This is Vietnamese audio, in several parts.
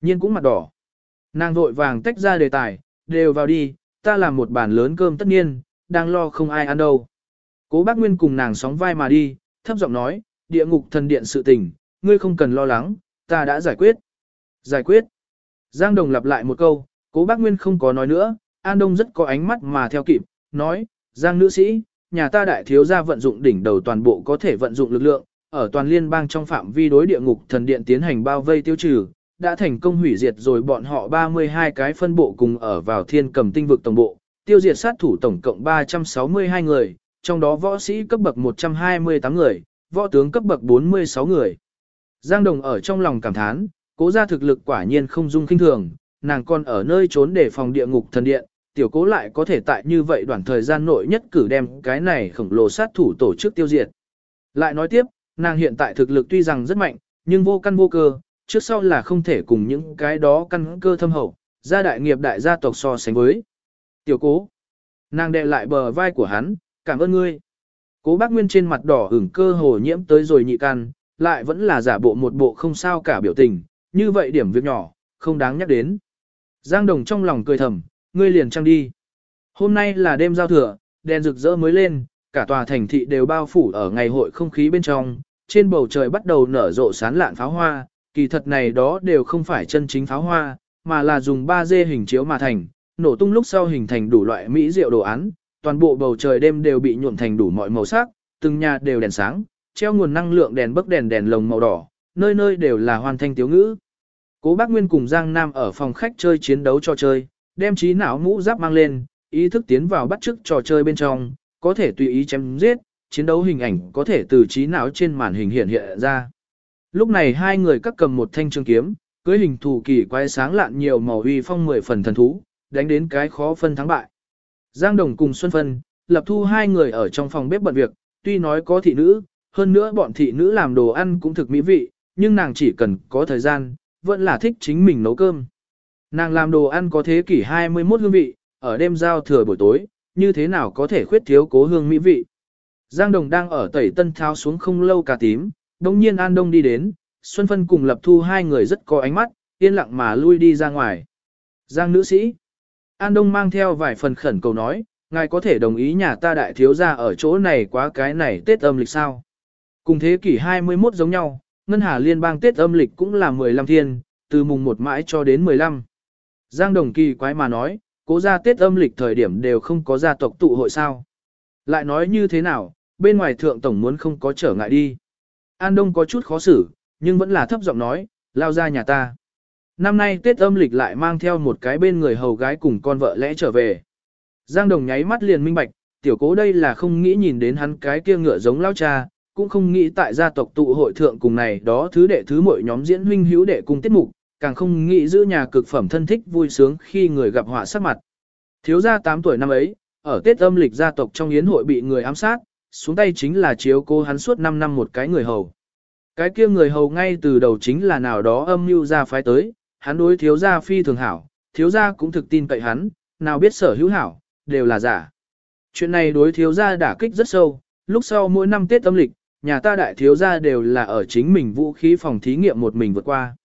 Nhiên cũng mặt đỏ. Nàng vội vàng tách ra đề tài, đều vào đi, ta làm một bàn lớn cơm tất nhiên, đang lo không ai ăn đâu. Cố bác Nguyên cùng nàng sóng vai mà đi, thấp giọng nói, địa ngục thần điện sự tình, ngươi không cần lo lắng, ta đã giải quyết. Giải quyết. Giang Đồng lặp lại một câu, cố bác Nguyên không có nói nữa, An Đông rất có ánh mắt mà theo kịp, nói, Giang nữ sĩ, nhà ta đại thiếu gia vận dụng đỉnh đầu toàn bộ có thể vận dụng lực lượng, ở toàn liên bang trong phạm vi đối địa ngục thần điện tiến hành bao vây tiêu trừ, đã thành công hủy diệt rồi bọn họ 32 cái phân bộ cùng ở vào thiên cầm tinh vực tổng bộ, tiêu diệt sát thủ tổng cộng 362 người, trong đó võ sĩ cấp bậc 128 người, võ tướng cấp bậc 46 người. Giang Đồng ở trong lòng cảm thán, cố ra thực lực quả nhiên không dung kinh thường, nàng còn ở nơi trốn để phòng địa ngục thần điện, tiểu cố lại có thể tại như vậy đoạn thời gian nội nhất cử đem cái này khổng lồ sát thủ tổ chức tiêu diệt. Lại nói tiếp, nàng hiện tại thực lực tuy rằng rất mạnh, nhưng vô căn vô cơ, trước sau là không thể cùng những cái đó căn cơ thâm hậu, gia đại nghiệp đại gia tộc so sánh với. Tiểu cố, nàng đệ lại bờ vai của hắn, cảm ơn ngươi. Cố bác Nguyên trên mặt đỏ ửng cơ hồ nhiễm tới rồi nhị can, lại vẫn là giả bộ một bộ không sao cả biểu tình, như vậy điểm việc nhỏ, không đáng nhắc đến. Giang Đồng trong lòng cười thầm, ngươi liền trăng đi. Hôm nay là đêm giao thừa, đèn rực rỡ mới lên, cả tòa thành thị đều bao phủ ở ngày hội không khí bên trong, trên bầu trời bắt đầu nở rộ sán lạn pháo hoa, kỳ thật này đó đều không phải chân chính pháo hoa, mà là dùng 3D hình chiếu mà thành, nổ tung lúc sau hình thành đủ loại mỹ diệu đồ án, toàn bộ bầu trời đêm đều bị nhuộm thành đủ mọi màu sắc, từng nhà đều đèn sáng, treo nguồn năng lượng đèn bấc đèn đèn lồng màu đỏ, nơi nơi đều là hoàn thanh tiếu ngữ. Cố Bác Nguyên cùng Giang Nam ở phòng khách chơi chiến đấu trò chơi, đem trí não mũ giáp mang lên, ý thức tiến vào bắt chước trò chơi bên trong, có thể tùy ý chém giết, chiến đấu hình ảnh có thể từ trí não trên màn hình hiện hiện ra. Lúc này hai người các cầm một thanh trường kiếm, cưới hình thủ kỳ quái sáng lạn nhiều màu uy phong mười phần thần thú, đánh đến cái khó phân thắng bại. Giang Đồng cùng Xuân Phân, lập thu hai người ở trong phòng bếp bận việc, tuy nói có thị nữ, hơn nữa bọn thị nữ làm đồ ăn cũng thực mỹ vị, nhưng nàng chỉ cần có thời gian, vẫn là thích chính mình nấu cơm. Nàng làm đồ ăn có thế kỷ 21 hương vị, ở đêm giao thừa buổi tối, như thế nào có thể khuyết thiếu cố hương mỹ vị. Giang Đồng đang ở tẩy tân tháo xuống không lâu cà tím, đồng nhiên An Đông đi đến, Xuân Phân cùng Lập Thu hai người rất có ánh mắt, yên lặng mà lui đi ra ngoài. Giang nữ sĩ, An Đông mang theo vài phần khẩn cầu nói, ngài có thể đồng ý nhà ta đại thiếu gia ở chỗ này quá cái này Tết âm lịch sao. Cùng thế kỷ 21 giống nhau, Ngân Hà Liên bang Tết âm lịch cũng là 15 thiên, từ mùng 1 mãi cho đến 15. Giang Đồng kỳ quái mà nói, cố ra Tết âm lịch thời điểm đều không có gia tộc tụ hội sao. Lại nói như thế nào, bên ngoài thượng tổng muốn không có trở ngại đi. An Đông có chút khó xử, nhưng vẫn là thấp giọng nói, lao ra nhà ta. Năm nay Tết âm lịch lại mang theo một cái bên người hầu gái cùng con vợ lẽ trở về. Giang Đồng nháy mắt liền minh bạch, tiểu cố đây là không nghĩ nhìn đến hắn cái kia ngựa giống lao cha, cũng không nghĩ tại gia tộc tụ hội thượng cùng này đó thứ đệ thứ mỗi nhóm diễn huynh hữu đệ cùng tiết mục, càng không nghĩ giữ nhà cực phẩm thân thích vui sướng khi người gặp họa sắc mặt. Thiếu gia 8 tuổi năm ấy, ở Tết âm lịch gia tộc trong yến hội bị người ám sát, xuống tay chính là chiếu cô hắn suốt 5 năm một cái người hầu. Cái kia người hầu ngay từ đầu chính là nào đó âm mưu ra phái tới, hắn đối thiếu gia phi thường hảo, thiếu gia cũng thực tin cậy hắn, nào biết sở hữu hảo, đều là giả. Chuyện này đối thiếu gia đả kích rất sâu, lúc sau mỗi năm Tết âm lịch, nhà ta đại thiếu gia đều là ở chính mình vũ khí phòng thí nghiệm một mình vượt qua.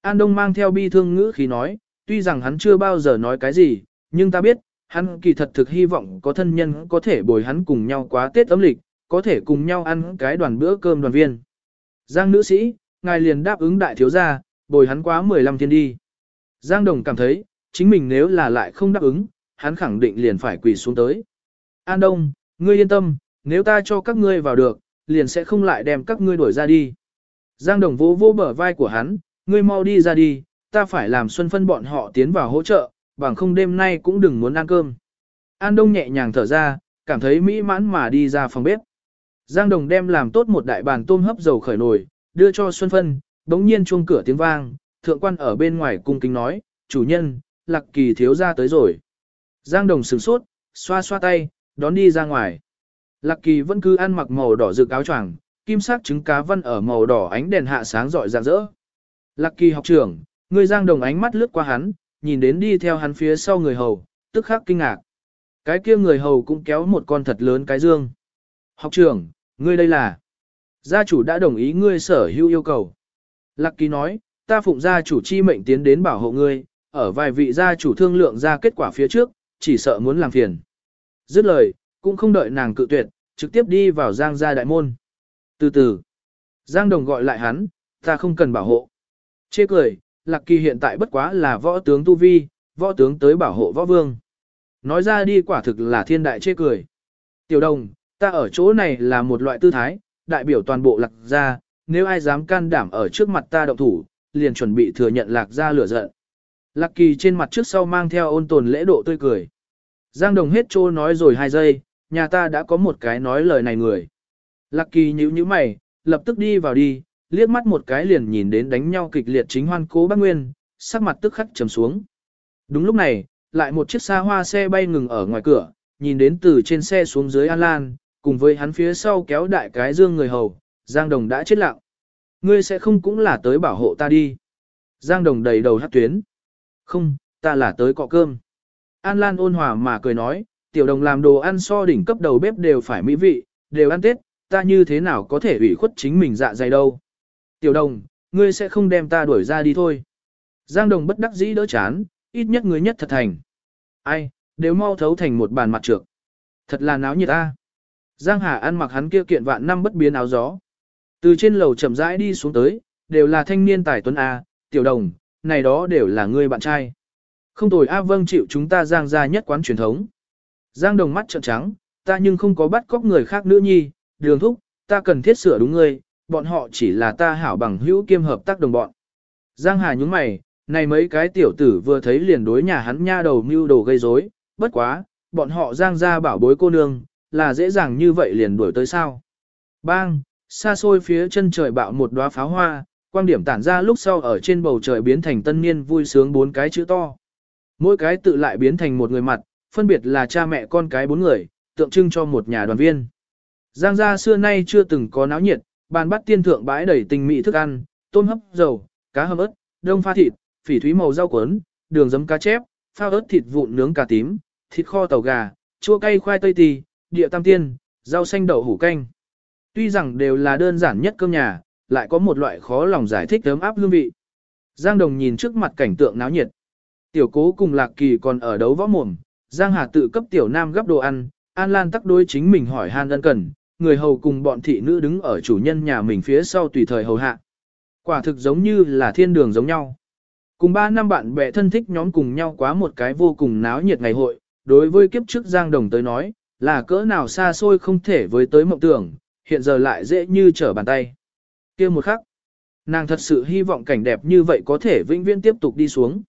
An Đông mang theo bi thương ngữ khí nói, tuy rằng hắn chưa bao giờ nói cái gì, nhưng ta biết, hắn kỳ thật thực hy vọng có thân nhân có thể bồi hắn cùng nhau quá Tết âm lịch, có thể cùng nhau ăn cái đoàn bữa cơm đoàn viên. Giang nữ sĩ, ngài liền đáp ứng đại thiếu gia, bồi hắn quá 15 thiên đi. Giang Đồng cảm thấy, chính mình nếu là lại không đáp ứng, hắn khẳng định liền phải quỳ xuống tới. An Đông, ngươi yên tâm, nếu ta cho các ngươi vào được, liền sẽ không lại đem các ngươi đuổi ra đi. Giang Đồng vô vô bờ vai của hắn, ngươi mau đi ra đi, ta phải làm Xuân Phân bọn họ tiến vào hỗ trợ, bằng không đêm nay cũng đừng muốn ăn cơm. An Đông nhẹ nhàng thở ra, cảm thấy mỹ mãn mà đi ra phòng bếp. Giang Đồng đem làm tốt một đại bàn tôm hấp dầu khởi nồi, đưa cho Xuân Phân, đống nhiên chuông cửa tiếng vang, thượng quan ở bên ngoài cung kính nói, chủ nhân, lạc kỳ thiếu ra tới rồi. Giang Đồng sửng sốt, xoa xoa tay, đón đi ra ngoài. Lạc kỳ vẫn cứ ăn mặc màu đỏ rực áo choàng, kim sắc trứng cá văn ở màu đỏ ánh đèn hạ sáng rọi rạng rỡ. Lạc kỳ học trưởng, người Giang Đồng ánh mắt lướt qua hắn, nhìn đến đi theo hắn phía sau người hầu, tức khắc kinh ngạc. Cái kia người hầu cũng kéo một con thật lớn cái dương. Học trưởng, ngươi đây là... Gia chủ đã đồng ý ngươi sở hữu yêu cầu. Lạc kỳ nói, ta phụng gia chủ chi mệnh tiến đến bảo hộ ngươi, ở vài vị gia chủ thương lượng ra kết quả phía trước, chỉ sợ muốn làm phiền. Dứt lời, cũng không đợi nàng cự tuyệt, trực tiếp đi vào Giang gia đại môn. Từ từ, Giang Đồng gọi lại hắn, ta không cần bảo hộ. Chê cười, Lạc Kỳ hiện tại bất quá là võ tướng Tu Vi, võ tướng tới bảo hộ võ vương. Nói ra đi quả thực là thiên đại chê cười. Tiểu đồng, ta ở chỗ này là một loại tư thái, đại biểu toàn bộ lạc gia, nếu ai dám can đảm ở trước mặt ta động thủ, liền chuẩn bị thừa nhận lạc gia lửa giận. Lạc kỳ trên mặt trước sau mang theo ôn tồn lễ độ tươi cười. Giang đồng hết trô nói rồi hai giây, nhà ta đã có một cái nói lời này người. Lạc kỳ nhíu nhíu mày, lập tức đi vào đi, liếc mắt một cái liền nhìn đến đánh nhau kịch liệt chính hoan cố bác Nguyên, sắc mặt tức khắc trầm xuống. Đúng lúc này, lại một chiếc xa hoa xe bay ngừng ở ngoài cửa, nhìn đến từ trên xe xuống dưới An Lan, cùng với hắn phía sau kéo đại cái dương người hầu, Giang Đồng đã chết lặng. Ngươi sẽ không cũng là tới bảo hộ ta đi. Giang Đồng đầy đầu hát tuyến. Không, ta là tới cọ cơm. An Lan ôn hòa mà cười nói, tiểu đồng làm đồ ăn so đỉnh cấp đầu bếp đều phải mỹ vị, đều ăn tết, ta như thế nào có thể ủy khuất chính mình dạ dày đâu. Tiểu đồng, ngươi sẽ không đem ta đuổi ra đi thôi. Giang Đồng bất đắc dĩ đỡ chán, ít nhất ngươi nhất thật thành. Ai, đều mau thấu thành một bàn mặt trược. Thật là náo nhiệt ta. Giang Hà ăn mặc hắn kia kiện vạn năm bất biến áo gió. Từ trên lầu chậm rãi đi xuống tới, đều là thanh niên tài tuấn A, tiểu đồng, này đó đều là ngươi bạn trai. Không tồi A vâng chịu chúng ta Giang ra nhất quán truyền thống. Giang đồng mắt trợn trắng, ta nhưng không có bắt cóc người khác nữ nhi, đường thúc, ta cần thiết sửa đúng ngươi, bọn họ chỉ là ta hảo bằng hữu kiêm hợp tác đồng bọn. Giang Hà nhúng mày, này mấy cái tiểu tử vừa thấy liền đối nhà hắn nha đầu mưu đồ gây rối, bất quá, bọn họ Giang ra bảo bối cô nương, là dễ dàng như vậy liền đuổi tới sao. Bang, xa xôi phía chân trời bạo một đóa pháo hoa, quang điểm tản ra lúc sau ở trên bầu trời biến thành tân niên vui sướng bốn cái chữ to. Mỗi cái tự lại biến thành một người mặt, phân biệt là cha mẹ con cái bốn người, tượng trưng cho một nhà đoàn viên. Giang gia xưa nay chưa từng có náo nhiệt, bàn bắt tiên thượng bãi đầy tình mỹ thức ăn, tôm hấp, dầu, cá hầm ớt, đông pha thịt, phỉ thúy màu rau cuốn, đường giấm cá chép, pha ớt thịt vụn nướng cà tím, thịt kho tàu gà, chua cay khoai tây tì, địa tam tiên, rau xanh đậu hủ canh. Tuy rằng đều là đơn giản nhất cơm nhà, lại có một loại khó lòng giải thích ấm áp hương vị. Giang Đồng nhìn trước mặt cảnh tượng náo nhiệt. Tiểu cố cùng Lạc Kỳ còn ở đấu võ mồm, Giang Hà tự cấp Tiểu Nam gấp đồ ăn, An Lan tắc đối chính mình hỏi han ân cần, người hầu cùng bọn thị nữ đứng ở chủ nhân nhà mình phía sau tùy thời hầu hạ. Quả thực giống như là thiên đường giống nhau. Cùng ba năm bạn bè thân thích nhóm cùng nhau quá một cái vô cùng náo nhiệt ngày hội, đối với kiếp trước Giang Đồng tới nói, là cỡ nào xa xôi không thể với tới mộng tưởng, hiện giờ lại dễ như trở bàn tay. kia một khắc, nàng thật sự hy vọng cảnh đẹp như vậy có thể vĩnh viễn tiếp tục đi xuống.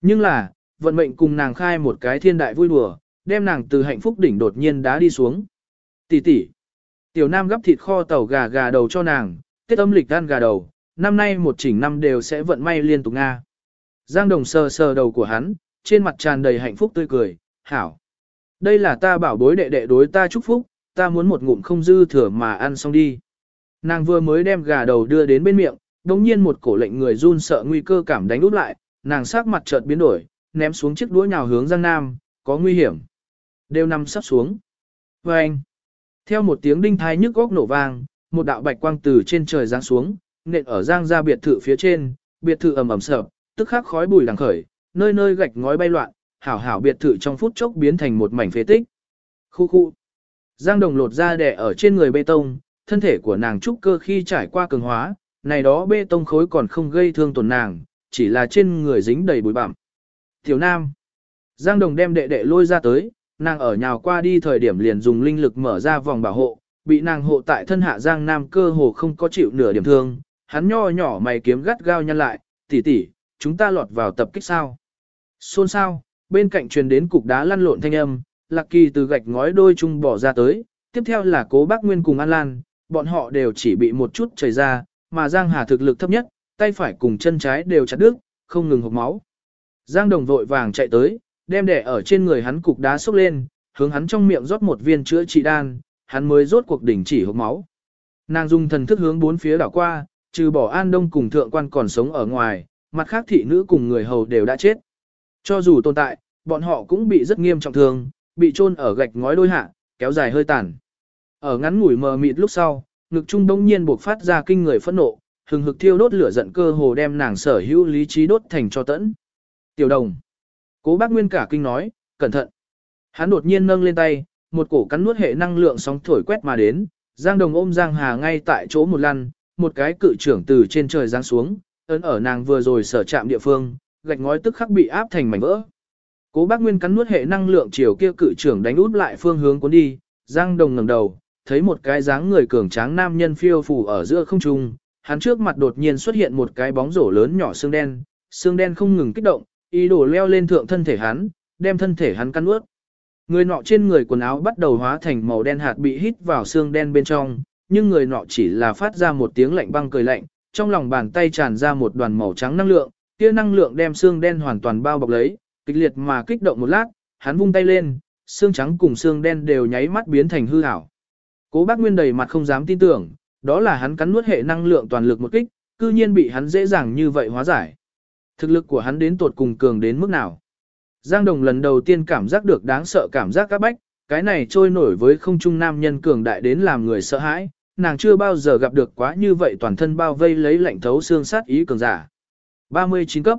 Nhưng là, vận mệnh cùng nàng khai một cái thiên đại vui đùa, đem nàng từ hạnh phúc đỉnh đột nhiên đá đi xuống. Tỷ tỷ, tiểu nam gấp thịt kho tàu gà gà đầu cho nàng, tết âm lịch ăn gà đầu, năm nay một chỉnh năm đều sẽ vận may liên tục Nga. Giang đồng sờ sờ đầu của hắn, trên mặt tràn đầy hạnh phúc tươi cười, hảo. Đây là ta bảo bối đệ đệ đối ta chúc phúc, ta muốn một ngụm không dư thừa mà ăn xong đi. Nàng vừa mới đem gà đầu đưa đến bên miệng, đồng nhiên một cổ lệnh người run sợ nguy cơ cảm đánh úp lại, nàng sắc mặt chợt biến đổi, ném xuống chiếc đũa nhào hướng Giang Nam, có nguy hiểm. Đều nằm sắp xuống. Và anh, theo một tiếng đinh thai nhức góc nổ vang, một đạo bạch quang từ trên trời giáng xuống, nện ở Giang ra biệt thự phía trên, biệt thự ầm ầm sập, tức khắc khói bụi đằng khởi, nơi nơi gạch ngói bay loạn, hảo hảo biệt thự trong phút chốc biến thành một mảnh phế tích. Khu khu. Giang đồng lột ra đẻ ở trên người bê tông, thân thể của nàng trúc cơ khi trải qua cường hóa, này đó bê tông khối còn không gây thương tổn nàng, chỉ là trên người dính đầy bụi bặm. Tiểu Nam. Giang đồng đem đệ đệ lôi ra tới, nàng ở nhào qua đi thời điểm liền dùng linh lực mở ra vòng bảo hộ, bị nàng hộ tại thân hạ Giang Nam cơ hồ không có chịu nửa điểm thương, hắn nho nhỏ mày kiếm gắt gao nhăn lại, tỷ tỷ, chúng ta lọt vào tập kích sao. Xôn sao, bên cạnh truyền đến cục đá lăn lộn thanh âm, Lạc Kỳ từ gạch ngói đôi chung bỏ ra tới, tiếp theo là Cố Bác Nguyên cùng An Lan, bọn họ đều chỉ bị một chút chảy ra, mà Giang Hà thực lực thấp nhất, tay phải cùng chân trái đều chặt đứt, không ngừng hộc máu. Giang Đồng vội vàng chạy tới, đem đẻ ở trên người hắn cục đá xúc lên, hướng hắn trong miệng rót một viên chữa trị đan, hắn mới rốt cuộc đỉnh chỉ hộc máu. Nàng dùng thần thức hướng bốn phía đảo qua, trừ bỏ An Đông cùng thượng quan còn sống ở ngoài, mặt khác thị nữ cùng người hầu đều đã chết. Cho dù tồn tại, bọn họ cũng bị rất nghiêm trọng thương, bị chôn ở gạch ngói đôi hạ, kéo dài hơi tàn. Ở ngắn ngủi mờ mịt lúc sau, ngực trung đông nhiên buộc phát ra kinh người phẫn nộ, hừng hực thiêu đốt lửa giận cơ hồ đem nàng sở hữu lý trí đốt thành cho tẫn. Tiểu đồng. Cố bác Nguyên cả kinh nói, cẩn thận. Hắn đột nhiên nâng lên tay, một cổ cắn nuốt hệ năng lượng sóng thổi quét mà đến, Giang Đồng ôm Giang Hà ngay tại chỗ một lăn, một cái cự trưởng từ trên trời giáng xuống, ấn ở nàng vừa rồi sở chạm địa phương, gạch ngói tức khắc bị áp thành mảnh vỡ. Cố Bác Nguyên cắn nuốt hệ năng lượng chiều kia cự trưởng đánh út lại phương hướng cuốn đi, Giang Đồng ngẩng đầu, thấy một cái dáng người cường tráng nam nhân phiêu phù ở giữa không trung, hắn trước mặt đột nhiên xuất hiện một cái bóng rổ lớn nhỏ xương đen, xương đen không ngừng kích động, ý đồ leo lên thượng thân thể hắn, đem thân thể hắn cắn nuốt. Người nọ trên người quần áo bắt đầu hóa thành màu đen hạt bị hít vào xương đen bên trong, nhưng người nọ chỉ là phát ra một tiếng lạnh băng cười lạnh, trong lòng bàn tay tràn ra một đoàn màu trắng năng lượng, kia năng lượng đem xương đen hoàn toàn bao bọc lấy, kịch liệt mà kích động một lát, hắn vung tay lên, xương trắng cùng xương đen đều nháy mắt biến thành hư ảo. Cố Bác Nguyên đầy mặt không dám tin tưởng, đó là hắn cắn nuốt hệ năng lượng toàn lực một kích, cư nhiên bị hắn dễ dàng như vậy hóa giải. Thực lực của hắn đến tột cùng cường đến mức nào? Giang Đồng lần đầu tiên cảm giác được đáng sợ cảm giác các bách, cái này trôi nổi với không trung nam nhân cường đại đến làm người sợ hãi, nàng chưa bao giờ gặp được quá như vậy toàn thân bao vây lấy lạnh thấu xương sát ý cường giả. 39 cấp.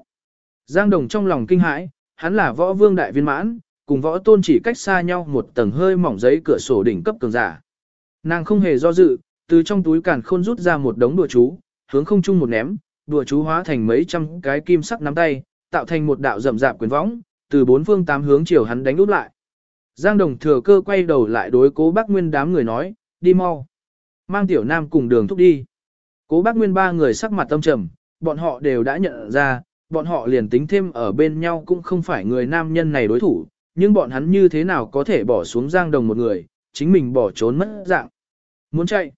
Giang Đồng trong lòng kinh hãi, hắn là võ vương đại viên mãn, cùng võ tôn chỉ cách xa nhau một tầng hơi mỏng giấy cửa sổ đỉnh cấp cường giả. Nàng không hề do dự, từ trong túi càn khôn rút ra một đống đùa chú, hướng không trung một ném, đùa chú hóa thành mấy trăm cái kim sắc nắm tay, tạo thành một đạo rậm rạp quyền võng, từ bốn phương tám hướng chiều hắn đánh úp lại. Giang Đồng thừa cơ quay đầu lại đối cố bác Nguyên đám người nói, đi mau. Mang tiểu nam cùng đường thúc đi. Cố bác Nguyên ba người sắc mặt tâm trầm, bọn họ đều đã nhận ra, bọn họ liền tính thêm ở bên nhau cũng không phải người nam nhân này đối thủ, nhưng bọn hắn như thế nào có thể bỏ xuống Giang Đồng một người, chính mình bỏ trốn mất dạng. Muốn chạy.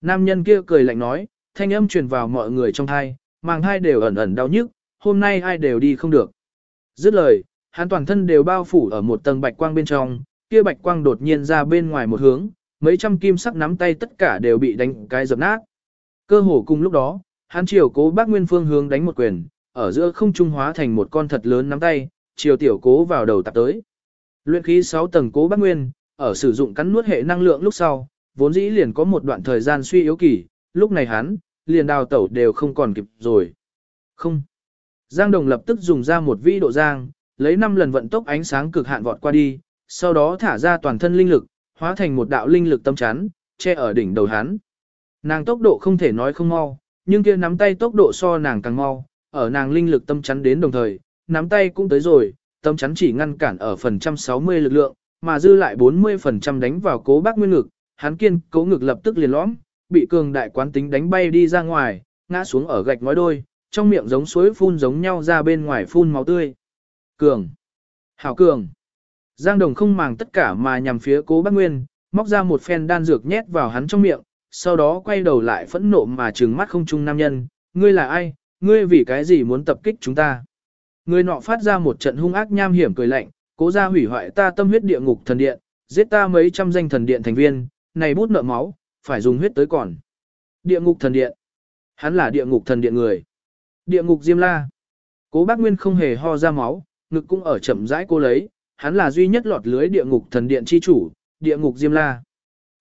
Nam nhân kia cười lạnh nói, thanh âm truyền vào mọi người trong thai, màng hai đều ẩn ẩn đau nhức, hôm nay ai đều đi không được. Dứt lời, hắn toàn thân đều bao phủ ở một tầng bạch quang bên trong, kia bạch quang đột nhiên ra bên ngoài một hướng, mấy trăm kim sắc nắm tay tất cả đều bị đánh cái dập nát. Cơ hồ cùng lúc đó, hắn chiều cố bác nguyên phương hướng đánh một quyền, ở giữa không trung hóa thành một con thật lớn nắm tay, chiều tiểu cố vào đầu tạp tới. Luyện khí 6 tầng cố bác nguyên, ở sử dụng cắn nuốt hệ năng lượng lúc sau, vốn dĩ liền có một đoạn thời gian suy yếu kỳ, lúc này hắn, liền đào tẩu đều không còn kịp rồi. Không. Giang Đồng lập tức dùng ra một vi độ giang, lấy 5 lần vận tốc ánh sáng cực hạn vọt qua đi, sau đó thả ra toàn thân linh lực, hóa thành một đạo linh lực tâm chắn, che ở đỉnh đầu hắn. Nàng tốc độ không thể nói không mau, nhưng kia nắm tay tốc độ so nàng càng mau, ở nàng linh lực tâm chắn đến đồng thời, nắm tay cũng tới rồi, tâm chắn chỉ ngăn cản ở phần trăm 60 lực lượng, mà dư lại 40% đánh vào cố bác nguyên ngực, hắn kiên cố ngực lập tức liền lõm, bị cường đại quán tính đánh bay đi ra ngoài, ngã xuống ở gạch ngói đôi, trong miệng giống suối phun giống nhau ra bên ngoài phun máu tươi. Cường! Hảo cường! Giang Đồng không màng tất cả mà nhằm phía cố bác Nguyên, móc ra một phen đan dược nhét vào hắn trong miệng, sau đó quay đầu lại phẫn nộ mà trừng mắt không trung nam nhân, ngươi là ai, ngươi vì cái gì muốn tập kích chúng ta. Người nọ phát ra một trận hung ác nham hiểm cười lạnh, cố ra hủy hoại ta tâm huyết địa ngục thần điện, giết ta mấy trăm danh thần điện thành viên, này bút nợ máu, phải dùng huyết tới còn. Địa ngục thần điện. Hắn là địa ngục thần điện người. Địa ngục Diêm La. Cố bác Nguyên không hề ho ra máu, ngực cũng ở chậm rãi cô lấy, hắn là duy nhất lọt lưới địa ngục thần điện chi chủ, địa ngục Diêm La.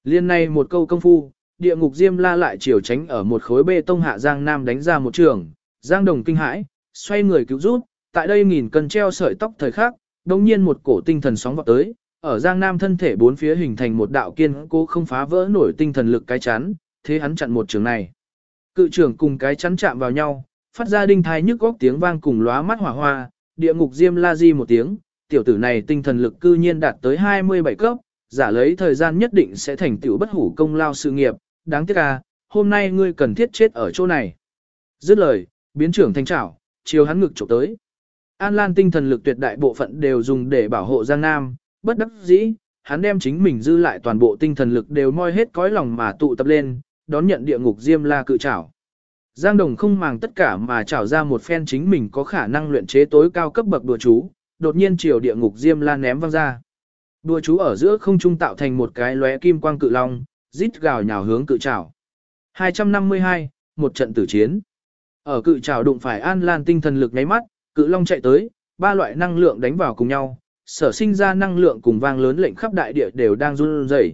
Liên này một câu công phu, địa ngục Diêm La lại chiều tránh ở một khối bê tông hạ Giang Nam đánh ra một trường, Giang Đồng kinh hãi, xoay người cứu rút, tại đây nghìn cân treo sợi tóc thời khắc, đồng nhiên một cổ tinh thần sóng vọt tới, ở Giang Nam thân thể bốn phía hình thành một đạo kiên cố không phá vỡ nổi tinh thần lực cái chắn, thế hắn chặn một trường này. Cự trưởng cùng cái chắn chạm vào nhau, phát ra đinh thai nhức góc tiếng vang cùng lóa mắt hỏa hoa, địa ngục diêm la di một tiếng, tiểu tử này tinh thần lực cư nhiên đạt tới 27 cấp, giả lấy thời gian nhất định sẽ thành tiểu bất hủ công lao sự nghiệp, đáng tiếc à, hôm nay ngươi cần thiết chết ở chỗ này. Dứt lời, biến trưởng thanh trảo, chiều hắn ngực chụp tới. An Lan tinh thần lực tuyệt đại bộ phận đều dùng để bảo hộ Giang Nam, bất đắc dĩ, hắn đem chính mình dư lại toàn bộ tinh thần lực đều moi hết cõi lòng mà tụ tập lên, đón nhận địa ngục diêm la cự trảo. Giang Đồng không màng tất cả mà trảo ra một phen chính mình có khả năng luyện chế tối cao cấp bậc đùa chú, đột nhiên chiều địa ngục diêm la ném văng ra. Đùa chú ở giữa không trung tạo thành một cái lóe kim quang cự long, rít gào nhào hướng cự trảo. 252, một trận tử chiến. Ở cự trảo đụng phải An Lan tinh thần lực nháy mắt, cự long chạy tới, ba loại năng lượng đánh vào cùng nhau, sở sinh ra năng lượng cùng vang lớn lệnh khắp đại địa đều đang run rẩy.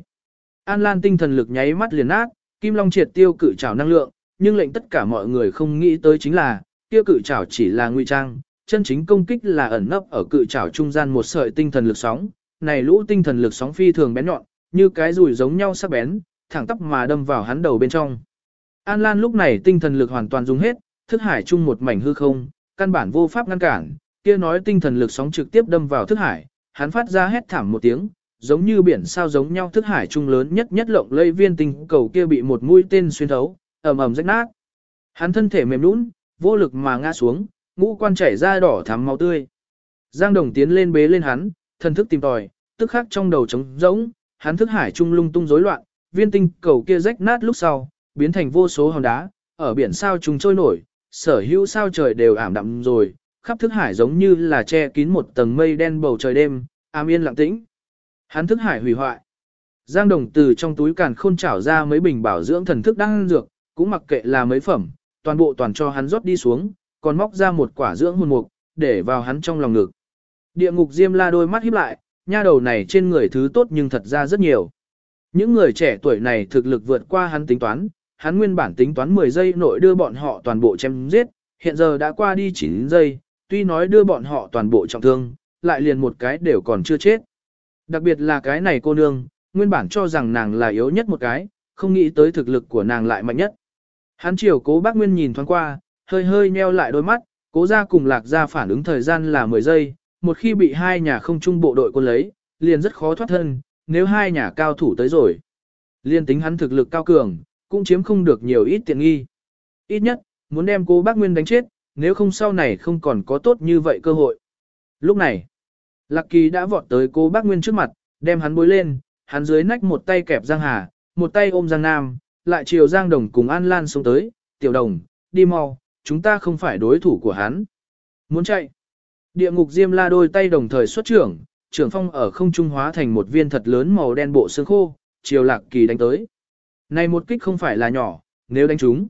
An Lan tinh thần lực nháy mắt liền nát, kim long triệt tiêu cự trảo năng lượng, nhưng lệnh tất cả mọi người không nghĩ tới chính là, kia cự trảo chỉ là nguy trang, chân chính công kích là ẩn nấp ở cự trảo trung gian một sợi tinh thần lực sóng, này lũ tinh thần lực sóng phi thường bén nhọn, như cái rùi giống nhau sắc bén, thẳng tắp mà đâm vào hắn đầu bên trong. An Lan lúc này tinh thần lực hoàn toàn dùng hết, thức hải chung một mảnh hư không, căn bản vô pháp ngăn cản, kia nói tinh thần lực sóng trực tiếp đâm vào thức hải, hắn phát ra hét thảm một tiếng, giống như biển sao giống nhau thức hải trung lớn nhất nhất lộng lây viên tinh cầu kia bị một mũi tên xuyên thấu, ầm ầm rách nát. Hắn thân thể mềm nhũn, vô lực mà ngã xuống, ngũ quan chảy ra đỏ thắm máu tươi. Giang Đồng tiến lên bế lên hắn, thân thức tìm tòi, tức khắc trong đầu trống rỗng, hắn thức hải trung lung tung rối loạn, viên tinh cầu kia rách nát lúc sau, biến thành vô số hòn đá, ở biển sao trùng trôi nổi, sở hữu sao trời đều ảm đạm rồi, khắp thức hải giống như là che kín một tầng mây đen bầu trời đêm, ám yên lặng tĩnh. Hắn thức hải hủy hoại. Giang Đồng từ trong túi càn khôn trảo ra mấy bình bảo dưỡng thần thức đang dược, cũng mặc kệ là mấy phẩm, toàn bộ toàn cho hắn rót đi xuống, còn móc ra một quả dưỡng hồn mục, để vào hắn trong lòng ngực. Địa ngục Diêm La đôi mắt híp lại, nha đầu này trên người thứ tốt nhưng thật ra rất nhiều. Những người trẻ tuổi này thực lực vượt qua hắn tính toán, hắn nguyên bản tính toán 10 giây nội đưa bọn họ toàn bộ chém giết, hiện giờ đã qua đi 9 giây, tuy nói đưa bọn họ toàn bộ trọng thương, lại liền một cái đều còn chưa chết. Đặc biệt là cái này cô nương, nguyên bản cho rằng nàng là yếu nhất một cái, không nghĩ tới thực lực của nàng lại mạnh nhất. Hắn chiều cố bác Nguyên nhìn thoáng qua, hơi hơi nheo lại đôi mắt, cố ra cùng lạc ra phản ứng thời gian là 10 giây, một khi bị hai nhà không chung bộ đội quân lấy, liền rất khó thoát thân, nếu hai nhà cao thủ tới rồi. Liên tính hắn thực lực cao cường, cũng chiếm không được nhiều ít tiện nghi. Ít nhất, muốn đem cố bác Nguyên đánh chết, nếu không sau này không còn có tốt như vậy cơ hội. Lúc này, Lạc Kỳ đã vọt tới cô bác Nguyên trước mặt, đem hắn bối lên, hắn dưới nách một tay kẹp Giang Hà, một tay ôm Giang Nam, lại chiều Giang Đồng cùng An Lan xuống tới, tiểu đồng, đi mau, chúng ta không phải đối thủ của hắn. Muốn chạy. Địa ngục Diêm La đôi tay đồng thời xuất trưởng, trưởng phong ở không trung hóa thành một viên thật lớn màu đen bộ xương khô, chiều Lạc Kỳ đánh tới. Này một kích không phải là nhỏ, nếu đánh chúng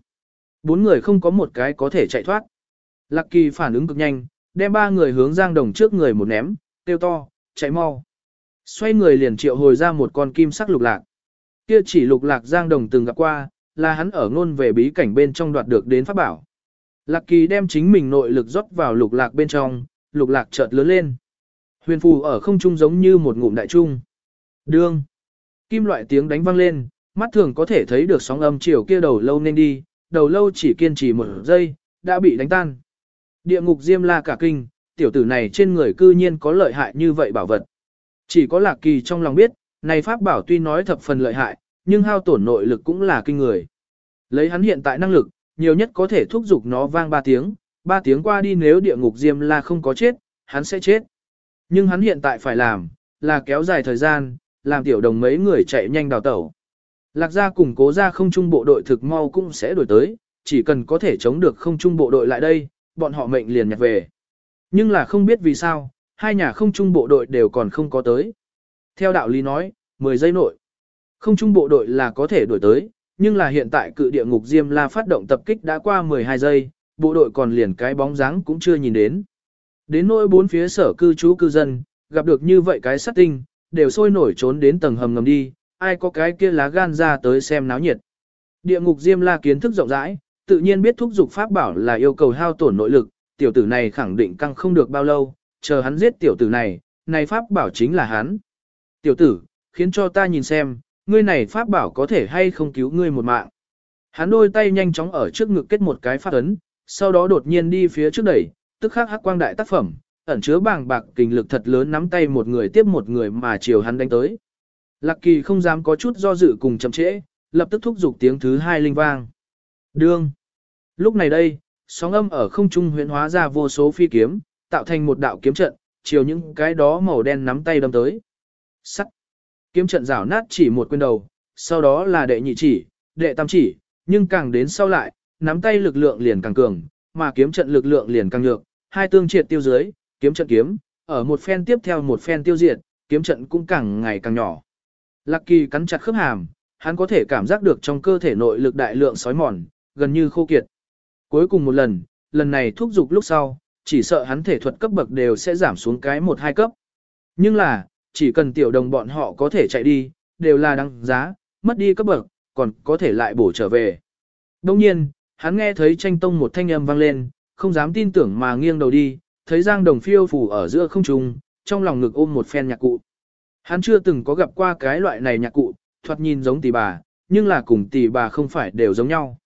bốn người không có một cái có thể chạy thoát. Lạc Kỳ phản ứng cực nhanh, đem ba người hướng Giang Đồng trước người một ném, tiêu to, chạy mau. Xoay người liền triệu hồi ra một con kim sắc lục lạc. Kia chỉ lục lạc Giang Đồng từng gặp qua, là hắn ở ngôn về bí cảnh bên trong đoạt được đến pháp bảo. Lạc Kỳ đem chính mình nội lực rót vào lục lạc bên trong, lục lạc chợt lớn lên. Huyền phù ở không trung giống như một ngụm đại trung. Đương. Kim loại tiếng đánh vang lên, mắt thường có thể thấy được sóng âm chiều kia đầu lâu nên đi, đầu lâu chỉ kiên trì một giây, đã bị đánh tan. Địa ngục diêm la cả kinh, tiểu tử này trên người cư nhiên có lợi hại như vậy bảo vật. Chỉ có lạc kỳ trong lòng biết, này pháp bảo tuy nói thập phần lợi hại, nhưng hao tổn nội lực cũng là kinh người. Lấy hắn hiện tại năng lực, nhiều nhất có thể thúc giục nó vang 3 tiếng, 3 tiếng qua đi nếu địa ngục diêm la không có chết, hắn sẽ chết. Nhưng hắn hiện tại phải làm, là kéo dài thời gian, làm tiểu đồng mấy người chạy nhanh đào tẩu. Lạc gia cùng cố gia không trung bộ đội thực mau cũng sẽ đổi tới, chỉ cần có thể chống được không trung bộ đội lại đây, bọn họ mệnh liền nhặt về. Nhưng là không biết vì sao, hai nhà không trung bộ đội đều còn không có tới. Theo đạo lý nói, 10 giây nội, không trung bộ đội là có thể đổi tới, nhưng là hiện tại cự địa ngục Diêm La phát động tập kích đã qua 12 giây, bộ đội còn liền cái bóng dáng cũng chưa nhìn đến. Đến nỗi bốn phía sở cư trú cư dân, gặp được như vậy cái sát tinh, đều sôi nổi trốn đến tầng hầm ngầm đi, ai có cái kia lá gan ra tới xem náo nhiệt. Địa ngục Diêm La kiến thức rộng rãi, tự nhiên biết thúc dục pháp bảo là yêu cầu hao tổn nội lực, tiểu tử này khẳng định căng không được bao lâu, chờ hắn giết tiểu tử này, này pháp bảo chính là hắn. Tiểu tử, khiến cho ta nhìn xem, ngươi này pháp bảo có thể hay không cứu ngươi một mạng. Hắn đôi tay nhanh chóng ở trước ngực kết một cái phát ấn, sau đó đột nhiên đi phía trước đẩy, tức khắc hắc quang đại tác phẩm, ẩn chứa bàng bạc kinh lực thật lớn nắm tay một người tiếp một người mà chiều hắn đánh tới. Lạc kỳ không dám có chút do dự cùng chậm trễ, lập tức thúc giục tiếng thứ hai linh vang. Đương. Lúc này đây, sóng âm ở không trung huyễn hóa ra vô số phi kiếm, tạo thành một đạo kiếm trận, chiều những cái đó màu đen nắm tay đâm tới. Sắt. Kiếm trận rảo nát chỉ một quyền đầu, sau đó là đệ nhị chỉ, đệ tam chỉ, nhưng càng đến sau lại, nắm tay lực lượng liền càng cường, mà kiếm trận lực lượng liền càng nhược, hai tương triệt tiêu dưới, kiếm trận kiếm, ở một phen tiếp theo một phen tiêu diệt, kiếm trận cũng càng ngày càng nhỏ. Lạc kỳ cắn chặt khớp hàm, hắn có thể cảm giác được trong cơ thể nội lực đại lượng sói mòn, gần như khô kiệt. Cuối cùng một lần, lần này thúc giục lúc sau, chỉ sợ hắn thể thuật cấp bậc đều sẽ giảm xuống cái một hai cấp. Nhưng là, chỉ cần tiểu đồng bọn họ có thể chạy đi, đều là đăng giá, mất đi cấp bậc, còn có thể lại bổ trở về. Đồng nhiên, Hắn nghe thấy tranh tông một thanh âm vang lên, không dám tin tưởng mà nghiêng đầu đi, thấy Giang Đồng phiêu phủ ở giữa không trung, trong lòng ngực ôm một phen nhạc cụ. Hắn chưa từng có gặp qua cái loại này nhạc cụ, thoạt nhìn giống tỷ bà, nhưng là cùng tỷ bà không phải đều giống nhau.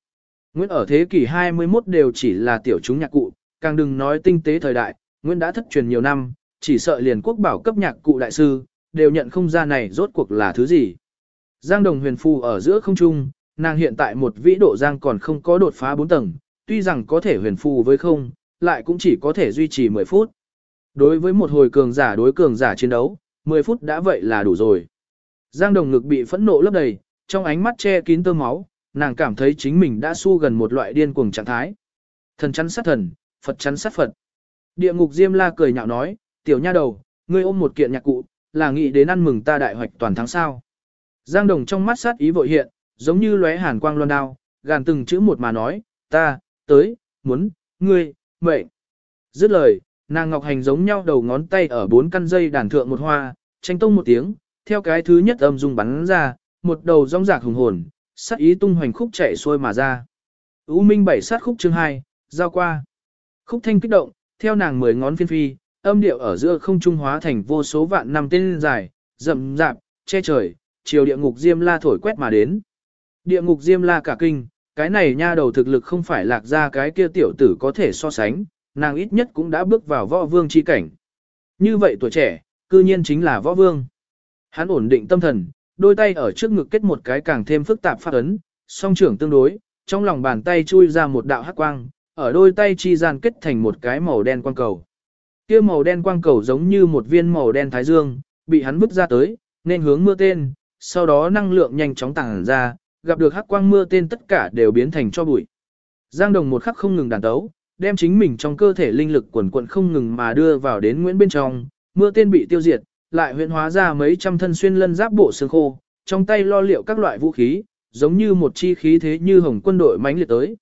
Nguyễn ở thế kỷ 21 đều chỉ là tiểu chúng nhạc cụ, càng đừng nói tinh tế thời đại, Nguyễn đã thất truyền nhiều năm, chỉ sợ liền quốc bảo cấp nhạc cụ đại sư, đều nhận không ra này rốt cuộc là thứ gì. Giang Đồng huyền phù ở giữa không trung, nàng hiện tại một vĩ độ Giang còn không có đột phá 4 tầng, tuy rằng có thể huyền phù với không, lại cũng chỉ có thể duy trì 10 phút. Đối với một hồi cường giả đối cường giả chiến đấu, 10 phút đã vậy là đủ rồi. Giang Đồng ngực bị phẫn nộ lấp đầy, trong ánh mắt che kín tơ máu, nàng cảm thấy chính mình đã su gần một loại điên cuồng trạng thái. Thần chắn sát thần, Phật chắn sát Phật. Địa ngục Diêm La cười nhạo nói, tiểu nha đầu, ngươi ôm một kiện nhạc cụ, là nghĩ đến ăn mừng ta đại hoạch toàn thắng sao. Giang Đồng trong mắt sát ý vội hiện, giống như lóe hàn quang loan đao, gàn từng chữ một mà nói, ta, tới, muốn, ngươi, mệnh. Dứt lời, nàng ngọc hành giống nhau đầu ngón tay ở bốn căn dây đàn thượng một hoa, tranh tông một tiếng, theo cái thứ nhất âm dung bắn ra, một đầu rong rạc hùng hồn, sát ý tung hoành khúc chạy xuôi mà ra. U Minh bảy sát khúc chương 2, giao qua. Khúc thanh kích động, theo nàng mười ngón phiên phi, âm điệu ở giữa không trung hóa thành vô số vạn năm tên dài, rậm rạp, che trời, chiều địa ngục diêm la thổi quét mà đến. Địa ngục diêm la cả kinh, cái này nha đầu thực lực không phải lạc ra cái kia tiểu tử có thể so sánh, nàng ít nhất cũng đã bước vào võ vương chi cảnh. Như vậy tuổi trẻ, cư nhiên chính là võ vương. Hắn ổn định tâm thần, đôi tay ở trước ngực kết một cái càng thêm phức tạp phát ấn, song trưởng tương đối, trong lòng bàn tay chui ra một đạo hắc quang, ở đôi tay chi gian kết thành một cái màu đen quang cầu. Kia màu đen quang cầu giống như một viên màu đen thái dương, bị hắn vứt ra tới, nên hướng mưa tên, sau đó năng lượng nhanh chóng tàng ra, gặp được hắc quang mưa tên tất cả đều biến thành cho bụi. Giang Đồng một khắc không ngừng đàn tấu, đem chính mình trong cơ thể linh lực quần quần không ngừng mà đưa vào đến Nguyễn bên trong, mưa tên bị tiêu diệt, lại huyễn hóa ra mấy trăm thân xuyên lân giáp bộ xương khô, trong tay lo liệu các loại vũ khí, giống như một chi khí thế như hồng quân đội mãnh liệt tới.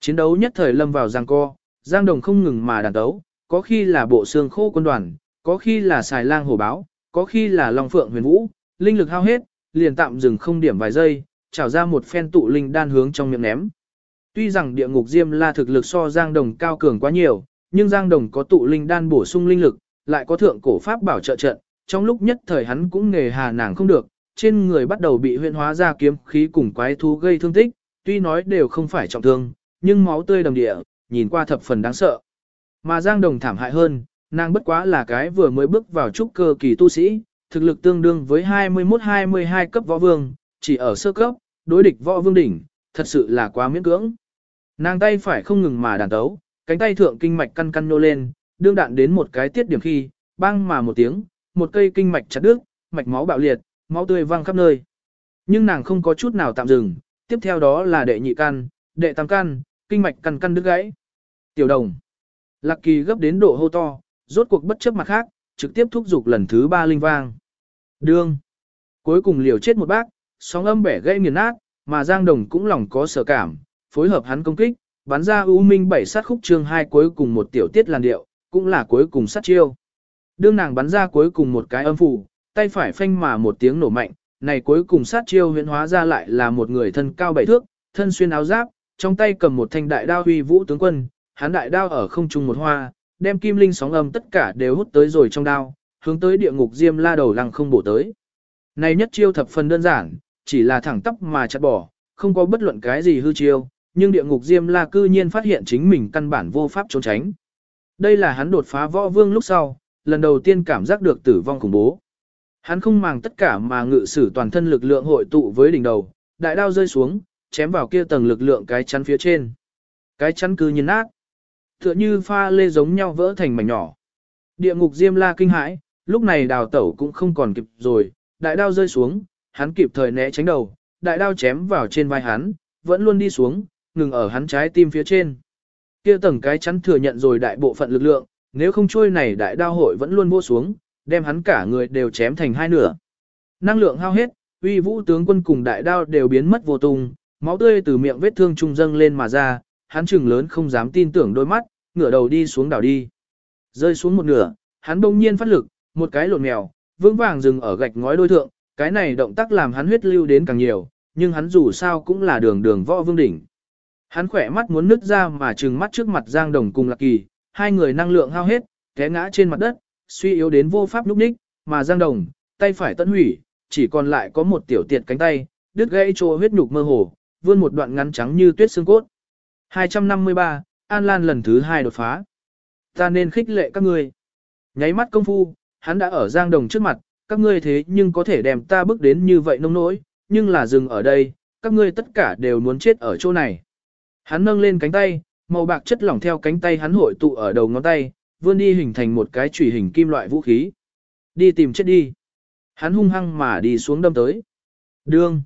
Chiến đấu nhất thời lâm vào giang co, Giang Đồng không ngừng mà đàn đấu có khi là bộ xương khô quân đoàn, có khi là xài lang hổ báo, có khi là long phượng huyền vũ, linh lực hao hết, liền tạm dừng không điểm vài giây, trào ra một phen tụ linh đan hướng trong miệng ném. Tuy rằng địa ngục diêm la thực lực so Giang Đồng cao cường quá nhiều, nhưng Giang Đồng có tụ linh đan bổ sung linh lực, lại có thượng cổ pháp bảo trợ trận, trong lúc nhất thời hắn cũng nghề hà nàng không được, trên người bắt đầu bị huyễn hóa ra kiếm khí cùng quái thú gây thương tích, tuy nói đều không phải trọng thương, nhưng máu tươi đầm địa, nhìn qua thập phần đáng sợ. Mà Giang Đồng thảm hại hơn, nàng bất quá là cái vừa mới bước vào trúc cơ kỳ tu sĩ, thực lực tương đương với 21-22 cấp võ vương, chỉ ở sơ cấp, đối địch võ vương đỉnh, thật sự là quá miễn cưỡng. Nàng tay phải không ngừng mà đàn tấu, cánh tay thượng kinh mạch căn căn nô lên, đương đạn đến một cái tiết điểm khi, băng mà một tiếng, một cây kinh mạch chặt đứt, mạch máu bạo liệt, máu tươi văng khắp nơi. Nhưng nàng không có chút nào tạm dừng, tiếp theo đó là đệ nhị căn, đệ tam căn, kinh mạch căn căn đứt gãy. Tiểu đồng. Lạc kỳ gấp đến độ hô to, rốt cuộc bất chấp mặt khác, trực tiếp thúc giục lần thứ ba linh vang. Đương. Cuối cùng liều chết một bác, sóng âm bẻ gãy nghiền nát, mà Giang Đồng cũng lòng có sở cảm, phối hợp hắn công kích, bắn ra ưu minh bảy sát khúc chương hai cuối cùng một tiểu tiết làn điệu, cũng là cuối cùng sát chiêu. Đương nàng bắn ra cuối cùng một cái âm phủ, tay phải phanh mà một tiếng nổ mạnh, này cuối cùng sát chiêu huyễn hóa ra lại là một người thân cao bảy thước, thân xuyên áo giáp, trong tay cầm một thanh đại đao huy vũ tướng quân, hắn đại đao ở không trung một hoa, đem kim linh sóng âm tất cả đều hút tới rồi trong đao, hướng tới địa ngục diêm la đầu lăng không bổ tới. Này nhất chiêu thập phần đơn giản, chỉ là thẳng tắp mà chặt bỏ, không có bất luận cái gì hư chiêu, nhưng địa ngục diêm la cư nhiên phát hiện chính mình căn bản vô pháp trốn tránh. Đây là hắn đột phá võ vương lúc sau, lần đầu tiên cảm giác được tử vong khủng bố. Hắn không màng tất cả mà ngự sử toàn thân lực lượng hội tụ với đỉnh đầu, đại đao rơi xuống, chém vào kia tầng lực lượng cái chắn phía trên. Cái chắn cứ nhìn nát. Tựa như pha lê giống nhau vỡ thành mảnh nhỏ. Địa ngục diêm la kinh hãi, lúc này đào tẩu cũng không còn kịp rồi, đại đao rơi xuống, hắn kịp thời né tránh đầu, đại đao chém vào trên vai hắn, vẫn luôn đi xuống, ngừng ở hắn trái tim phía trên. Kia tầng cái chắn thừa nhận rồi đại bộ phận lực lượng, nếu không trôi này đại đao hội vẫn luôn vô xuống, đem hắn cả người đều chém thành hai nửa. Năng lượng hao hết, uy vũ tướng quân cùng đại đao đều biến mất vô tung, máu tươi từ miệng vết thương trung dâng lên mà ra, hắn chừng lớn không dám tin tưởng đôi mắt, ngửa đầu đi xuống đảo đi. Rơi xuống một nửa, hắn bỗng nhiên phát lực, một cái lộn mèo, vững vàng dừng ở gạch ngói đôi thượng, cái này động tác làm hắn huyết lưu đến càng nhiều, nhưng hắn dù sao cũng là đường đường võ vương đỉnh. Hắn khỏe mắt muốn nứt ra mà trừng mắt trước mặt Giang Đồng cùng Lạc Kỳ, hai người năng lượng hao hết, té ngã trên mặt đất, suy yếu đến vô pháp lúc ních, mà Giang Đồng, tay phải tận hủy, chỉ còn lại có một tiểu tiệt cánh tay, đứt gãy chỗ huyết nhục mơ hồ, vươn một đoạn ngắn trắng như tuyết xương cốt. 253, An Lan lần thứ hai đột phá. Ta nên khích lệ các ngươi. Nháy mắt công phu, hắn đã ở Giang Đồng trước mặt, các ngươi thế nhưng có thể đem ta bước đến như vậy nông nỗi, nhưng là dừng ở đây, các ngươi tất cả đều muốn chết ở chỗ này. Hắn nâng lên cánh tay, màu bạc chất lỏng theo cánh tay hắn hội tụ ở đầu ngón tay, vươn đi hình thành một cái chủy hình kim loại vũ khí. Đi tìm chết đi. Hắn hung hăng mà đi xuống đâm tới. Đương.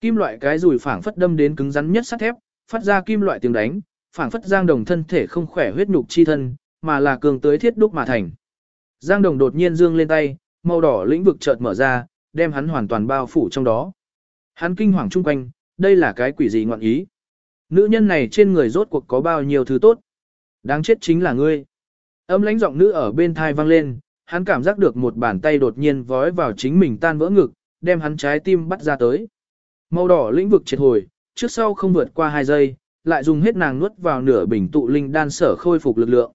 Kim loại cái rùi phảng phất đâm đến cứng rắn nhất sắt thép, phát ra kim loại tiếng đánh, phảng phất Giang Đồng thân thể không khỏe huyết nhục chi thân, mà là cường tới thiết đúc mà thành. Giang Đồng đột nhiên dương lên tay, màu đỏ lĩnh vực chợt mở ra, đem hắn hoàn toàn bao phủ trong đó. Hắn kinh hoàng chung quanh, đây là cái quỷ gì ngọn ý. Nữ nhân này trên người rốt cuộc có bao nhiêu thứ tốt. Đáng chết chính là ngươi. Âm lãnh giọng nữ ở bên thai vang lên, hắn cảm giác được một bàn tay đột nhiên vói vào chính mình tan vỡ ngực, đem hắn trái tim bắt ra tới. Màu đỏ lĩnh vực triệt hồi, trước sau không vượt qua 2 giây, lại dùng hết nàng nuốt vào nửa bình tụ linh đan sở khôi phục lực lượng.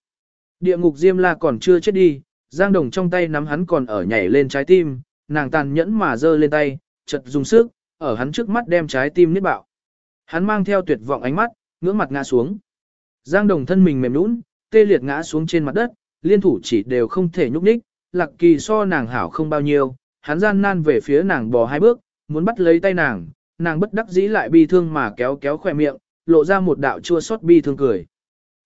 Địa ngục Diêm La còn chưa chết đi, Giang Đồng trong tay nắm hắn còn ở nhảy lên trái tim, nàng tàn nhẫn mà giơ lên tay, chật dùng sức, ở hắn trước mắt đem trái tim niết bạo. Hắn mang theo tuyệt vọng ánh mắt, ngưỡng mặt ngã xuống. Giang Đồng thân mình mềm nhũn, tê liệt ngã xuống trên mặt đất, liên thủ chỉ đều không thể nhúc nhích, Lạc Kỳ so nàng hảo không bao nhiêu, hắn gian nan về phía nàng bò hai bước, muốn bắt lấy tay nàng, nàng bất đắc dĩ lại bi thương mà kéo kéo khỏe miệng, lộ ra một đạo chua xót bi thương cười.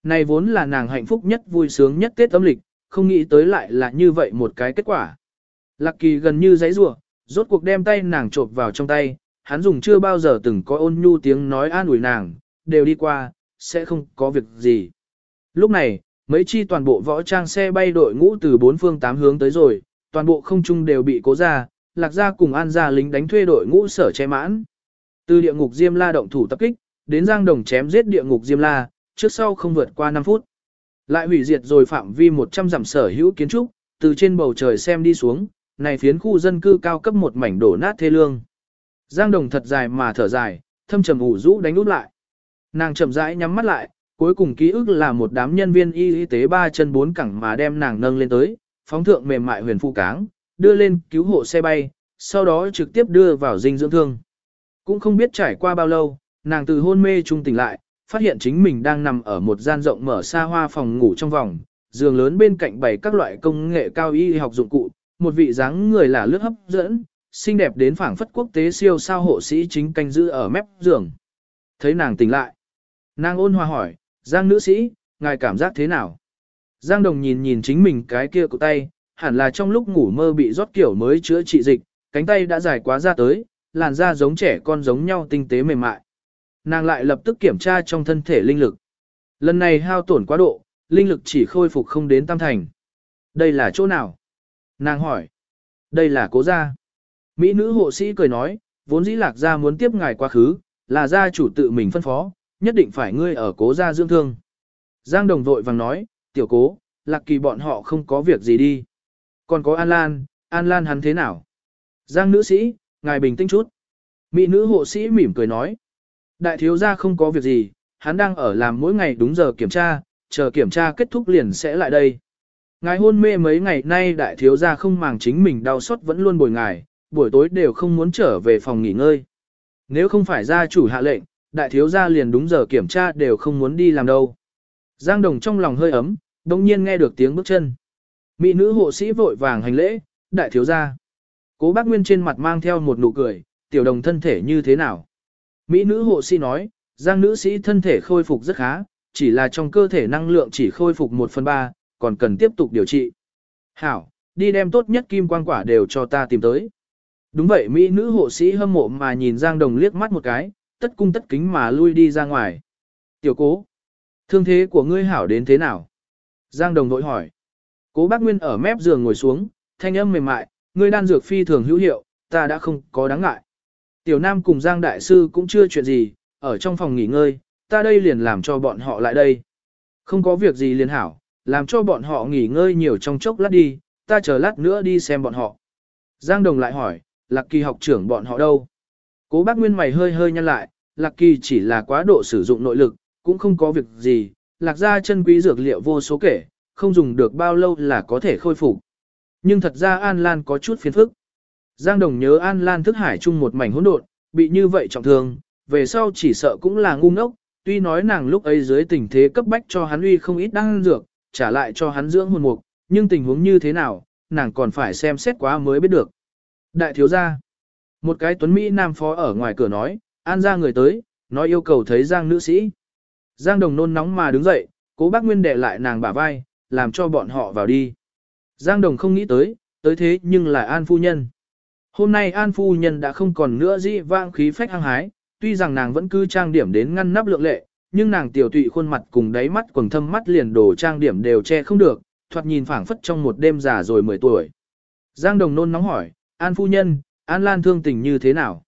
Này vốn là nàng hạnh phúc nhất vui sướng nhất Tết âm lịch, không nghĩ tới lại là như vậy một cái kết quả. Lạc Kỳ gần như giãy rủa, rốt cuộc đem tay nàng chộp vào trong tay, hắn dùng chưa bao giờ từng có ôn nhu tiếng nói an ủi nàng, đều đi qua, sẽ không có việc gì. Lúc này, mấy chi toàn bộ võ trang xe bay đội ngũ từ bốn phương tám hướng tới rồi, toàn bộ không trung đều bị cố ra, lạc ra cùng an ra lính đánh thuê đội ngũ sở che mãn. Từ địa ngục Diêm La động thủ tập kích, đến Giang Đồng chém giết địa ngục Diêm La, trước sau không vượt qua 5 phút. Lại hủy diệt rồi phạm vi 100 dặm sở hữu kiến trúc, từ trên bầu trời xem đi xuống, này phiến khu dân cư cao cấp một mảnh đổ nát thê lương. Giang Đồng thật dài mà thở dài, thâm trầm ủ rũ đánh úp lại. Nàng chậm rãi nhắm mắt lại, cuối cùng ký ức là một đám nhân viên y y tế ba chân bốn cẳng mà đem nàng nâng lên tới, phóng thượng mềm mại huyền phụ cáng, đưa lên cứu hộ xe bay, sau đó trực tiếp đưa vào dinh dưỡng thương. Cũng không biết trải qua bao lâu, nàng từ hôn mê trung tỉnh lại, phát hiện chính mình đang nằm ở một gian rộng mở xa hoa phòng ngủ trong vòng, giường lớn bên cạnh bày các loại công nghệ cao y học dụng cụ, một vị dáng người là lướt hấp dẫn, xinh đẹp đến phảng phất quốc tế siêu sao hộ sĩ chính canh giữ ở mép giường. Thấy nàng tỉnh lại, nàng ôn hòa hỏi, Giang nữ sĩ, ngài cảm giác thế nào? Giang đồng nhìn nhìn chính mình cái kia của tay, hẳn là trong lúc ngủ mơ bị rót kiểu mới chữa trị dịch, cánh tay đã dài quá ra tới, làn da giống trẻ con giống nhau tinh tế mềm mại. Nàng lại lập tức kiểm tra trong thân thể linh lực. Lần này hao tổn quá độ, linh lực chỉ khôi phục không đến tam thành. Đây là chỗ nào? Nàng hỏi. Đây là cố gia. Mỹ nữ hộ sĩ cười nói, vốn dĩ lạc gia muốn tiếp ngài quá khứ, là gia chủ tự mình phân phó, nhất định phải ngươi ở cố gia dưỡng thương. Giang đồng vội vàng nói, tiểu cố, lạc kỳ bọn họ không có việc gì đi. Còn có An Lan, An Lan hắn thế nào? Giang nữ sĩ, ngài bình tĩnh chút. Mỹ nữ hộ sĩ mỉm cười nói. Đại thiếu gia không có việc gì, hắn đang ở làm mỗi ngày đúng giờ kiểm tra, chờ kiểm tra kết thúc liền sẽ lại đây. Ngài hôn mê mấy ngày nay đại thiếu gia không màng chính mình đau xót vẫn luôn bồi ngài, buổi tối đều không muốn trở về phòng nghỉ ngơi. Nếu không phải gia chủ hạ lệnh, đại thiếu gia liền đúng giờ kiểm tra đều không muốn đi làm đâu. Giang Đồng trong lòng hơi ấm, đồng nhiên nghe được tiếng bước chân. Mỹ nữ hộ sĩ vội vàng hành lễ, đại thiếu gia. Cố bác Nguyên trên mặt mang theo một nụ cười, tiểu đồng thân thể như thế nào? Mỹ nữ hộ sĩ nói, Giang nữ sĩ thân thể khôi phục rất khá, chỉ là trong cơ thể năng lượng chỉ khôi phục 1 phần 3, còn cần tiếp tục điều trị. Hảo, đi đem tốt nhất kim quang quả đều cho ta tìm tới. Đúng vậy Mỹ nữ hộ sĩ hâm mộ mà nhìn Giang Đồng liếc mắt một cái, tất cung tất kính mà lui đi ra ngoài. Tiểu cố, thương thế của ngươi hảo đến thế nào? Giang Đồng vội hỏi. Cố bác Nguyên ở mép giường ngồi xuống, thanh âm mềm mại, ngươi đan dược phi thường hữu hiệu, ta đã không có đáng ngại. Tiểu Nam cùng Giang Đại Sư cũng chưa chuyện gì, ở trong phòng nghỉ ngơi, ta đây liền làm cho bọn họ lại đây. Không có việc gì liền hảo, làm cho bọn họ nghỉ ngơi nhiều trong chốc lát đi, ta chờ lát nữa đi xem bọn họ. Giang Đồng lại hỏi, Lạc Kỳ học trưởng bọn họ đâu? Cố bác Nguyên mày hơi hơi nhăn lại, Lạc Kỳ chỉ là quá độ sử dụng nội lực, cũng không có việc gì, lạc ra chân quý dược liệu vô số kể, không dùng được bao lâu là có thể khôi phục. Nhưng thật ra An Lan có chút phiền phức. Giang Đồng nhớ An Lan thức hải chung một mảnh hỗn độn, bị như vậy trọng thương, về sau chỉ sợ cũng là ngu ngốc, tuy nói nàng lúc ấy dưới tình thế cấp bách cho hắn uy không ít đan dược, trả lại cho hắn dưỡng hồn mục, nhưng tình huống như thế nào, nàng còn phải xem xét quá mới biết được. Đại thiếu gia, một cái tuấn Mỹ nam phó ở ngoài cửa nói, An ra người tới, nói yêu cầu thấy Giang nữ sĩ. Giang Đồng nôn nóng mà đứng dậy, cố bác Nguyên để lại nàng bả vai, làm cho bọn họ vào đi. Giang Đồng không nghĩ tới, tới thế nhưng là An Phu Nhân. Hôm nay An Phu Nhân đã không còn nữa dĩ vang khí phách hăng hái, tuy rằng nàng vẫn cứ trang điểm đến ngăn nắp lượng lệ, nhưng nàng tiểu tụy khuôn mặt cùng đáy mắt quầng thâm mắt liền đồ trang điểm đều che không được, thoạt nhìn phảng phất trong một đêm già rồi 10 tuổi. Giang Đồng nôn nóng hỏi, An Phu Nhân, An Lan thương tình như thế nào?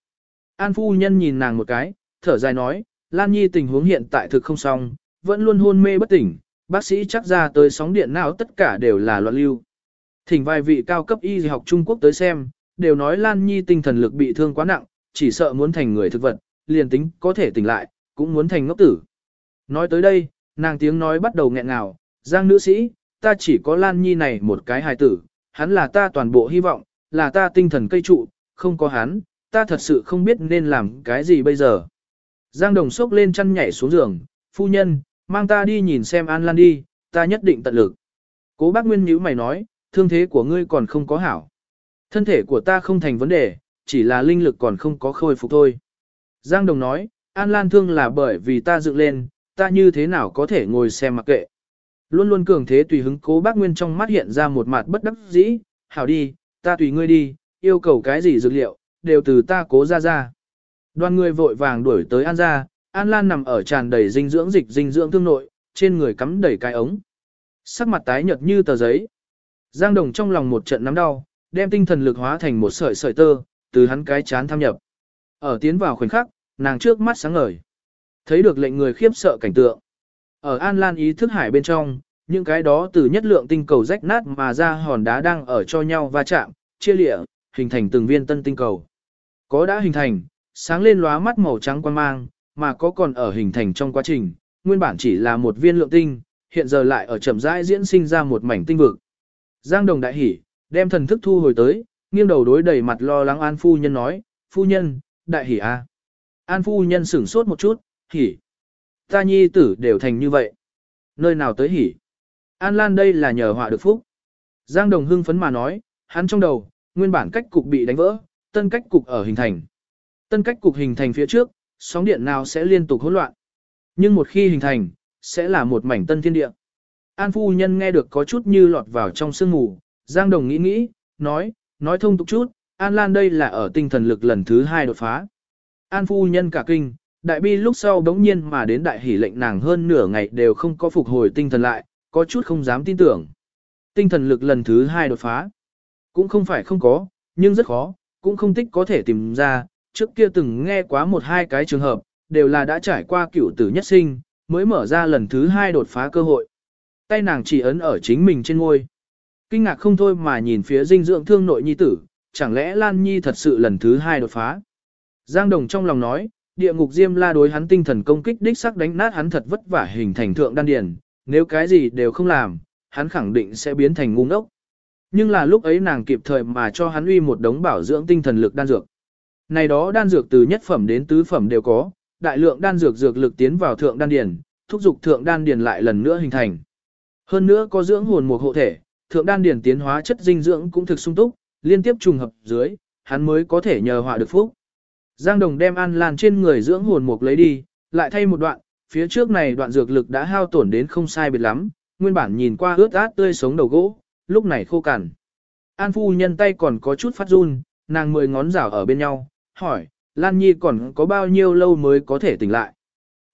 An Phu Nhân nhìn nàng một cái, thở dài nói, Lan Nhi tình huống hiện tại thực không xong, vẫn luôn hôn mê bất tỉnh, bác sĩ chắc ra tới sóng điện não tất cả đều là loạn lưu. Thỉnh vài vị cao cấp y học Trung Quốc tới xem, đều nói Lan Nhi tinh thần lực bị thương quá nặng, chỉ sợ muốn thành người thực vật, liền tính có thể tỉnh lại, cũng muốn thành ngốc tử. Nói tới đây, nàng tiếng nói bắt đầu nghẹn ngào, Giang nữ sĩ, ta chỉ có Lan Nhi này một cái hài tử, hắn là ta toàn bộ hy vọng, là ta tinh thần cây trụ, không có hắn, ta thật sự không biết nên làm cái gì bây giờ. Giang Đồng sốc lên chăn nhảy xuống giường, phu nhân, mang ta đi nhìn xem An Lan đi, ta nhất định tận lực. Cố bác Nguyên nhíu mày nói, thương thế của ngươi còn không có hảo. Thân thể của ta không thành vấn đề, chỉ là linh lực còn không có khôi phục thôi. Giang Đồng nói, An Lan thương là bởi vì ta dựng lên, ta như thế nào có thể ngồi xem mặc kệ. Luôn luôn cường thế tùy hứng cố bác Nguyên trong mắt hiện ra một mặt bất đắc dĩ, hảo đi, ta tùy ngươi đi, yêu cầu cái gì dược liệu, đều từ ta cố ra ra. Đoàn người vội vàng đuổi tới An ra, An Lan nằm ở tràn đầy dinh dưỡng dịch dinh dưỡng thương nội, trên người cắm đầy cái ống. Sắc mặt tái nhợt như tờ giấy. Giang Đồng trong lòng một trận nắm đau, đem tinh thần lực hóa thành một sợi sợi tơ, từ hắn cái chán tham nhập. Ở tiến vào khoảnh khắc, nàng trước mắt sáng ngời. Thấy được lệnh người khiếp sợ cảnh tượng. Ở An Lan ý thức hải bên trong, những cái đó từ nhất lượng tinh cầu rách nát mà ra hòn đá đang ở cho nhau va chạm, chia lịa, hình thành từng viên tân tinh cầu. Có đã hình thành, sáng lên lóa mắt màu trắng quan mang, mà có còn ở hình thành trong quá trình, nguyên bản chỉ là một viên lượng tinh, hiện giờ lại ở chậm rãi diễn sinh ra một mảnh tinh vực. Giang Đồng đại hỉ, đem thần thức thu hồi tới, nghiêng đầu đối đầy mặt lo lắng An phu nhân nói, "Phu nhân, đại hỉ a." À? An phu nhân sửng sốt một chút, "Hỉ? Ta nhi tử đều thành như vậy, nơi nào tới hỉ?" An Lan đây là nhờ họa được phúc. Giang Đồng hưng phấn mà nói, hắn trong đầu, nguyên bản cách cục bị đánh vỡ, tân cách cục ở hình thành. Tân cách cục hình thành phía trước, sóng điện nào sẽ liên tục hỗn loạn. Nhưng một khi hình thành, sẽ là một mảnh tân thiên địa. An phu nhân nghe được có chút như lọt vào trong sương mù, Giang Đồng nghĩ nghĩ, nói, nói thông tục chút, An Lan đây là ở tinh thần lực lần thứ hai đột phá. An phu nhân cả kinh, đại bi lúc sau đống nhiên mà đến đại hỷ lệnh nàng hơn nửa ngày đều không có phục hồi tinh thần lại, có chút không dám tin tưởng. Tinh thần lực lần thứ hai đột phá. Cũng không phải không có, nhưng rất khó, cũng không tích có thể tìm ra, trước kia từng nghe quá một hai cái trường hợp, đều là đã trải qua cựu tử nhất sinh, mới mở ra lần thứ hai đột phá cơ hội. Tay nàng chỉ ấn ở chính mình trên ngôi. Kinh ngạc không thôi mà nhìn phía dinh dưỡng thương nội nhi tử, chẳng lẽ Lan Nhi thật sự lần thứ hai đột phá. Giang Đồng trong lòng nói, địa ngục diêm la đối hắn tinh thần công kích đích sắc đánh nát hắn thật vất vả hình thành thượng đan điền, nếu cái gì đều không làm, hắn khẳng định sẽ biến thành ngu ngốc. Nhưng là lúc ấy nàng kịp thời mà cho hắn uy một đống bảo dưỡng tinh thần lực đan dược. Này đó đan dược từ nhất phẩm đến tứ phẩm đều có, đại lượng đan dược dược lực tiến vào thượng đan điền, thúc dục thượng đan điền lại lần nữa hình thành. Hơn nữa có dưỡng hồn một hộ thể, thượng đan điền tiến hóa chất dinh dưỡng cũng thực sung túc, liên tiếp trùng hợp dưới, hắn mới có thể nhờ họa được phúc. Giang Đồng đem An Lan trên người dưỡng hồn mục lấy đi, lại thay một đoạn, phía trước này đoạn dược lực đã hao tổn đến không sai biệt lắm, nguyên bản nhìn qua ướt át tươi sống đầu gỗ, lúc này khô cằn. An phu nhân tay còn có chút phát run, nàng mười ngón rảo ở bên nhau, hỏi, Lan Nhi còn có bao nhiêu lâu mới có thể tỉnh lại.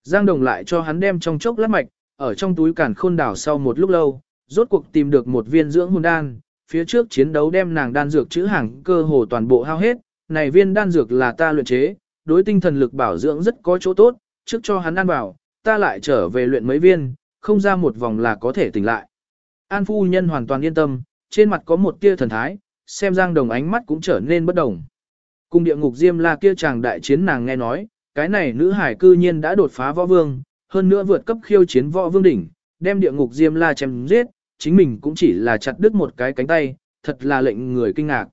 Giang Đồng lại cho hắn đem trong chốc lát mạch, ở trong túi cản khôn đảo sau một lúc lâu, rốt cuộc tìm được một viên dưỡng hồn đan, phía trước chiến đấu đem nàng đan dược chữ hàng cơ hồ toàn bộ hao hết, này viên đan dược là ta luyện chế, đối tinh thần lực bảo dưỡng rất có chỗ tốt, trước cho hắn ăn vào, ta lại trở về luyện mấy viên, không ra một vòng là có thể tỉnh lại. An phu nhân hoàn toàn yên tâm, trên mặt có một tia thần thái, xem Giang Đồng ánh mắt cũng trở nên bất đồng. Cùng địa ngục Diêm La kia chàng đại chiến nàng nghe nói, cái này nữ hải cư nhiên đã đột phá võ vương, hơn nữa vượt cấp khiêu chiến võ vương đỉnh, đem địa ngục diêm la chém giết, chính mình cũng chỉ là chặt đứt một cái cánh tay, thật là lệnh người kinh ngạc.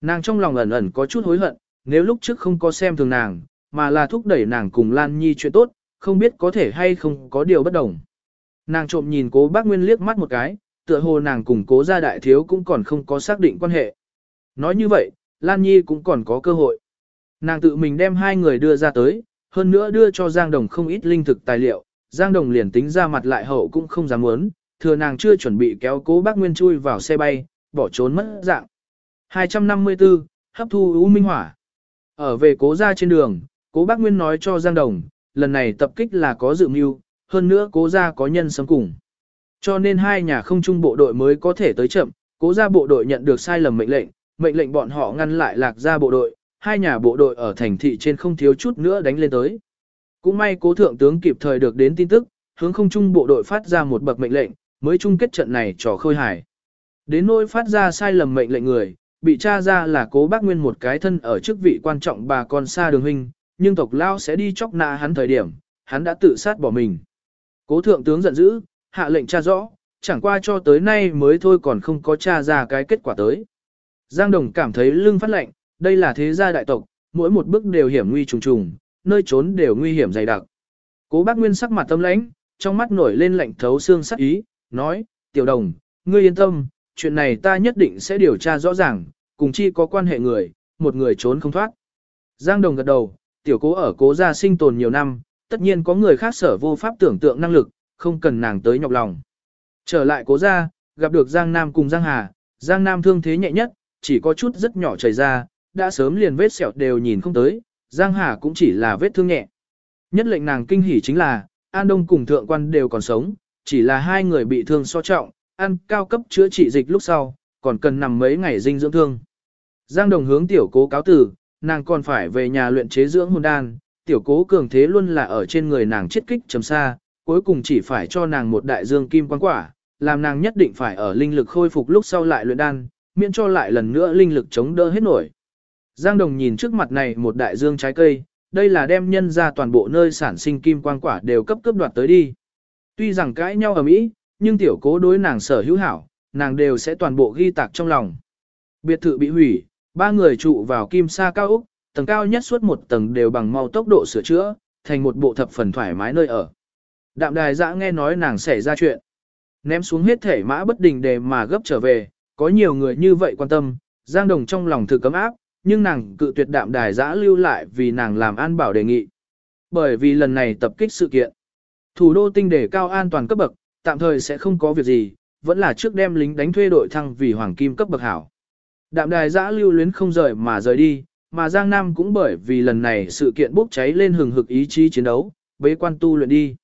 Nàng trong lòng ẩn ẩn có chút hối hận, nếu lúc trước không có xem thường nàng, mà là thúc đẩy nàng cùng Lan Nhi chuyện tốt, không biết có thể hay không có điều bất đồng. Nàng trộm nhìn cố bác Nguyên liếc mắt một cái, tựa hồ nàng cùng cố gia đại thiếu cũng còn không có xác định quan hệ. Nói như vậy, Lan Nhi cũng còn có cơ hội. Nàng tự mình đem hai người đưa ra tới, hơn nữa đưa cho Giang Đồng không ít linh thực tài liệu, Giang Đồng liền tính ra mặt lại hậu cũng không dám muốn, thừa nàng chưa chuẩn bị kéo cố bác Nguyên chui vào xe bay, bỏ trốn mất dạng. 254, hấp thu U Minh Hỏa. Ở về cố ra trên đường, cố bác Nguyên nói cho Giang Đồng, lần này tập kích là có dự mưu, hơn nữa cố gia có nhân sống cùng. Cho nên hai nhà không chung bộ đội mới có thể tới chậm, cố gia bộ đội nhận được sai lầm mệnh lệnh, mệnh lệnh bọn họ ngăn lại lạc gia bộ đội, hai nhà bộ đội ở thành thị trên không thiếu chút nữa đánh lên tới. Cũng may cố thượng tướng kịp thời được đến tin tức, hướng không chung bộ đội phát ra một bậc mệnh lệnh, mới chung kết trận này trò khôi hài. Đến nỗi phát ra sai lầm mệnh lệnh người, bị tra ra là cố bác nguyên một cái thân ở chức vị quan trọng bà con xa đường huynh, nhưng tộc lao sẽ đi chóc nạ hắn thời điểm, hắn đã tự sát bỏ mình. Cố thượng tướng giận dữ, hạ lệnh tra rõ, chẳng qua cho tới nay mới thôi còn không có tra ra cái kết quả tới. Giang Đồng cảm thấy lưng phát lệnh, đây là thế gia đại tộc, mỗi một bước đều hiểm nguy trùng trùng, nơi trốn đều nguy hiểm dày đặc. Cố bác Nguyên sắc mặt tâm lãnh, trong mắt nổi lên lạnh thấu xương sắc ý, nói, tiểu đồng, ngươi yên tâm, chuyện này ta nhất định sẽ điều tra rõ ràng, cùng chi có quan hệ người, một người trốn không thoát. Giang Đồng gật đầu, tiểu cố ở cố gia sinh tồn nhiều năm, tất nhiên có người khác sở vô pháp tưởng tượng năng lực, không cần nàng tới nhọc lòng. Trở lại cố gia, gặp được Giang Nam cùng Giang Hà, Giang Nam thương thế nhẹ nhất, chỉ có chút rất nhỏ chảy ra, đã sớm liền vết sẹo đều nhìn không tới, Giang Hà cũng chỉ là vết thương nhẹ. Nhất lệnh nàng kinh hỉ chính là, An Đông cùng thượng quan đều còn sống, chỉ là hai người bị thương so trọng, ăn cao cấp chữa trị dịch lúc sau, còn cần nằm mấy ngày dinh dưỡng thương. Giang Đồng hướng tiểu cố cáo tử, nàng còn phải về nhà luyện chế dưỡng hồn đan, tiểu cố cường thế luôn là ở trên người nàng chết kích chấm xa, cuối cùng chỉ phải cho nàng một đại dương kim quang quả, làm nàng nhất định phải ở linh lực khôi phục lúc sau lại luyện đan, miễn cho lại lần nữa linh lực chống đỡ hết nổi. Giang Đồng nhìn trước mặt này một đại dương trái cây, đây là đem nhân ra toàn bộ nơi sản sinh kim quang quả đều cấp cấp đoạt tới đi. Tuy rằng cãi nhau ở Mỹ, nhưng tiểu cố đối nàng sở hữu hảo, nàng đều sẽ toàn bộ ghi tạc trong lòng. Biệt thự bị hủy, ba người trụ vào kim sa cao Úc, tầng cao nhất suốt một tầng đều bằng mau tốc độ sửa chữa, thành một bộ thập phần thoải mái nơi ở. Đạm đài dã nghe nói nàng xảy ra chuyện. Ném xuống hết thể mã bất đình để mà gấp trở về, có nhiều người như vậy quan tâm, Giang Đồng trong lòng thử cấm áp, nhưng nàng cự tuyệt đạm đài dã lưu lại vì nàng làm an bảo đề nghị. Bởi vì lần này tập kích sự kiện, thủ đô tinh đề cao an toàn cấp bậc, tạm thời sẽ không có việc gì, vẫn là trước đem lính đánh thuê đội thăng vì hoàng kim cấp bậc hảo. Đạm đài dã lưu luyến không rời mà rời đi, mà Giang Nam cũng bởi vì lần này sự kiện bốc cháy lên hừng hực ý chí chiến đấu, bế quan tu luyện đi.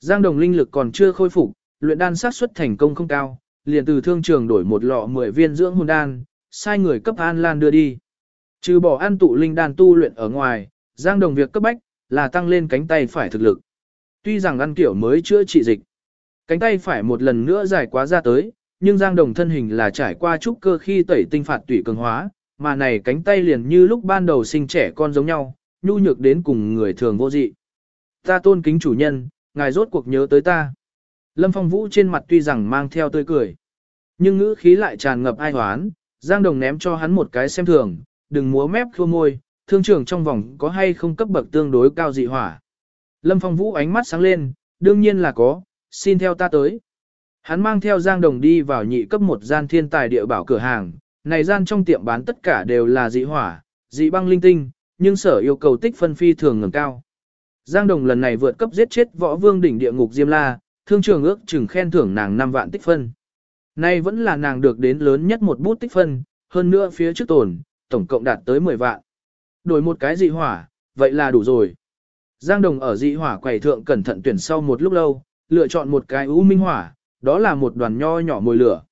Giang Đồng linh lực còn chưa khôi phục, luyện đan sát suất thành công không cao, liền từ thương trường đổi một lọ 10 viên dưỡng hồn đan, sai người cấp An Lan đưa đi. Trừ bỏ an tụ linh đan tu luyện ở ngoài, Giang Đồng việc cấp bách là tăng lên cánh tay phải thực lực. Tuy rằng ăn kiểu mới chữa trị dịch, cánh tay phải một lần nữa dài quá ra tới, nhưng Giang Đồng thân hình là trải qua trúc cơ khi tẩy tinh phạt tủy cường hóa, mà này cánh tay liền như lúc ban đầu sinh trẻ con giống nhau, nhu nhược đến cùng người thường vô dị. Ta tôn kính chủ nhân, ngài rốt cuộc nhớ tới ta. Lâm Phong Vũ trên mặt tuy rằng mang theo tươi cười, nhưng ngữ khí lại tràn ngập ai hoán, Giang Đồng ném cho hắn một cái xem thường, đừng múa mép khô môi, thương trưởng trong vòng có hay không cấp bậc tương đối cao dị hỏa. Lâm Phong Vũ ánh mắt sáng lên, đương nhiên là có, xin theo ta tới. Hắn mang theo Giang Đồng đi vào nhị cấp một gian thiên tài địa bảo cửa hàng, này gian trong tiệm bán tất cả đều là dị hỏa, dị băng linh tinh, nhưng sở yêu cầu tích phân phi thường ngầm cao. Giang Đồng lần này vượt cấp giết chết võ vương đỉnh địa ngục Diêm La, thương trường ước chừng khen thưởng nàng 5 vạn tích phân. Nay vẫn là nàng được đến lớn nhất một bút tích phân, hơn nữa phía trước tổn tổng cộng đạt tới 10 vạn. Đổi một cái dị hỏa, vậy là đủ rồi. Giang Đồng ở dị hỏa quầy thượng cẩn thận tuyển sau một lúc lâu, lựa chọn một cái u minh hỏa, đó là một đoàn nho nhỏ mồi lửa.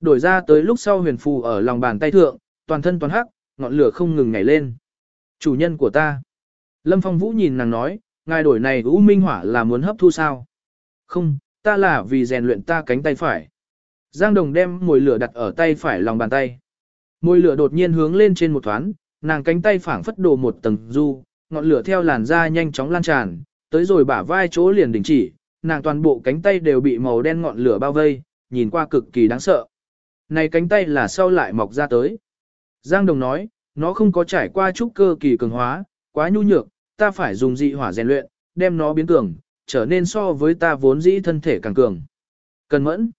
Đổi ra tới lúc sau huyền phù ở lòng bàn tay thượng, toàn thân toàn hắc, ngọn lửa không ngừng nhảy lên. Chủ nhân của ta. Lâm Phong Vũ nhìn nàng nói, ngài đổi này u minh hỏa là muốn hấp thu sao? Không, ta là vì rèn luyện ta cánh tay phải. Giang Đồng đem mồi lửa đặt ở tay phải lòng bàn tay. Mồi lửa đột nhiên hướng lên trên một thoáng, nàng cánh tay phảng phất đồ một tầng du, ngọn lửa theo làn da nhanh chóng lan tràn, tới rồi bả vai chỗ liền đình chỉ, nàng toàn bộ cánh tay đều bị màu đen ngọn lửa bao vây, nhìn qua cực kỳ đáng sợ. Này cánh tay là sau lại mọc ra tới. Giang Đồng nói, nó không có trải qua chút cơ kỳ cường hóa, quá nhu nhược, ta phải dùng dị hỏa rèn luyện, đem nó biến cường, trở nên so với ta vốn dĩ thân thể càng cường. Cần mẫn.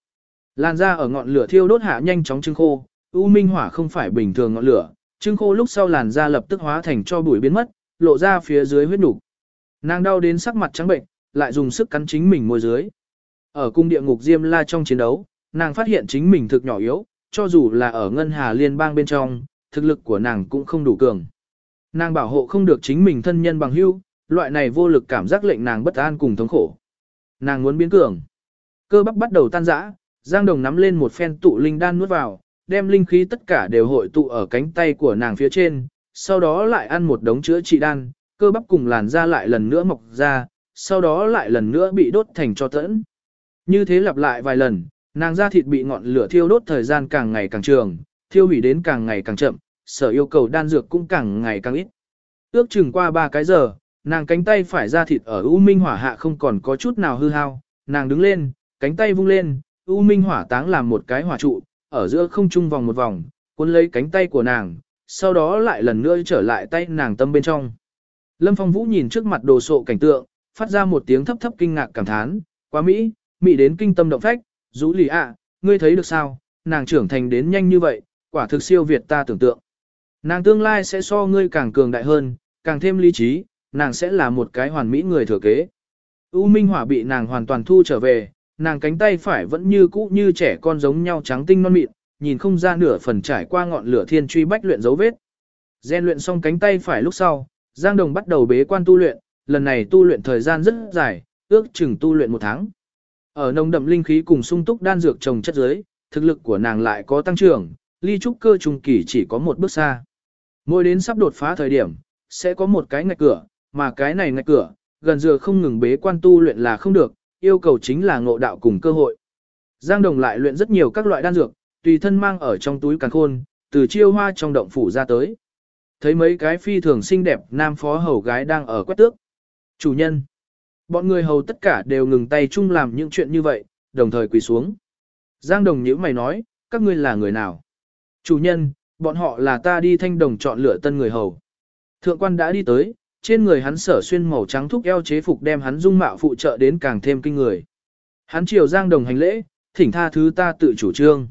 Làn da ở ngọn lửa thiêu đốt hạ nhanh chóng trưng khô, u minh hỏa không phải bình thường ngọn lửa, trưng khô lúc sau làn da lập tức hóa thành cho bụi biến mất, lộ ra phía dưới huyết nục. Nàng đau đến sắc mặt trắng bệnh, lại dùng sức cắn chính mình môi dưới. Ở cung địa ngục Diêm La trong chiến đấu, nàng phát hiện chính mình thực nhỏ yếu, cho dù là ở ngân hà liên bang bên trong, thực lực của nàng cũng không đủ cường. Nàng bảo hộ không được chính mình thân nhân bằng hữu, loại này vô lực cảm giác lệnh nàng bất an cùng thống khổ. Nàng muốn biến cường. Cơ bắp bắt đầu tan rã, Giang Đồng nắm lên một phen tụ linh đan nuốt vào, đem linh khí tất cả đều hội tụ ở cánh tay của nàng phía trên, sau đó lại ăn một đống chữa trị đan, cơ bắp cùng làn da lại lần nữa mọc ra, sau đó lại lần nữa bị đốt thành cho tẫn. Như thế lặp lại vài lần, nàng da thịt bị ngọn lửa thiêu đốt thời gian càng ngày càng trường, thiêu hủy đến càng ngày càng chậm, sở yêu cầu đan dược cũng càng ngày càng ít. Ước chừng qua 3 cái giờ, nàng cánh tay phải da thịt ở U Minh hỏa hạ không còn có chút nào hư hao, nàng đứng lên, cánh tay vung lên, U Minh hỏa táng làm một cái hỏa trụ, ở giữa không trung vòng một vòng, cuốn lấy cánh tay của nàng, sau đó lại lần nữa trở lại tay nàng tâm bên trong. Lâm Phong Vũ nhìn trước mặt đồ sộ cảnh tượng, phát ra một tiếng thấp thấp kinh ngạc cảm thán, quá Mỹ, Mỹ đến kinh tâm động phách, rũ lì ạ, ngươi thấy được sao, nàng trưởng thành đến nhanh như vậy, quả thực siêu việt ta tưởng tượng. Nàng tương lai sẽ so ngươi càng cường đại hơn, càng thêm lý trí, nàng sẽ là một cái hoàn mỹ người thừa kế. U Minh Hỏa bị nàng hoàn toàn thu trở về, nàng cánh tay phải vẫn như cũ như trẻ con giống nhau trắng tinh non mịn, nhìn không ra nửa phần trải qua ngọn lửa thiên truy bách luyện dấu vết. Gen luyện xong cánh tay phải lúc sau, Giang Đồng bắt đầu bế quan tu luyện, lần này tu luyện thời gian rất dài, ước chừng tu luyện một tháng. Ở nồng đậm linh khí cùng sung túc đan dược trồng chất dưới, thực lực của nàng lại có tăng trưởng, ly trúc cơ trùng kỳ chỉ có một bước xa. Mỗi đến sắp đột phá thời điểm, sẽ có một cái ngạch cửa, mà cái này ngạch cửa, gần giờ không ngừng bế quan tu luyện là không được, yêu cầu chính là ngộ đạo cùng cơ hội. Giang Đồng lại luyện rất nhiều các loại đan dược, tùy thân mang ở trong túi càng khôn, từ chiêu hoa trong động phủ ra tới. Thấy mấy cái phi thường xinh đẹp nam phó hầu gái đang ở quét tước. Chủ nhân. Bọn người hầu tất cả đều ngừng tay chung làm những chuyện như vậy, đồng thời quỳ xuống. Giang Đồng nhữ mày nói, các ngươi là người nào? Chủ nhân, bọn họ là ta đi thanh đồng chọn lựa tân người hầu. Thượng quan đã đi tới, trên người hắn sở xuyên màu trắng thúc eo chế phục đem hắn dung mạo phụ trợ đến càng thêm kinh người. Hắn chiều Giang Đồng hành lễ, thỉnh tha thứ ta tự chủ trương.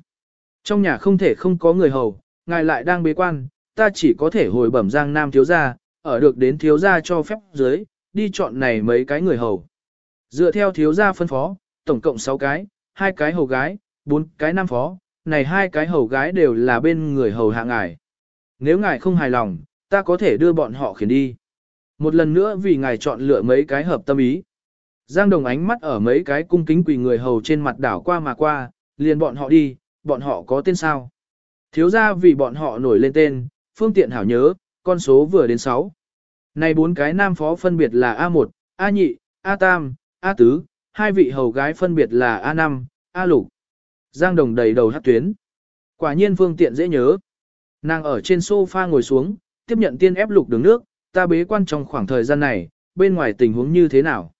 Trong nhà không thể không có người hầu, ngài lại đang bế quan, ta chỉ có thể hồi bẩm Giang Nam thiếu gia, ở được đến thiếu gia cho phép dưới, đi chọn này mấy cái người hầu. Dựa theo thiếu gia phân phó, tổng cộng 6 cái, hai cái hầu gái, bốn cái nam phó, này hai cái hầu gái đều là bên người hầu hạ ngài. Nếu ngài không hài lòng, ta có thể đưa bọn họ khiển đi. Một lần nữa vì ngài chọn lựa mấy cái hợp tâm ý. Giang Đồng ánh mắt ở mấy cái cung kính quỳ người hầu trên mặt đảo qua mà qua, liền bọn họ đi, bọn họ có tên sao. Thiếu ra vì bọn họ nổi lên tên, phương tiện hảo nhớ, con số vừa đến 6. Này bốn cái nam phó phân biệt là A1, A nhị, A tam, A tứ, hai vị hầu gái phân biệt là A5, A lục. Giang Đồng đầy đầu hát tuyến. Quả nhiên phương tiện dễ nhớ. Nàng ở trên sofa ngồi xuống, tiếp nhận tiên ép lục đường nước, ta bế quan trong khoảng thời gian này, bên ngoài tình huống như thế nào.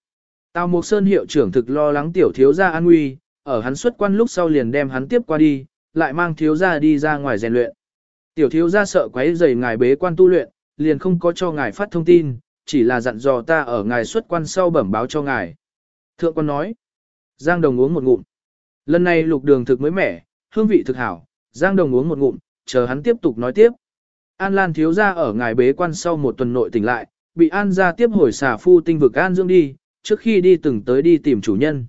Tào Mộc Sơn hiệu trưởng thực lo lắng tiểu thiếu gia an nguy, ở hắn xuất quan lúc sau liền đem hắn tiếp qua đi, lại mang thiếu gia đi ra ngoài rèn luyện. Tiểu thiếu gia sợ quấy rầy ngài bế quan tu luyện, liền không có cho ngài phát thông tin, chỉ là dặn dò ta ở ngài xuất quan sau bẩm báo cho ngài. Thượng quan nói, Giang Đồng uống một ngụm. Lần này lục đường thực mới mẻ, hương vị thực hảo, Giang Đồng uống một ngụm, chờ hắn tiếp tục nói tiếp. An Lan thiếu gia ở ngài bế quan sau một tuần nội tỉnh lại, bị An gia tiếp hồi xả phu tinh vực An Dương đi, trước khi đi từng tới đi tìm chủ nhân.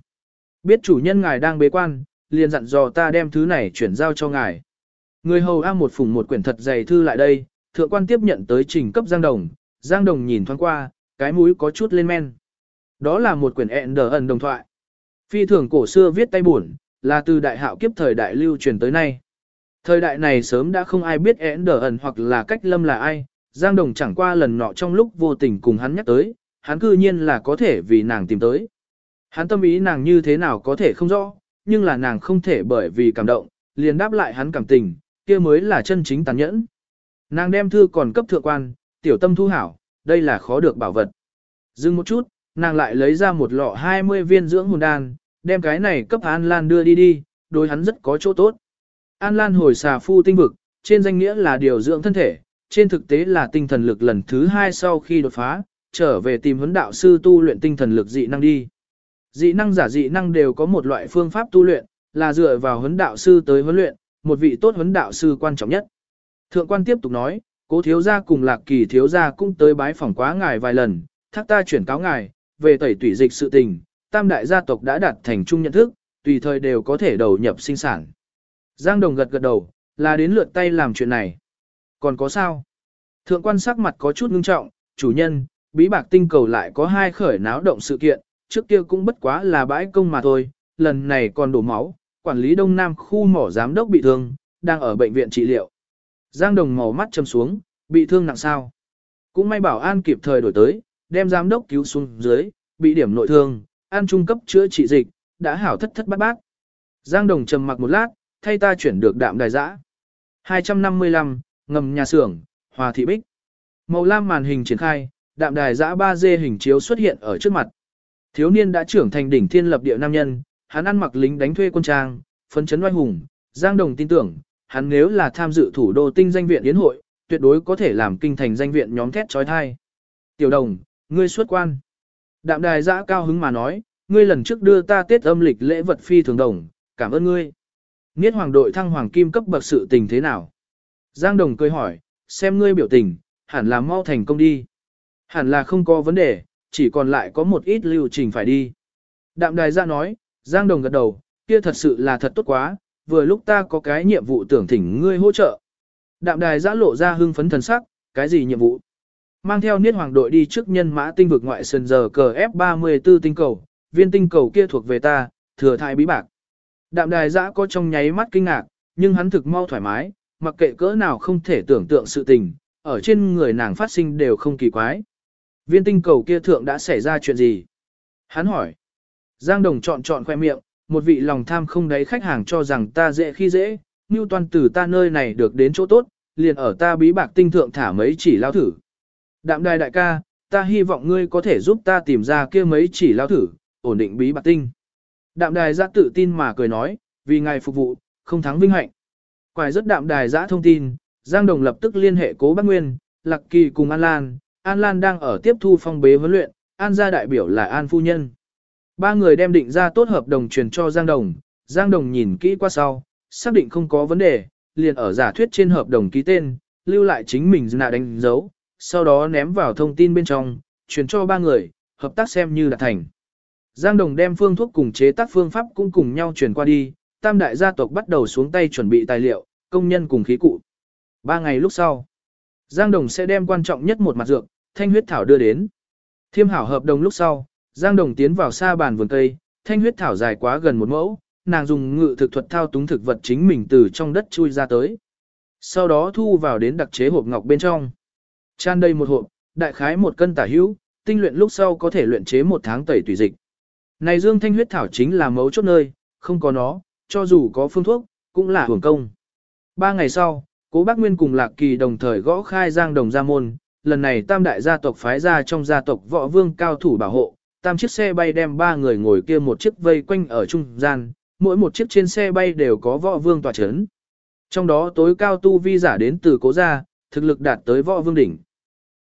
Biết chủ nhân ngài đang bế quan, liền dặn dò ta đem thứ này chuyển giao cho ngài. Người hầu A một phùng một quyển thật dày thư lại đây, thượng quan tiếp nhận tới trình cấp Giang Đồng, Giang Đồng nhìn thoáng qua, cái mũi có chút lên men. Đó là một quyển ẹn đờ ẩn đồng thoại. Phi thường cổ xưa viết tay buồn, là từ đại hạo kiếp thời đại lưu truyền tới nay. Thời đại này sớm đã không ai biết ẹn đờ ẩn hoặc là cách lâm là ai, Giang Đồng chẳng qua lần nọ trong lúc vô tình cùng hắn nhắc tới, hắn cư nhiên là có thể vì nàng tìm tới. Hắn tâm ý nàng như thế nào có thể không rõ, nhưng là nàng không thể bởi vì cảm động, liền đáp lại hắn cảm tình, kia mới là chân chính tàn nhẫn. Nàng đem thư còn cấp thượng quan, tiểu tâm thu hảo, đây là khó được bảo vật. Dừng một chút, nàng lại lấy ra một lọ 20 viên dưỡng hồn đan, đem cái này cấp An Lan đưa đi đi, đối hắn rất có chỗ tốt. An Lan hồi xà phu tinh vực, trên danh nghĩa là điều dưỡng thân thể, trên thực tế là tinh thần lực lần thứ hai sau khi đột phá, trở về tìm huấn đạo sư tu luyện tinh thần lực dị năng đi. Dị năng giả dị năng đều có một loại phương pháp tu luyện, là dựa vào huấn đạo sư tới huấn luyện, một vị tốt huấn đạo sư quan trọng nhất. Thượng quan tiếp tục nói, cố thiếu gia cùng lạc kỳ thiếu gia cũng tới bái phỏng quá ngài vài lần, thác ta chuyển cáo ngài, về tẩy tủy dịch sự tình, tam đại gia tộc đã đạt thành chung nhận thức, tùy thời đều có thể đầu nhập sinh sản. Giang Đồng gật gật đầu, là đến lượt tay làm chuyện này. Còn có sao? Thượng quan sắc mặt có chút ngưng trọng, chủ nhân, bí bạc tinh cầu lại có hai khởi náo động sự kiện, trước kia cũng bất quá là bãi công mà thôi, lần này còn đổ máu, quản lý đông nam khu mỏ giám đốc bị thương, đang ở bệnh viện trị liệu. Giang Đồng màu mắt châm xuống, bị thương nặng sao. Cũng may bảo an kịp thời đổi tới, đem giám đốc cứu xuống dưới, bị điểm nội thương, an trung cấp chữa trị dịch, đã hảo thất thất bát bát. Giang Đồng trầm mặc một lát, thay ta chuyển được đạm đài giã. 255, ngầm nhà xưởng, hòa thị bích. Màu lam màn hình triển khai, đạm đài giã 3D hình chiếu xuất hiện ở trước mặt. Thiếu niên đã trưởng thành đỉnh thiên lập địa nam nhân, hắn ăn mặc lính đánh thuê quân trang, phấn chấn oai hùng, Giang Đồng tin tưởng, hắn nếu là tham dự thủ đô tinh danh viện yến hội, tuyệt đối có thể làm kinh thành danh viện nhóm thét trói thai. Tiểu đồng, ngươi xuất quan. Đạm đài giã cao hứng mà nói, ngươi lần trước đưa ta tiết âm lịch lễ vật phi thường đồng, cảm ơn ngươi. Niết hoàng đội thăng hoàng kim cấp bậc sự tình thế nào? Giang đồng cười hỏi, xem ngươi biểu tình, hẳn là mau thành công đi. Hẳn là không có vấn đề, chỉ còn lại có một ít lưu trình phải đi. Đạm đài giã nói, Giang đồng gật đầu, kia thật sự là thật tốt quá, vừa lúc ta có cái nhiệm vụ tưởng thỉnh ngươi hỗ trợ. Đạm đài giã lộ ra hưng phấn thần sắc, cái gì nhiệm vụ? Mang theo niết hoàng đội đi trước nhân mã tinh vực ngoại sân giờ cờ F34 tinh cầu, viên tinh cầu kia thuộc về ta, thừa thai bí bạc. Đạm đài giã có trong nháy mắt kinh ngạc, nhưng hắn thực mau thoải mái, mặc kệ cỡ nào không thể tưởng tượng sự tình, ở trên người nàng phát sinh đều không kỳ quái. Viên tinh cầu kia thượng đã xảy ra chuyện gì? Hắn hỏi. Giang Đồng chọn chọn khoe miệng, một vị lòng tham không đáy khách hàng cho rằng ta dễ khi dễ, như toàn từ ta nơi này được đến chỗ tốt, liền ở ta bí bạc tinh thượng thả mấy chỉ lao thử. Đạm đài đại ca, ta hy vọng ngươi có thể giúp ta tìm ra kia mấy chỉ lao thử, ổn định bí bạc tinh. Đạm đài giã tự tin mà cười nói, vì ngài phục vụ, không thắng vinh hạnh. Quài rất đạm đài giã thông tin, Giang Đồng lập tức liên hệ cố bác Nguyên, Lạc Kỳ cùng An Lan. An Lan đang ở tiếp thu phong bế huấn luyện, An gia đại biểu là An Phu Nhân. Ba người đem định ra tốt hợp đồng truyền cho Giang Đồng, Giang Đồng nhìn kỹ qua sau, xác định không có vấn đề, liền ở giả thuyết trên hợp đồng ký tên, lưu lại chính mình nạ đánh dấu, sau đó ném vào thông tin bên trong, truyền cho ba người, hợp tác xem như là thành. Giang Đồng đem phương thuốc cùng chế tác phương pháp cũng cùng nhau truyền qua đi, tam đại gia tộc bắt đầu xuống tay chuẩn bị tài liệu, công nhân cùng khí cụ. Ba ngày lúc sau, Giang Đồng sẽ đem quan trọng nhất một mặt dược, thanh huyết thảo đưa đến. Thiêm hảo hợp đồng lúc sau, Giang Đồng tiến vào xa bàn vườn cây, thanh huyết thảo dài quá gần một mẫu, nàng dùng ngự thực thuật thao túng thực vật chính mình từ trong đất chui ra tới. Sau đó thu vào đến đặc chế hộp ngọc bên trong. Chan đây một hộp, đại khái một cân tả hữu, tinh luyện lúc sau có thể luyện chế một tháng tẩy tùy dịch. Này dương thanh huyết thảo chính là mấu chốt nơi, không có nó, cho dù có phương thuốc, cũng là hưởng công. Ba ngày sau, cố bác Nguyên cùng Lạc Kỳ đồng thời gõ khai giang đồng gia môn, lần này tam đại gia tộc phái ra trong gia tộc võ vương cao thủ bảo hộ, tam chiếc xe bay đem ba người ngồi kia một chiếc vây quanh ở trung gian, mỗi một chiếc trên xe bay đều có võ vương tòa chấn. Trong đó tối cao tu vi giả đến từ cố gia, thực lực đạt tới võ vương đỉnh.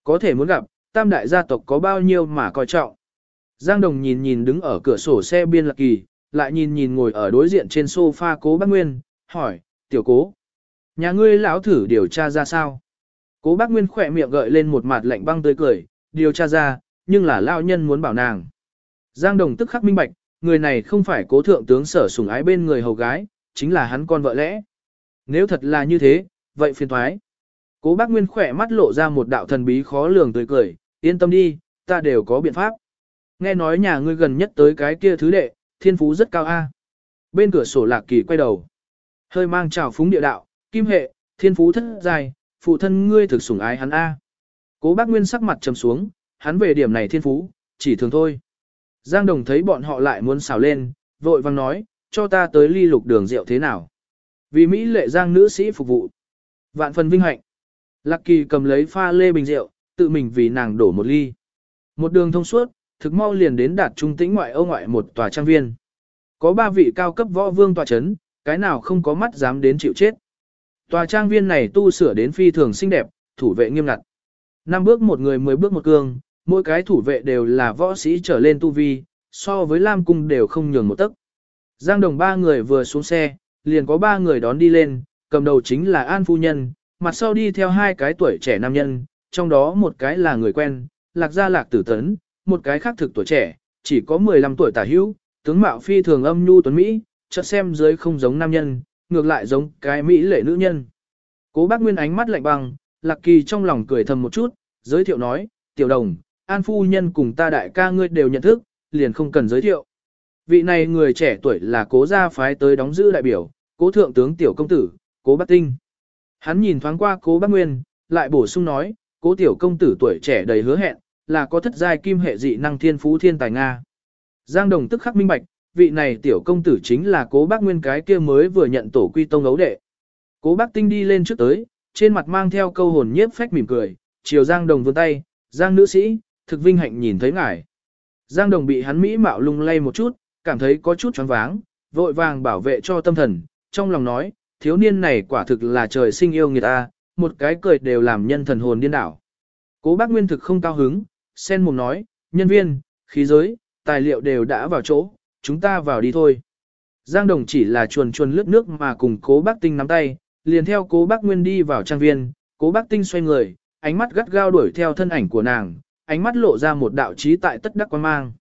Có thể muốn gặp, tam đại gia tộc có bao nhiêu mà coi trọng. Giang Đồng nhìn nhìn đứng ở cửa sổ xe biên lạc kỳ, lại nhìn nhìn ngồi ở đối diện trên sofa cố bác Nguyên, hỏi, tiểu cố. Nhà ngươi lão thử điều tra ra sao? Cố bác Nguyên khỏe miệng gợi lên một mặt lạnh băng tươi cười, điều tra ra, nhưng là lao nhân muốn bảo nàng. Giang Đồng tức khắc minh bạch, người này không phải cố thượng tướng sở sủng ái bên người hầu gái, chính là hắn con vợ lẽ. Nếu thật là như thế, vậy phiền thoái. Cố bác Nguyên khỏe mắt lộ ra một đạo thần bí khó lường tươi cười, yên tâm đi, ta đều có biện pháp. Nghe nói nhà ngươi gần nhất tới cái kia thứ đệ, thiên phú rất cao a. Bên cửa sổ lạc kỳ quay đầu. Hơi mang trào phúng địa đạo, kim hệ, thiên phú thất dài, phụ thân ngươi thực sủng ái hắn a. Cố bác Nguyên sắc mặt trầm xuống, hắn về điểm này thiên phú, chỉ thường thôi. Giang Đồng thấy bọn họ lại muốn xào lên, vội vang nói, cho ta tới ly lục đường rượu thế nào. Vì Mỹ lệ Giang nữ sĩ phục vụ. Vạn phần vinh hạnh. Lạc Kỳ cầm lấy pha lê bình rượu, tự mình vì nàng đổ một ly. Một đường thông suốt, thực mau liền đến đạt trung tĩnh ngoại ô ngoại một tòa trang viên. Có ba vị cao cấp võ vương tòa chấn, cái nào không có mắt dám đến chịu chết. Tòa trang viên này tu sửa đến phi thường xinh đẹp, thủ vệ nghiêm ngặt. Năm bước một người mười bước một cương, mỗi cái thủ vệ đều là võ sĩ trở lên tu vi, so với Lam Cung đều không nhường một tấc. Giang Đồng ba người vừa xuống xe, liền có ba người đón đi lên, cầm đầu chính là An Phu Nhân, mặt sau đi theo hai cái tuổi trẻ nam nhân, trong đó một cái là người quen, lạc gia lạc tử tấn, một cái khác thực tuổi trẻ, chỉ có 15 tuổi tả hữu, tướng mạo phi thường âm nhu tuấn Mỹ, chợt xem dưới không giống nam nhân, ngược lại giống cái Mỹ lệ nữ nhân. Cố bác Nguyên ánh mắt lạnh băng, lạc kỳ trong lòng cười thầm một chút, giới thiệu nói, tiểu đồng, an phu nhân cùng ta đại ca ngươi đều nhận thức, liền không cần giới thiệu. Vị này người trẻ tuổi là cố gia phái tới đóng giữ đại biểu, cố thượng tướng tiểu công tử, cố bác tinh. Hắn nhìn thoáng qua cố bác Nguyên, lại bổ sung nói, cố tiểu công tử tuổi trẻ đầy hứa hẹn, là có thất giai kim hệ dị năng thiên phú thiên tài Nga. Giang Đồng tức khắc minh bạch, vị này tiểu công tử chính là cố bác Nguyên cái kia mới vừa nhận tổ quy tông ấu đệ. Cố bác Tinh đi lên trước tới, trên mặt mang theo câu hồn nhiếp phách mỉm cười, chiều Giang Đồng vươn tay, Giang nữ sĩ, thực vinh hạnh nhìn thấy ngài. Giang Đồng bị hắn mỹ mạo lung lay một chút, cảm thấy có chút choáng váng, vội vàng bảo vệ cho tâm thần, trong lòng nói, thiếu niên này quả thực là trời sinh yêu người ta, một cái cười đều làm nhân thần hồn điên đảo. Cố bác Nguyên thực không cao hứng, sen mồm nói, nhân viên, khí giới, tài liệu đều đã vào chỗ, chúng ta vào đi thôi. Giang Đồng chỉ là chuồn chuồn lướt nước mà cùng cố bác Tinh nắm tay, liền theo cố bác Nguyên đi vào trang viên, cố bác Tinh xoay người, ánh mắt gắt gao đuổi theo thân ảnh của nàng, ánh mắt lộ ra một đạo trí tại tất đắc quan mang.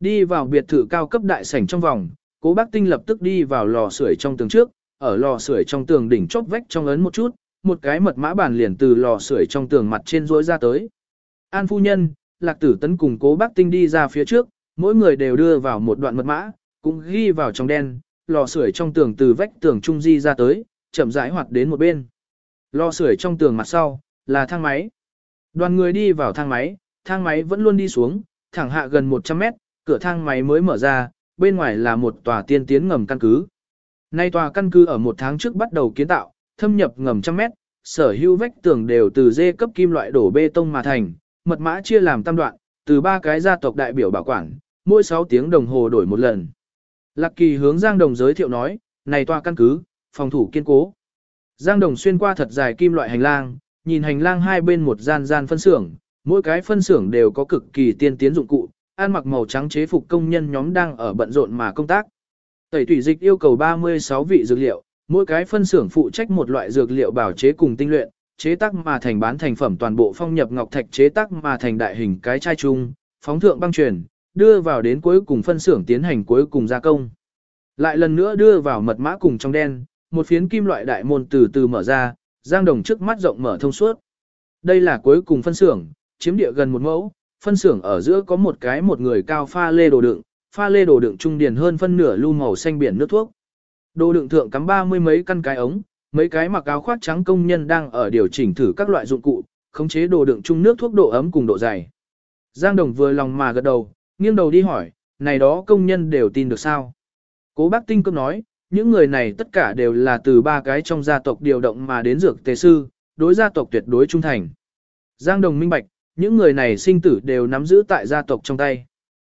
Đi vào biệt thự cao cấp đại sảnh trong vòng, cố bác Tinh lập tức đi vào lò sưởi trong tường trước, ở lò sưởi trong tường đỉnh chóp vách trong ấn một chút, một cái mật mã bản liền từ lò sưởi trong tường mặt trên rối ra tới. An phu nhân, lạc tử tấn cùng cố bác tinh đi ra phía trước, mỗi người đều đưa vào một đoạn mật mã, cũng ghi vào trong đen, lò sưởi trong tường từ vách tường trung di ra tới, chậm rãi hoạt đến một bên. Lò sưởi trong tường mặt sau, là thang máy. Đoàn người đi vào thang máy, thang máy vẫn luôn đi xuống, thẳng hạ gần 100 mét, cửa thang máy mới mở ra, bên ngoài là một tòa tiên tiến ngầm căn cứ. Nay tòa căn cứ ở một tháng trước bắt đầu kiến tạo, thâm nhập ngầm trăm mét, sở hữu vách tường đều từ dê cấp kim loại đổ bê tông mà thành, mật mã chia làm tam đoạn, từ ba cái gia tộc đại biểu bảo quản, mỗi 6 tiếng đồng hồ đổi một lần. Lạc Kỳ hướng Giang Đồng giới thiệu nói, này tòa căn cứ, phòng thủ kiên cố. Giang Đồng xuyên qua thật dài kim loại hành lang, nhìn hành lang hai bên một gian gian phân xưởng, mỗi cái phân xưởng đều có cực kỳ tiên tiến dụng cụ, ăn mặc màu trắng chế phục công nhân nhóm đang ở bận rộn mà công tác. Tẩy thủy dịch yêu cầu 36 vị dược liệu, mỗi cái phân xưởng phụ trách một loại dược liệu bảo chế cùng tinh luyện, chế tác mà thành bán thành phẩm toàn bộ phong nhập ngọc thạch chế tác mà thành đại hình cái chai chung, phóng thượng băng truyền, đưa vào đến cuối cùng phân xưởng tiến hành cuối cùng gia công. Lại lần nữa đưa vào mật mã cùng trong đen, một phiến kim loại đại môn từ từ mở ra, giang đồng trước mắt rộng mở thông suốt. Đây là cuối cùng phân xưởng, chiếm địa gần một mẫu, phân xưởng ở giữa có một cái một người cao pha lê đồ đựng, pha lê đồ đựng trung điền hơn phân nửa lu màu xanh biển nước thuốc. Đồ đựng thượng cắm ba mươi mấy căn cái ống, mấy cái mặc áo khoác trắng công nhân đang ở điều chỉnh thử các loại dụng cụ, khống chế đồ đựng chung nước thuốc độ ấm cùng độ dày. Giang Đồng vừa lòng mà gật đầu, nghiêng đầu đi hỏi, này đó công nhân đều tin được sao? Cố bác tinh cấp nói, những người này tất cả đều là từ ba cái trong gia tộc điều động mà đến dược tế sư, đối gia tộc tuyệt đối trung thành. Giang Đồng minh bạch, những người này sinh tử đều nắm giữ tại gia tộc trong tay.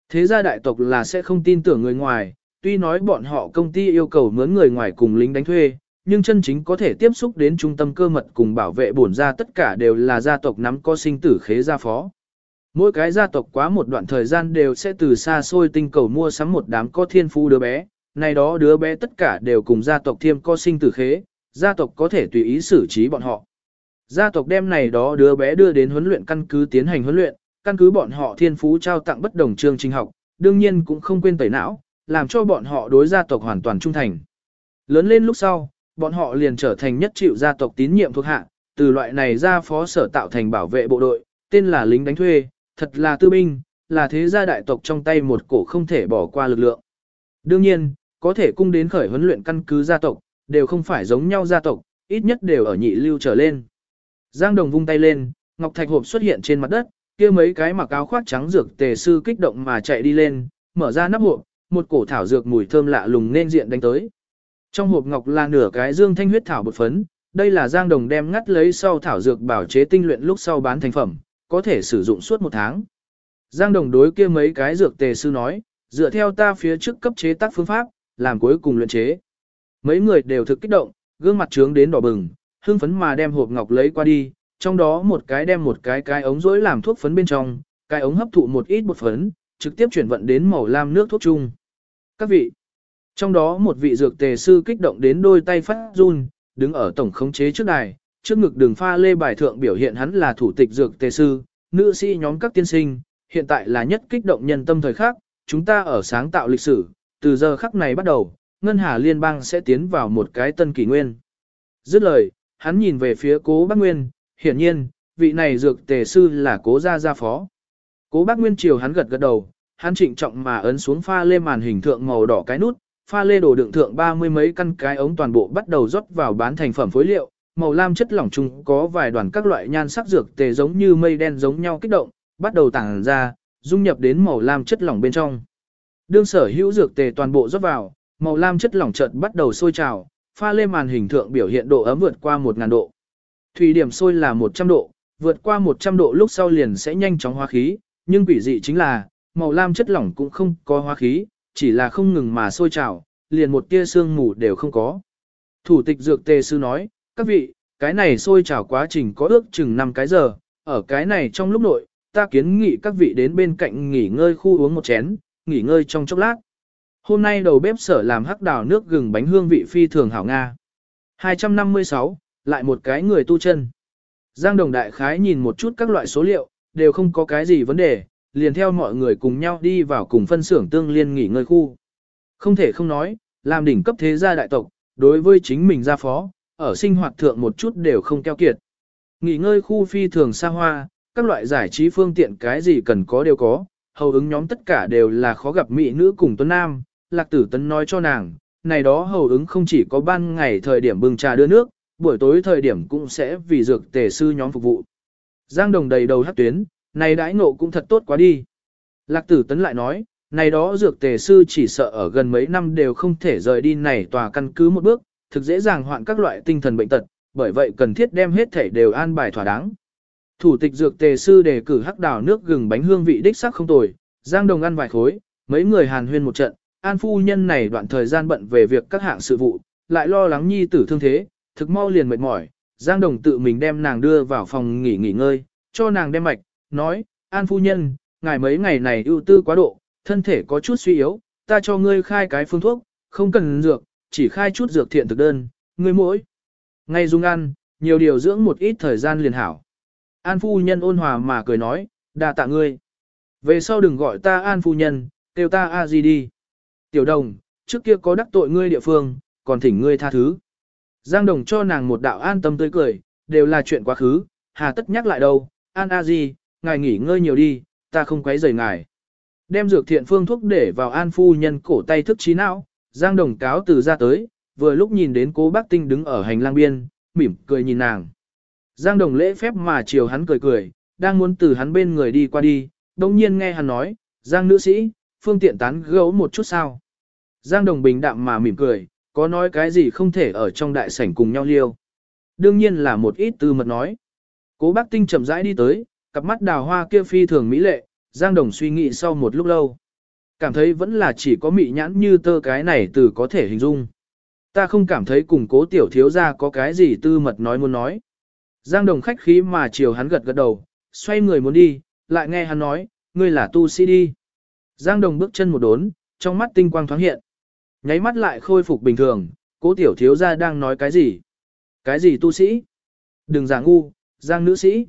Thế gia đại tộc là sẽ không tin tưởng người ngoài, tuy nói bọn họ công ty yêu cầu mướn người ngoài cùng lính đánh thuê, nhưng chân chính có thể tiếp xúc đến trung tâm cơ mật cùng bảo vệ bổn gia tất cả đều là gia tộc nắm có sinh tử khế gia phó. Mỗi cái gia tộc quá một đoạn thời gian đều sẽ từ xa xôi tinh cầu mua sắm một đám có thiên phú đứa bé, này đó đứa bé tất cả đều cùng gia tộc thiêm có sinh tử khế, gia tộc có thể tùy ý xử trí bọn họ. Gia tộc đem này đó đứa bé đưa đến huấn luyện căn cứ tiến hành huấn luyện, căn cứ bọn họ thiên phú trao tặng bất đồng chương trình học, đương nhiên cũng không quên tẩy não, làm cho bọn họ đối gia tộc hoàn toàn trung thành. Lớn lên lúc sau, bọn họ liền trở thành nhất chịu gia tộc tín nhiệm thuộc hạ, từ loại này ra phó sở tạo thành bảo vệ bộ đội, tên là lính đánh thuê, thật là tư binh, là thế gia đại tộc trong tay một cổ không thể bỏ qua lực lượng. Đương nhiên, có thể cung đến khởi huấn luyện căn cứ gia tộc, đều không phải giống nhau gia tộc, ít nhất đều ở nhị lưu trở lên. Giang Đồng vung tay lên, ngọc thạch hộp xuất hiện trên mặt đất, kia mấy cái mặc áo khoác trắng dược tề sư kích động mà chạy đi lên, mở ra nắp hộp, một cổ thảo dược mùi thơm lạ lùng nên diện đánh tới. Trong hộp ngọc là nửa cái dương thanh huyết thảo bột phấn, đây là Giang Đồng đem ngắt lấy sau thảo dược bảo chế tinh luyện lúc sau bán thành phẩm, có thể sử dụng suốt một tháng. Giang Đồng đối kia mấy cái dược tề sư nói, dựa theo ta phía trước cấp chế tác phương pháp, làm cuối cùng luyện chế. Mấy người đều thực kích động, gương mặt trướng đến đỏ bừng, hương phấn mà đem hộp ngọc lấy qua đi, trong đó một cái đem một cái cái ống rỗi làm thuốc phấn bên trong, cái ống hấp thụ một ít bột phấn, trực tiếp chuyển vận đến màu lam nước thuốc chung. Các vị, trong đó một vị dược tề sư kích động đến đôi tay phát run, đứng ở tổng khống chế trước đài, trước ngực đường pha lê bài thượng biểu hiện hắn là thủ tịch dược tề sư, nữ sĩ nhóm các tiên sinh, hiện tại là nhất kích động nhân tâm thời khắc, chúng ta ở sáng tạo lịch sử, từ giờ khắc này bắt đầu, Ngân Hà Liên bang sẽ tiến vào một cái tân kỷ nguyên. Dứt lời, hắn nhìn về phía cố bác Nguyên, hiển nhiên, vị này dược tề sư là cố gia gia phó. Cố bác Nguyên chiều hắn gật gật đầu, hắn trịnh trọng mà ấn xuống pha lê màn hình thượng màu đỏ cái nút, pha lê đổ đựng thượng ba mươi mấy căn cái ống toàn bộ bắt đầu rót vào bán thành phẩm phối liệu, màu lam chất lỏng chung có vài đoàn các loại nhan sắc dược tề giống như mây đen giống nhau kích động, bắt đầu tàng ra, dung nhập đến màu lam chất lỏng bên trong. Đương sở hữu dược tề toàn bộ rót vào, màu lam chất lỏng chợt bắt đầu sôi trào, pha lê màn hình thượng biểu hiện độ ấm vượt qua 1000 độ. Thủy điểm sôi là 100 độ, vượt qua 100 độ lúc sau liền sẽ nhanh chóng hóa khí, nhưng quỷ dị chính là, màu lam chất lỏng cũng không có hóa khí, chỉ là không ngừng mà sôi trào, liền một tia sương mù đều không có. Thủ tịch dược tề sư nói, các vị, cái này sôi trào quá trình có ước chừng 5 cái giờ, ở cái này trong lúc nội, ta kiến nghị các vị đến bên cạnh nghỉ ngơi khu uống một chén, nghỉ ngơi trong chốc lát. Hôm nay đầu bếp sở làm hắc đào nước gừng bánh hương vị phi thường hảo Nga. 256, lại một cái người tu chân. Giang Đồng Đại Khái nhìn một chút các loại số liệu, đều không có cái gì vấn đề, liền theo mọi người cùng nhau đi vào cùng phân xưởng tương liên nghỉ ngơi khu. Không thể không nói, làm đỉnh cấp thế gia đại tộc, đối với chính mình gia phó, ở sinh hoạt thượng một chút đều không keo kiệt. Nghỉ ngơi khu phi thường xa hoa, các loại giải trí phương tiện cái gì cần có đều có, hầu ứng nhóm tất cả đều là khó gặp mỹ nữ cùng tuấn nam, lạc tử tấn nói cho nàng, này đó hầu ứng không chỉ có ban ngày thời điểm bưng trà đưa nước, buổi tối thời điểm cũng sẽ vì dược tề sư nhóm phục vụ. Giang đồng đầy đầu hát tuyến, này đãi ngộ cũng thật tốt quá đi. Lạc tử tấn lại nói, này đó dược tề sư chỉ sợ ở gần mấy năm đều không thể rời đi này tòa căn cứ một bước, thực dễ dàng hoạn các loại tinh thần bệnh tật, bởi vậy cần thiết đem hết thể đều an bài thỏa đáng. Thủ tịch dược tề sư đề cử hắc đào nước gừng bánh hương vị đích sắc không tồi, Giang Đồng ăn vài khối, mấy người hàn huyên một trận, An phu nhân này đoạn thời gian bận về việc các hạng sự vụ, lại lo lắng nhi tử thương thế, thực mau liền mệt mỏi, Giang Đồng tự mình đem nàng đưa vào phòng nghỉ nghỉ ngơi, cho nàng đem mạch, nói, An phu nhân, ngài mấy ngày này ưu tư quá độ, thân thể có chút suy yếu, ta cho ngươi khai cái phương thuốc, không cần dược, chỉ khai chút dược thiện thực đơn, ngươi mỗi. Ngay dung ăn, nhiều điều dưỡng một ít thời gian liền hảo. An phu nhân ôn hòa mà cười nói, đa tạ ngươi. Về sau đừng gọi ta An phu nhân, kêu ta A gì đi. Tiểu đồng, trước kia có đắc tội ngươi địa phương, còn thỉnh ngươi tha thứ. Giang đồng cho nàng một đạo an tâm tươi cười, đều là chuyện quá khứ, hà tất nhắc lại đâu, An A gì, ngài nghỉ ngơi nhiều đi, ta không quấy rầy ngài. Đem dược thiện phương thuốc để vào An phu nhân cổ tay thức trí não, Giang đồng cáo từ ra tới, vừa lúc nhìn đến cố bác tinh đứng ở hành lang biên, mỉm cười nhìn nàng. Giang Đồng lễ phép mà chiều hắn cười cười, đang muốn từ hắn bên người đi qua đi, đồng nhiên nghe hắn nói, Giang nữ sĩ, phương tiện tán gấu một chút sao. Giang Đồng bình đạm mà mỉm cười, có nói cái gì không thể ở trong đại sảnh cùng nhau liêu. Đương nhiên là một ít tư mật nói. Cố bác tinh chậm rãi đi tới, cặp mắt đào hoa kia phi thường mỹ lệ, Giang Đồng suy nghĩ sau một lúc lâu. Cảm thấy vẫn là chỉ có mị nhãn như tơ cái này từ có thể hình dung. Ta không cảm thấy cùng cố tiểu thiếu ra có cái gì tư mật nói muốn nói. Giang Đồng khách khí mà chiều hắn gật gật đầu, xoay người muốn đi, lại nghe hắn nói, ngươi là tu sĩ đi. Giang Đồng bước chân một đốn, trong mắt tinh quang thoáng hiện. Nháy mắt lại khôi phục bình thường, cố tiểu thiếu gia đang nói cái gì? Cái gì tu sĩ? Đừng giả ngu, Giang nữ sĩ.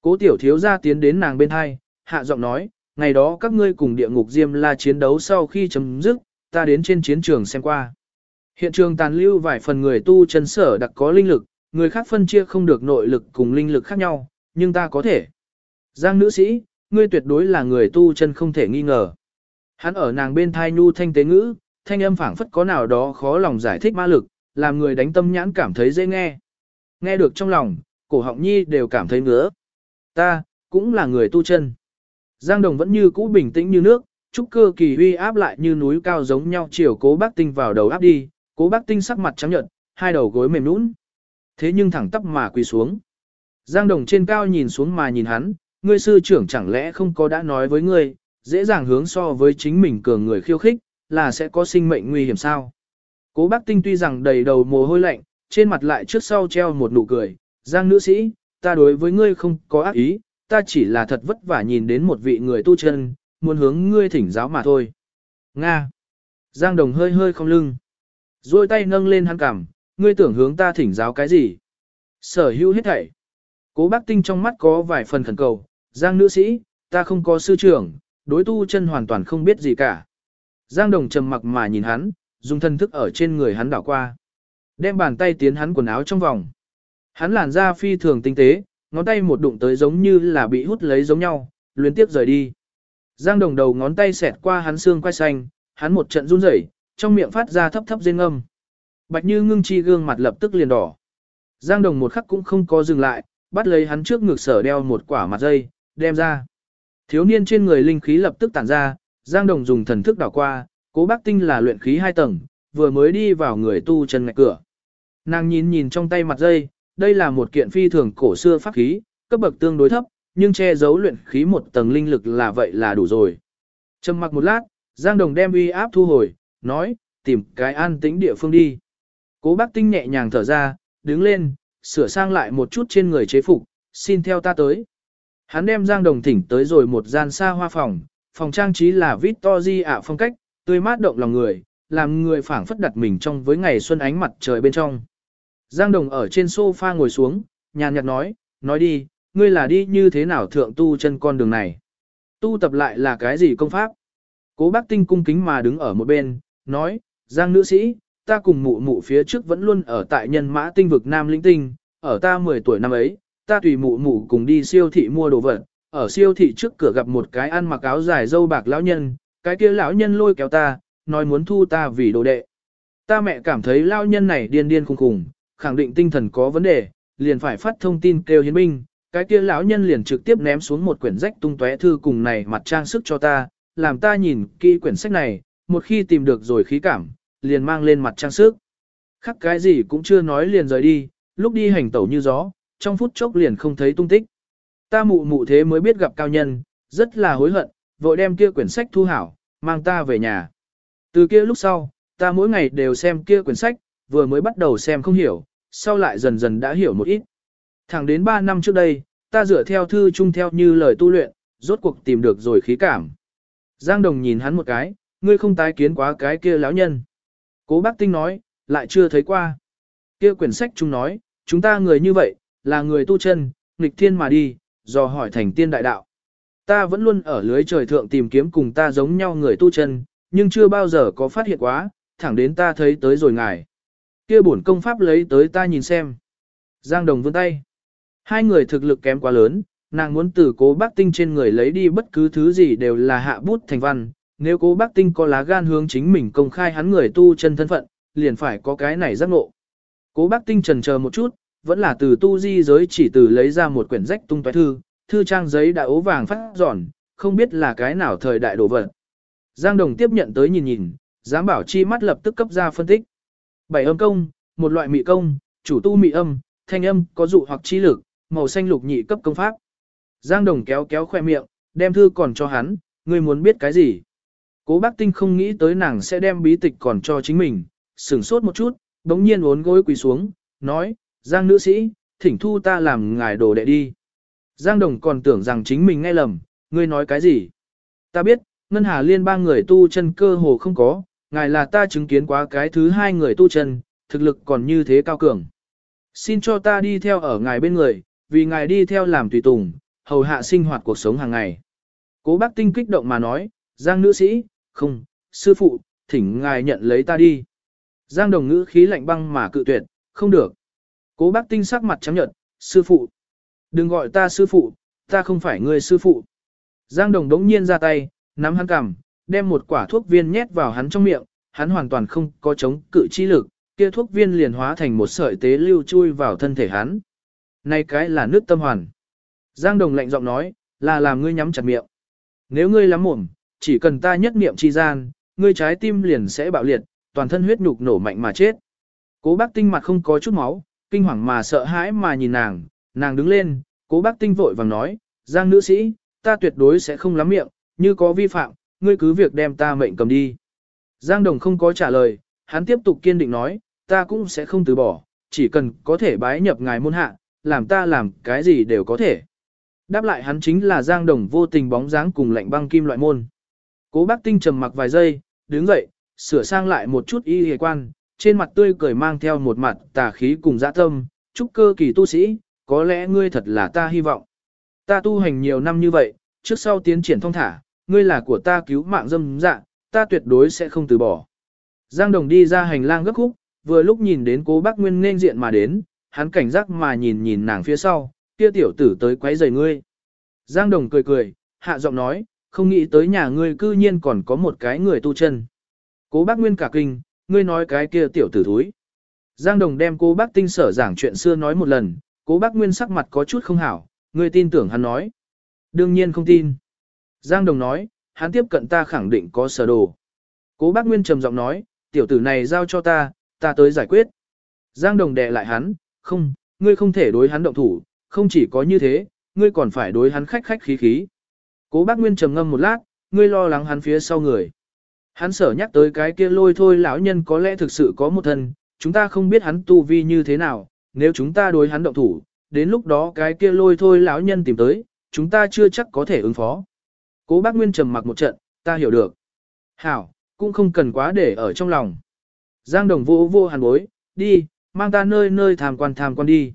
Cố tiểu thiếu gia tiến đến nàng bên hai, hạ giọng nói, ngày đó các ngươi cùng địa ngục Diêm La chiến đấu sau khi chấm dứt, ta đến trên chiến trường xem qua. Hiện trường tàn lưu vài phần người tu chân sở đặc có linh lực, người khác phân chia không được nội lực cùng linh lực khác nhau, nhưng ta có thể. Giang nữ sĩ, ngươi tuyệt đối là người tu chân không thể nghi ngờ. Hắn ở nàng bên thai nhu thanh tế ngữ, thanh âm phảng phất có nào đó khó lòng giải thích ma lực, làm người đánh tâm nhãn cảm thấy dễ nghe. Nghe được trong lòng, cổ họng nhi đều cảm thấy ngứa. Ta, cũng là người tu chân. Giang Đồng vẫn như cũ bình tĩnh như nước, trúc cơ kỳ uy áp lại như núi cao giống nhau chiều cố bác tinh vào đầu áp đi, cố bác tinh sắc mặt trắng nhợt, hai đầu gối mềm nũng. Thế nhưng thẳng tắp mà quỳ xuống. Giang Đồng trên cao nhìn xuống mà nhìn hắn, ngươi sư trưởng chẳng lẽ không có đã nói với ngươi, dễ dàng hướng so với chính mình cường người khiêu khích, là sẽ có sinh mệnh nguy hiểm sao. Cố bác tinh tuy rằng đầy đầu mồ hôi lạnh, trên mặt lại trước sau treo một nụ cười, giang nữ sĩ, ta đối với ngươi không có ác ý, ta chỉ là thật vất vả nhìn đến một vị người tu chân, muốn hướng ngươi thỉnh giáo mà thôi. Nga. Giang đồng hơi hơi không lưng. Rồi tay nâng lên hắn cằm, ngươi tưởng hướng ta thỉnh giáo cái gì? Sở hữu hết thảy. Cố bác tinh trong mắt có vài phần khẩn cầu, Giang nữ sĩ, ta không có sư trưởng, đối tu chân hoàn toàn không biết gì cả. Giang đồng trầm mặc mà nhìn hắn, dùng thân thức ở trên người hắn đảo qua. Đem bàn tay tiến hắn quần áo trong vòng. Hắn làn da phi thường tinh tế, ngón tay một đụng tới giống như là bị hút lấy giống nhau, luyến tiếp rời đi. Giang đồng đầu ngón tay xẹt qua hắn xương quai xanh, hắn một trận run rẩy, trong miệng phát ra thấp thấp rên âm. Bạch Như ngưng chi gương mặt lập tức liền đỏ. Giang đồng một khắc cũng không có dừng lại, bắt lấy hắn trước ngực sở đeo một quả mặt dây, đem ra. Thiếu niên trên người linh khí lập tức tản ra, Giang đồng dùng thần thức đảo qua, cố bác tinh là luyện khí hai tầng, vừa mới đi vào người tu chân ngạch cửa. Nàng nhìn nhìn trong tay mặt dây, đây là một kiện phi thường cổ xưa pháp khí, cấp bậc tương đối thấp, nhưng che giấu luyện khí một tầng linh lực là vậy là đủ rồi. Trầm mặc một lát, Giang Đồng đem uy áp thu hồi, nói, tìm cái an tĩnh địa phương đi. Cố bác tinh nhẹ nhàng thở ra, đứng lên, sửa sang lại một chút trên người chế phục, xin theo ta tới. Hắn đem Giang Đồng thỉnh tới rồi một gian xa hoa phòng, phòng trang trí là Victory ạ phong cách, tươi mát động lòng người, làm người phảng phất đặt mình trong với ngày xuân ánh mặt trời bên trong. Giang Đồng ở trên sofa ngồi xuống, nhàn nhạt nói, nói đi, ngươi là đi như thế nào thượng tu chân con đường này. Tu tập lại là cái gì công pháp? Cố bác tinh cung kính mà đứng ở một bên, nói, Giang nữ sĩ, ta cùng mụ mụ phía trước vẫn luôn ở tại nhân mã tinh vực Nam Linh Tinh, ở ta 10 tuổi năm ấy, ta tùy mụ mụ cùng đi siêu thị mua đồ vật, ở siêu thị trước cửa gặp một cái ăn mặc áo dài dâu bạc lão nhân, cái kia lão nhân lôi kéo ta, nói muốn thu ta vì đồ đệ. Ta mẹ cảm thấy lão nhân này điên điên khùng khùng, khẳng định tinh thần có vấn đề, liền phải phát thông tin kêu hiến binh, cái kia lão nhân liền trực tiếp ném xuống một quyển rách tung tóe thư cùng này mặt trang sức cho ta, làm ta nhìn kỹ quyển sách này, một khi tìm được rồi khí cảm, liền mang lên mặt trang sức. Khắc cái gì cũng chưa nói liền rời đi, lúc đi hành tẩu như gió, trong phút chốc liền không thấy tung tích. Ta mụ mụ thế mới biết gặp cao nhân, rất là hối hận, vội đem kia quyển sách thu hảo, mang ta về nhà. Từ kia lúc sau, ta mỗi ngày đều xem kia quyển sách, vừa mới bắt đầu xem không hiểu, sau lại dần dần đã hiểu một ít. Thẳng đến 3 năm trước đây, ta dựa theo thư chung theo như lời tu luyện, rốt cuộc tìm được rồi khí cảm. Giang Đồng nhìn hắn một cái, ngươi không tái kiến quá cái kia lão nhân. Cố bác tinh nói, lại chưa thấy qua. Kia quyển sách chung nói, chúng ta người như vậy, là người tu chân, nghịch thiên mà đi, do hỏi thành tiên đại đạo. Ta vẫn luôn ở lưới trời thượng tìm kiếm cùng ta giống nhau người tu chân, nhưng chưa bao giờ có phát hiện quá, thẳng đến ta thấy tới rồi ngài. Kia bổn công pháp lấy tới ta nhìn xem. Giang Đồng vươn tay. Hai người thực lực kém quá lớn, nàng muốn từ cố bác tinh trên người lấy đi bất cứ thứ gì đều là hạ bút thành văn. Nếu cố bác tinh có lá gan hướng chính mình công khai hắn người tu chân thân phận, liền phải có cái này giác ngộ. Cố bác tinh trần chờ một chút, vẫn là từ tu di giới chỉ từ lấy ra một quyển rách tung toái thư, thư trang giấy đã ố vàng phát giòn, không biết là cái nào thời đại đồ vật. Giang Đồng tiếp nhận tới nhìn nhìn, giám bảo chi mắt lập tức cấp ra phân tích. Bảy âm công, một loại mị công, chủ tu mị âm, thanh âm có dụ hoặc chi lực, màu xanh lục nhị cấp công pháp. Giang Đồng kéo kéo khoe miệng, đem thư còn cho hắn, ngươi muốn biết cái gì? Cố bác tinh không nghĩ tới nàng sẽ đem bí tịch còn cho chính mình, sửng sốt một chút, đống nhiên uốn gối quỳ xuống, nói, Giang nữ sĩ, thỉnh thu ta làm ngài đồ đệ đi. Giang Đồng còn tưởng rằng chính mình nghe lầm, ngươi nói cái gì? Ta biết, Ngân Hà Liên ba người tu chân cơ hồ không có, ngài là ta chứng kiến quá cái thứ hai người tu chân, thực lực còn như thế cao cường. Xin cho ta đi theo ở ngài bên người, vì ngài đi theo làm tùy tùng, hầu hạ sinh hoạt cuộc sống hàng ngày. Cố bác tinh kích động mà nói, Giang nữ sĩ, không, sư phụ, thỉnh ngài nhận lấy ta đi. Giang đồng ngữ khí lạnh băng mà cự tuyệt, không được. Cố bác tinh sắc mặt trắng nhợt, sư phụ. Đừng gọi ta sư phụ, ta không phải người sư phụ. Giang đồng đống nhiên ra tay, nắm hắn cằm, đem một quả thuốc viên nhét vào hắn trong miệng, hắn hoàn toàn không có chống cự chi lực, kia thuốc viên liền hóa thành một sợi tế lưu chui vào thân thể hắn. Này cái là nước tâm hoàn. Giang Đồng lạnh giọng nói, là làm ngươi nhắm chặt miệng. Nếu ngươi lắm mồm, chỉ cần ta nhất niệm chi gian, ngươi trái tim liền sẽ bạo liệt, toàn thân huyết nhục nổ mạnh mà chết. Cố bác tinh mặt không có chút máu, kinh hoàng mà sợ hãi mà nhìn nàng, nàng đứng lên, cố bác tinh vội vàng nói, Giang nữ sĩ, ta tuyệt đối sẽ không lắm miệng, như có vi phạm, ngươi cứ việc đem ta mệnh cầm đi. Giang Đồng không có trả lời, hắn tiếp tục kiên định nói, ta cũng sẽ không từ bỏ, chỉ cần có thể bái nhập ngài môn hạ, làm ta làm cái gì đều có thể. Đáp lại hắn chính là Giang Đồng vô tình bóng dáng cùng lạnh băng kim loại môn. Cố bác tinh trầm mặc vài giây, đứng dậy, sửa sang lại một chút y hề quan, trên mặt tươi cười mang theo một mặt tà khí cùng dã tâm, chúc cơ kỳ tu sĩ, có lẽ ngươi thật là ta hy vọng. Ta tu hành nhiều năm như vậy, trước sau tiến triển thông thả, ngươi là của ta cứu mạng dâm dạ, ta tuyệt đối sẽ không từ bỏ. Giang Đồng đi ra hành lang gấp khúc, vừa lúc nhìn đến cố bác Nguyên nên diện mà đến, hắn cảnh giác mà nhìn nhìn nàng phía sau, kia tiểu tử tới quấy rầy ngươi. Giang Đồng cười cười, hạ giọng nói, không nghĩ tới nhà ngươi cư nhiên còn có một cái người tu chân. Cố bác Nguyên cả kinh, ngươi nói cái kia tiểu tử thúi. Giang Đồng đem cố bác tinh sở giảng chuyện xưa nói một lần, cố bác Nguyên sắc mặt có chút không hảo, ngươi tin tưởng hắn nói. Đương nhiên không tin. Giang Đồng nói, hắn tiếp cận ta khẳng định có sở đồ. Cố bác Nguyên trầm giọng nói, tiểu tử này giao cho ta, ta tới giải quyết. Giang Đồng đè lại hắn, không, ngươi không thể đối hắn động thủ, không chỉ có như thế, ngươi còn phải đối hắn khách khách khí khí. Cố bác Nguyên trầm ngâm một lát, ngươi lo lắng hắn phía sau người. Hắn sở nhắc tới cái kia lôi thôi lão nhân có lẽ thực sự có một thân, chúng ta không biết hắn tu vi như thế nào, nếu chúng ta đối hắn động thủ, đến lúc đó cái kia lôi thôi lão nhân tìm tới, chúng ta chưa chắc có thể ứng phó. Cố bác Nguyên trầm mặc một trận, ta hiểu được. Hảo, cũng không cần quá để ở trong lòng. Giang đồng vô vô hàn bối, đi, mang ta nơi nơi tham quan tham quan đi.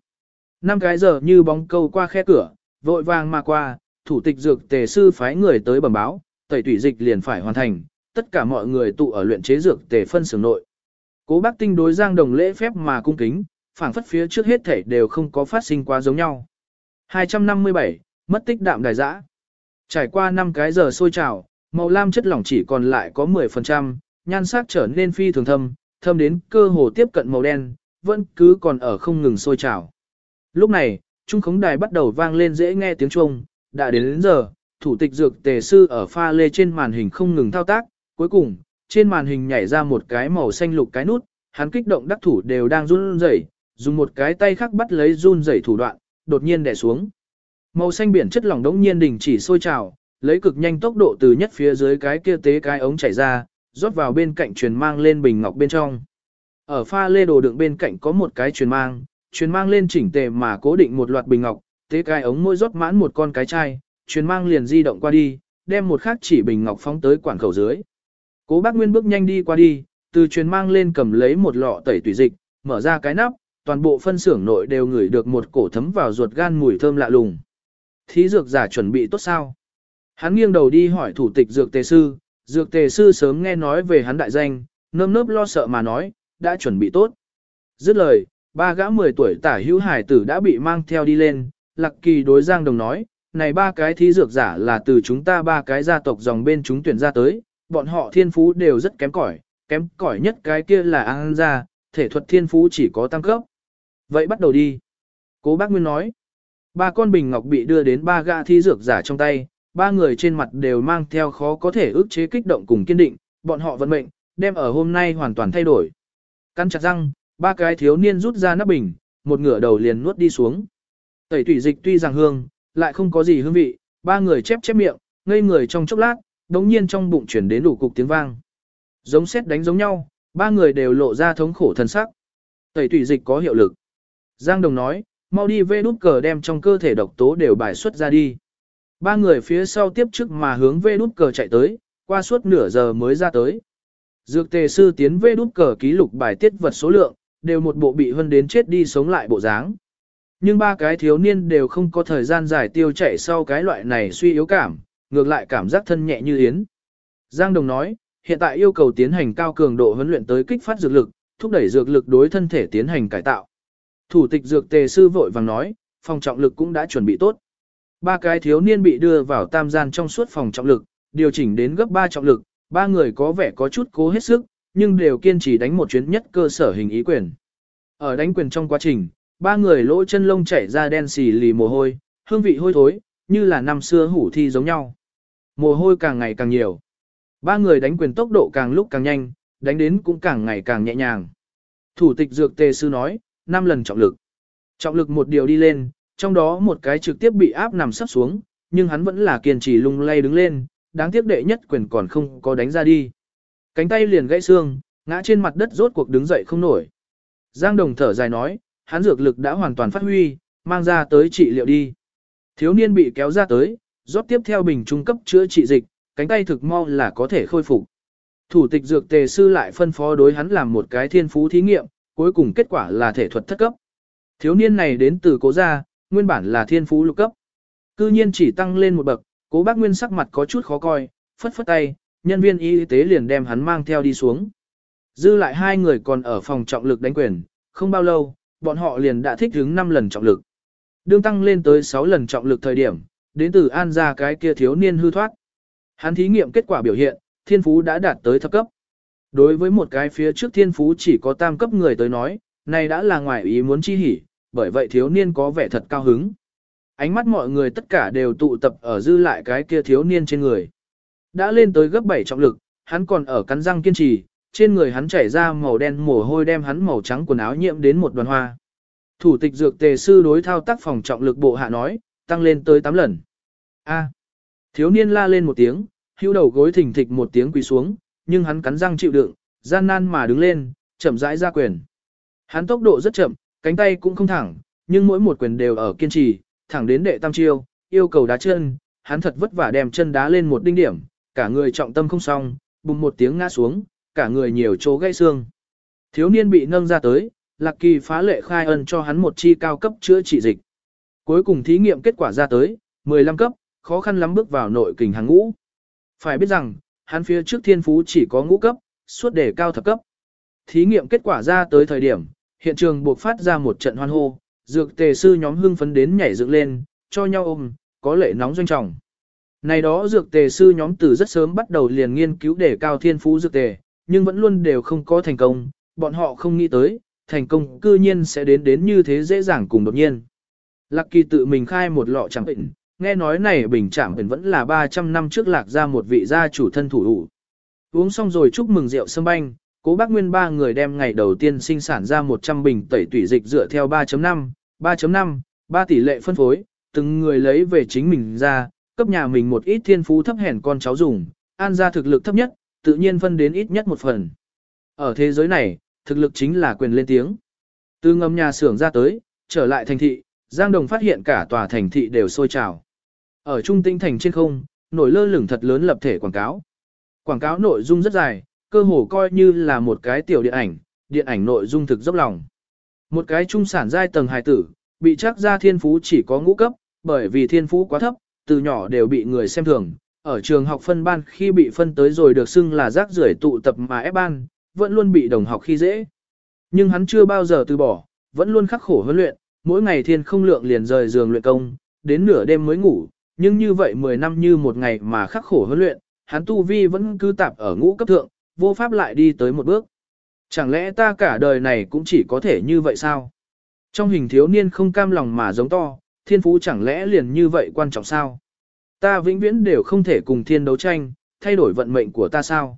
Năm cái giờ như bóng câu qua khe cửa, vội vàng mà qua, thủ tịch dược tề sư phái người tới bẩm báo, tẩy tủy dịch liền phải hoàn thành, tất cả mọi người tụ ở luyện chế dược tề phân xưởng nội. Cố bác tinh đối Giang đồng lễ phép mà cung kính, phảng phất phía trước hết thể đều không có phát sinh quá giống nhau. 257, mất tích đạm đài dã. Trải qua 5 cái giờ sôi trào, màu lam chất lỏng chỉ còn lại có 10%, nhan sắc trở nên phi thường thâm, thâm đến cơ hồ tiếp cận màu đen, vẫn cứ còn ở không ngừng sôi trào. Lúc này, trung khống đài bắt đầu vang lên dễ nghe tiếng chuông, đã đến đến giờ, thủ tịch dược tề sư ở pha lê trên màn hình không ngừng thao tác, cuối cùng, trên màn hình nhảy ra một cái màu xanh lục cái nút, hắn kích động đắc thủ đều đang run rẩy, dùng một cái tay khác bắt lấy run rẩy thủ đoạn, đột nhiên đè xuống. Màu xanh biển chất lỏng đống nhiên đình chỉ sôi trào, lấy cực nhanh tốc độ từ nhất phía dưới cái kia tế cái ống chảy ra, rót vào bên cạnh truyền mang lên bình ngọc bên trong. Ở pha lê đồ đựng bên cạnh có một cái truyền mang, truyền mang lên chỉnh tề mà cố định một loạt bình ngọc, tế cái ống mỗi rót mãn một con cái chai, truyền mang liền di động qua đi, đem một khác chỉ bình ngọc phóng tới quản khẩu dưới. Cố bác Nguyên bước nhanh đi qua đi, từ truyền mang lên cầm lấy một lọ tẩy tùy dịch, mở ra cái nắp, toàn bộ phân xưởng nội đều ngửi được một cổ thấm vào ruột gan mùi thơm lạ lùng. Thí dược giả chuẩn bị tốt sao? Hắn nghiêng đầu đi hỏi thủ tịch dược tề sư, dược tề sư sớm nghe nói về hắn đại danh, nơm nớp lo sợ mà nói, đã chuẩn bị tốt. Dứt lời, ba gã 10 tuổi tả hữu hải tử đã bị mang theo đi lên, lạc kỳ đối giang đồng nói, này ba cái thí dược giả là từ chúng ta ba cái gia tộc dòng bên chúng tuyển ra tới, bọn họ thiên phú đều rất kém cỏi, kém cỏi nhất cái kia là An gia, thể thuật thiên phú chỉ có tăng cấp. Vậy bắt đầu đi. Cố bác Nguyên nói. Ba con bình ngọc bị đưa đến ba gã thí dược giả trong tay, ba người trên mặt đều mang theo khó có thể ức chế kích động cùng kiên định, bọn họ vận mệnh, đem ở hôm nay hoàn toàn thay đổi. Căn chặt răng, ba cái thiếu niên rút ra nắp bình, một ngửa đầu liền nuốt đi xuống. Tẩy tủy dịch tuy rằng hương, lại không có gì hương vị, ba người chép chép miệng, ngây người trong chốc lát, đống nhiên trong bụng chuyển đến đủ cục tiếng vang. Giống xét đánh giống nhau, ba người đều lộ ra thống khổ thần sắc. Tẩy tủy dịch có hiệu lực. Giang Đồng nói, mau đi vê đút cờ đem trong cơ thể độc tố đều bài xuất ra đi. Ba người phía sau tiếp trước mà hướng vê đút cờ chạy tới, qua suốt nửa giờ mới ra tới. Dược tề sư tiến vê đút cờ ký lục bài tiết vật số lượng, đều một bộ bị hân đến chết đi sống lại bộ dáng. Nhưng ba cái thiếu niên đều không có thời gian giải tiêu chạy sau cái loại này suy yếu cảm, ngược lại cảm giác thân nhẹ như yến. Giang Đồng nói, hiện tại yêu cầu tiến hành cao cường độ huấn luyện tới kích phát dược lực, thúc đẩy dược lực đối thân thể tiến hành cải tạo. Thủ tịch dược tề sư vội vàng nói, phòng trọng lực cũng đã chuẩn bị tốt. Ba cái thiếu niên bị đưa vào tam gian trong suốt phòng trọng lực, điều chỉnh đến gấp 3 trọng lực, ba người có vẻ có chút cố hết sức, nhưng đều kiên trì đánh một chuyến nhất cơ sở hình ý quyền. Ở đánh quyền trong quá trình, ba người lỗ chân lông chảy ra đen xì lì mồ hôi, hương vị hôi thối, như là năm xưa hủ thi giống nhau. Mồ hôi càng ngày càng nhiều. Ba người đánh quyền tốc độ càng lúc càng nhanh, đánh đến cũng càng ngày càng nhẹ nhàng. Thủ tịch dược tề sư nói, 5 lần trọng lực. Trọng lực một điều đi lên, trong đó một cái trực tiếp bị áp nằm sắp xuống, nhưng hắn vẫn là kiên trì lung lay đứng lên, đáng tiếc đệ nhất quyền còn không có đánh ra đi. Cánh tay liền gãy xương, ngã trên mặt đất rốt cuộc đứng dậy không nổi. Giang Đồng thở dài nói, hắn dược lực đã hoàn toàn phát huy, mang ra tới trị liệu đi. Thiếu niên bị kéo ra tới, rót tiếp theo bình trung cấp chữa trị dịch, cánh tay thực mau là có thể khôi phục. Thủ tịch dược tề sư lại phân phó đối hắn làm một cái thiên phú thí nghiệm, cuối cùng kết quả là thể thuật thất cấp. Thiếu niên này đến từ cố gia, nguyên bản là thiên phú lục cấp. Cư nhiên chỉ tăng lên một bậc, cố bác Nguyên sắc mặt có chút khó coi, phất phất tay, nhân viên y tế liền đem hắn mang theo đi xuống. Dư lại hai người còn ở phòng trọng lực đánh quyền, không bao lâu, bọn họ liền đã thích ứng 5 lần trọng lực. Đương tăng lên tới 6 lần trọng lực thời điểm, đến từ an gia cái kia thiếu niên hư thoát. Hắn thí nghiệm kết quả biểu hiện, thiên phú đã đạt tới thập cấp. Đối với một cái phía trước thiên phú chỉ có tam cấp người tới nói, này đã là ngoài ý muốn chi hỉ, bởi vậy thiếu niên có vẻ thật cao hứng. Ánh mắt mọi người tất cả đều tụ tập ở dư lại cái kia thiếu niên trên người. Đã lên tới gấp 7 trọng lực, hắn còn ở cắn răng kiên trì, trên người hắn chảy ra màu đen mồ hôi đem hắn màu trắng quần áo nhiễm đến một đoàn hoa. Thủ tịch dược tề sư đối thao tác phòng trọng lực bộ hạ nói, tăng lên tới 8 lần. A. thiếu niên la lên một tiếng, hưu đầu gối thình thịch một tiếng quỳ xuống, nhưng hắn cắn răng chịu đựng, gian nan mà đứng lên, chậm rãi ra quyền. Hắn tốc độ rất chậm, cánh tay cũng không thẳng, nhưng mỗi một quyền đều ở kiên trì, thẳng đến đệ tam chiêu, yêu cầu đá chân, hắn thật vất vả đem chân đá lên một đinh điểm, cả người trọng tâm không xong, bùng một tiếng ngã xuống, cả người nhiều chỗ gãy xương. Thiếu niên bị nâng ra tới, Lạc Kỳ phá lệ khai ân cho hắn một chi cao cấp chữa trị dịch. Cuối cùng thí nghiệm kết quả ra tới, 15 cấp, khó khăn lắm bước vào nội kình hàng ngũ. Phải biết rằng, hắn phía trước thiên phú chỉ có ngũ cấp, suốt đề cao thập cấp. Thí nghiệm kết quả ra tới thời điểm, hiện trường buộc phát ra một trận hoan hô, dược tề sư nhóm hưng phấn đến nhảy dựng lên, cho nhau ôm, có lệ nóng doanh trọng. Này đó dược tề sư nhóm từ rất sớm bắt đầu liền nghiên cứu để cao thiên phú dược tề, nhưng vẫn luôn đều không có thành công, bọn họ không nghĩ tới, thành công cư nhiên sẽ đến đến như thế dễ dàng cùng đột nhiên. Lạc kỳ tự mình khai một lọ chẳng bệnh, nghe nói này bình chẳng bệnh vẫn là 300 năm trước lạc ra một vị gia chủ thân thủ đủ. Uống xong rồi chúc mừng rượu sâm banh, cố bác nguyên ba người đem ngày đầu tiên sinh sản ra 100 bình tẩy tủy dịch dựa theo 3.5, 3.5, 3 tỷ lệ phân phối, từng người lấy về chính mình ra, cấp nhà mình một ít thiên phú thấp hèn con cháu dùng, an ra thực lực thấp nhất, tự nhiên phân đến ít nhất một phần. Ở thế giới này, thực lực chính là quyền lên tiếng. Từ ngầm nhà xưởng ra tới, trở lại thành thị, Giang Đồng phát hiện cả tòa thành thị đều sôi trào. Ở trung tinh thành trên không, nổi lơ lửng thật lớn lập thể quảng cáo. Quảng cáo nội dung rất dài, cơ hồ coi như là một cái tiểu điện ảnh, điện ảnh nội dung thực dốc lòng. Một cái trung sản giai tầng hài tử, bị chắc ra thiên phú chỉ có ngũ cấp, bởi vì thiên phú quá thấp, từ nhỏ đều bị người xem thường. Ở trường học phân ban khi bị phân tới rồi được xưng là rác rưởi tụ tập mà ép ban, vẫn luôn bị đồng học khi dễ. Nhưng hắn chưa bao giờ từ bỏ, vẫn luôn khắc khổ huấn luyện, mỗi ngày thiên không lượng liền rời giường luyện công, đến nửa đêm mới ngủ, nhưng như vậy 10 năm như một ngày mà khắc khổ huấn luyện, hắn tu vi vẫn cứ tạp ở ngũ cấp thượng, vô pháp lại đi tới một bước. Chẳng lẽ ta cả đời này cũng chỉ có thể như vậy sao? Trong hình thiếu niên không cam lòng mà giống to, thiên phú chẳng lẽ liền như vậy quan trọng sao? Ta vĩnh viễn đều không thể cùng thiên đấu tranh, thay đổi vận mệnh của ta sao?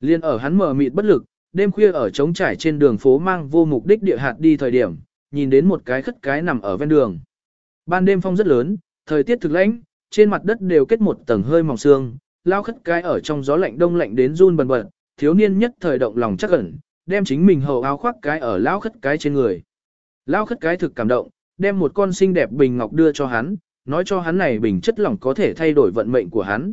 Liên ở hắn mở mịt bất lực, đêm khuya ở trống trải trên đường phố mang vô mục đích địa hạt đi thời điểm, nhìn đến một cái khất cái nằm ở ven đường. Ban đêm phong rất lớn, thời tiết thực lãnh, trên mặt đất đều kết một tầng hơi mỏng sương lao khất cái ở trong gió lạnh đông lạnh đến run bần bật, thiếu niên nhất thời động lòng chắc ẩn, đem chính mình hầu áo khoác cái ở lao khất cái trên người. Lao khất cái thực cảm động, đem một con xinh đẹp bình ngọc đưa cho hắn, nói cho hắn này bình chất lỏng có thể thay đổi vận mệnh của hắn.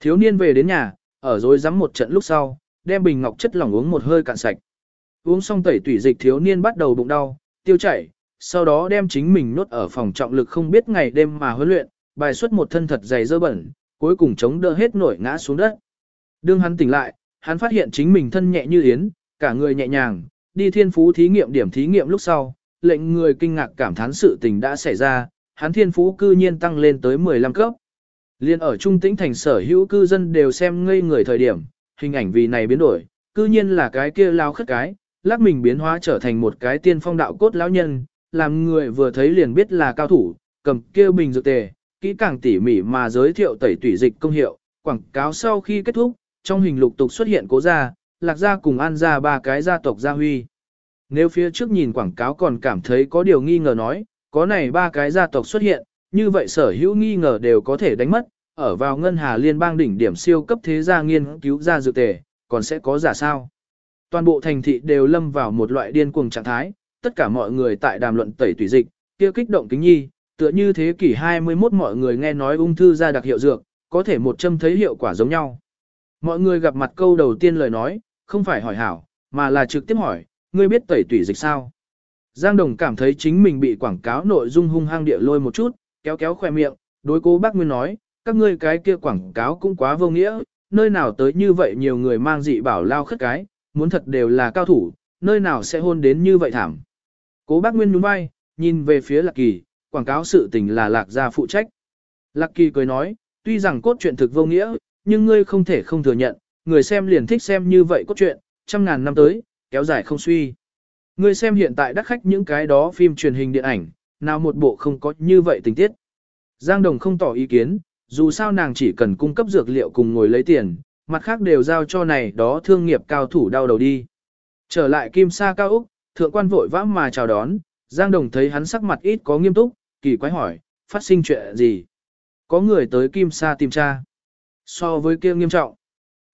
Thiếu niên về đến nhà, ở rồi rắm một trận lúc sau, đem bình ngọc chất lỏng uống một hơi cạn sạch. Uống xong tẩy tủy dịch thiếu niên bắt đầu bụng đau, tiêu chảy, sau đó đem chính mình nốt ở phòng trọng lực không biết ngày đêm mà huấn luyện, bài xuất một thân thật dày dơ bẩn, cuối cùng chống đỡ hết nổi ngã xuống đất. Đương hắn tỉnh lại, hắn phát hiện chính mình thân nhẹ như yến, cả người nhẹ nhàng, đi thiên phú thí nghiệm điểm thí nghiệm lúc sau, lệnh người kinh ngạc cảm thán sự tình đã xảy ra, hắn thiên phú cư nhiên tăng lên tới 15 cấp. Liên ở trung tĩnh thành sở hữu cư dân đều xem ngây người thời điểm, hình ảnh vì này biến đổi, cư nhiên là cái kia lao khất cái, lắc mình biến hóa trở thành một cái tiên phong đạo cốt lão nhân, làm người vừa thấy liền biết là cao thủ, cầm kia bình dược tề, kỹ càng tỉ mỉ mà giới thiệu tẩy tủy dịch công hiệu, quảng cáo sau khi kết thúc, trong hình lục tục xuất hiện cố gia, lạc gia cùng an gia ba cái gia tộc gia huy. Nếu phía trước nhìn quảng cáo còn cảm thấy có điều nghi ngờ nói, có này ba cái gia tộc xuất hiện, như vậy sở hữu nghi ngờ đều có thể đánh mất, ở vào ngân hà liên bang đỉnh điểm siêu cấp thế gia nghiên cứu ra dược tề, còn sẽ có giả sao. Toàn bộ thành thị đều lâm vào một loại điên cuồng trạng thái, tất cả mọi người tại đàm luận tẩy Tủy dịch, kia kích động kính nhi, tựa như thế kỷ 21 mọi người nghe nói ung thư ra đặc hiệu dược, có thể một châm thấy hiệu quả giống nhau. Mọi người gặp mặt câu đầu tiên lời nói, không phải hỏi hảo, mà là trực tiếp hỏi, ngươi biết tẩy tủy dịch sao? Giang Đồng cảm thấy chính mình bị quảng cáo nội dung hung hăng địa lôi một chút, kéo kéo khoe miệng, đối cố bác Nguyên nói, các ngươi cái kia quảng cáo cũng quá vô nghĩa, nơi nào tới như vậy nhiều người mang dị bảo lao khất cái, muốn thật đều là cao thủ, nơi nào sẽ hôn đến như vậy thảm. Cố bác Nguyên nhún vai, nhìn về phía Lạc Kỳ, quảng cáo sự tình là Lạc gia phụ trách. Lạc Kỳ cười nói, tuy rằng cốt truyện thực vô nghĩa, nhưng ngươi không thể không thừa nhận, người xem liền thích xem như vậy cốt truyện, trăm ngàn năm tới, kéo dài không suy. Ngươi xem hiện tại đắt khách những cái đó phim truyền hình điện ảnh, nào một bộ không có như vậy tình tiết. Giang Đồng không tỏ ý kiến, dù sao nàng chỉ cần cung cấp dược liệu cùng ngồi lấy tiền, mặt khác đều giao cho này đó thương nghiệp cao thủ đau đầu đi. Trở lại Kim Sa Cao Úc, thượng quan vội vã mà chào đón, Giang Đồng thấy hắn sắc mặt ít có nghiêm túc, kỳ quái hỏi, phát sinh chuyện gì? Có người tới Kim Sa tìm tra. So với kia nghiêm trọng,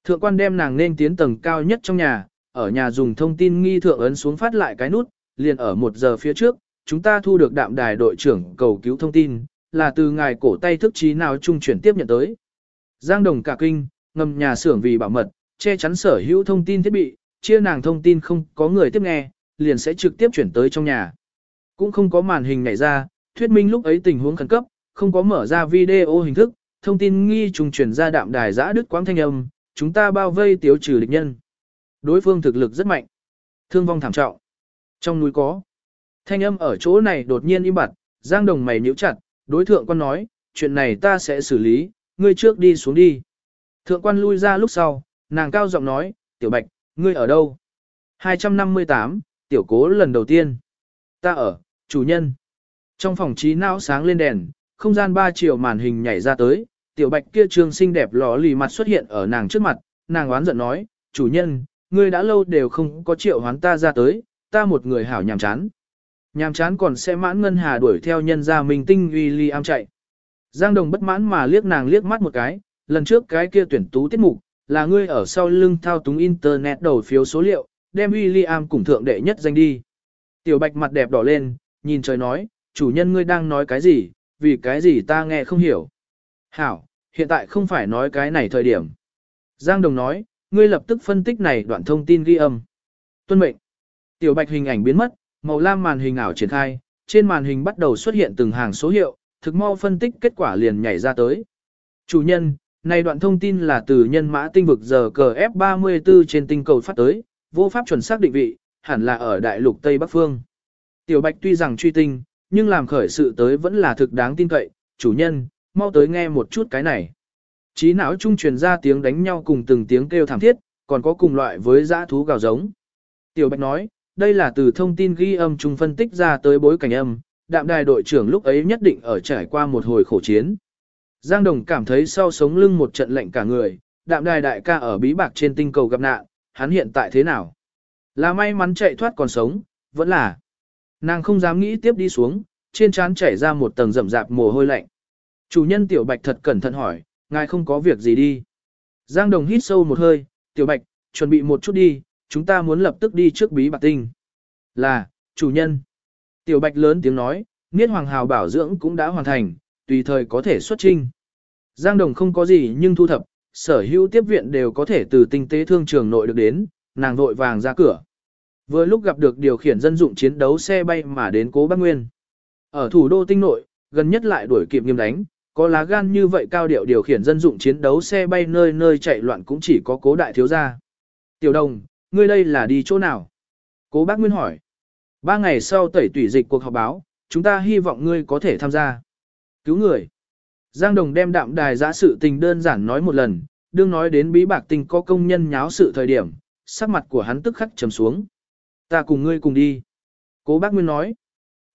thượng quan đem nàng nên tiến tầng cao nhất trong nhà, ở nhà dùng thông tin nghi thượng ấn xuống phát lại cái nút, liền ở một giờ phía trước, chúng ta thu được đạm đài đội trưởng cầu cứu thông tin, là từ ngài cổ tay thức trí nào trung chuyển tiếp nhận tới. Giang Đồng cả kinh, ngầm nhà xưởng vì bảo mật, che chắn sở hữu thông tin thiết bị, chia nàng thông tin không có người tiếp nghe, liền sẽ trực tiếp chuyển tới trong nhà. Cũng không có màn hình nhảy ra, thuyết minh lúc ấy tình huống khẩn cấp, không có mở ra video hình thức, thông tin nghi trùng chuyển ra đạm đài giã đức quang thanh âm, chúng ta bao vây tiêu trừ địch nhân. Đối phương thực lực rất mạnh, thương vong thảm trọng. Trong núi có, thanh âm ở chỗ này đột nhiên im bặt, giang đồng mày nhíu chặt, đối thượng quan nói, chuyện này ta sẽ xử lý, ngươi trước đi xuống đi. Thượng quan lui ra lúc sau, nàng cao giọng nói, tiểu bạch, ngươi ở đâu? 258, tiểu cố lần đầu tiên. Ta ở, chủ nhân. Trong phòng trí não sáng lên đèn, không gian ba chiều màn hình nhảy ra tới, tiểu bạch kia trương xinh đẹp ló lì mặt xuất hiện ở nàng trước mặt, nàng oán giận nói, chủ nhân, ngươi đã lâu đều không có triệu hoán ta ra tới, ta một người hảo nhàm chán. Nhàm chán còn sẽ mãn ngân hà đuổi theo nhân gia mình tinh William chạy. Giang Đồng bất mãn mà liếc nàng liếc mắt một cái, lần trước cái kia tuyển tú tiết mục, là ngươi ở sau lưng thao túng internet đầu phiếu số liệu, đem William cùng thượng đệ nhất danh đi. Tiểu bạch mặt đẹp đỏ lên, nhìn trời nói, chủ nhân ngươi đang nói cái gì, vì cái gì ta nghe không hiểu. Hảo, hiện tại không phải nói cái này thời điểm. Giang Đồng nói, ngươi lập tức phân tích này đoạn thông tin ghi âm. Tuân mệnh. Tiểu bạch hình ảnh biến mất, màu lam màn hình ảo triển khai, trên màn hình bắt đầu xuất hiện từng hàng số hiệu, thực mau phân tích kết quả liền nhảy ra tới. Chủ nhân, này đoạn thông tin là từ nhân mã tinh vực giờ cờ F34 trên tinh cầu phát tới, vô pháp chuẩn xác định vị, hẳn là ở đại lục Tây Bắc Phương. Tiểu Bạch tuy rằng truy tinh, nhưng làm khởi sự tới vẫn là thực đáng tin cậy, chủ nhân, mau tới nghe một chút cái này. Trí não trung truyền ra tiếng đánh nhau cùng từng tiếng kêu thảm thiết, còn có cùng loại với dã thú gào giống. Tiểu Bạch nói, đây là từ thông tin ghi âm trung phân tích ra tới bối cảnh âm, đạm đài đội trưởng lúc ấy nhất định ở trải qua một hồi khổ chiến. Giang Đồng cảm thấy sau sống lưng một trận lạnh cả người, đạm đài đại ca ở bí bạc trên tinh cầu gặp nạn, hắn hiện tại thế nào? Là may mắn chạy thoát còn sống, vẫn là. Nàng không dám nghĩ tiếp đi xuống, trên trán chảy ra một tầng rậm rạp mồ hôi lạnh. Chủ nhân Tiểu Bạch thật cẩn thận hỏi, ngài không có việc gì đi. Giang Đồng hít sâu một hơi, Tiểu Bạch, chuẩn bị một chút đi, chúng ta muốn lập tức đi trước bí bạc tinh. Là, chủ nhân. Tiểu Bạch lớn tiếng nói, Niết Hoàng Hào bảo dưỡng cũng đã hoàn thành, tùy thời có thể xuất trinh. Giang Đồng không có gì nhưng thu thập, sở hữu tiếp viện đều có thể từ tinh tế thương trường nội được đến, nàng vội vàng ra cửa. Vừa lúc gặp được điều khiển dân dụng chiến đấu xe bay mà đến cố Bắc Nguyên. Ở thủ đô tinh nội, gần nhất lại đuổi kịp nghiêm đánh, có lá gan như vậy cao điệu điều khiển dân dụng chiến đấu xe bay nơi nơi chạy loạn cũng chỉ có cố đại thiếu gia. Tiểu đồng, ngươi đây là đi chỗ nào? Cố bác Nguyên hỏi. Ba ngày sau tẩy tủy dịch cuộc họp báo, chúng ta hy vọng ngươi có thể tham gia. Cứu người. Giang Đồng đem đạm đài giã sự tình đơn giản nói một lần, đương nói đến bí bạc tình có công nhân nháo sự thời điểm, sắc mặt của hắn tức khắc trầm xuống. Ta cùng ngươi cùng đi. Cố bác Nguyên nói.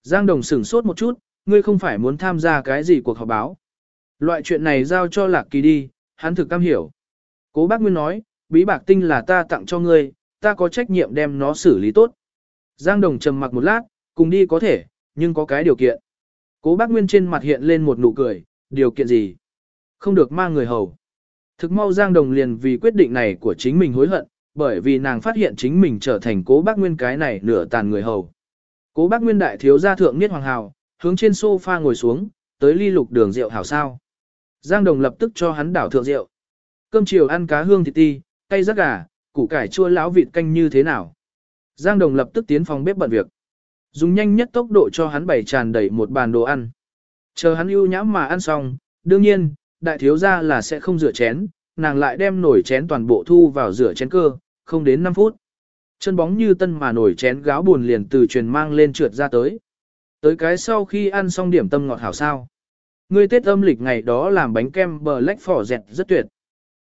Giang Đồng sửng sốt một chút, ngươi không phải muốn tham gia cái gì cuộc họp báo. Loại chuyện này giao cho Lạc Kỳ đi, hắn thực cam hiểu. Cố bác Nguyên nói, bí bạc tinh là ta tặng cho ngươi, ta có trách nhiệm đem nó xử lý tốt. Giang Đồng trầm mặc một lát, cùng đi có thể, nhưng có cái điều kiện. Cố bác Nguyên trên mặt hiện lên một nụ cười, điều kiện gì? Không được mang người hầu. Thực mau Giang Đồng liền vì quyết định này của chính mình hối hận, bởi vì nàng phát hiện chính mình trở thành cố bác Nguyên cái này nửa tàn người hầu. Cố bác Nguyên đại thiếu gia thượng niết hoàng hào, hướng trên sofa ngồi xuống, tới ly lục đường rượu hảo sao. Giang Đồng lập tức cho hắn đảo thượng rượu. Cơm chiều ăn cá hương thịt ti, cay rắc gà, củ cải chua láo vịt canh như thế nào. Giang Đồng lập tức tiến phòng bếp bận việc. Dùng nhanh nhất tốc độ cho hắn bày tràn đầy một bàn đồ ăn. Chờ hắn ưu nhãm mà ăn xong, đương nhiên, đại thiếu gia là sẽ không rửa chén, nàng lại đem nổi chén toàn bộ thu vào rửa chén cơ, không đến 5 phút. Chân bóng như tân mà nổi chén gáo buồn liền từ truyền mang lên trượt ra tới. Tới cái sau khi ăn xong điểm tâm ngọt hảo sao. Ngươi Tết âm lịch ngày đó làm bánh kem bờ lách phỏ dẹt rất tuyệt.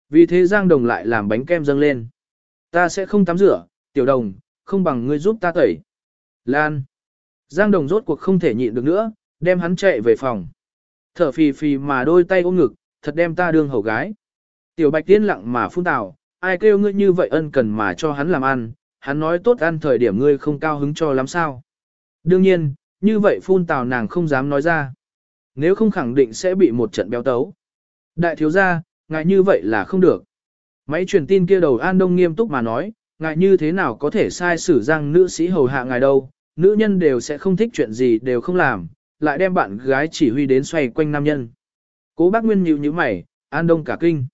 Vì thế Giang Đồng lại làm bánh kem dâng lên. Ta sẽ không tắm rửa, tiểu đồng, không bằng ngươi giúp ta tẩy. Lan. Giang Đồng rốt cuộc không thể nhịn được nữa, đem hắn chạy về phòng. Thở phì phì mà đôi tay ôm ngực, thật đem ta đương hầu gái. Tiểu Bạch tiên lặng mà phun tào, ai kêu ngươi như vậy ân cần mà cho hắn làm ăn, hắn nói tốt ăn thời điểm ngươi không cao hứng cho lắm sao. Đương nhiên, như vậy phun tào nàng không dám nói ra. Nếu không khẳng định sẽ bị một trận béo tấu. Đại thiếu gia, ngại như vậy là không được. Máy truyền tin kia đầu An Đông nghiêm túc mà nói, ngại như thế nào có thể sai sử rằng nữ sĩ hầu hạ ngài đâu, nữ nhân đều sẽ không thích chuyện gì đều không làm, lại đem bạn gái chỉ huy đến xoay quanh nam nhân. Cố bác Nguyên nhíu như mày, An Đông cả kinh.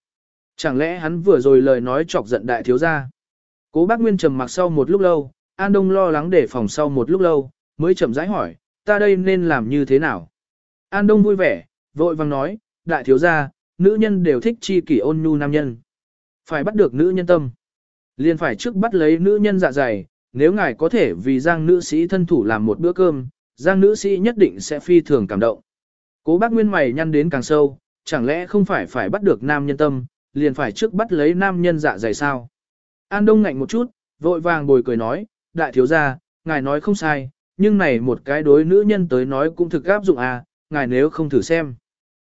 Chẳng lẽ hắn vừa rồi lời nói chọc giận đại thiếu gia? Cố bác Nguyên trầm mặc sau một lúc lâu, An Đông lo lắng để phòng sau một lúc lâu, mới chậm rãi hỏi, ta đây nên làm như thế nào? An Đông vui vẻ, vội vang nói, đại thiếu gia, nữ nhân đều thích chi kỷ ôn nhu nam nhân. Phải bắt được nữ nhân tâm. liền phải trước bắt lấy nữ nhân dạ dày, nếu ngài có thể vì giang nữ sĩ thân thủ làm một bữa cơm, giang nữ sĩ nhất định sẽ phi thường cảm động. Cố bác Nguyên mày nhăn đến càng sâu, chẳng lẽ không phải phải bắt được nam nhân tâm, liền phải trước bắt lấy nam nhân dạ dày sao? An Đông ngạnh một chút, vội vàng bồi cười nói, đại thiếu gia, ngài nói không sai, nhưng này một cái đối nữ nhân tới nói cũng thực áp dụng à, ngài nếu không thử xem.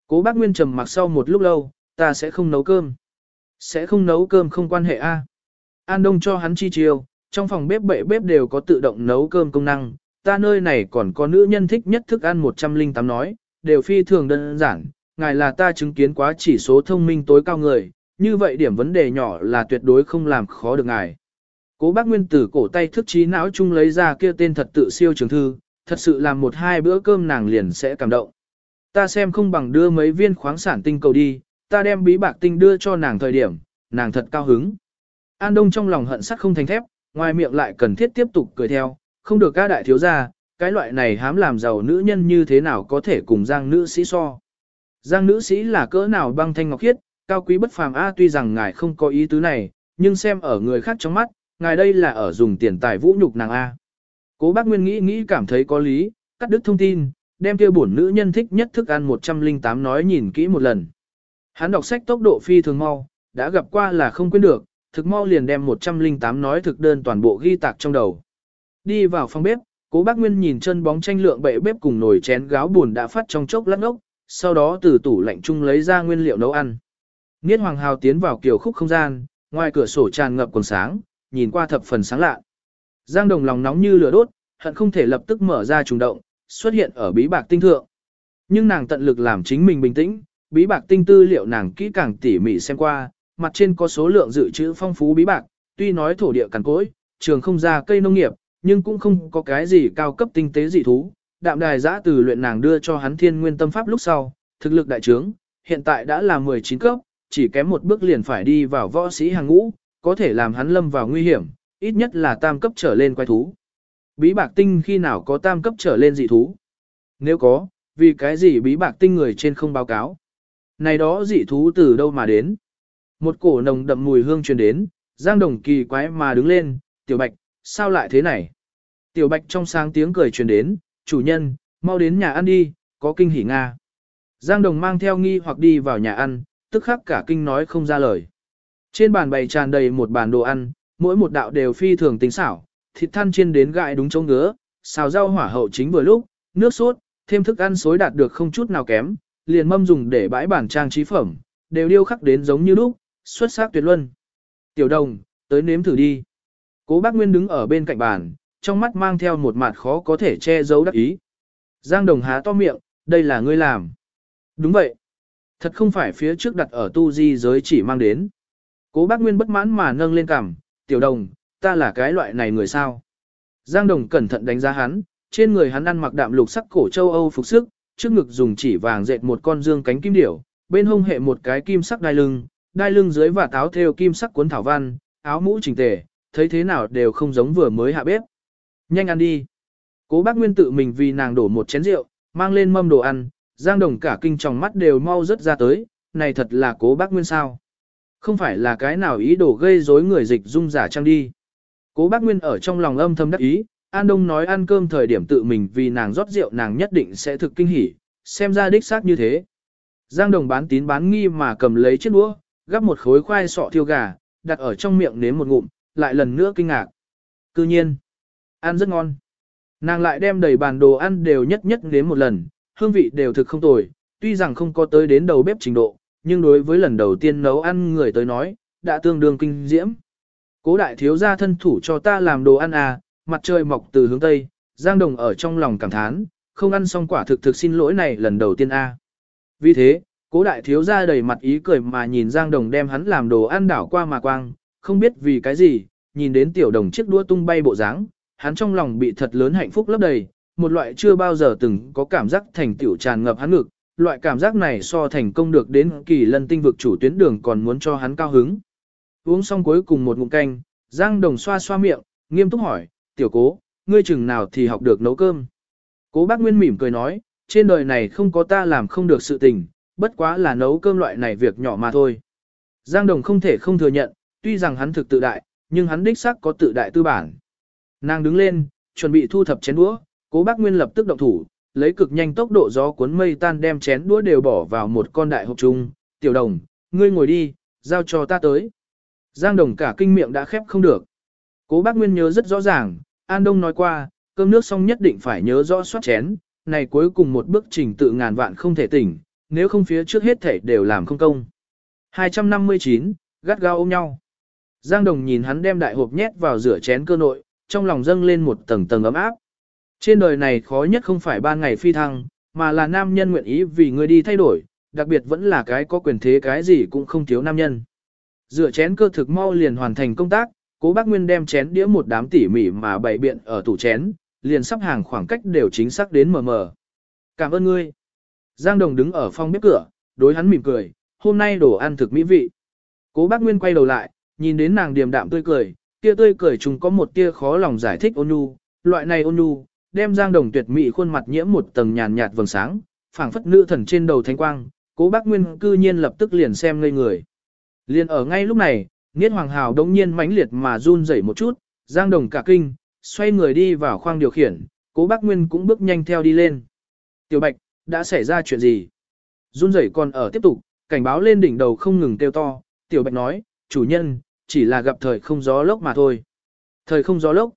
Cố bác Nguyên trầm mặc sau một lúc lâu, ta sẽ không nấu cơm. Sẽ không nấu cơm không quan hệ a. An Đông cho hắn chi chiêu, trong phòng bếp bệ bếp đều có tự động nấu cơm công năng, ta nơi này còn có nữ nhân thích nhất thức ăn 108 nói, đều phi thường đơn giản, ngài là ta chứng kiến quá chỉ số thông minh tối cao người, như vậy điểm vấn đề nhỏ là tuyệt đối không làm khó được ngài. Cố bác Nguyên tử cổ tay thức trí não chung lấy ra kia tên thật tự siêu trường thư, thật sự làm một hai bữa cơm nàng liền sẽ cảm động. Ta xem không bằng đưa mấy viên khoáng sản tinh cầu đi, ta đem bí bạc tinh đưa cho nàng thời điểm, nàng thật cao hứng. An Đông trong lòng hận sắt không thành thép, ngoài miệng lại cần thiết tiếp tục cười theo, không được các đại thiếu gia, cái loại này hám làm giàu nữ nhân như thế nào có thể cùng giang nữ sĩ so. Giang nữ sĩ là cỡ nào băng thanh ngọc khiết, cao quý bất phàm a tuy rằng ngài không có ý tứ này, nhưng xem ở người khác trong mắt, ngài đây là ở dùng tiền tài vũ nhục nàng a. Cố bác Nguyên nghĩ nghĩ cảm thấy có lý, cắt đứt thông tin, đem kia bổn nữ nhân thích nhất thức ăn 108 nói nhìn kỹ một lần. Hắn đọc sách tốc độ phi thường mau, đã gặp qua là không quên được, thực mau liền đem 108 nói thực đơn toàn bộ ghi tạc trong đầu. Đi vào phòng bếp, cố bác Nguyên nhìn chân bóng tranh lượng bệ bếp cùng nồi chén gáo buồn đã phát trong chốc lắc ốc, sau đó từ tủ lạnh chung lấy ra nguyên liệu nấu ăn. Niết Hoàng Hào tiến vào kiểu khúc không gian, ngoài cửa sổ tràn ngập quần sáng, nhìn qua thập phần sáng lạ. Giang Đồng lòng nóng như lửa đốt, hận không thể lập tức mở ra trùng động, xuất hiện ở bí bạc tinh thượng. Nhưng nàng tận lực làm chính mình bình tĩnh, bí bạc tinh tư liệu nàng kỹ càng tỉ mỉ xem qua, mặt trên có số lượng dự trữ phong phú bí bạc, tuy nói thổ địa cằn cỗi, trường không ra cây nông nghiệp, nhưng cũng không có cái gì cao cấp tinh tế dị thú. Đạm đài giã từ luyện nàng đưa cho hắn thiên nguyên tâm pháp lúc sau, thực lực đại trướng, hiện tại đã là 19 cấp, chỉ kém một bước liền phải đi vào võ sĩ hàng ngũ, có thể làm hắn lâm vào nguy hiểm, ít nhất là tam cấp trở lên quái thú. Bí bạc tinh khi nào có tam cấp trở lên dị thú? Nếu có, vì cái gì bí bạc tinh người trên không báo cáo? Này đó dị thú từ đâu mà đến? Một cổ nồng đậm mùi hương truyền đến, Giang Đồng kỳ quái mà đứng lên, tiểu bạch, sao lại thế này? Tiểu bạch trong sáng tiếng cười truyền đến, chủ nhân, mau đến nhà ăn đi, có kinh hỉ Nga. Giang Đồng mang theo nghi hoặc đi vào nhà ăn, tức khắc cả kinh nói không ra lời. Trên bàn bày tràn đầy một bàn đồ ăn, mỗi một đạo đều phi thường tính xảo, thịt than chiên đến gại đúng chỗ ngứa, xào rau hỏa hậu chính vừa lúc, nước sốt, thêm thức ăn xối đạt được không chút nào kém, liền mâm dùng để bãi bản trang trí phẩm, đều điêu khắc đến giống như lúc, xuất sắc tuyệt luân. Tiểu đồng, tới nếm thử đi. Cố bác Nguyên đứng ở bên cạnh bàn, trong mắt mang theo một mặt khó có thể che giấu đắc ý. Giang đồng há to miệng, đây là ngươi làm. Đúng vậy. Thật không phải phía trước đặt ở tu di giới chỉ mang đến. Cố bác Nguyên bất mãn mà nâng lên cằm, tiểu đồng, ta là cái loại này người sao. Giang đồng cẩn thận đánh giá hắn, trên người hắn ăn mặc đạm lục sắc cổ châu Âu phục sức, trước ngực dùng chỉ vàng dệt một con dương cánh kim điểu, bên hông hệ một cái kim sắc đai lưng, đai lưng dưới và táo thêu kim sắc cuốn thảo văn, áo mũ chỉnh tề, thấy thế nào đều không giống vừa mới hạ bếp. Nhanh ăn đi. Cố bác Nguyên tự mình vì nàng đổ một chén rượu, mang lên mâm đồ ăn, Giang Đồng cả kinh trong mắt đều mau rất ra tới, này thật là cố bác Nguyên sao. Không phải là cái nào ý đồ gây rối người dịch dung giả trang đi. Cố bác Nguyên ở trong lòng âm thầm đắc ý, An Đông nói ăn cơm thời điểm tự mình vì nàng rót rượu nàng nhất định sẽ thực kinh hỉ, xem ra đích xác như thế. Giang Đồng bán tín bán nghi mà cầm lấy chiếc đũa, gắp một khối khoai sọ thiêu gà, đặt ở trong miệng nếm một ngụm, lại lần nữa kinh ngạc. Cư nhiên, ăn rất ngon. Nàng lại đem đầy bàn đồ ăn đều nhất nhất nếm một lần, hương vị đều thực không tồi, tuy rằng không có tới đến đầu bếp trình độ, nhưng đối với lần đầu tiên nấu ăn người tới nói, đã tương đương kinh diễm. Cố đại thiếu gia thân thủ cho ta làm đồ ăn à, mặt trời mọc từ hướng Tây, Giang Đồng ở trong lòng cảm thán, không ăn xong quả thực thực xin lỗi này lần đầu tiên a. À. Vì thế, cố đại thiếu gia đầy mặt ý cười mà nhìn Giang Đồng đem hắn làm đồ ăn đảo qua mà quang, không biết vì cái gì, nhìn đến tiểu đồng chiếc đua tung bay bộ dáng, hắn trong lòng bị thật lớn hạnh phúc lấp đầy, một loại chưa bao giờ từng có cảm giác thành tiểu tràn ngập hắn ngực, loại cảm giác này so thành công được đến kỳ lân tinh vực chủ tuyến đường còn muốn cho hắn cao hứng. Uống xong cuối cùng một ngụm canh, Giang Đồng xoa xoa miệng, nghiêm túc hỏi, tiểu cố, ngươi chừng nào thì học được nấu cơm. Cố bác Nguyên mỉm cười nói, trên đời này không có ta làm không được sự tình, bất quá là nấu cơm loại này việc nhỏ mà thôi. Giang Đồng không thể không thừa nhận, tuy rằng hắn thực tự đại, nhưng hắn đích xác có tự đại tư bản. Nàng đứng lên, chuẩn bị thu thập chén đũa, cố bác Nguyên lập tức động thủ, lấy cực nhanh tốc độ gió cuốn mây tan đem chén đũa đều bỏ vào một con đại hộp chung. Tiểu đồng, ngươi ngồi đi, giao cho ta tới. Giang đồng cả kinh miệng đã khép không được. Cố bác Nguyên nhớ rất rõ ràng, An Đông nói qua, cơm nước xong nhất định phải nhớ rõ soát chén, này cuối cùng một bước trình tự ngàn vạn không thể tỉnh, nếu không phía trước hết thể đều làm không công. 259, gắt gao ôm nhau. Giang Đồng nhìn hắn đem đại hộp nhét vào rửa chén cơ nội, trong lòng dâng lên một tầng tầng ấm áp. Trên đời này khó nhất không phải ba ngày phi thăng, mà là nam nhân nguyện ý vì người đi thay đổi, đặc biệt vẫn là cái có quyền thế cái gì cũng không thiếu nam nhân. Rửa chén cơ thực mau liền hoàn thành công tác, cố bác Nguyên đem chén đĩa một đám tỉ mỉ mà bày biện ở tủ chén, liền sắp hàng khoảng cách đều chính xác đến mờ mờ. Cảm ơn ngươi. Giang Đồng đứng ở phòng bếp cửa, đối hắn mỉm cười, hôm nay đồ ăn thực mỹ vị. Cố bác Nguyên quay đầu lại, nhìn đến nàng điềm đạm tươi cười, kia tươi cười chúng có một tia khó lòng giải thích ôn nhu, loại này ôn nhu, đem Giang Đồng tuyệt mỹ khuôn mặt nhiễm một tầng nhàn nhạt vầng sáng, phảng phất nữ thần trên đầu thánh quang, Cố Bác Nguyên cư nhiên lập tức liền xem ngây người. Liền ở ngay lúc này, Niết Hoàng Hào đống nhiên mãnh liệt mà run rẩy một chút, Giang Đồng cả kinh, xoay người đi vào khoang điều khiển, Cố Bác Nguyên cũng bước nhanh theo đi lên. Tiểu Bạch, đã xảy ra chuyện gì? Run rẩy còn ở tiếp tục, cảnh báo lên đỉnh đầu không ngừng kêu to, Tiểu Bạch nói, chủ nhân, chỉ là gặp thời không gió lốc mà thôi. Thời không gió lốc.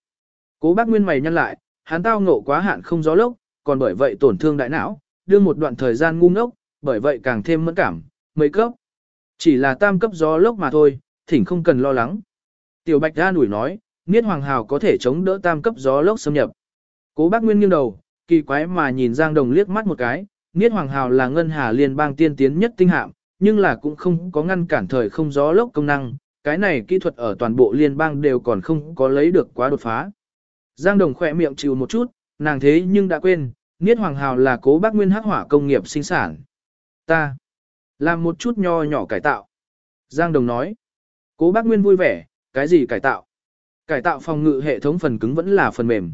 Cố Bác Nguyên mày nhăn lại, hắn tao ngộ quá hạn không gió lốc, còn bởi vậy tổn thương đại não, đưa một đoạn thời gian ngu ngốc, bởi vậy càng thêm mẫn cảm, mấy cấp. Chỉ là tam cấp gió lốc mà thôi, thỉnh không cần lo lắng. Tiểu Bạch ra nủi nói, Niết Hoàng Hào có thể chống đỡ tam cấp gió lốc xâm nhập. Cố bác Nguyên nghiêng đầu, kỳ quái mà nhìn Giang Đồng liếc mắt một cái, Niết Hoàng Hào là ngân hà liên bang tiên tiến nhất tinh hạm, nhưng là cũng không có ngăn cản thời không gió lốc công năng, cái này kỹ thuật ở toàn bộ liên bang đều còn không có lấy được quá đột phá. Giang Đồng khỏe miệng chịu một chút, nàng thế nhưng đã quên, Niết Hoàng Hào là cố bác nguyên hắc hỏa công nghiệp sinh sản. Ta, làm một chút nho nhỏ cải tạo. Giang Đồng nói, cố bác nguyên vui vẻ, cái gì cải tạo? Cải tạo phòng ngự hệ thống phần cứng vẫn là phần mềm.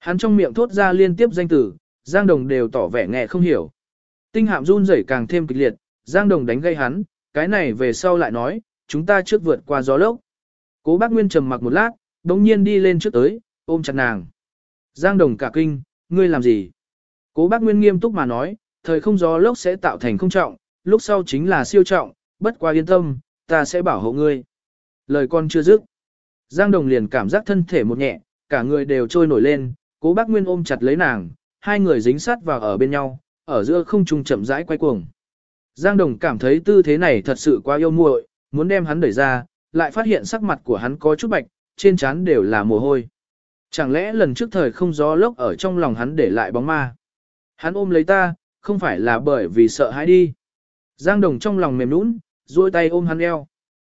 Hắn trong miệng thốt ra liên tiếp danh từ, Giang Đồng đều tỏ vẻ nghe không hiểu. Tinh hạm run rẩy càng thêm kịch liệt, Giang Đồng đánh gây hắn, cái này về sau lại nói, chúng ta trước vượt qua gió lốc. Cố bác Nguyên trầm mặc một lát, đống nhiên đi lên trước tới, ôm chặt nàng. Giang Đồng cả kinh, ngươi làm gì? Cố bác Nguyên nghiêm túc mà nói, thời không gió lốc sẽ tạo thành không trọng, lúc sau chính là siêu trọng, bất qua yên tâm, ta sẽ bảo hộ ngươi. Lời con chưa dứt. Giang Đồng liền cảm giác thân thể một nhẹ, cả người đều trôi nổi lên, cố bác Nguyên ôm chặt lấy nàng, hai người dính sát vào ở bên nhau, ở giữa không trung chậm rãi quay cuồng. Giang Đồng cảm thấy tư thế này thật sự quá yêu muội, muốn đem hắn đẩy ra, lại phát hiện sắc mặt của hắn có chút bạch, trên trán đều là mồ hôi. Chẳng lẽ lần trước thời không gió lốc ở trong lòng hắn để lại bóng ma. Hắn ôm lấy ta, không phải là bởi vì sợ hãi đi. Giang Đồng trong lòng mềm nũng, duỗi tay ôm hắn eo.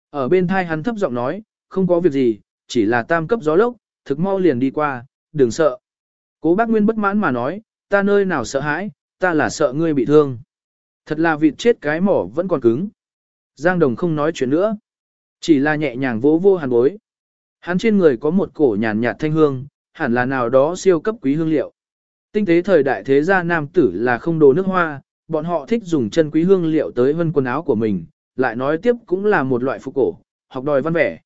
Ở bên thai hắn thấp giọng nói, không có việc gì, chỉ là tam cấp gió lốc, thực mau liền đi qua, đừng sợ. Cố bác Nguyên bất mãn mà nói, ta nơi nào sợ hãi, ta là sợ ngươi bị thương. Thật là vịt chết cái mỏ vẫn còn cứng. Giang Đồng không nói chuyện nữa. Chỉ là nhẹ nhàng vỗ vô hàn bối. Hắn trên người có một cổ nhàn nhạt thanh hương, hẳn là nào đó siêu cấp quý hương liệu. Tinh tế thời đại thế gia nam tử là không đồ nước hoa, bọn họ thích dùng chân quý hương liệu tới vân quần áo của mình, lại nói tiếp cũng là một loại phục cổ, học đòi văn vẻ.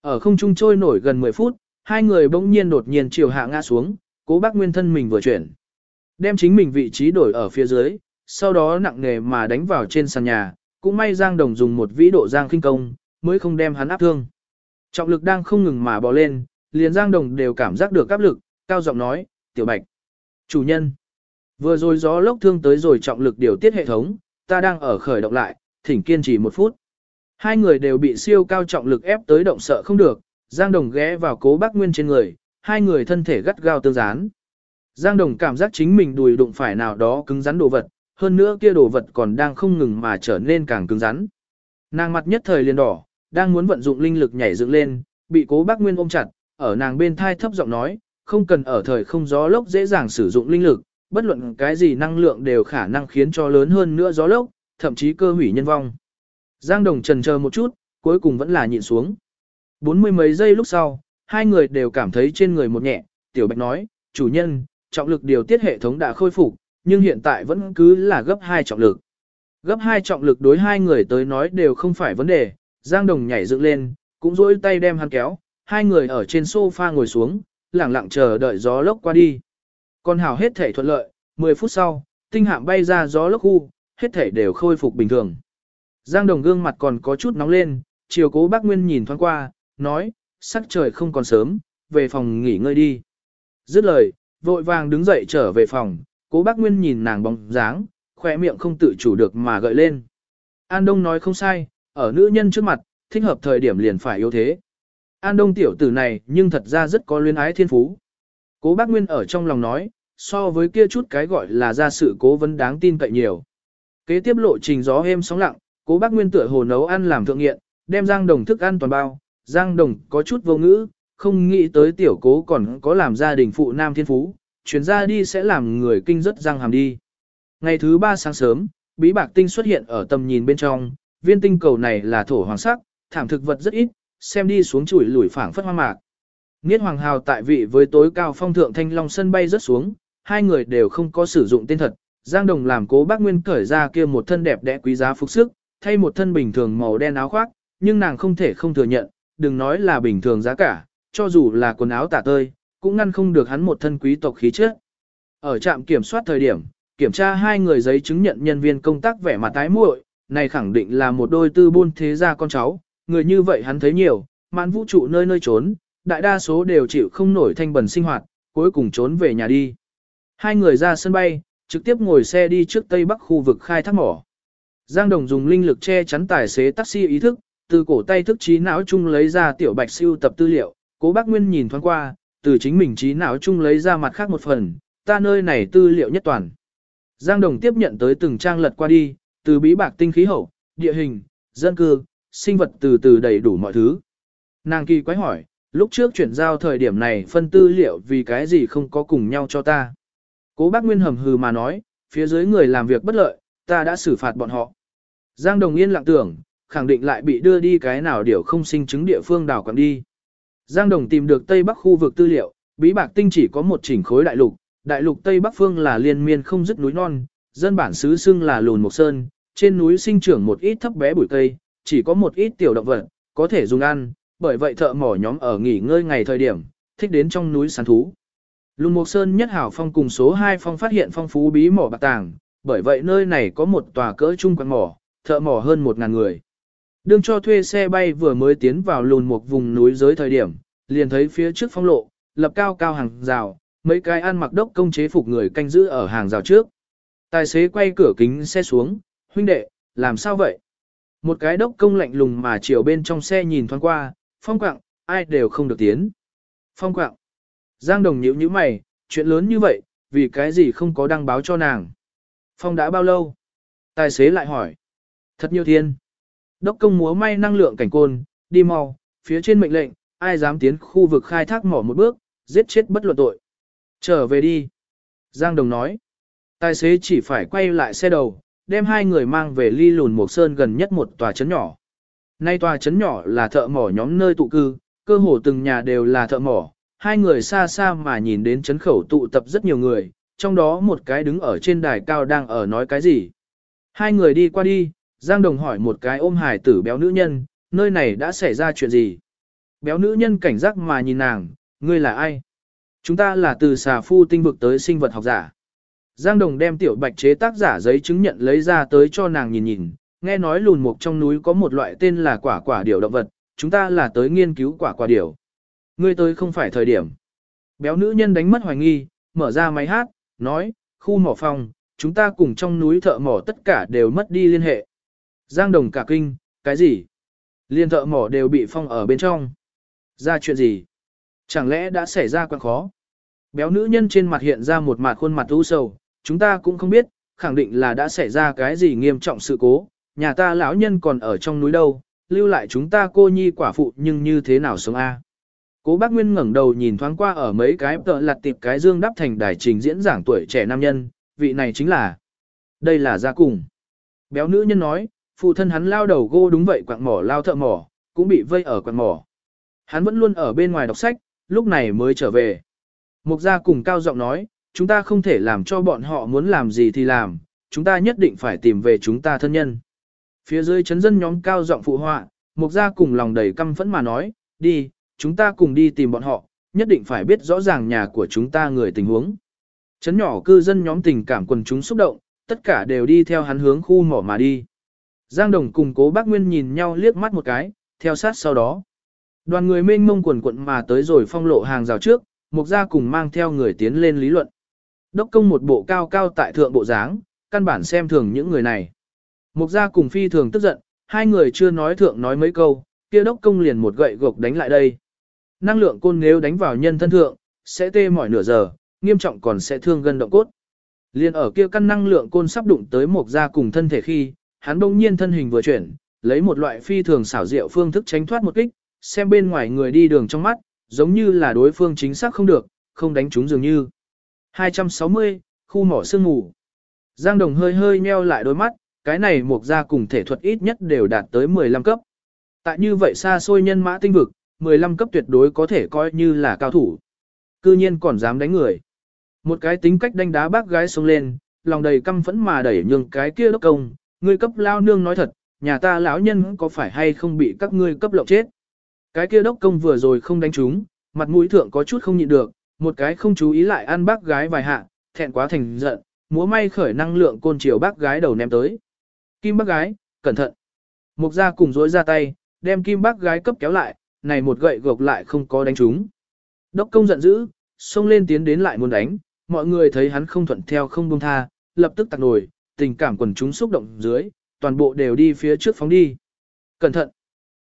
Ở không trung trôi nổi gần 10 phút, hai người bỗng nhiên đột nhiên chiều hạ ngã xuống, cố bác nguyên thân mình vừa chuyển. Đem chính mình vị trí đổi ở phía dưới, sau đó nặng nề mà đánh vào trên sàn nhà, cũng may Giang Đồng dùng một vĩ độ Giang kinh công, mới không đem hắn áp thương. Trọng lực đang không ngừng mà bò lên, liền Giang Đồng đều cảm giác được áp lực, cao giọng nói, tiểu bạch. Chủ nhân, vừa rồi gió lốc thương tới rồi trọng lực điều tiết hệ thống, ta đang ở khởi động lại, thỉnh kiên trì một phút. Hai người đều bị siêu cao trọng lực ép tới động sợ không được, Giang Đồng ghé vào cố bác Nguyên trên người, hai người thân thể gắt gao tương dán. Giang Đồng cảm giác chính mình đùi đụng phải nào đó cứng rắn đồ vật, hơn nữa kia đồ vật còn đang không ngừng mà trở nên càng cứng rắn. Nàng mặt nhất thời liền đỏ, đang muốn vận dụng linh lực nhảy dựng lên, bị cố bác Nguyên ôm chặt, ở nàng bên thai thấp giọng nói, không cần ở thời không gió lốc dễ dàng sử dụng linh lực, bất luận cái gì năng lượng đều khả năng khiến cho lớn hơn nữa gió lốc, thậm chí cơ hủy nhân vong. Giang Đồng trần chờ một chút, cuối cùng vẫn là nhịn xuống. Bốn mươi mấy giây lúc sau, hai người đều cảm thấy trên người một nhẹ, Tiểu Bạch nói, chủ nhân, trọng lực điều tiết hệ thống đã khôi phục, nhưng hiện tại vẫn cứ là gấp hai trọng lực. Gấp hai trọng lực đối hai người tới nói đều không phải vấn đề, Giang Đồng nhảy dựng lên, cũng duỗi tay đem hắn kéo, hai người ở trên sofa ngồi xuống, lặng lặng chờ đợi gió lốc qua đi. Còn hảo hết thể thuận lợi, 10 phút sau, tinh hạm bay ra gió lốc khu, hết thể đều khôi phục bình thường. Giang Đồng gương mặt còn có chút nóng lên, chiều cố bác Nguyên nhìn thoáng qua, nói, sắc trời không còn sớm, về phòng nghỉ ngơi đi. Dứt lời, vội vàng đứng dậy trở về phòng, cố bác Nguyên nhìn nàng bóng dáng, khỏe miệng không tự chủ được mà gợi lên. An Đông nói không sai, ở nữ nhân trước mặt, thích hợp thời điểm liền phải yếu thế. An Đông tiểu tử này nhưng thật ra rất có luyến ái thiên phú. Cố bác Nguyên ở trong lòng nói, so với kia chút cái gọi là ra sự cố vấn đáng tin cậy nhiều. Kế tiếp lộ trình gió êm sóng lặng, cố bác Nguyên tựa hồ nấu ăn làm thượng nghiện, đem Giang Đồng thức ăn toàn bao, Giang Đồng có chút vô ngữ, không nghĩ tới tiểu cố còn có làm gia đình phụ nam thiên phú, chuyển ra đi sẽ làm người kinh rất răng hàm đi. Ngày thứ ba sáng sớm, bí bạc tinh xuất hiện ở tầm nhìn bên trong, viên tinh cầu này là thổ hoàng sắc, thảm thực vật rất ít, xem đi xuống chuỗi lủi phảng phất hoang mạc. Niết Hoàng Hào tại vị với tối cao phong thượng thanh long sân bay rất xuống, hai người đều không có sử dụng tên thật. Giang Đồng làm cố bác Nguyên cởi ra kia một thân đẹp đẽ quý giá phục sức, thay một thân bình thường màu đen áo khoác, nhưng nàng không thể không thừa nhận, đừng nói là bình thường giá cả, cho dù là quần áo tả tơi, cũng ngăn không được hắn một thân quý tộc khí chất. Ở trạm kiểm soát thời điểm, kiểm tra hai người giấy chứng nhận nhân viên công tác vẻ mặt tái muội, này khẳng định là một đôi tư buôn thế gia con cháu, người như vậy hắn thấy nhiều, mãn vũ trụ nơi nơi trốn, đại đa số đều chịu không nổi thanh bẩn sinh hoạt, cuối cùng trốn về nhà đi. Hai người ra sân bay, trực tiếp ngồi xe đi trước tây bắc khu vực khai thác mỏ. Giang Đồng dùng linh lực che chắn tài xế taxi ý thức, từ cổ tay thức trí não chung lấy ra tiểu bạch siêu tập tư liệu, cố bác Nguyên nhìn thoáng qua, từ chính mình trí não chung lấy ra mặt khác một phần, ta nơi này tư liệu nhất toàn. Giang Đồng tiếp nhận tới từng trang lật qua đi, từ bí bạc tinh khí hậu, địa hình, dân cư, sinh vật từ từ đầy đủ mọi thứ. Nàng kỳ quái hỏi, lúc trước chuyển giao thời điểm này phân tư liệu vì cái gì không có cùng nhau cho ta. Cố bác Nguyên hầm hừ mà nói, phía dưới người làm việc bất lợi, ta đã xử phạt bọn họ. Giang Đồng Yên lặng tưởng, khẳng định lại bị đưa đi cái nào điều không sinh chứng địa phương đảo quặng đi. Giang Đồng tìm được Tây Bắc khu vực tư liệu, bí bạc tinh chỉ có một chỉnh khối đại lục, đại lục Tây Bắc phương là liên miên không dứt núi non, dân bản xứ xưng là lùn mộc sơn, trên núi sinh trưởng một ít thấp bé bụi cây, chỉ có một ít tiểu động vật, có thể dùng ăn, bởi vậy thợ mỏ nhóm ở nghỉ ngơi ngày thời điểm, thích đến trong núi săn thú. Lùn Mộc Sơn nhất hảo phong cùng số 2 phong phát hiện phong phú bí mỏ bạc tàng, bởi vậy nơi này có một tòa cỡ trung quán mỏ, thợ mỏ hơn 1.000 người. Đương cho thuê xe bay vừa mới tiến vào lùn một vùng núi dưới thời điểm, liền thấy phía trước phong lộ, lập cao cao hàng rào, mấy cái ăn mặc đốc công chế phục người canh giữ ở hàng rào trước. Tài xế quay cửa kính xe xuống, huynh đệ, làm sao vậy? Một cái đốc công lạnh lùng mà chiều bên trong xe nhìn thoáng qua, phong quạng, ai đều không được tiến. Phong quạng. Giang đồng nhíu như mày, chuyện lớn như vậy, vì cái gì không có đăng báo cho nàng. Phong đã bao lâu? Tài xế lại hỏi. Thật nhiều thiên. Đốc công múa may năng lượng cảnh côn, đi mau, phía trên mệnh lệnh, ai dám tiến khu vực khai thác mỏ một bước, giết chết bất luận tội. Trở về đi. Giang Đồng nói. Tài xế chỉ phải quay lại xe đầu, đem hai người mang về ly lùn một sơn gần nhất một tòa trấn nhỏ. Nay tòa trấn nhỏ là thợ mỏ nhóm nơi tụ cư, cơ hồ từng nhà đều là thợ mỏ. Hai người xa xa mà nhìn đến trấn khẩu tụ tập rất nhiều người, trong đó một cái đứng ở trên đài cao đang ở nói cái gì. Hai người đi qua đi, Giang Đồng hỏi một cái ôm hài tử béo nữ nhân, nơi này đã xảy ra chuyện gì? Béo nữ nhân cảnh giác mà nhìn nàng, ngươi là ai? Chúng ta là từ xà phu tinh vực tới sinh vật học giả. Giang Đồng đem tiểu bạch chế tác giả giấy chứng nhận lấy ra tới cho nàng nhìn nhìn, nghe nói lùn mục trong núi có một loại tên là quả quả điểu động vật, chúng ta là tới nghiên cứu quả quả điểu. Ngươi tới không phải thời điểm. Béo nữ nhân đánh mất hoài nghi, mở ra máy hát, nói, khu mỏ phòng, chúng ta cùng trong núi thợ mỏ tất cả đều mất đi liên hệ. Giang Đồng cả kinh, cái gì? Liên thợ mỏ đều bị phong ở bên trong. Ra chuyện gì? Chẳng lẽ đã xảy ra quá khó? Béo nữ nhân trên mặt hiện ra một mặt khuôn mặt u sầu, chúng ta cũng không biết, khẳng định là đã xảy ra cái gì nghiêm trọng sự cố, nhà ta lão nhân còn ở trong núi đâu, lưu lại chúng ta cô nhi quả phụ nhưng như thế nào sống a? Cố bác Nguyên ngẩng đầu nhìn thoáng qua ở mấy cái tợ lặt tiệp cái dương đắp thành đài trình diễn giảng tuổi trẻ nam nhân, vị này chính là, đây là gia cùng. Béo nữ nhân nói, phụ thân hắn lao đầu gô đúng vậy quạng mỏ lao thợ mỏ, cũng bị vây ở quạng mỏ. Hắn vẫn luôn ở bên ngoài đọc sách, lúc này mới trở về. Mục gia cùng cao giọng nói, chúng ta không thể làm cho bọn họ muốn làm gì thì làm, chúng ta nhất định phải tìm về chúng ta thân nhân. Phía dưới chấn dân nhóm cao giọng phụ họa, mục gia cùng lòng đầy căm phẫn mà nói, đi, chúng ta cùng đi tìm bọn họ, nhất định phải biết rõ ràng nhà của chúng ta người tình huống. Chấn nhỏ cư dân nhóm tình cảm quần chúng xúc động, tất cả đều đi theo hắn hướng khu mỏ mà đi. Giang Đồng cùng cố bác Nguyên nhìn nhau liếc mắt một cái, theo sát sau đó. Đoàn người mênh mông quần quận mà tới rồi phong lộ hàng rào trước, mục gia cùng mang theo người tiến lên lý luận. Đốc công một bộ cao cao tại thượng bộ dáng, căn bản xem thường những người này. Mục gia cùng phi thường tức giận, hai người chưa nói thượng nói mấy câu, kia đốc công liền một gậy gộc đánh lại đây. Năng lượng côn nếu đánh vào nhân thân thượng, sẽ tê mỏi nửa giờ, nghiêm trọng còn sẽ thương gân động cốt. Liên ở kia căn năng lượng côn sắp đụng tới mục gia cùng thân thể khi, hắn đông nhiên thân hình vừa chuyển, lấy một loại phi thường xảo diệu phương thức tránh thoát một kích, xem bên ngoài người đi đường trong mắt, giống như là đối phương chính xác không được, không đánh trúng dường như. 260, khu mỏ sương ngủ Giang Đồng hơi hơi nheo lại đôi mắt, cái này mục ra cùng thể thuật ít nhất đều đạt tới 15 cấp. Tại như vậy xa xôi nhân mã tinh vực, 15 cấp tuyệt đối có thể coi như là cao thủ. Cư nhiên còn dám đánh người. Một cái tính cách đánh đá bác gái xuống lên, lòng đầy căm phẫn mà đẩy nhường cái kia đốc công, ngươi cấp lao nương nói thật, nhà ta lão nhân có phải hay không bị các ngươi cấp lộng chết. Cái kia đốc công vừa rồi không đánh chúng, mặt mũi thượng có chút không nhịn được, một cái không chú ý lại ăn bác gái vài hạ, thẹn quá thành giận, múa may khởi năng lượng côn chiều bác gái đầu ném tới. Kim bác gái, cẩn thận. Mục gia cùng dối ra tay, đem kim bác gái cấp kéo lại, này một gậy gộc lại không có đánh chúng. Đốc công giận dữ, xông lên tiến đến lại muốn đánh, mọi người thấy hắn không thuận theo không buông tha, lập tức tặc nổi, tình cảm quần chúng xúc động dưới, toàn bộ đều đi phía trước phóng đi. Cẩn thận!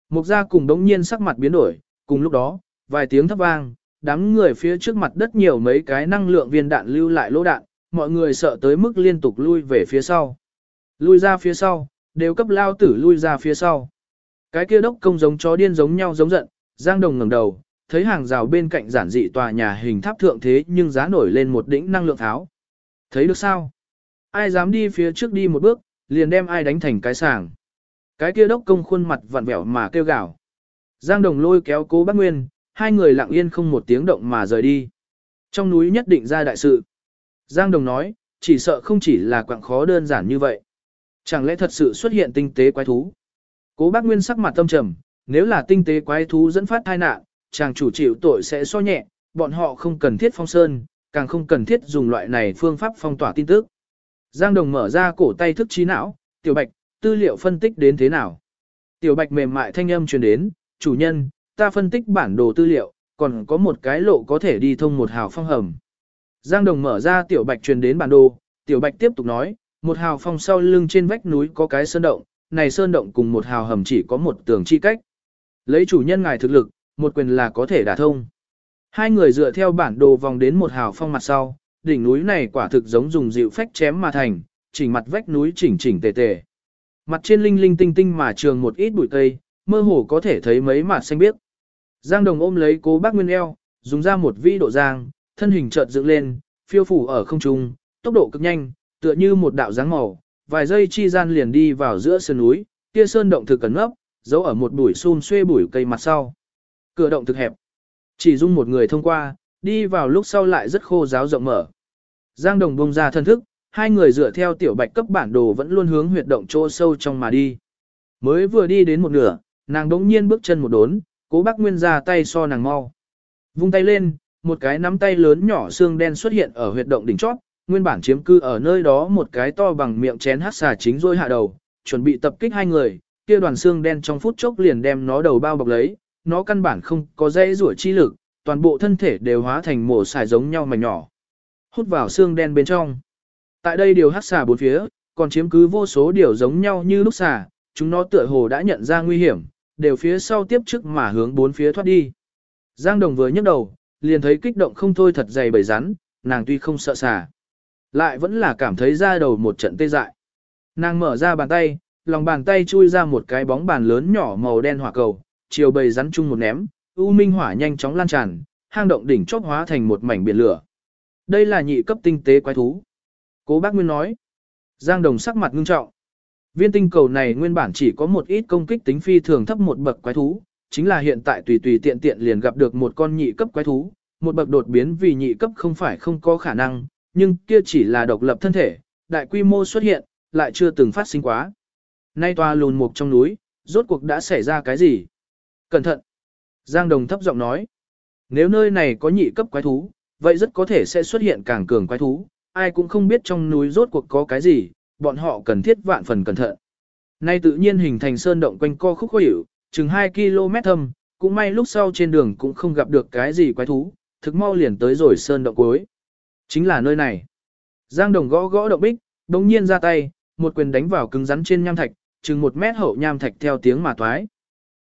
Mục gia cùng đống nhiên sắc mặt biến đổi, cùng lúc đó, vài tiếng thấp vang, đám người phía trước mặt đất nhiều mấy cái năng lượng viên đạn lưu lại lỗ đạn, mọi người sợ tới mức liên tục lui về phía sau. Lui ra phía sau, đều cấp lao tử lui ra phía sau. Cái kia đốc công giống chó điên giống nhau giống giận, Giang Đồng ngẩng đầu, thấy hàng rào bên cạnh giản dị tòa nhà hình tháp thượng thế nhưng giá nổi lên một đỉnh năng lượng tháo. Thấy được sao? Ai dám đi phía trước đi một bước, liền đem ai đánh thành cái sàng. Cái kia đốc công khuôn mặt vặn vẹo mà kêu gào. Giang Đồng lôi kéo cố bác Nguyên, hai người lặng yên không một tiếng động mà rời đi. Trong núi nhất định ra đại sự. Giang Đồng nói, chỉ sợ không chỉ là quạng khó đơn giản như vậy. Chẳng lẽ thật sự xuất hiện tinh tế quái thú? Cố bác Nguyên sắc mặt tâm trầm, nếu là tinh tế quái thú dẫn phát tai nạn, chàng chủ chịu tội sẽ so nhẹ, bọn họ không cần thiết phong sơn, càng không cần thiết dùng loại này phương pháp phong tỏa tin tức. Giang Đồng mở ra cổ tay thức trí não, tiểu bạch, tư liệu phân tích đến thế nào? Tiểu bạch mềm mại thanh âm truyền đến, chủ nhân, ta phân tích bản đồ tư liệu, còn có một cái lộ có thể đi thông một hào phong hầm. Giang Đồng mở ra tiểu bạch truyền đến bản đồ, tiểu bạch tiếp tục nói, một hào phong sau lưng trên vách núi có cái sơn động, này sơn động cùng một hào hầm chỉ có một tường chi cách. Lấy chủ nhân ngài thực lực, một quyền là có thể đả thông. Hai người dựa theo bản đồ vòng đến một hào phong mặt sau, đỉnh núi này quả thực giống dùng dịu phách chém mà thành, chỉnh mặt vách núi chỉnh chỉnh tề tề. Mặt trên linh linh tinh tinh mà trường một ít bụi cây, mơ hồ có thể thấy mấy mặt xanh biếc. Giang Đồng ôm lấy cố bác Nguyên eo, dùng ra một vi độ giang, thân hình chợt dựng lên, phiêu phủ ở không trung, tốc độ cực nhanh, tựa như một đạo dáng màu, vài giây chi gian liền đi vào giữa sơn núi, kia sơn động thực cẩn ngấp, giấu ở một bụi xun xuê bụi cây mặt sau. Cửa động thực hẹp, chỉ dung một người thông qua, đi vào lúc sau lại rất khô giáo rộng mở. Giang Đồng bông ra thân thức, hai người dựa theo tiểu bạch cấp bản đồ vẫn luôn hướng huyệt động chỗ sâu trong mà đi. Mới vừa đi đến một nửa, nàng đống nhiên bước chân một đốn, cố bác Nguyên ra tay so nàng mau. Vung tay lên, một cái nắm tay lớn nhỏ xương đen xuất hiện ở huyệt động đỉnh chót, nguyên bản chiếm cư ở nơi đó một cái to bằng miệng chén hát xà chính rôi hạ đầu, chuẩn bị tập kích hai người, kia đoàn xương đen trong phút chốc liền đem nó đầu bao bọc lấy, nó căn bản không có dây rủa chi lực, toàn bộ thân thể đều hóa thành mổ xài giống nhau mảnh nhỏ. Hút vào xương đen bên trong. Tại đây điều hắc xà bốn phía, còn chiếm cứ vô số điều giống nhau như lúc xà, chúng nó tựa hồ đã nhận ra nguy hiểm, đều phía sau tiếp trước mà hướng bốn phía thoát đi. Giang Đồng vừa nhấc đầu, liền thấy kích động không thôi thật dày bầy rắn, nàng tuy không sợ xà. Lại vẫn là cảm thấy ra đầu một trận tê dại. Nàng mở ra bàn tay, lòng bàn tay chui ra một cái bóng bàn lớn nhỏ màu đen hỏa cầu, chiều bầy rắn chung một ném, u minh hỏa nhanh chóng lan tràn, hang động đỉnh chóp hóa thành một mảnh biển lửa. Đây là nhị cấp tinh tế quái thú. Cố bác Nguyên nói. Giang Đồng sắc mặt ngưng trọng. Viên tinh cầu này nguyên bản chỉ có một ít công kích tính phi thường thấp một bậc quái thú, chính là hiện tại tùy tùy tiện tiện liền gặp được một con nhị cấp quái thú, một bậc đột biến vì nhị cấp không phải không có khả năng, nhưng kia chỉ là độc lập thân thể, đại quy mô xuất hiện, lại chưa từng phát sinh quá. Nay toa lùn mục trong núi, rốt cuộc đã xảy ra cái gì? Cẩn thận! Giang Đồng thấp giọng nói. Nếu nơi này có nhị cấp quái thú, vậy rất có thể sẽ xuất hiện càng cường quái thú, ai cũng không biết trong núi rốt cuộc có cái gì, bọn họ cần thiết vạn phần cẩn thận. Nay tự nhiên hình thành sơn động quanh co khúc khó hiểu, chừng 2 km thâm, cũng may lúc sau trên đường cũng không gặp được cái gì quái thú, thực mau liền tới rồi sơn động cuối. Chính là nơi này. Giang Đồng gõ gõ động bích, đồng nhiên ra tay, một quyền đánh vào cứng rắn trên nham thạch, chừng một mét hậu nham thạch theo tiếng mà toái.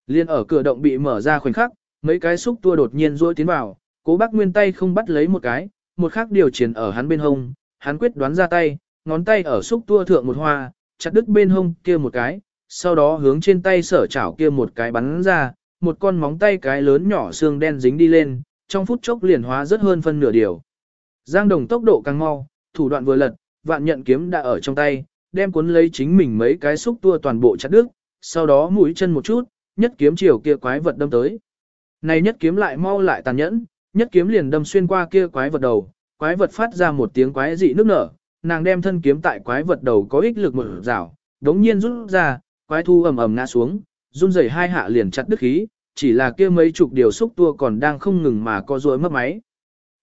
Liên ở cửa động bị mở ra khoảnh khắc, mấy cái xúc tua đột nhiên rôi tiến vào, cố bác nguyên tay không bắt lấy một cái, một khác điều triển ở hắn bên hông, hắn quyết đoán ra tay, ngón tay ở xúc tua thượng một hoa, chặt đứt bên hông kia một cái, sau đó hướng trên tay sở chảo kia một cái bắn ra, một con móng tay cái lớn nhỏ xương đen dính đi lên, trong phút chốc liền hóa rất hơn phân nửa điều. Giang Đồng tốc độ càng mau, thủ đoạn vừa lật, vạn nhận kiếm đã ở trong tay, đem cuốn lấy chính mình mấy cái xúc tua toàn bộ chặt đứt, sau đó mũi chân một chút, nhất kiếm chiều kia quái vật đâm tới. Này nhất kiếm lại mau lại tàn nhẫn, nhất kiếm liền đâm xuyên qua kia quái vật đầu, quái vật phát ra một tiếng quái dị nước nở, nàng đem thân kiếm tại quái vật đầu có ích lực một rảo, đống nhiên rút ra, quái thu ầm ầm ngã xuống, run rẩy hai hạ liền chặt đứt khí, chỉ là kia mấy chục điều xúc tua còn đang không ngừng mà co duỗi mất máy.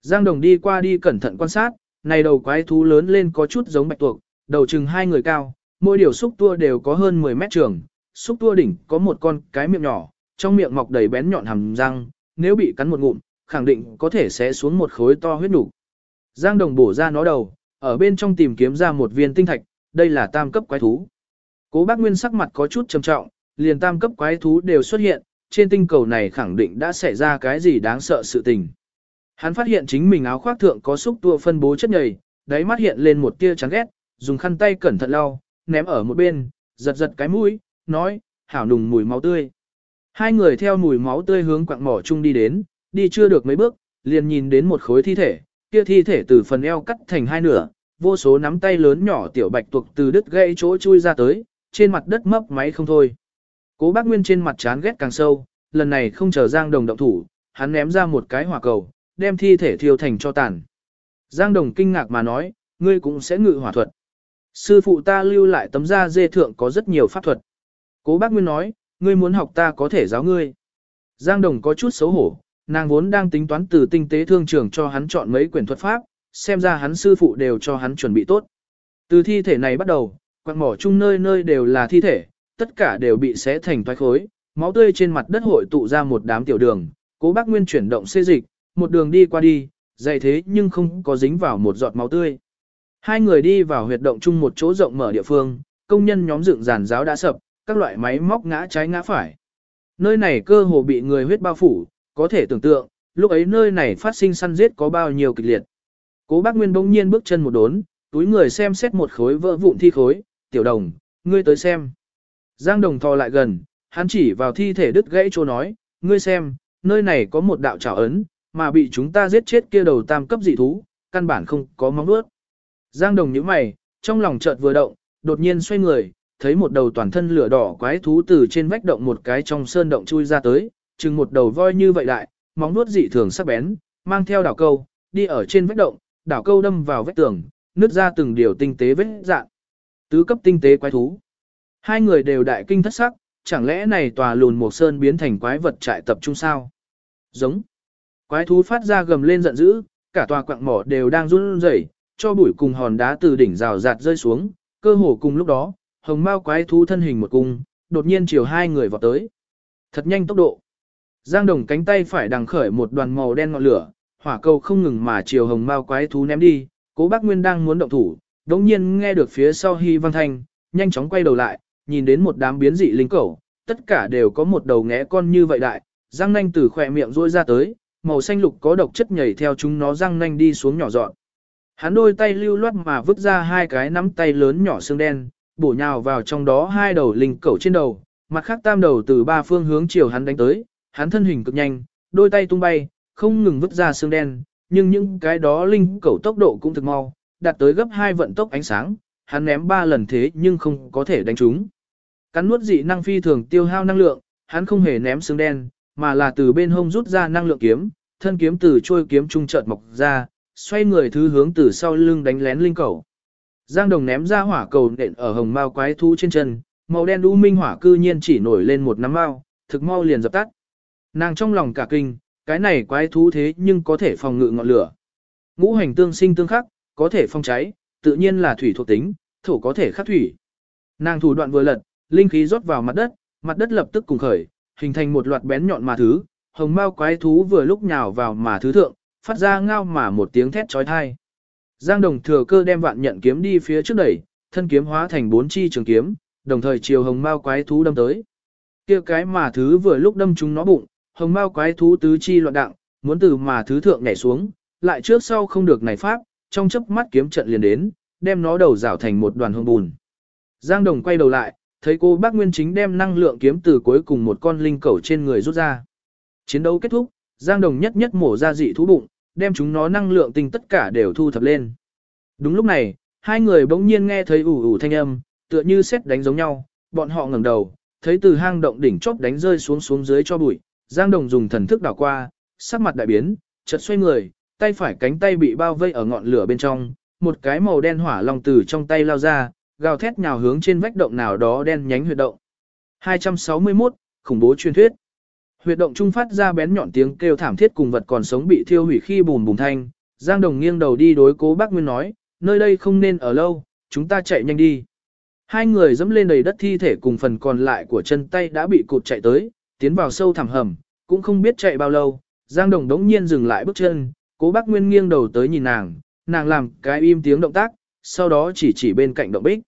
Giang Đồng đi qua đi cẩn thận quan sát, này đầu quái thú lớn lên có chút giống bạch tuộc, đầu chừng hai người cao, mỗi điều xúc tua đều có hơn 10 mét trường, xúc tua đỉnh có một con cái miệng nhỏ, trong miệng mọc đầy bén nhọn hàm răng, nếu bị cắn một ngụm, khẳng định có thể sẽ xuống một khối to huyết đủ. Giang Đồng bổ ra nó đầu, ở bên trong tìm kiếm ra một viên tinh thạch, đây là tam cấp quái thú. Cố bác Nguyên sắc mặt có chút trầm trọng, liền tam cấp quái thú đều xuất hiện, trên tinh cầu này khẳng định đã xảy ra cái gì đáng sợ sự tình. Hắn phát hiện chính mình áo khoác thượng có xúc tua phân bố chất nhầy, đáy mắt hiện lên một tia chán ghét, dùng khăn tay cẩn thận lau, ném ở một bên, giật giật cái mũi, nói, hảo nùng mùi máu tươi. Hai người theo mùi máu tươi hướng quạng mỏ chung đi đến, đi chưa được mấy bước, liền nhìn đến một khối thi thể, kia thi thể từ phần eo cắt thành hai nửa, vô số nắm tay lớn nhỏ tiểu bạch tuộc từ đứt gãy chỗ chui ra tới, trên mặt đất mấp máy không thôi. Cố bác Nguyên trên mặt chán ghét càng sâu, lần này không chờ Giang Đồng động thủ, hắn ném ra một cái hỏa cầu, đem thi thể thiêu thành cho tàn. Giang Đồng kinh ngạc mà nói, ngươi cũng sẽ ngự hỏa thuật. Sư phụ ta lưu lại tấm da dê thượng có rất nhiều pháp thuật. Cố bác Nguyên nói, ngươi muốn học ta có thể giáo ngươi. Giang Đồng có chút xấu hổ, nàng vốn đang tính toán từ tinh tế thương trường cho hắn chọn mấy quyển thuật pháp, xem ra hắn sư phụ đều cho hắn chuẩn bị tốt. Từ thi thể này bắt đầu, quạng mỏ chung nơi nơi đều là thi thể, tất cả đều bị xé thành toái khối, máu tươi trên mặt đất hội tụ ra một đám tiểu đường, cố bác Nguyên chuyển động xê dịch, một đường đi qua đi, dày thế nhưng không có dính vào một giọt máu tươi. Hai người đi vào huyệt động chung một chỗ rộng mở địa phương, công nhân nhóm dựng giàn giáo đã sập, các loại máy móc ngã trái ngã phải. Nơi này cơ hồ bị người huyết bao phủ, có thể tưởng tượng, lúc ấy nơi này phát sinh săn giết có bao nhiêu kịch liệt. Cố bác Nguyên bỗng nhiên bước chân một đốn, túi người xem xét một khối vỡ vụn thi khối, tiểu đồng, ngươi tới xem. Giang đồng thò lại gần, hắn chỉ vào thi thể đứt gãy chỗ nói, ngươi xem, nơi này có một đạo trảo ấn, mà bị chúng ta giết chết kia đầu tam cấp dị thú, căn bản không có móng vuốt. Giang đồng nhíu mày, trong lòng chợt vừa động, đột nhiên xoay người, thấy một đầu toàn thân lửa đỏ quái thú từ trên vách động một cái trong sơn động chui ra tới, chừng một đầu voi như vậy đại, móng nuốt dị thường sắc bén, mang theo đảo câu, đi ở trên vách động, đảo câu đâm vào vách tường, nứt ra từng điều tinh tế vết dạng. Tứ cấp tinh tế quái thú. Hai người đều đại kinh thất sắc, chẳng lẽ này tòa lùn một sơn biến thành quái vật trại tập trung sao? Giống. Quái thú phát ra gầm lên giận dữ, cả tòa quặng mỏ đều đang run rẩy, cho bụi cùng hòn đá từ đỉnh rào rạt rơi xuống, cơ hồ cùng lúc đó, hồng mao quái thú thân hình một cung, đột nhiên chiều hai người vọt tới. Thật nhanh tốc độ. Giang Đồng cánh tay phải đằng khởi một đoàn màu đen ngọn lửa, hỏa cầu không ngừng mà chiều hồng mao quái thú ném đi, Cố Bác Nguyên đang muốn động thủ, đống nhiên nghe được phía sau hy văn thanh, nhanh chóng quay đầu lại, nhìn đến một đám biến dị linh cẩu, tất cả đều có một đầu ngẽ con như vậy đại, răng nanh từ khỏe miệng rôi ra tới, màu xanh lục có độc chất nhảy theo chúng nó răng nanh đi xuống nhỏ dọn. Hắn đôi tay lưu loát mà vứt ra hai cái nắm tay lớn nhỏ xương đen, bổ nhào vào trong đó hai đầu linh cẩu trên đầu, mặt khác tam đầu từ ba phương hướng chiều hắn đánh tới, hắn thân hình cực nhanh, đôi tay tung bay, không ngừng vứt ra xương đen, nhưng những cái đó linh cẩu tốc độ cũng thực mau, đạt tới gấp hai vận tốc ánh sáng, hắn ném ba lần thế nhưng không có thể đánh trúng. Cắn nuốt dị năng phi thường tiêu hao năng lượng, hắn không hề ném xương đen, mà là từ bên hông rút ra năng lượng kiếm, thân kiếm từ trôi kiếm trung chợt mọc ra, xoay người thứ hướng từ sau lưng đánh lén linh cẩu. Giang Đồng ném ra hỏa cầu nện ở hồng mao quái thú trên chân, màu đen u minh hỏa cư nhiên chỉ nổi lên một nắm mao, thực mau liền dập tắt. Nàng trong lòng cả kinh, cái này quái thú thế nhưng có thể phòng ngự ngọn lửa. Ngũ hành tương sinh tương khắc, có thể phong cháy, tự nhiên là thủy thuộc tính, thổ có thể khắc thủy. Nàng thủ đoạn vừa lật, linh khí rót vào mặt đất, mặt đất lập tức cùng khởi, hình thành một loạt bén nhọn mà thứ, hồng mao quái thú vừa lúc nhào vào mà thứ thượng, phát ra ngao mà một tiếng thét chói tai. Giang Đồng thừa cơ đem vạn nhận kiếm đi phía trước đẩy, thân kiếm hóa thành bốn chi trường kiếm, đồng thời chiều hồng mao quái thú đâm tới. Kia cái mà thứ vừa lúc đâm chúng nó bụng, hồng mao quái thú tứ chi loạn đặng, muốn từ mà thứ thượng nhảy xuống, lại trước sau không được này pháp, trong chớp mắt kiếm trận liền đến, đem nó đầu rảo thành một đoàn hương bùn. Giang Đồng quay đầu lại, thấy cô bác Nguyên chính đem năng lượng kiếm từ cuối cùng một con linh cẩu trên người rút ra. Chiến đấu kết thúc, Giang Đồng nhất nhất mổ ra dị thú bụng, đem chúng nó năng lượng tinh tất cả đều thu thập lên. Đúng lúc này, hai người bỗng nhiên nghe thấy ủ ủ thanh âm, tựa như xét đánh giống nhau, bọn họ ngẩng đầu, thấy từ hang động đỉnh chóp đánh rơi xuống xuống dưới cho bụi, Giang Đồng dùng thần thức đảo qua, sắc mặt đại biến, chợt xoay người, tay phải cánh tay bị bao vây ở ngọn lửa bên trong, một cái màu đen hỏa long từ trong tay lao ra, gào thét nhào hướng trên vách động nào đó đen nhánh huyệt động. 261, khủng bố truyền thuyết. Huyệt động trung phát ra bén nhọn tiếng kêu thảm thiết cùng vật còn sống bị thiêu hủy khi bùn bùn thanh, Giang Đồng nghiêng đầu đi đối cố bác Nguyên nói, nơi đây không nên ở lâu, chúng ta chạy nhanh đi. Hai người dẫm lên đầy đất thi thể cùng phần còn lại của chân tay đã bị cụt chạy tới, tiến vào sâu thẳm hầm, cũng không biết chạy bao lâu, Giang Đồng đống nhiên dừng lại bước chân, cố bác Nguyên nghiêng đầu tới nhìn nàng, nàng làm cái im tiếng động tác, sau đó chỉ chỉ bên cạnh động bích.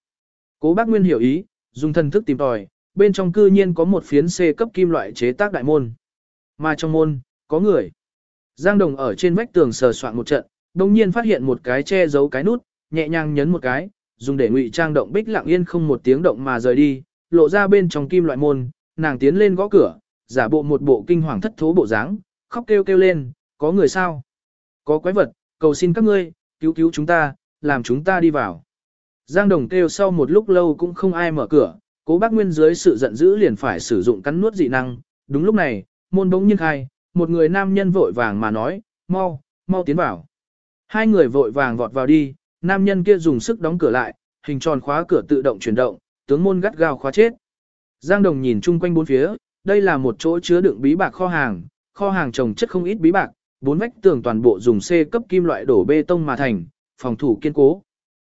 Cố bác Nguyên hiểu ý, dùng thân thức tìm tòi, bên trong cư nhiên có một phiến C cấp kim loại chế tác đại môn. Mà trong môn, có người. Giang Đồng ở trên vách tường sờ soạn một trận, đồng nhiên phát hiện một cái che giấu cái nút, nhẹ nhàng nhấn một cái, dùng để ngụy trang động bích lặng yên không một tiếng động mà rời đi, lộ ra bên trong kim loại môn, nàng tiến lên gõ cửa, giả bộ một bộ kinh hoàng thất thố bộ dáng, khóc kêu kêu lên, có người sao? Có quái vật, cầu xin các ngươi, cứu cứu chúng ta, làm chúng ta đi vào. Giang Đồng kêu sau một lúc lâu cũng không ai mở cửa, cố bác Nguyên dưới sự giận dữ liền phải sử dụng cắn nuốt dị năng. Đúng lúc này, môn bỗng nhiên khai, một người nam nhân vội vàng mà nói, mau, mau tiến vào. Hai người vội vàng vọt vào đi, nam nhân kia dùng sức đóng cửa lại, hình tròn khóa cửa tự động chuyển động, tướng môn gắt gao khóa chết. Giang Đồng nhìn chung quanh bốn phía, đây là một chỗ chứa đựng bí bạc kho hàng, kho hàng trồng chất không ít bí bạc, bốn vách tường toàn bộ dùng C cấp kim loại đổ bê tông mà thành, phòng thủ kiên cố.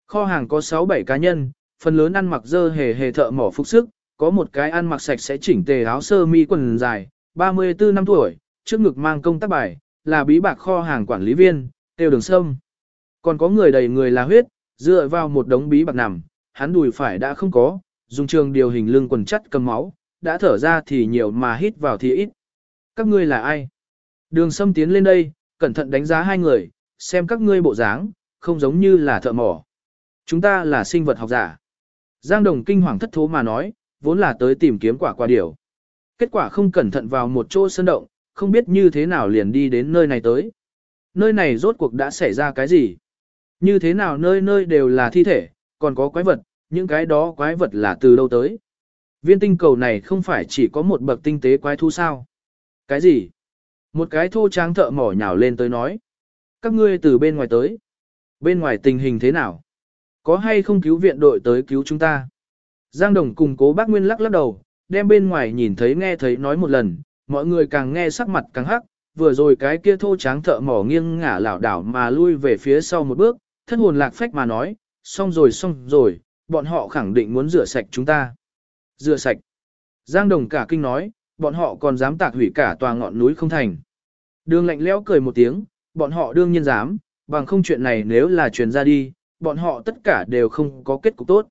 Kho hàng có 6-7 cá nhân, phần lớn ăn mặc dơ hề hề thợ mỏ phục sức, có một cái ăn mặc sạch sẽ chỉnh tề áo sơ mi quần dài, 34 năm tuổi, trước ngực mang công tác bài, là bí bạc kho hàng quản lý viên, tiêu đường sâm. Còn có người đầy người là huyết, dựa vào một đống bí bạc nằm, hắn đùi phải đã không có, dùng trường điều hình lưng quần chắt cầm máu, đã thở ra thì nhiều mà hít vào thì ít. Các ngươi là ai? Đường sâm tiến lên đây, cẩn thận đánh giá hai người, xem các ngươi bộ dáng, không giống như là thợ mỏ. Chúng ta là sinh vật học giả. Giang Đồng kinh hoàng thất thố mà nói, vốn là tới tìm kiếm quả quả điểu. Kết quả không cẩn thận vào một chỗ sơn động, không biết như thế nào liền đi đến nơi này tới. Nơi này rốt cuộc đã xảy ra cái gì? Như thế nào nơi nơi đều là thi thể, còn có quái vật, những cái đó quái vật là từ đâu tới? Viên tinh cầu này không phải chỉ có một bậc tinh tế quái thu sao? Cái gì? Một cái thô tráng thợ mỏ nhào lên tới nói. Các ngươi từ bên ngoài tới. Bên ngoài tình hình thế nào? Có hay không cứu viện đội tới cứu chúng ta? Giang Đồng cùng cố bác Nguyên lắc lắc đầu, đem bên ngoài nhìn thấy nghe thấy nói một lần, mọi người càng nghe sắc mặt càng hắc, vừa rồi cái kia thô tráng thợ mỏ nghiêng ngả lảo đảo mà lui về phía sau một bước, thân hồn lạc phách mà nói, xong rồi xong rồi, bọn họ khẳng định muốn rửa sạch chúng ta. Rửa sạch. Giang Đồng cả kinh nói, bọn họ còn dám tạc hủy cả tòa ngọn núi không thành. Đường lạnh lẽo cười một tiếng, bọn họ đương nhiên dám, bằng không chuyện này nếu là truyền ra đi, bọn họ tất cả đều không có kết cục tốt.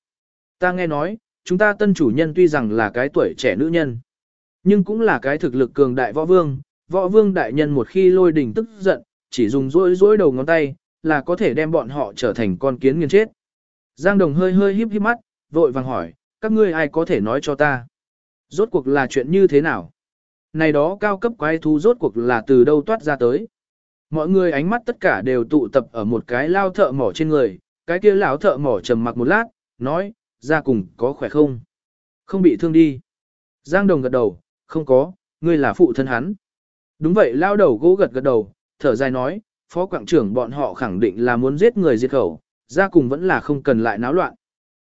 Ta nghe nói, chúng ta tân chủ nhân tuy rằng là cái tuổi trẻ nữ nhân, nhưng cũng là cái thực lực cường đại võ vương. Võ vương đại nhân một khi lôi đỉnh tức giận, chỉ dùng rối rối đầu ngón tay, là có thể đem bọn họ trở thành con kiến nghiền chết. Giang Đồng hơi hơi híp híp mắt, vội vàng hỏi, các ngươi ai có thể nói cho ta? Rốt cuộc là chuyện như thế nào? Này đó cao cấp quái thú rốt cuộc là từ đâu toát ra tới? Mọi người ánh mắt tất cả đều tụ tập ở một cái lao thợ mỏ trên người, cái kia lão thợ mỏ trầm mặc một lát, nói, ra cùng có khỏe không? Không bị thương đi. Giang Đồng gật đầu, không có, ngươi là phụ thân hắn. Đúng vậy lao đầu gỗ gật gật đầu, thở dài nói, phó quảng trưởng bọn họ khẳng định là muốn giết người diệt khẩu, ra cùng vẫn là không cần lại náo loạn.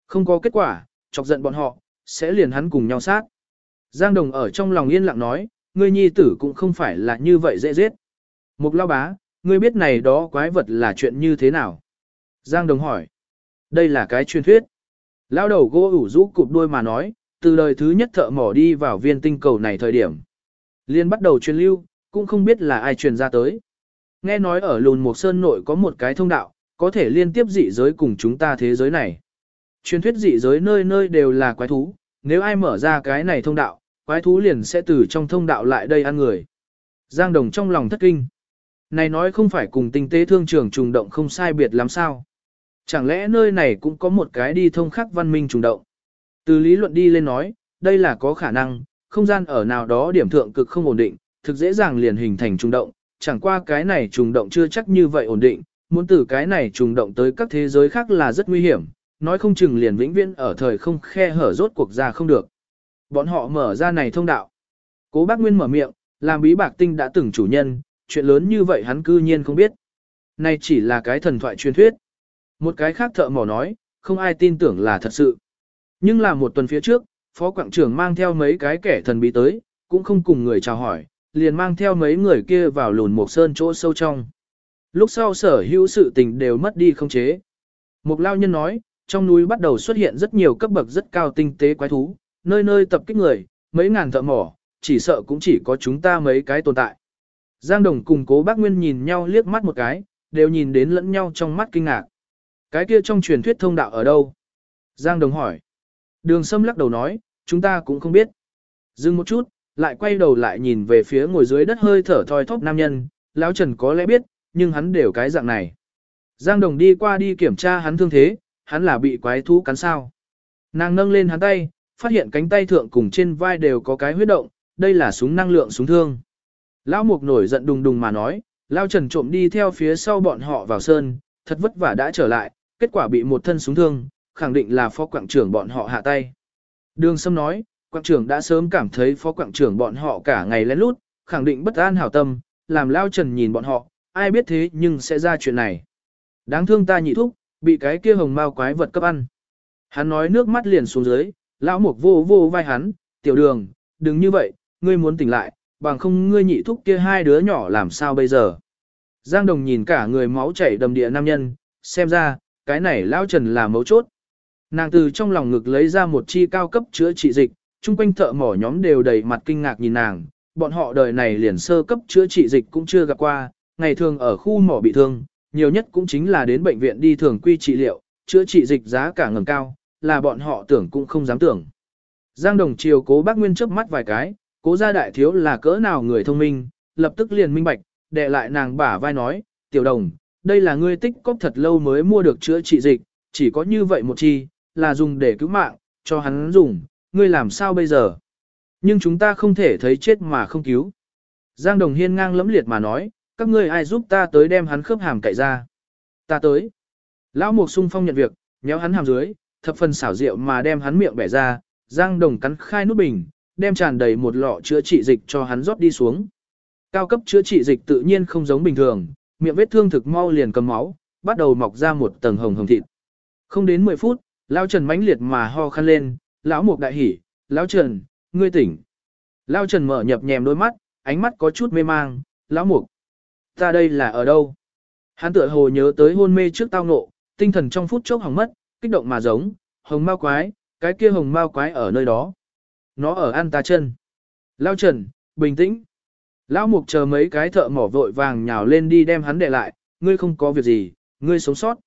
Không có kết quả, chọc giận bọn họ, sẽ liền hắn cùng nhau sát. Giang Đồng ở trong lòng yên lặng nói, ngươi nhi tử cũng không phải là như vậy dễ giết. Mục lao bá, ngươi biết này đó quái vật là chuyện như thế nào? Giang Đồng hỏi. Đây là cái truyền thuyết. Lao đầu gỗ ủ rũ cụp đuôi mà nói, từ đời thứ nhất thợ mỏ đi vào viên tinh cầu này thời điểm. Liên bắt đầu truyền lưu, cũng không biết là ai truyền ra tới. Nghe nói ở lùn một sơn nội có một cái thông đạo, có thể liên tiếp dị giới cùng chúng ta thế giới này. Truyền thuyết dị giới nơi nơi đều là quái thú, nếu ai mở ra cái này thông đạo, quái thú liền sẽ từ trong thông đạo lại đây ăn người. Giang Đồng trong lòng thất kinh. Này nói không phải cùng tinh tế thương trường trùng động không sai biệt lắm sao. Chẳng lẽ nơi này cũng có một cái đi thông khắc văn minh trùng động. Từ lý luận đi lên nói, đây là có khả năng, không gian ở nào đó điểm thượng cực không ổn định, thực dễ dàng liền hình thành trùng động, chẳng qua cái này trùng động chưa chắc như vậy ổn định, muốn từ cái này trùng động tới các thế giới khác là rất nguy hiểm, nói không chừng liền vĩnh viễn ở thời không khe hở rốt cuộc ra không được. Bọn họ mở ra này thông đạo. Cố bác Nguyên mở miệng, làm bí bạc tinh đã từng chủ nhân, chuyện lớn như vậy hắn cư nhiên không biết. Này chỉ là cái thần thoại truyền thuyết. Một cái khác thợ mỏ nói, không ai tin tưởng là thật sự. Nhưng là một tuần phía trước, phó quảng trưởng mang theo mấy cái kẻ thần bí tới, cũng không cùng người chào hỏi, liền mang theo mấy người kia vào lùn một sơn chỗ sâu trong. Lúc sau sở hữu sự tình đều mất đi không chế. Một lao nhân nói, trong núi bắt đầu xuất hiện rất nhiều cấp bậc rất cao tinh tế quái thú, nơi nơi tập kích người, mấy ngàn thợ mỏ, chỉ sợ cũng chỉ có chúng ta mấy cái tồn tại. Giang Đồng cùng cố bác Nguyên nhìn nhau liếc mắt một cái, đều nhìn đến lẫn nhau trong mắt kinh ngạc. Cái kia trong truyền thuyết thông đạo ở đâu? Giang Đồng hỏi. Đường Sâm lắc đầu nói, chúng ta cũng không biết. Dừng một chút, lại quay đầu lại nhìn về phía ngồi dưới đất hơi thở thoi thóp nam nhân, lão Trần có lẽ biết, nhưng hắn đều cái dạng này. Giang Đồng đi qua đi kiểm tra hắn thương thế, hắn là bị quái thú cắn sao. Nàng nâng lên hắn tay, phát hiện cánh tay thượng cùng trên vai đều có cái huyết động, đây là súng năng lượng súng thương. Lão Mục nổi giận đùng đùng mà nói, Lão Trần trộm đi theo phía sau bọn họ vào sơn, thật vất vả đã trở lại, kết quả bị một thân súng thương, khẳng định là phó quảng trưởng bọn họ hạ tay. Đường Sâm nói, quảng trưởng đã sớm cảm thấy phó quảng trưởng bọn họ cả ngày lén lút, khẳng định bất an hảo tâm, làm Lão Trần nhìn bọn họ, ai biết thế nhưng sẽ ra chuyện này. Đáng thương ta nhị thúc, bị cái kia hồng mao quái vật cấp ăn. Hắn nói nước mắt liền xuống dưới, lão mục vô vô vai hắn, tiểu đường, đừng như vậy, ngươi muốn tỉnh lại, bằng không ngươi nhị thúc kia hai đứa nhỏ làm sao bây giờ. Giang Đồng nhìn cả người máu chảy đầm địa nam nhân, xem ra, cái này lão trần là mấu chốt. Nàng từ trong lòng ngực lấy ra một chi cao cấp chữa trị dịch, chung quanh thợ mỏ nhóm đều đầy mặt kinh ngạc nhìn nàng, bọn họ đời này liền sơ cấp chữa trị dịch cũng chưa gặp qua, ngày thường ở khu mỏ bị thương, nhiều nhất cũng chính là đến bệnh viện đi thường quy trị liệu, chữa trị dịch giá cả ngầm cao, là bọn họ tưởng cũng không dám tưởng. Giang Đồng chiều cố bác Nguyên chớp mắt vài cái, cố gia đại thiếu là cỡ nào người thông minh, lập tức liền minh bạch, đệ lại nàng bả vai nói, tiểu đồng, đây là ngươi tích cóp thật lâu mới mua được chữa trị dịch, chỉ có như vậy một chi, là dùng để cứu mạng, cho hắn dùng, ngươi làm sao bây giờ? Nhưng chúng ta không thể thấy chết mà không cứu. Giang Đồng Hiên ngang lẫm liệt mà nói, các ngươi ai giúp ta tới đem hắn khớp hàm cậy ra. Ta tới. Lão Mục sung phong nhận việc, nhéo hắn hàm dưới, thập phần xảo rượu mà đem hắn miệng bẻ ra, Giang Đồng cắn khai nút bình, đem tràn đầy một lọ chữa trị dịch cho hắn rót đi xuống. Cao cấp chữa trị dịch tự nhiên không giống bình thường, miệng vết thương thực mau liền cầm máu, bắt đầu mọc ra một tầng hồng hồng thịt. Không đến 10 phút, Lão Trần mãnh liệt mà ho khăn lên, lão Mục đại hỉ, "Lão Trần, ngươi tỉnh." Lão Trần mở nhập nhèm đôi mắt, ánh mắt có chút mê mang, "Lão Mục, ta đây là ở đâu?" Hắn tựa hồ nhớ tới hôn mê trước tao ngộ, tinh thần trong phút chốc hỏng mất, kích động mà giống, "Hồng ma quái, cái kia hồng ma quái ở nơi đó. Nó ở ăn ta chân. Lao Trần, bình tĩnh. Lão Mục chờ mấy cái thợ mỏ vội vàng nhào lên đi đem hắn để lại, ngươi không có việc gì, ngươi sống sót.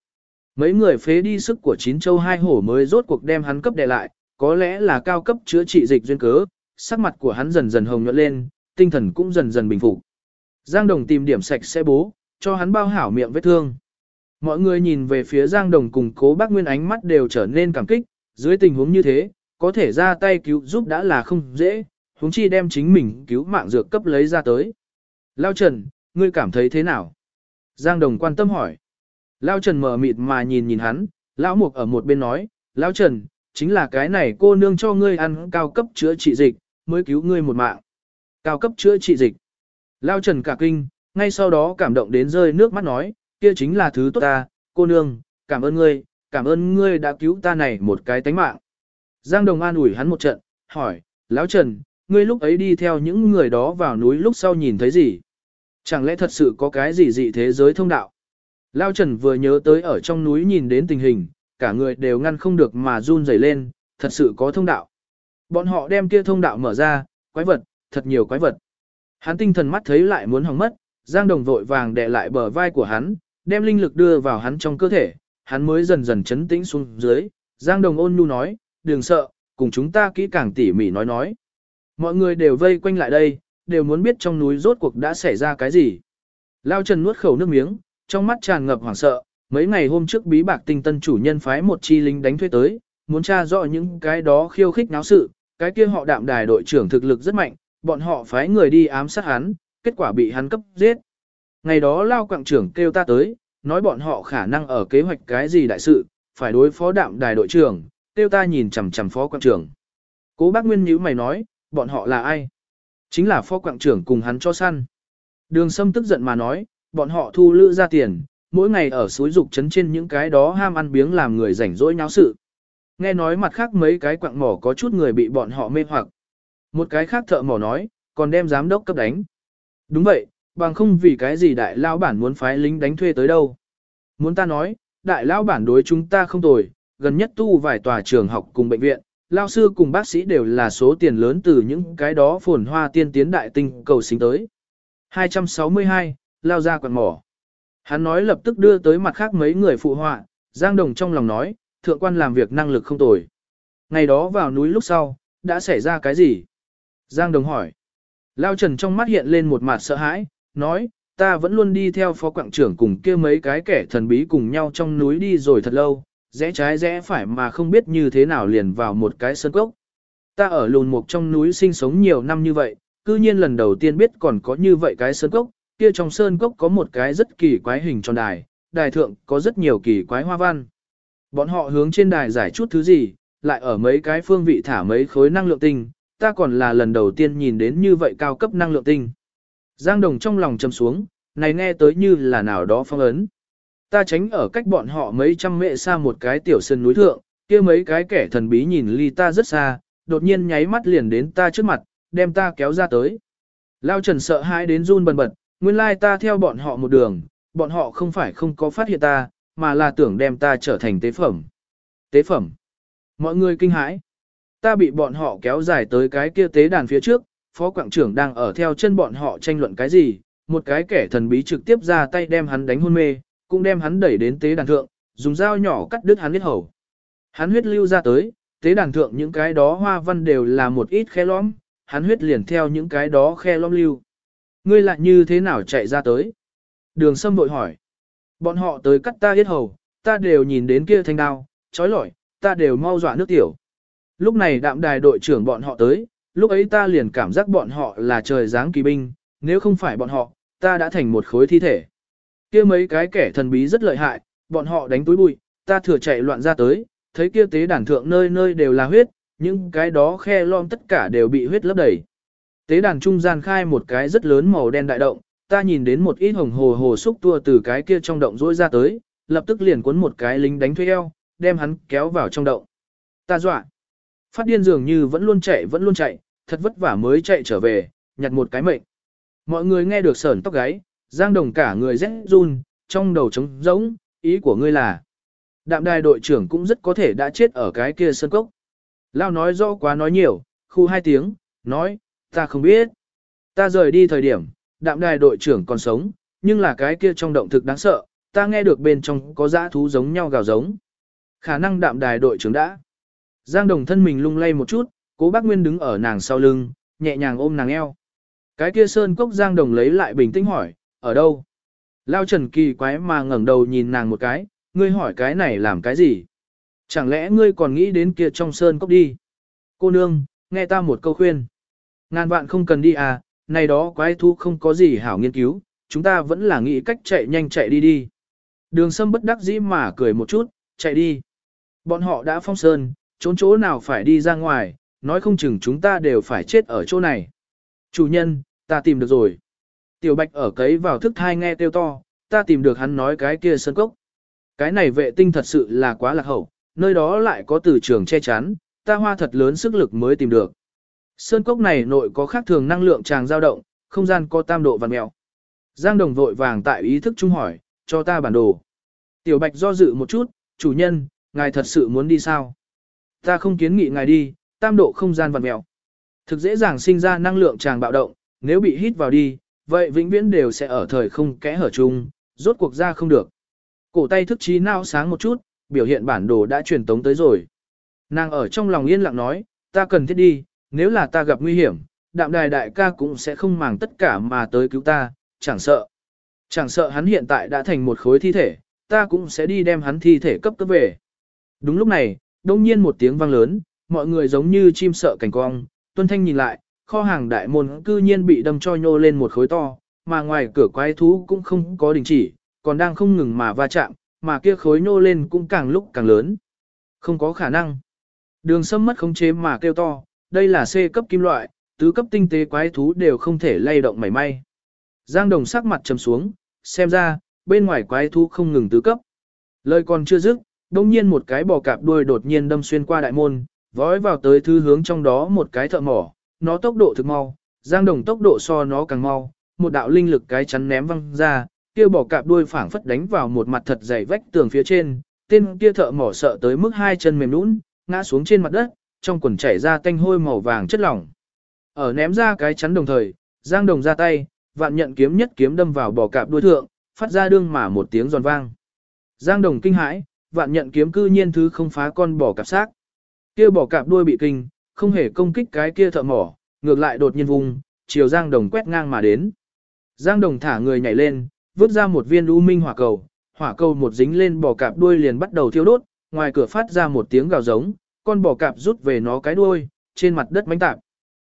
Mấy người phế đi sức của chín châu hai hổ mới rốt cuộc đem hắn cấp để lại, có lẽ là cao cấp chữa trị dịch duyên cớ, sắc mặt của hắn dần dần hồng nhuận lên, tinh thần cũng dần dần bình phục. Giang Đồng tìm điểm sạch sẽ bố, cho hắn bao hảo miệng vết thương. Mọi người nhìn về phía Giang Đồng cùng cố bác Nguyên ánh mắt đều trở nên cảm kích, dưới tình huống như thế, có thể ra tay cứu giúp đã là không dễ, huống chi đem chính mình cứu mạng dược cấp lấy ra tới. Lao Trần, ngươi cảm thấy thế nào? Giang Đồng quan tâm hỏi. Lao Trần mở mịt mà nhìn nhìn hắn, Lão Mục ở một bên nói, Lao Trần, chính là cái này cô nương cho ngươi ăn cao cấp chữa trị dịch, mới cứu ngươi một mạng. Cao cấp chữa trị dịch. Lao Trần cả kinh, ngay sau đó cảm động đến rơi nước mắt nói, kia chính là thứ tốt ta, cô nương, cảm ơn ngươi, cảm ơn ngươi đã cứu ta này một cái tánh mạng. Giang Đồng an ủi hắn một trận, hỏi, Lão Trần, ngươi lúc ấy đi theo những người đó vào núi lúc sau nhìn thấy gì? Chẳng lẽ thật sự có cái gì dị thế giới thông đạo? Lao Trần vừa nhớ tới ở trong núi nhìn đến tình hình, cả người đều ngăn không được mà run rẩy lên, thật sự có thông đạo. Bọn họ đem kia thông đạo mở ra, quái vật, thật nhiều quái vật. Hắn tinh thần mắt thấy lại muốn hỏng mất, Giang Đồng vội vàng đè lại bờ vai của hắn, đem linh lực đưa vào hắn trong cơ thể, hắn mới dần dần chấn tĩnh xuống dưới. Giang Đồng ôn nhu nói, đừng sợ, cùng chúng ta kỹ càng tỉ mỉ nói nói. Mọi người đều vây quanh lại đây, đều muốn biết trong núi rốt cuộc đã xảy ra cái gì. Lao Trần nuốt khẩu nước miếng, trong mắt tràn ngập hoảng sợ, mấy ngày hôm trước bí bạc tinh tân chủ nhân phái một chi lính đánh thuê tới, muốn tra rõ những cái đó khiêu khích náo sự, cái kia họ đạm đài đội trưởng thực lực rất mạnh, bọn họ phái người đi ám sát hắn, kết quả bị hắn cấp giết. Ngày đó Lao quảng trưởng kêu ta tới, nói bọn họ khả năng ở kế hoạch cái gì đại sự, phải đối phó đạm đài đội trưởng, tiêu ta nhìn chằm chằm phó quảng trưởng. Cố bác Nguyên nhíu mày nói, bọn họ là ai? Chính là phó quạng trưởng cùng hắn cho săn. Đường Sâm tức giận mà nói, bọn họ thu lữ ra tiền, mỗi ngày ở suối dục chấn trên những cái đó ham ăn biếng làm người rảnh rỗi nháo sự. Nghe nói mặt khác mấy cái quạng mỏ có chút người bị bọn họ mê hoặc. Một cái khác thợ mỏ nói, còn đem giám đốc cấp đánh. Đúng vậy, bằng không vì cái gì đại lao bản muốn phái lính đánh thuê tới đâu. Muốn ta nói, đại lao bản đối chúng ta không tồi, gần nhất tu vài tòa trường học cùng bệnh viện, lao sư cùng bác sĩ đều là số tiền lớn từ những cái đó phồn hoa tiên tiến đại tinh cầu sinh tới. 262, lao ra quạt mỏ. Hắn nói lập tức đưa tới mặt khác mấy người phụ họa, Giang Đồng trong lòng nói, thượng quan làm việc năng lực không tồi. Ngày đó vào núi lúc sau, đã xảy ra cái gì? Giang Đồng hỏi. Lao Trần trong mắt hiện lên một mặt sợ hãi, nói, ta vẫn luôn đi theo phó quảng trưởng cùng kia mấy cái kẻ thần bí cùng nhau trong núi đi rồi thật lâu, rẽ trái rẽ phải mà không biết như thế nào liền vào một cái sơn cốc. Ta ở lùn mục trong núi sinh sống nhiều năm như vậy, cư nhiên lần đầu tiên biết còn có như vậy cái sơn cốc, kia trong sơn cốc có một cái rất kỳ quái hình tròn đài, đài thượng có rất nhiều kỳ quái hoa văn. Bọn họ hướng trên đài giải chút thứ gì, lại ở mấy cái phương vị thả mấy khối năng lượng tinh, ta còn là lần đầu tiên nhìn đến như vậy cao cấp năng lượng tinh. Giang Đồng trong lòng trầm xuống, này nghe tới như là nào đó phong ấn. Ta tránh ở cách bọn họ mấy trăm mệ xa một cái tiểu sân núi thượng, kia mấy cái kẻ thần bí nhìn ly ta rất xa, đột nhiên nháy mắt liền đến ta trước mặt, đem ta kéo ra tới. Lao Trần sợ hãi đến run bần bật, nguyên lai ta theo bọn họ một đường, bọn họ không phải không có phát hiện ta, mà là tưởng đem ta trở thành tế phẩm. Tế phẩm. Mọi người kinh hãi. Ta bị bọn họ kéo dài tới cái kia tế đàn phía trước, phó quảng trưởng đang ở theo chân bọn họ tranh luận cái gì, một cái kẻ thần bí trực tiếp ra tay đem hắn đánh hôn mê, cũng đem hắn đẩy đến tế đàn thượng, dùng dao nhỏ cắt đứt hắn huyết hầu. Hắn huyết lưu ra tới, tế đàn thượng những cái đó hoa văn đều là một ít khe lõm, hắn huyết liền theo những cái đó khe lõm lưu. Ngươi lại như thế nào chạy ra tới? Đường sâm bội hỏi. Bọn họ tới cắt ta huyết hầu, ta đều nhìn đến kia thanh đao, trói lọi, ta đều mau dọa nước tiểu. Lúc này đạm đài đội trưởng bọn họ tới, lúc ấy ta liền cảm giác bọn họ là trời giáng kỳ binh, nếu không phải bọn họ, ta đã thành một khối thi thể kia mấy cái kẻ thần bí rất lợi hại, bọn họ đánh túi bụi, ta thừa chạy loạn ra tới, thấy kia tế đàn thượng nơi nơi đều là huyết, những cái đó khe lom tất cả đều bị huyết lấp đầy. Tế đàn trung gian khai một cái rất lớn màu đen đại động, ta nhìn đến một ít hồng hồ hồ xúc tua từ cái kia trong động rỗi ra tới, lập tức liền cuốn một cái lính đánh thuê eo, đem hắn kéo vào trong động. Ta dọa. Phát điên dường như vẫn luôn chạy vẫn luôn chạy, thật vất vả mới chạy trở về, nhặt một cái mệnh. Mọi người nghe được sởn tóc gáy, giang đồng cả người rét run, trong đầu trống rỗng, ý của ngươi là. Đạm đài đội trưởng cũng rất có thể đã chết ở cái kia sân cốc. Lao nói rõ quá nói nhiều, khu hai tiếng, nói, ta không biết. Ta rời đi thời điểm, đạm đài đội trưởng còn sống, nhưng là cái kia trong động thực đáng sợ, ta nghe được bên trong có dã thú giống nhau gào giống. Khả năng đạm đài đội trưởng đã. Giang đồng thân mình lung lay một chút, cố bác Nguyên đứng ở nàng sau lưng, nhẹ nhàng ôm nàng eo. Cái kia sơn cốc Giang đồng lấy lại bình tĩnh hỏi, ở đâu? Lao Trần kỳ quái mà ngẩng đầu nhìn nàng một cái, ngươi hỏi cái này làm cái gì? Chẳng lẽ ngươi còn nghĩ đến kia trong sơn cốc đi? Cô nương, nghe ta một câu khuyên. Ngàn vạn không cần đi à, này đó quái thú không có gì hảo nghiên cứu, chúng ta vẫn là nghĩ cách chạy nhanh chạy đi đi. Đường sâm bất đắc dĩ mà cười một chút, chạy đi. Bọn họ đã phong sơn, trốn chỗ nào phải đi ra ngoài, nói không chừng chúng ta đều phải chết ở chỗ này. Chủ nhân, ta tìm được rồi. Tiểu bạch ở cấy vào thức thai nghe tiêu to, ta tìm được hắn nói cái kia sơn cốc. Cái này vệ tinh thật sự là quá lạc hậu, nơi đó lại có từ trường che chắn, ta hoa thật lớn sức lực mới tìm được. Sơn cốc này nội có khác thường năng lượng tràng dao động, không gian có tam độ vằn mèo. Giang đồng vội vàng tại ý thức trung hỏi, cho ta bản đồ. Tiểu bạch do dự một chút, chủ nhân, ngài thật sự muốn đi sao? Ta không kiến nghị ngài đi, tam độ không gian vằn mèo. Thực dễ dàng sinh ra năng lượng tràng bạo động, nếu bị hít vào đi, vậy vĩnh viễn đều sẽ ở thời không kẽ hở chung, rốt cuộc ra không được. Cổ tay thức trí nao sáng một chút, biểu hiện bản đồ đã truyền tống tới rồi. Nàng ở trong lòng yên lặng nói, ta cần thiết đi, nếu là ta gặp nguy hiểm, đạm đài đại ca cũng sẽ không màng tất cả mà tới cứu ta, chẳng sợ. Chẳng sợ hắn hiện tại đã thành một khối thi thể, ta cũng sẽ đi đem hắn thi thể cấp cấp về. Đúng lúc này, đông nhiên một tiếng vang lớn, mọi người giống như chim sợ cảnh cong, tuân thanh nhìn lại, kho hàng đại môn cư nhiên bị đâm cho nhô lên một khối to, mà ngoài cửa quái thú cũng không có đình chỉ, còn đang không ngừng mà va chạm, mà kia khối nhô lên cũng càng lúc càng lớn. Không có khả năng. Đường sâm mất khống chế mà kêu to, đây là C cấp kim loại, tứ cấp tinh tế quái thú đều không thể lay động mảy may. Giang đồng sắc mặt trầm xuống, xem ra, bên ngoài quái thú không ngừng tứ cấp. Lời còn chưa dứt, đông nhiên một cái bò cạp đuôi đột nhiên đâm xuyên qua đại môn, vói vào tới thứ hướng trong đó một cái thợ mỏ, nó tốc độ thực mau, giang đồng tốc độ so nó càng mau, một đạo linh lực cái chắn ném văng ra, kia bỏ cạp đuôi phảng phất đánh vào một mặt thật dày vách tường phía trên, tên kia thợ mỏ sợ tới mức hai chân mềm nhũn, ngã xuống trên mặt đất, trong quần chảy ra tanh hôi màu vàng chất lỏng. Ở ném ra cái chắn đồng thời, Giang Đồng ra tay, vạn nhận kiếm nhất kiếm đâm vào bỏ cạp đuôi thượng, phát ra đương mà một tiếng giòn vang. Giang Đồng kinh hãi, vạn nhận kiếm cư nhiên thứ không phá con bỏ cạp xác. Kia bỏ cạp đuôi bị kinh, không hề công kích cái kia thợ mỏ, ngược lại đột nhiên vùng, chiều Giang Đồng quét ngang mà đến. Giang Đồng thả người nhảy lên, vứt ra một viên u minh hỏa cầu, hỏa cầu một dính lên bò cạp đuôi liền bắt đầu thiêu đốt, ngoài cửa phát ra một tiếng gào giống, con bò cạp rút về nó cái đuôi, trên mặt đất bánh tạp.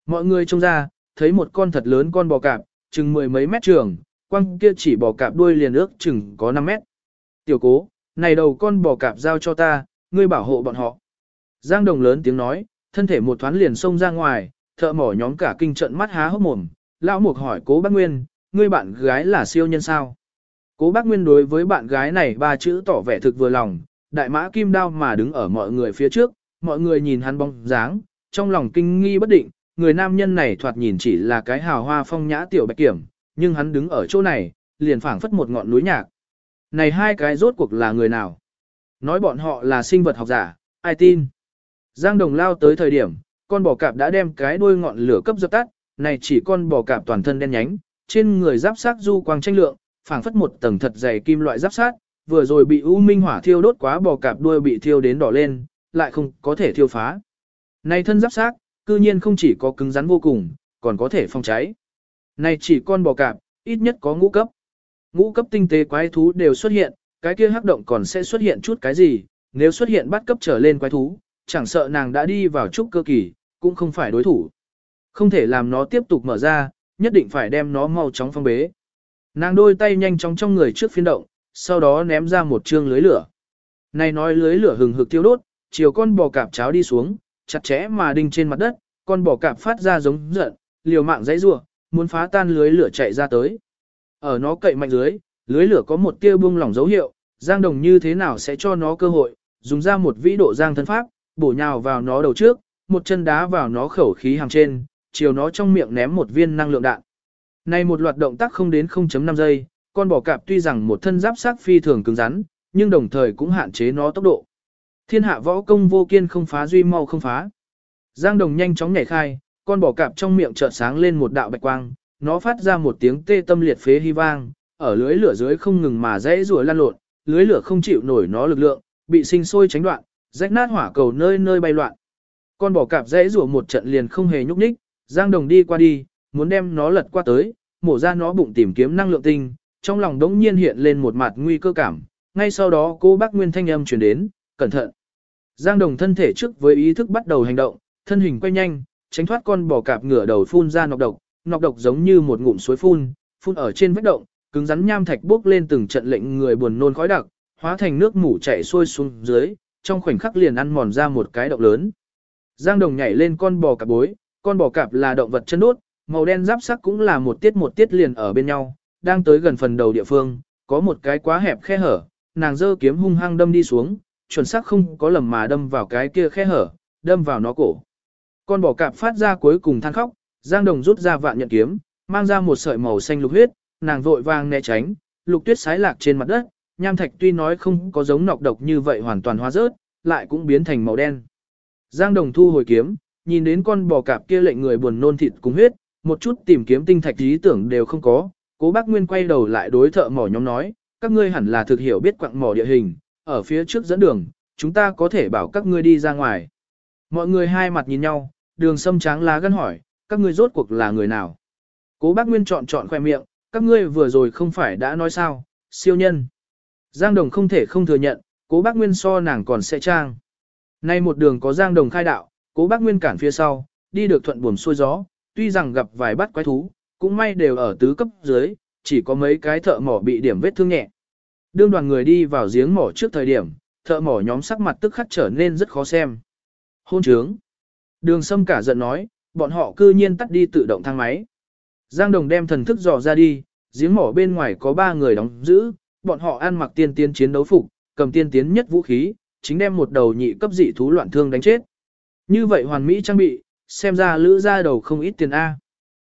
Mọi người trông ra, thấy một con thật lớn con bò cạp, chừng mười mấy mét trường, quăng kia chỉ bò cạp đuôi liền ước chừng có 5 mét. Tiểu cố, này đầu con bò cạp giao cho ta, ngươi bảo hộ bọn họ. Giang đồng lớn tiếng nói, thân thể một thoáng liền xông ra ngoài, thợ mỏ nhóm cả kinh trận mắt há hốc mồm. Lão mục hỏi cố bác Nguyên, ngươi bạn gái là siêu nhân sao? Cố bác Nguyên đối với bạn gái này ba chữ tỏ vẻ thực vừa lòng, đại mã kim đao mà đứng ở mọi người phía trước, mọi người nhìn hắn bóng dáng, trong lòng kinh nghi bất định, người nam nhân này thoạt nhìn chỉ là cái hào hoa phong nhã tiểu bạch kiểm, nhưng hắn đứng ở chỗ này, liền phảng phất một ngọn núi nhạc. Này hai cái rốt cuộc là người nào? Nói bọn họ là sinh vật học giả, ai tin? Giang Đồng lao tới thời điểm, con bò cạp đã đem cái đuôi ngọn lửa cấp dập tắt, này chỉ con bò cạp toàn thân đen nhánh, trên người giáp sát du quang tranh lượng, phảng phất một tầng thật dày kim loại giáp sát, vừa rồi bị u minh hỏa thiêu đốt quá bò cạp đuôi bị thiêu đến đỏ lên, lại không có thể thiêu phá. Này thân giáp sát, cư nhiên không chỉ có cứng rắn vô cùng, còn có thể phong cháy. Này chỉ con bò cạp, ít nhất có ngũ cấp. Ngũ cấp tinh tế quái thú đều xuất hiện, cái kia hắc động còn sẽ xuất hiện chút cái gì, nếu xuất hiện bắt cấp trở lên quái thú, chẳng sợ nàng đã đi vào trúc cơ kỳ, cũng không phải đối thủ. Không thể làm nó tiếp tục mở ra, nhất định phải đem nó mau chóng phong bế. Nàng đôi tay nhanh chóng trong người trước phiên động, sau đó ném ra một chương lưới lửa. Này nói lưới lửa hừng hực tiêu đốt, chiều con bò cạp cháo đi xuống, chặt chẽ mà đinh trên mặt đất, con bò cạp phát ra giống giận, liều mạng dãy rủa, muốn phá tan lưới lửa chạy ra tới. Ở nó cậy mạnh dưới, lưới lửa có một tia buông lỏng dấu hiệu, Giang Đồng như thế nào sẽ cho nó cơ hội, dùng ra một vĩ độ giang thân pháp, bổ nhào vào nó đầu trước, một chân đá vào nó khẩu khí hàng trên, chiều nó trong miệng ném một viên năng lượng đạn. Này một loạt động tác không đến 0.5 giây, con bò cạp tuy rằng một thân giáp sát phi thường cứng rắn, nhưng đồng thời cũng hạn chế nó tốc độ. Thiên hạ võ công vô kiên không phá duy mau không phá. Giang Đồng nhanh chóng nhảy khai, con bò cạp trong miệng chợt sáng lên một đạo bạch quang, nó phát ra một tiếng tê tâm liệt phế hy vang, ở lưới lửa dưới không ngừng mà rẽ rùa lan lộn, lưới lửa không chịu nổi nó lực lượng, bị sinh sôi tránh đoạn, rách nát hỏa cầu nơi nơi bay loạn. Con bò cạp dễ rủa một trận liền không hề nhúc nhích, Giang Đồng đi qua đi, muốn đem nó lật qua tới, mổ ra nó bụng tìm kiếm năng lượng tinh, trong lòng đống nhiên hiện lên một mặt nguy cơ cảm, ngay sau đó cô bác Nguyên thanh âm chuyển đến, cẩn thận. Giang Đồng thân thể trước với ý thức bắt đầu hành động, thân hình quay nhanh, tránh thoát con bò cạp ngửa đầu phun ra nọc độc, nọc độc giống như một ngụm suối phun, phun ở trên vách động, cứng rắn nham thạch bốc lên từng trận lệnh người buồn nôn khói đặc, hóa thành nước mủ chảy xuôi xuống dưới, trong khoảnh khắc liền ăn mòn ra một cái động lớn. Giang Đồng nhảy lên con bò cạp bối, con bò cạp là động vật chân đốt, màu đen giáp sắc cũng là một tiết một tiết liền ở bên nhau, đang tới gần phần đầu địa phương, có một cái quá hẹp khe hở, nàng giơ kiếm hung hăng đâm đi xuống, chuẩn xác không có lầm mà đâm vào cái kia khe hở, đâm vào nó cổ. Con bò cạp phát ra cuối cùng than khóc, Giang Đồng rút ra vạn nhận kiếm, mang ra một sợi màu xanh lục huyết, nàng vội vàng né tránh, lục tuyết sái lạc trên mặt đất, nham thạch tuy nói không có giống nọc độc như vậy hoàn toàn hóa rớt, lại cũng biến thành màu đen. Giang Đồng thu hồi kiếm, nhìn đến con bò cạp kia lệnh người buồn nôn thịt cùng huyết, một chút tìm kiếm tinh thạch ý tưởng đều không có. Cố bác Nguyên quay đầu lại đối thợ mỏ nhóm nói, các ngươi hẳn là thực hiểu biết quặng mỏ địa hình, ở phía trước dẫn đường, chúng ta có thể bảo các ngươi đi ra ngoài. Mọi người hai mặt nhìn nhau, đường sâm tráng lá gân hỏi, các ngươi rốt cuộc là người nào? Cố bác Nguyên chọn chọn khoe miệng, các ngươi vừa rồi không phải đã nói sao, siêu nhân. Giang Đồng không thể không thừa nhận, cố bác Nguyên so nàng còn sẽ trang. Nay một đường có Giang Đồng khai đạo, cố bác Nguyên cản phía sau, đi được thuận buồm xuôi gió, tuy rằng gặp vài bắt quái thú, cũng may đều ở tứ cấp dưới, chỉ có mấy cái thợ mỏ bị điểm vết thương nhẹ. Đương đoàn người đi vào giếng mỏ trước thời điểm, thợ mỏ nhóm sắc mặt tức khắc trở nên rất khó xem. Hôn trướng. Đường sâm cả giận nói, bọn họ cư nhiên tắt đi tự động thang máy. Giang Đồng đem thần thức dò ra đi, giếng mỏ bên ngoài có ba người đóng giữ, bọn họ ăn mặc tiên tiến chiến đấu phục, cầm tiên tiến nhất vũ khí, chính đem một đầu nhị cấp dị thú loạn thương đánh chết. Như vậy hoàn mỹ trang bị, xem ra lữ ra đầu không ít tiền A.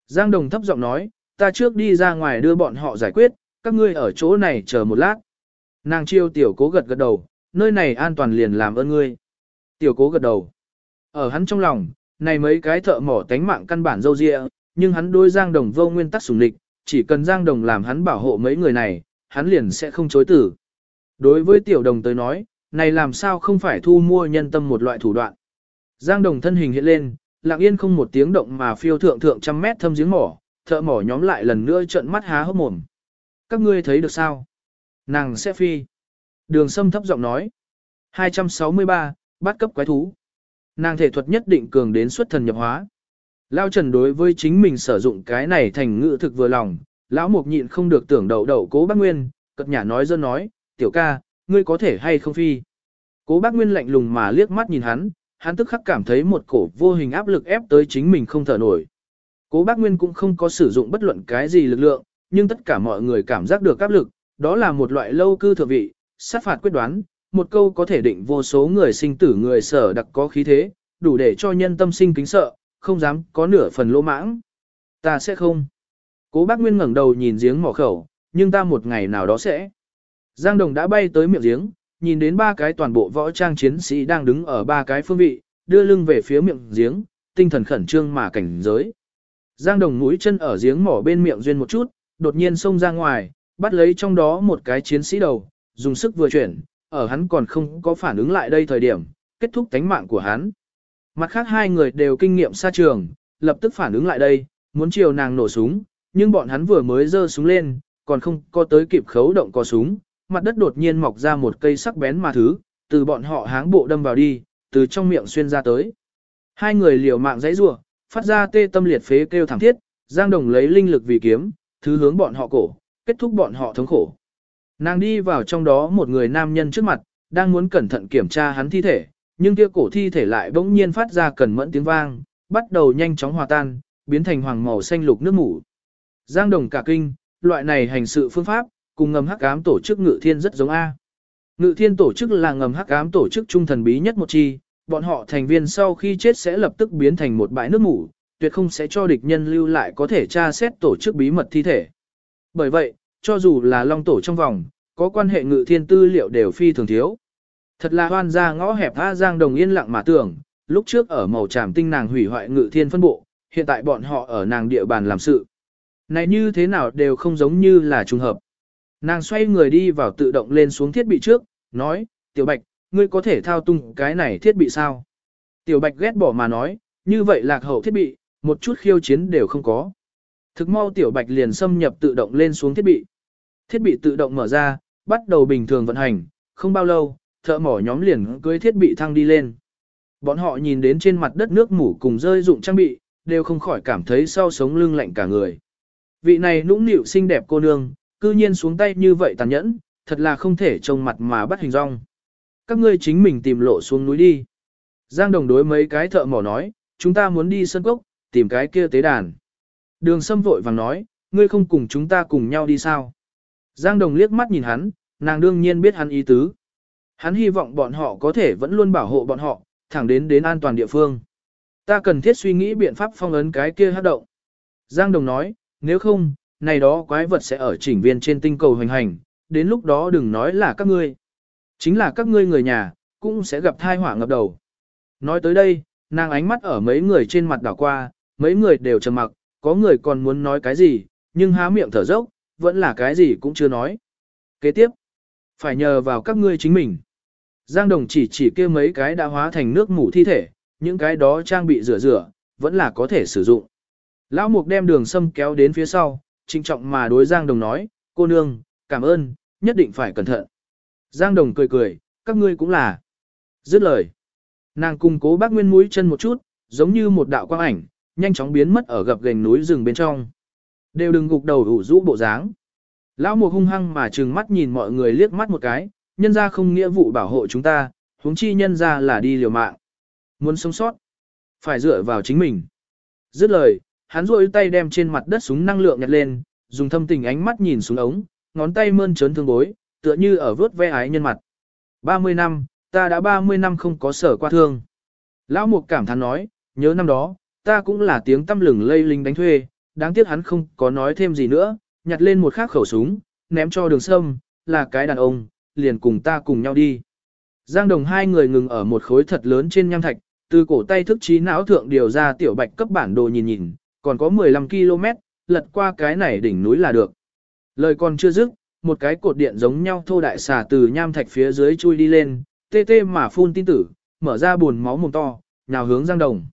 Giang Đồng thấp giọng nói, ta trước đi ra ngoài đưa bọn họ giải quyết, các ngươi ở chỗ này chờ một lát. Nàng chiêu tiểu cố gật gật đầu, nơi này an toàn liền làm ơn ngươi. Tiểu cố gật đầu. Ở hắn trong lòng, này mấy cái thợ mỏ tánh mạng căn bản dâu dịa, nhưng hắn đối Giang Đồng vô nguyên tắc sủng lịch, chỉ cần Giang Đồng làm hắn bảo hộ mấy người này, hắn liền sẽ không chối tử. Đối với tiểu đồng tới nói, này làm sao không phải thu mua nhân tâm một loại thủ đoạn. Giang Đồng thân hình hiện lên, lặng yên không một tiếng động mà phiêu thượng thượng trăm mét thâm giếng mỏ, thợ mỏ nhóm lại lần nữa trợn mắt há hốc mồm. Các ngươi thấy được sao? Nàng sẽ phi. Đường sâm thấp giọng nói. 263, bắt cấp quái thú. Nàng thể thuật nhất định cường đến xuất thần nhập hóa. Lao Trần đối với chính mình sử dụng cái này thành ngữ thực vừa lòng, lão mục nhịn không được tưởng đầu đầu cố bác Nguyên, cật nhà nói dân nói, tiểu ca, ngươi có thể hay không phi. Cố bác Nguyên lạnh lùng mà liếc mắt nhìn hắn, hắn tức khắc cảm thấy một cổ vô hình áp lực ép tới chính mình không thở nổi. Cố bác Nguyên cũng không có sử dụng bất luận cái gì lực lượng, nhưng tất cả mọi người cảm giác được áp lực, đó là một loại lâu cư thượng vị, sát phạt quyết đoán, một câu có thể định vô số người sinh tử người sở đặc có khí thế, đủ để cho nhân tâm sinh kính sợ, không dám có nửa phần lỗ mãng. Ta sẽ không. Cố bác Nguyên ngẩng đầu nhìn giếng mỏ khẩu, nhưng ta một ngày nào đó sẽ. Giang Đồng đã bay tới miệng giếng, nhìn đến ba cái toàn bộ võ trang chiến sĩ đang đứng ở ba cái phương vị, đưa lưng về phía miệng giếng, tinh thần khẩn trương mà cảnh giới. Giang Đồng mũi chân ở giếng mỏ bên miệng duyên một chút, đột nhiên xông ra ngoài, bắt lấy trong đó một cái chiến sĩ đầu, dùng sức vừa chuyển, ở hắn còn không có phản ứng lại đây thời điểm, kết thúc tánh mạng của hắn. Mặt khác hai người đều kinh nghiệm xa trường, lập tức phản ứng lại đây, muốn chiều nàng nổ súng, nhưng bọn hắn vừa mới giơ súng lên, còn không có tới kịp khấu động có súng, mặt đất đột nhiên mọc ra một cây sắc bén mà thứ, từ bọn họ háng bộ đâm vào đi, từ trong miệng xuyên ra tới. Hai người liều mạng dãy rủa, phát ra tê tâm liệt phế kêu thảm thiết, Giang Đồng lấy linh lực vì kiếm, thứ hướng bọn họ cổ, kết thúc bọn họ thống khổ. Nàng đi vào trong đó một người nam nhân trước mặt, đang muốn cẩn thận kiểm tra hắn thi thể, nhưng kia cổ thi thể lại bỗng nhiên phát ra cẩn mẫn tiếng vang, bắt đầu nhanh chóng hòa tan, biến thành hoàng màu xanh lục nước mủ. Giang Đồng cả kinh, loại này hành sự phương pháp, cùng ngầm hắc ám tổ chức ngự thiên rất giống A. Ngự thiên tổ chức là ngầm hắc ám tổ chức trung thần bí nhất một chi, bọn họ thành viên sau khi chết sẽ lập tức biến thành một bãi nước mủ, tuyệt không sẽ cho địch nhân lưu lại có thể tra xét tổ chức bí mật thi thể. Bởi vậy, cho dù là long tổ trong vòng, có quan hệ ngự thiên tư liệu đều phi thường thiếu. Thật là hoan ra ngõ hẹp tha giang đồng yên lặng mà tưởng, lúc trước ở màu tràm tinh nàng hủy hoại ngự thiên phân bộ, hiện tại bọn họ ở nàng địa bàn làm sự. Này như thế nào đều không giống như là trùng hợp. Nàng xoay người đi vào tự động lên xuống thiết bị trước, nói, tiểu bạch, ngươi có thể thao tung cái này thiết bị sao? Tiểu bạch ghét bỏ mà nói, như vậy lạc hậu thiết bị, một chút khiêu chiến đều không có. Thực mau tiểu bạch liền xâm nhập tự động lên xuống thiết bị. Thiết bị tự động mở ra, bắt đầu bình thường vận hành, không bao lâu, thợ mỏ nhóm liền cưới thiết bị thăng đi lên. Bọn họ nhìn đến trên mặt đất nước mủ cùng rơi dụng trang bị, đều không khỏi cảm thấy sau sống lưng lạnh cả người. Vị này nũng nịu xinh đẹp cô nương, cư nhiên xuống tay như vậy tàn nhẫn, thật là không thể trông mặt mà bắt hình rong. Các ngươi chính mình tìm lộ xuống núi đi. Giang đồng đối mấy cái thợ mỏ nói, chúng ta muốn đi sân cốc, tìm cái kia tế đàn. Đường sâm vội vàng nói, ngươi không cùng chúng ta cùng nhau đi sao? Giang đồng liếc mắt nhìn hắn, nàng đương nhiên biết hắn ý tứ. Hắn hy vọng bọn họ có thể vẫn luôn bảo hộ bọn họ, thẳng đến đến an toàn địa phương. Ta cần thiết suy nghĩ biện pháp phong ấn cái kia hát động. Giang Đồng nói, nếu không, này đó quái vật sẽ ở chỉnh viên trên tinh cầu hoành hành, đến lúc đó đừng nói là các ngươi. Chính là các ngươi người nhà, cũng sẽ gặp thai họa ngập đầu. Nói tới đây, nàng ánh mắt ở mấy người trên mặt đảo qua, mấy người đều trầm mặc, có người còn muốn nói cái gì, nhưng há miệng thở dốc, vẫn là cái gì cũng chưa nói. Kế tiếp, phải nhờ vào các ngươi chính mình. Giang Đồng chỉ chỉ kia mấy cái đã hóa thành nước mủ thi thể, những cái đó trang bị rửa rửa, vẫn là có thể sử dụng. Lão Mục đem đường sâm kéo đến phía sau, trinh trọng mà đối Giang Đồng nói, cô nương, cảm ơn, nhất định phải cẩn thận. Giang Đồng cười cười, các ngươi cũng là. Dứt lời. Nàng cùng cố bác Nguyên mũi chân một chút, giống như một đạo quang ảnh, nhanh chóng biến mất ở gập gành núi rừng bên trong. Đều đừng gục đầu ủ rũ bộ dáng. Lão Mục hung hăng mà trừng mắt nhìn mọi người liếc mắt một cái, nhân ra không nghĩa vụ bảo hộ chúng ta, huống chi nhân ra là đi liều mạng. Muốn sống sót, phải dựa vào chính mình. Dứt lời, hắn rôi tay đem trên mặt đất súng năng lượng nhặt lên, dùng thâm tình ánh mắt nhìn xuống ống, ngón tay mơn trớn thương bối, tựa như ở vớt ve ái nhân mặt. 30 năm, ta đã 30 năm không có sở qua thương. Lão Mục cảm thán nói, nhớ năm đó, ta cũng là tiếng tâm lừng lây linh đánh thuê, đáng tiếc hắn không có nói thêm gì nữa, nhặt lên một khắc khẩu súng, ném cho đường sâm, là cái đàn ông, liền cùng ta cùng nhau đi. Giang đồng hai người ngừng ở một khối thật lớn trên nham thạch, từ cổ tay thức trí não thượng điều ra tiểu bạch cấp bản đồ nhìn nhìn, còn có 15 km, lật qua cái này đỉnh núi là được. Lời còn chưa dứt, một cái cột điện giống nhau thô đại xà từ nham thạch phía dưới chui đi lên, tê tê mà phun tin tử, mở ra buồn máu mồm to, nhào hướng Giang Đồng.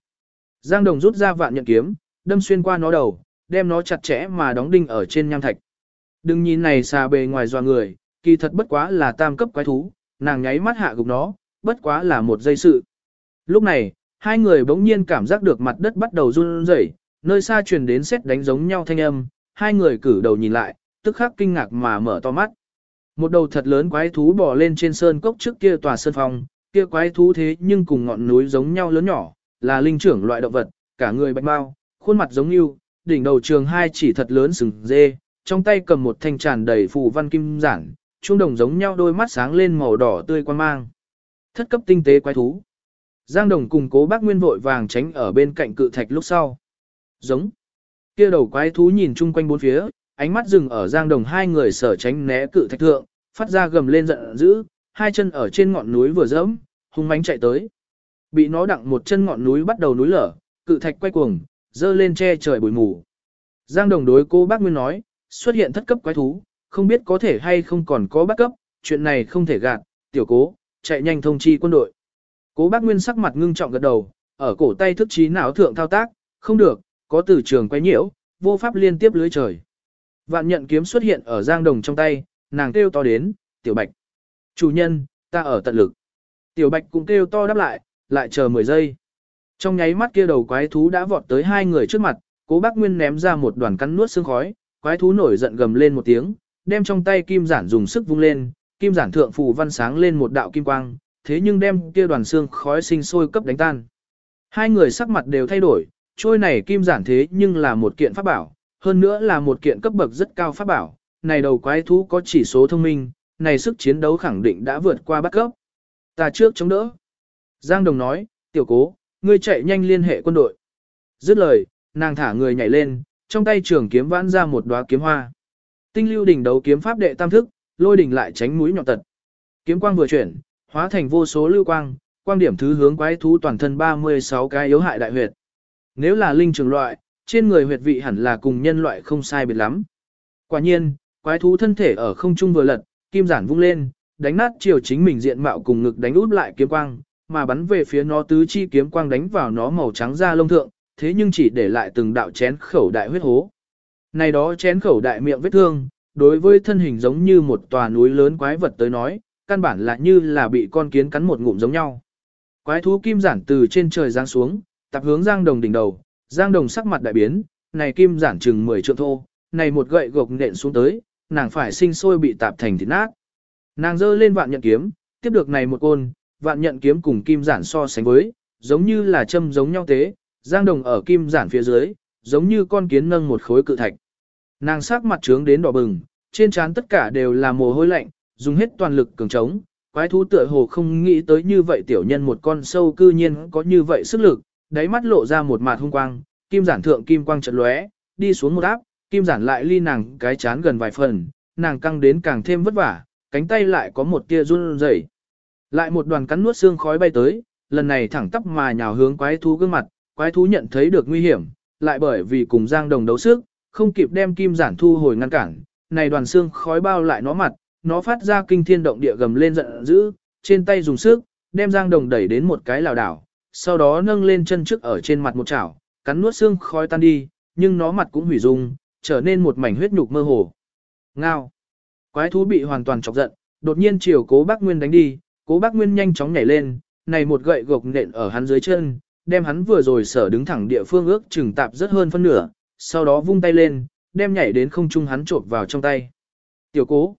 Giang Đồng rút ra vạn nhận kiếm, đâm xuyên qua nó đầu, đem nó chặt chẽ mà đóng đinh ở trên nham thạch. Đừng nhìn này xà bề ngoài doa người, kỳ thật bất quá là tam cấp quái thú, nàng nháy mắt hạ gục nó, bất quá là một giây sự. Lúc này, hai người bỗng nhiên cảm giác được mặt đất bắt đầu run rẩy, nơi xa truyền đến xét đánh giống nhau thanh âm, hai người cử đầu nhìn lại, tức khắc kinh ngạc mà mở to mắt. Một đầu thật lớn quái thú bò lên trên sơn cốc trước kia tòa sơn phong, kia quái thú thế nhưng cùng ngọn núi giống nhau lớn nhỏ, là linh trưởng loại động vật, cả người bạch bao, khuôn mặt giống như, đỉnh đầu trường hai chỉ thật lớn sừng dê, trong tay cầm một thanh tràn đầy phù văn kim giản, trung đồng giống nhau đôi mắt sáng lên màu đỏ tươi quan mang. Thất cấp tinh tế quái thú. Giang đồng cùng cố bác Nguyên vội vàng tránh ở bên cạnh cự thạch lúc sau. Giống. Kia đầu quái thú nhìn chung quanh bốn phía, ánh mắt dừng ở Giang đồng hai người sở tránh né cự thạch thượng, phát ra gầm lên giận dữ, hai chân ở trên ngọn núi vừa dẫm, hung mãnh chạy tới. Bị nó đặng một chân ngọn núi bắt đầu núi lở, cự thạch quay cuồng, dơ lên che trời bụi mù. Giang đồng đối cô bác Nguyên nói, xuất hiện thất cấp quái thú, không biết có thể hay không còn có bắt cấp, chuyện này không thể gạt, tiểu cố, chạy nhanh thông chi quân đội. Cố bác Nguyên sắc mặt ngưng trọng gật đầu, ở cổ tay thức trí não thượng thao tác, không được, có từ trường quay nhiễu, vô pháp liên tiếp lưới trời. Vạn nhận kiếm xuất hiện ở giang đồng trong tay, nàng kêu to đến, tiểu bạch. Chủ nhân, ta ở tận lực. Tiểu bạch cũng kêu to đáp lại, lại chờ 10 giây. Trong nháy mắt kia đầu quái thú đã vọt tới hai người trước mặt, cố bác Nguyên ném ra một đoàn cắn nuốt xương khói, quái thú nổi giận gầm lên một tiếng, đem trong tay kim giản dùng sức vung lên, kim giản thượng phù văn sáng lên một đạo kim quang, thế nhưng đem kia đoàn xương khói sinh sôi cấp đánh tan. Hai người sắc mặt đều thay đổi, trôi này kim giản thế nhưng là một kiện pháp bảo, hơn nữa là một kiện cấp bậc rất cao pháp bảo, này đầu quái thú có chỉ số thông minh, này sức chiến đấu khẳng định đã vượt qua bắt cấp. Ta trước chống đỡ. Giang Đồng nói, tiểu cố, ngươi chạy nhanh liên hệ quân đội. Dứt lời, nàng thả người nhảy lên, trong tay trường kiếm vãn ra một đóa kiếm hoa. Tinh lưu đỉnh đấu kiếm pháp đệ tam thức, lôi đỉnh lại tránh mũi nhọn tật. Kiếm quang vừa chuyển, hóa thành vô số lưu quang, quang điểm thứ hướng quái thú toàn thân 36 cái yếu hại đại huyệt. Nếu là linh trường loại, trên người huyệt vị hẳn là cùng nhân loại không sai biệt lắm. Quả nhiên, quái thú thân thể ở không trung vừa lật, kim giản vung lên, đánh nát chiều chính mình diện mạo cùng ngực đánh út lại kiếm quang, mà bắn về phía nó tứ chi kiếm quang đánh vào nó màu trắng da lông thượng, thế nhưng chỉ để lại từng đạo chén khẩu đại huyết hố. Này đó chén khẩu đại miệng vết thương, đối với thân hình giống như một tòa núi lớn quái vật tới nói, căn bản là như là bị con kiến cắn một ngụm giống nhau. Quái thú kim giản từ trên trời giáng xuống, tập hướng Giang Đồng đỉnh đầu, Giang Đồng sắc mặt đại biến, này kim giản chừng 10 trượng thô, này một gậy gộc nện xuống tới, nàng phải sinh sôi bị tạp thành thịt nát. Nàng giơ lên vạn nhận kiếm, tiếp được này một côn, vạn nhận kiếm cùng kim giản so sánh với, giống như là châm giống nhau thế, Giang Đồng ở kim giản phía dưới, giống như con kiến nâng một khối cự thạch. Nàng sắc mặt trướng đến đỏ bừng, trên trán tất cả đều là mồ hôi lạnh, dùng hết toàn lực cường chống, quái thú tựa hồ không nghĩ tới như vậy tiểu nhân một con sâu cư nhiên có như vậy sức lực, đáy mắt lộ ra một mạt hung quang, kim giản thượng kim quang chợt lóe, đi xuống một áp, kim giản lại ly nàng cái chán gần vài phần, nàng căng đến càng thêm vất vả, cánh tay lại có một tia run rẩy. Lại một đoàn cắn nuốt xương khói bay tới, lần này thẳng tắp mà nhào hướng quái thú gương mặt, quái thú nhận thấy được nguy hiểm, lại bởi vì cùng Giang Đồng đấu sức, không kịp đem kim giản thu hồi ngăn cản, này đoàn xương khói bao lại nó mặt, nó phát ra kinh thiên động địa gầm lên giận dữ, trên tay dùng sức, đem Giang Đồng đẩy đến một cái lảo đảo, sau đó nâng lên chân trước ở trên mặt một chảo, cắn nuốt xương khói tan đi, nhưng nó mặt cũng hủy dung, trở nên một mảnh huyết nhục mơ hồ. Ngao. Quái thú bị hoàn toàn chọc giận, đột nhiên chiều Cố Bác Nguyên đánh đi, Cố Bác Nguyên nhanh chóng nhảy lên, này một gậy gộc nện ở hắn dưới chân, đem hắn vừa rồi sở đứng thẳng địa phương ước chừng tạp rất hơn phân nửa, sau đó vung tay lên, đem nhảy đến không trung hắn trộn vào trong tay. Tiểu Cố.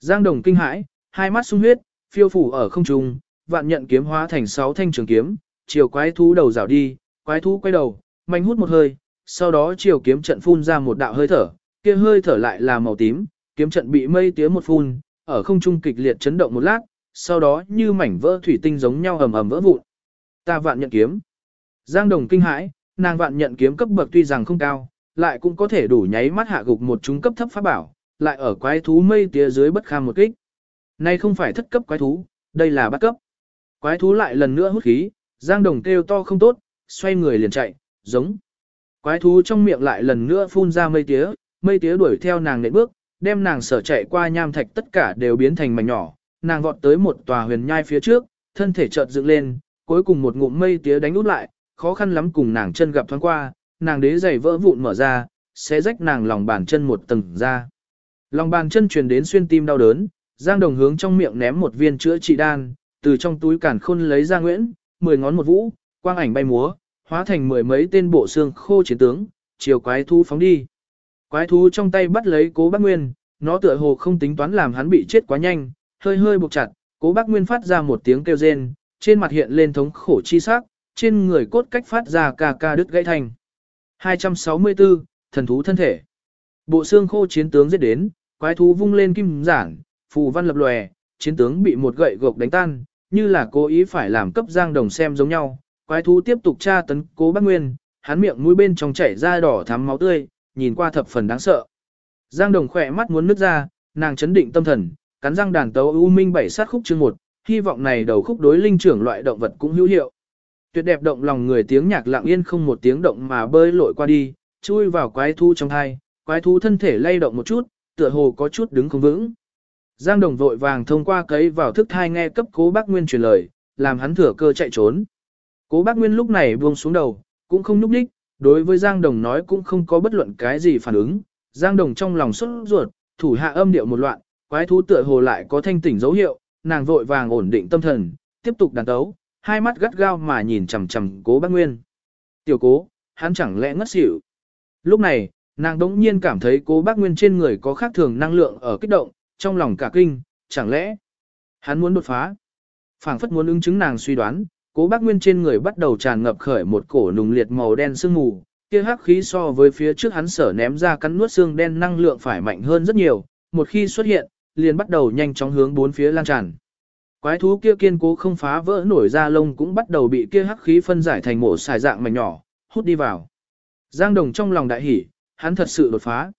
Giang Đồng kinh hãi, hai mắt sung huyết, phiêu phủ ở không trung, vạn nhận kiếm hóa thành sáu thanh trường kiếm, chiều quái thú đầu rảo đi, quái thú quay đầu, mạnh hút một hơi, sau đó chiều kiếm trận phun ra một đạo hơi thở, kia hơi thở lại là màu tím, kiếm trận bị mây tía một phun, ở không trung kịch liệt chấn động một lát, sau đó như mảnh vỡ thủy tinh giống nhau ầm ầm vỡ vụn. Ta vạn nhận kiếm. Giang Đồng kinh hãi, nàng vạn nhận kiếm cấp bậc tuy rằng không cao, lại cũng có thể đủ nháy mắt hạ gục một chúng cấp thấp pháp bảo, lại ở quái thú mây tía dưới bất kham một kích. Này không phải thất cấp quái thú, đây là bát cấp. Quái thú lại lần nữa hút khí, Giang Đồng kêu to không tốt, xoay người liền chạy, giống. Quái thú trong miệng lại lần nữa phun ra mây tía, mây tía đuổi theo nàng nệm bước, đem nàng sở chạy qua nham thạch tất cả đều biến thành mảnh nhỏ, nàng vọt tới một tòa huyền nhai phía trước, thân thể chợt dựng lên, cuối cùng một ngụm mây tía đánh út lại, khó khăn lắm cùng nàng chân gặp thoáng qua, nàng đế giày vỡ vụn mở ra, sẽ rách nàng lòng bàn chân một tầng ra. Lòng bàn chân truyền đến xuyên tim đau đớn, Giang Đồng hướng trong miệng ném một viên chữa trị đan, từ trong túi cản khôn lấy ra Nguyễn, mười ngón một vũ, quang ảnh bay múa, hóa thành mười mấy tên bộ xương khô chiến tướng, chiều quái thú phóng đi. Quái thú trong tay bắt lấy cố bác Nguyên, nó tựa hồ không tính toán làm hắn bị chết quá nhanh, hơi hơi buộc chặt, cố bác Nguyên phát ra một tiếng kêu rên, trên mặt hiện lên thống khổ chi sắc, trên người cốt cách phát ra ca ca đứt gãy thành. 264, thần thú thân thể. Bộ xương khô chiến tướng giết đến, quái thú vung lên kim giản, phù văn lập lòe, chiến tướng bị một gậy gộc đánh tan, như là cố ý phải làm cấp giang đồng xem giống nhau. Quái thú tiếp tục tra tấn cố bác Nguyên, hắn miệng mũi bên trong chảy ra đỏ thắm máu tươi, nhìn qua thập phần đáng sợ. Giang Đồng khỏe mắt muốn nứt ra, nàng chấn định tâm thần, cắn răng đàn tấu U Minh bảy sát khúc chương một, hy vọng này đầu khúc đối linh trưởng loại động vật cũng hữu hiệu. Tuyệt đẹp động lòng người tiếng nhạc lặng yên không một tiếng động mà bơi lội qua đi, chui vào quái thú trong hai, quái thú thân thể lay động một chút, tựa hồ có chút đứng không vững. Giang Đồng vội vàng thông qua cấy vào thức thai nghe cấp Cố Bác Nguyên truyền lời, làm hắn thừa cơ chạy trốn. Cố Bác Nguyên lúc này buông xuống đầu, cũng không nhúc nhích, đối với Giang Đồng nói cũng không có bất luận cái gì phản ứng. Giang Đồng trong lòng xuất ruột, thủ hạ âm điệu một loạn, quái thú tựa hồ lại có thanh tỉnh dấu hiệu, nàng vội vàng ổn định tâm thần, tiếp tục đàn tấu, hai mắt gắt gao mà nhìn chằm chằm cố bác Nguyên. Tiểu cố, hắn chẳng lẽ ngất xỉu. Lúc này, nàng đống nhiên cảm thấy cố bác Nguyên trên người có khác thường năng lượng ở kích động, trong lòng cả kinh, chẳng lẽ hắn muốn đột phá. phảng phất muốn ứng chứng nàng suy đoán, cố bác Nguyên trên người bắt đầu tràn ngập khởi một cổ nùng liệt màu đen sương mù, kia hắc khí so với phía trước hắn sở ném ra cắn nuốt xương đen năng lượng phải mạnh hơn rất nhiều, một khi xuất hiện, liền bắt đầu nhanh chóng hướng bốn phía lan tràn. Quái thú kia kiên cố không phá vỡ nổi ra lông cũng bắt đầu bị kia hắc khí phân giải thành mổ xài dạng mảnh nhỏ, hút đi vào. Giang Đồng trong lòng đại hỉ, hắn thật sự đột phá.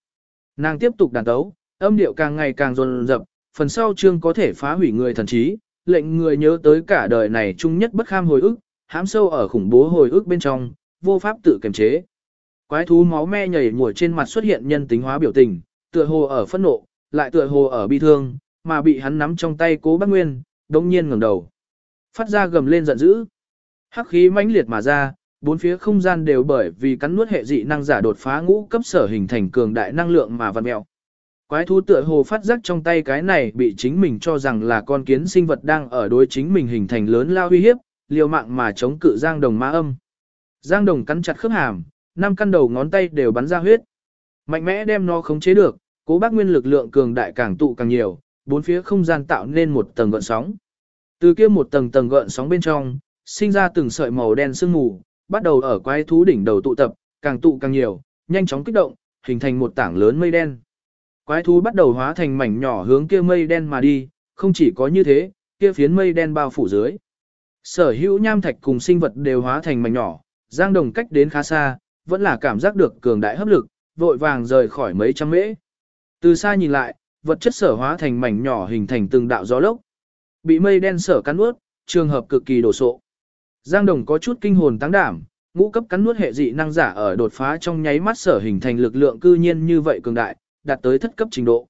Nàng tiếp tục đàn tấu, âm điệu càng ngày càng dồn dập, phần sau chương có thể phá hủy người thần trí, lệnh người nhớ tới cả đời này chung nhất bất kham hồi ức, hãm sâu ở khủng bố hồi ức bên trong, vô pháp tự kiềm chế. Quái thú máu me nhảy mùa trên mặt xuất hiện nhân tính hóa biểu tình, tựa hồ ở phẫn nộ, lại tựa hồ ở bi thương, mà bị hắn nắm trong tay cố bác nguyên, đống nhiên ngẩng đầu. Phát ra gầm lên giận dữ. Hắc khí mãnh liệt mà ra, bốn phía không gian đều bởi vì cắn nuốt hệ dị năng giả đột phá ngũ cấp sở hình thành cường đại năng lượng mà vặn mèo. Quái thú tựa hồ phát giác trong tay cái này bị chính mình cho rằng là con kiến sinh vật đang ở đối chính mình hình thành lớn lao uy hiếp, liều mạng mà chống cự Giang Đồng ma âm. Giang Đồng cắn chặt khớp hàm, năm căn đầu ngón tay đều bắn ra huyết. Mạnh mẽ đem nó khống chế được, cố bác nguyên lực lượng cường đại càng tụ càng nhiều, bốn phía không gian tạo nên một tầng gợn sóng. Từ kia một tầng tầng gợn sóng bên trong, sinh ra từng sợi màu đen sương mù, bắt đầu ở quái thú đỉnh đầu tụ tập, càng tụ càng nhiều, nhanh chóng kích động, hình thành một tảng lớn mây đen. Quái thú bắt đầu hóa thành mảnh nhỏ hướng kia mây đen mà đi, không chỉ có như thế, kia phiến mây đen bao phủ dưới. Sở hữu nham thạch cùng sinh vật đều hóa thành mảnh nhỏ, giang đồng cách đến khá xa, vẫn là cảm giác được cường đại hấp lực, vội vàng rời khỏi mấy trăm mễ. Từ xa nhìn lại, vật chất sở hóa thành mảnh nhỏ hình thành từng đạo gió lốc. Bị mây đen sở cắn nuốt, trường hợp cực kỳ đổ sộ. Giang Đồng có chút kinh hồn tăng đảm, ngũ cấp cắn nuốt hệ dị năng giả ở đột phá trong nháy mắt sở hình thành lực lượng cư nhiên như vậy cường đại, đạt tới thất cấp trình độ.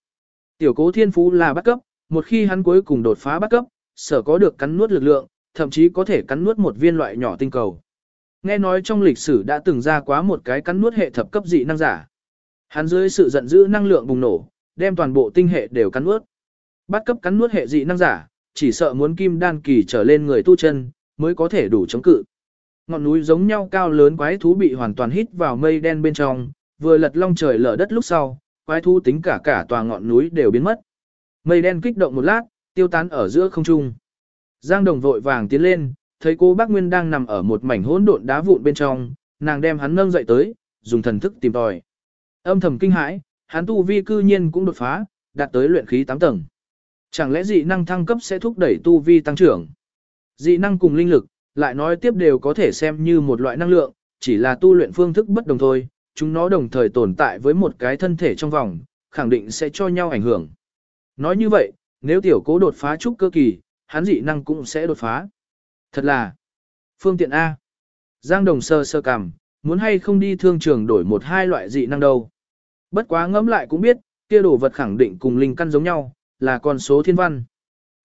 Tiểu cố thiên phú là bắt cấp, một khi hắn cuối cùng đột phá bắt cấp, sở có được cắn nuốt lực lượng, thậm chí có thể cắn nuốt một viên loại nhỏ tinh cầu. Nghe nói trong lịch sử đã từng ra quá một cái cắn nuốt hệ thập cấp dị năng giả. Hắn dưới sự giận dữ năng lượng bùng nổ, đem toàn bộ tinh hệ đều cắn nuốt. Bắt cấp cắn nuốt hệ dị năng giả, chỉ sợ muốn kim đan kỳ trở lên người tu chân, mới có thể đủ chống cự. Ngọn núi giống nhau cao lớn quái thú bị hoàn toàn hít vào mây đen bên trong, vừa lật long trời lở đất lúc sau, quái thú tính cả cả tòa ngọn núi đều biến mất. Mây đen kích động một lát, tiêu tán ở giữa không trung. Giang Đồng vội vàng tiến lên, thấy cô bác Nguyên đang nằm ở một mảnh hỗn độn đá vụn bên trong, nàng đem hắn nâng dậy tới, dùng thần thức tìm tòi. Âm thầm kinh hãi, hắn tu vi cư nhiên cũng đột phá, đạt tới luyện khí 8 tầng. Chẳng lẽ dị năng thăng cấp sẽ thúc đẩy tu vi tăng trưởng? Dị năng cùng linh lực, lại nói tiếp đều có thể xem như một loại năng lượng, chỉ là tu luyện phương thức bất đồng thôi, chúng nó đồng thời tồn tại với một cái thân thể trong vòng, khẳng định sẽ cho nhau ảnh hưởng. Nói như vậy, nếu tiểu cố đột phá trúc cơ kỳ, hắn dị năng cũng sẽ đột phá. Thật là, phương tiện A. Giang đồng sơ sơ cằm, muốn hay không đi thương trường đổi một hai loại dị năng đâu. Bất quá ngẫm lại cũng biết, kia đồ vật khẳng định cùng linh căn giống nhau, là con số thiên văn.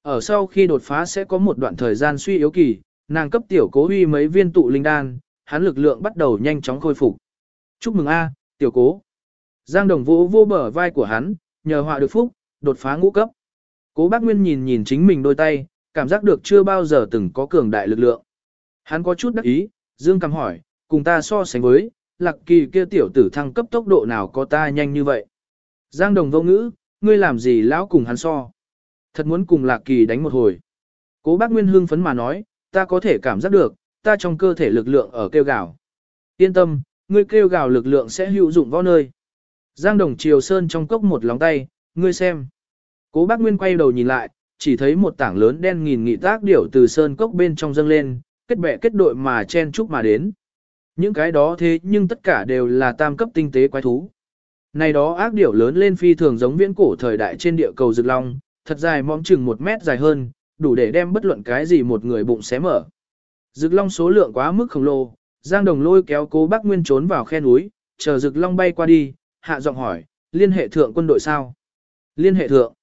Ở sau khi đột phá sẽ có một đoạn thời gian suy yếu kỳ, nàng cấp tiểu cố huy mấy viên tụ linh đan, hắn lực lượng bắt đầu nhanh chóng khôi phục. Chúc mừng A, tiểu cố. Giang đồng vũ vô bờ vai của hắn, nhờ họa được phúc, đột phá ngũ cấp. Cố bác Nguyên nhìn nhìn chính mình đôi tay, cảm giác được chưa bao giờ từng có cường đại lực lượng. Hắn có chút đắc ý, Dương cầm hỏi, cùng ta so sánh với, lạc kỳ kia tiểu tử thăng cấp tốc độ nào có ta nhanh như vậy. Giang đồng vô ngữ, ngươi làm gì lão cùng hắn so. Thật muốn cùng lạc kỳ đánh một hồi. Cố bác Nguyên hương phấn mà nói, ta có thể cảm giác được, ta trong cơ thể lực lượng ở kêu gào. Yên tâm, ngươi kêu gào lực lượng sẽ hữu dụng võ nơi. Giang đồng triều sơn trong cốc một lòng tay, ngươi xem. Cố bác Nguyên quay đầu nhìn lại, chỉ thấy một tảng lớn đen nghìn nghị tác điểu từ sơn cốc bên trong dâng lên, kết bè kết đội mà chen chúc mà đến. Những cái đó thế nhưng tất cả đều là tam cấp tinh tế quái thú. Này đó ác điểu lớn lên phi thường giống viễn cổ thời đại trên địa cầu rực long, thật dài mong chừng một mét dài hơn, đủ để đem bất luận cái gì một người bụng xé mở. Rực long số lượng quá mức khổng lồ, Giang Đồng lôi kéo cố bác Nguyên trốn vào khe núi, chờ rực long bay qua đi, hạ giọng hỏi, liên hệ thượng quân đội sao? Liên hệ thượng.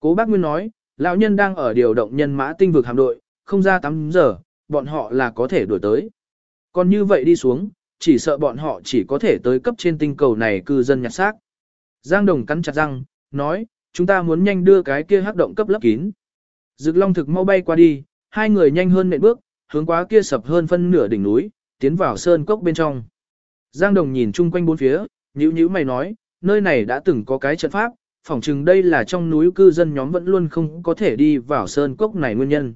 Cố bác Nguyên nói, lão nhân đang ở điều động nhân mã tinh vực hạm đội, không ra 8 giờ, bọn họ là có thể đuổi tới. Còn như vậy đi xuống, chỉ sợ bọn họ chỉ có thể tới cấp trên tinh cầu này cư dân nhặt xác. Giang Đồng cắn chặt răng, nói, chúng ta muốn nhanh đưa cái kia hắc động cấp lấp kín. Dực long thực mau bay qua đi, hai người nhanh hơn nện bước, hướng quá kia sập hơn phân nửa đỉnh núi, tiến vào sơn cốc bên trong. Giang Đồng nhìn chung quanh bốn phía, nhíu nhíu mày nói, nơi này đã từng có cái trận pháp, phỏng chừng đây là trong núi cư dân nhóm vẫn luôn không có thể đi vào sơn cốc này nguyên nhân.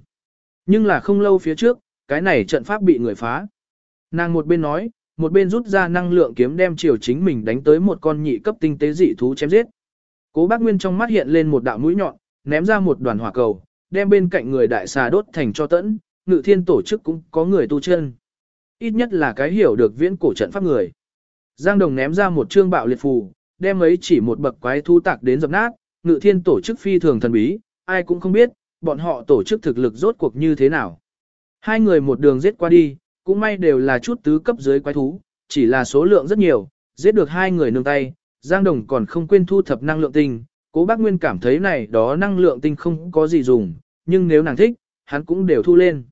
Nhưng là không lâu phía trước, cái này trận pháp bị người phá. Nàng một bên nói, một bên rút ra năng lượng kiếm đem chiều chính mình đánh tới một con nhị cấp tinh tế dị thú chém giết. Cố bác Nguyên trong mắt hiện lên một đạo mũi nhọn, ném ra một đoàn hỏa cầu, đem bên cạnh người đại xà đốt thành cho tẫn, ngự thiên tổ chức cũng có người tu chân. Ít nhất là cái hiểu được viễn cổ trận pháp người. Giang Đồng ném ra một trương bạo liệt phù, đem ấy chỉ một bậc quái thu tạc đến dập nát, ngự thiên tổ chức phi thường thần bí, ai cũng không biết, bọn họ tổ chức thực lực rốt cuộc như thế nào. Hai người một đường giết qua đi, cũng may đều là chút tứ cấp dưới quái thú, chỉ là số lượng rất nhiều, giết được hai người nương tay, Giang Đồng còn không quên thu thập năng lượng tinh, cố bác Nguyên cảm thấy này đó năng lượng tinh không có gì dùng, nhưng nếu nàng thích, hắn cũng đều thu lên.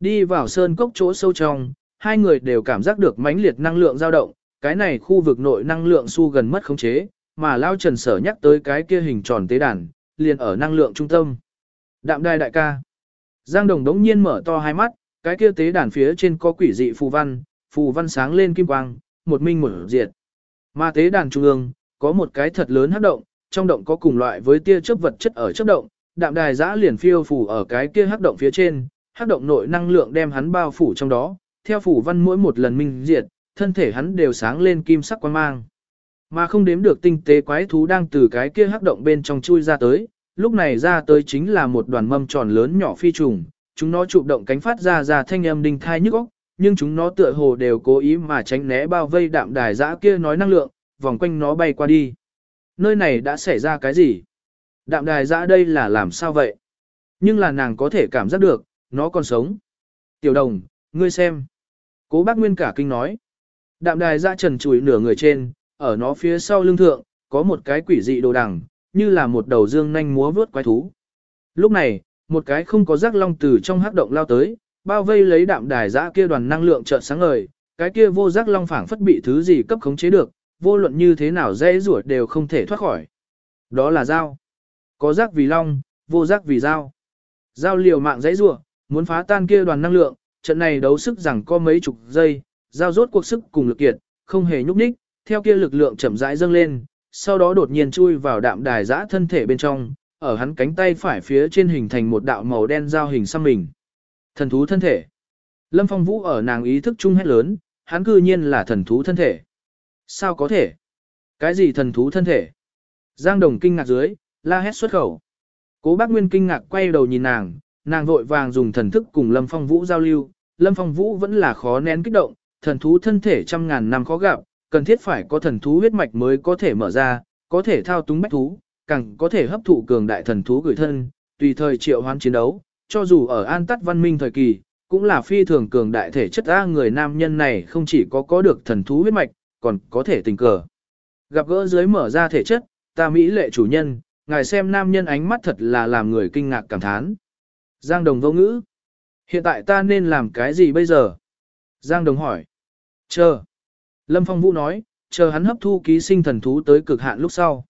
Đi vào sơn cốc chỗ sâu trong, hai người đều cảm giác được mãnh liệt năng lượng dao động, cái này khu vực nội năng lượng su gần mất khống chế, mà Lao Trần Sở nhắc tới cái kia hình tròn tế đàn, liền ở năng lượng trung tâm. Đạm đài đại ca. Giang Đồng đống nhiên mở to hai mắt, cái kia tế đàn phía trên có quỷ dị phù văn, phù văn sáng lên kim quang, một minh một diệt. Mà tế đàn trung ương, có một cái thật lớn hấp động, trong động có cùng loại với tia chớp vật chất ở chớp động, đạm đài giã liền phiêu phủ ở cái kia hấp động phía trên, hấp động nội năng lượng đem hắn bao phủ trong đó, theo phủ văn mỗi một lần minh diệt, thân thể hắn đều sáng lên kim sắc quang mang. Mà không đếm được tinh tế quái thú đang từ cái kia hắc động bên trong chui ra tới, lúc này ra tới chính là một đoàn mâm tròn lớn nhỏ phi trùng, chúng nó chụp động cánh phát ra ra thanh âm đinh thai nhức óc, nhưng chúng nó tựa hồ đều cố ý mà tránh né bao vây đạm đài dã kia nói năng lượng, vòng quanh nó bay qua đi. Nơi này đã xảy ra cái gì? Đạm đài dã đây là làm sao vậy? Nhưng là nàng có thể cảm giác được, nó còn sống. Tiểu đồng, ngươi xem. Cố bác Nguyên cả kinh nói. Đạm đài ra trần chùi nửa người trên, ở nó phía sau lưng thượng, có một cái quỷ dị đồ đằng, như là một đầu dương nhanh múa vướt quái thú. Lúc này, một cái không có rác long từ trong hắc động lao tới, bao vây lấy đạm đài giã kia đoàn năng lượng chợt sáng ngời, cái kia vô giác long phảng phất bị thứ gì cấp khống chế được, vô luận như thế nào dễ rủa đều không thể thoát khỏi. Đó là dao. Có giác vì long, vô giác vì dao. Dao liều mạng dãy rủa, muốn phá tan kia đoàn năng lượng, trận này đấu sức rằng có mấy chục giây, giao rốt cuộc sức cùng lực kiệt, không hề nhúc nhích, theo kia lực lượng chậm rãi dâng lên, sau đó đột nhiên chui vào đạm đài giã thân thể bên trong, ở hắn cánh tay phải phía trên hình thành một đạo màu đen giao hình xăm mình. Thần thú thân thể. Lâm Phong Vũ ở nàng ý thức chung hét lớn, hắn cư nhiên là thần thú thân thể. Sao có thể? Cái gì thần thú thân thể? Giang Đồng kinh ngạc dưới, la hét xuất khẩu. Cố bác Nguyên kinh ngạc quay đầu nhìn nàng, nàng vội vàng dùng thần thức cùng Lâm Phong Vũ giao lưu. Lâm Phong Vũ vẫn là khó nén kích động, thần thú thân thể trăm ngàn năm khó gặp, cần thiết phải có thần thú huyết mạch mới có thể mở ra, có thể thao túng bách thú, càng có thể hấp thụ cường đại thần thú gửi thân, tùy thời triệu hoán chiến đấu, cho dù ở an tắt văn minh thời kỳ, cũng là phi thường cường đại thể chất A người nam nhân này không chỉ có có được thần thú huyết mạch, còn có thể tình cờ. Gặp gỡ dưới mở ra thể chất, ta mỹ lệ chủ nhân, ngài xem nam nhân ánh mắt thật là làm người kinh ngạc cảm thán. Giang Đồng vô ngữ. Hiện tại ta nên làm cái gì bây giờ? Giang Đồng hỏi. Chờ. Lâm Phong Vũ nói, chờ hắn hấp thu ký sinh thần thú tới cực hạn lúc sau.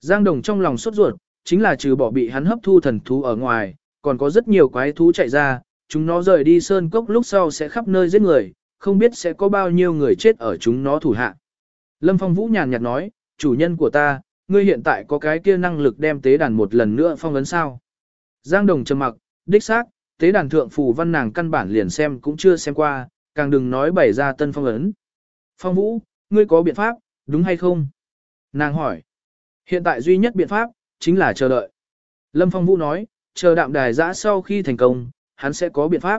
Giang Đồng trong lòng sốt ruột, chính là trừ bỏ bị hắn hấp thu thần thú ở ngoài, còn có rất nhiều quái thú chạy ra, chúng nó rời đi sơn cốc lúc sau sẽ khắp nơi giết người, không biết sẽ có bao nhiêu người chết ở chúng nó thủ hạ. Lâm Phong Vũ nhàn nhạt nói, chủ nhân của ta, ngươi hiện tại có cái kia năng lực đem tế đàn một lần nữa phong ấn sao. Giang Đồng trầm mặc, đích xác, tế đàn thượng phù văn nàng căn bản liền xem cũng chưa xem qua, càng đừng nói bày ra tân phong ấn. Phong Vũ, ngươi có biện pháp, đúng hay không? Nàng hỏi. Hiện tại duy nhất biện pháp, chính là chờ đợi. Lâm Phong Vũ nói, chờ đạm đài giã sau khi thành công, hắn sẽ có biện pháp.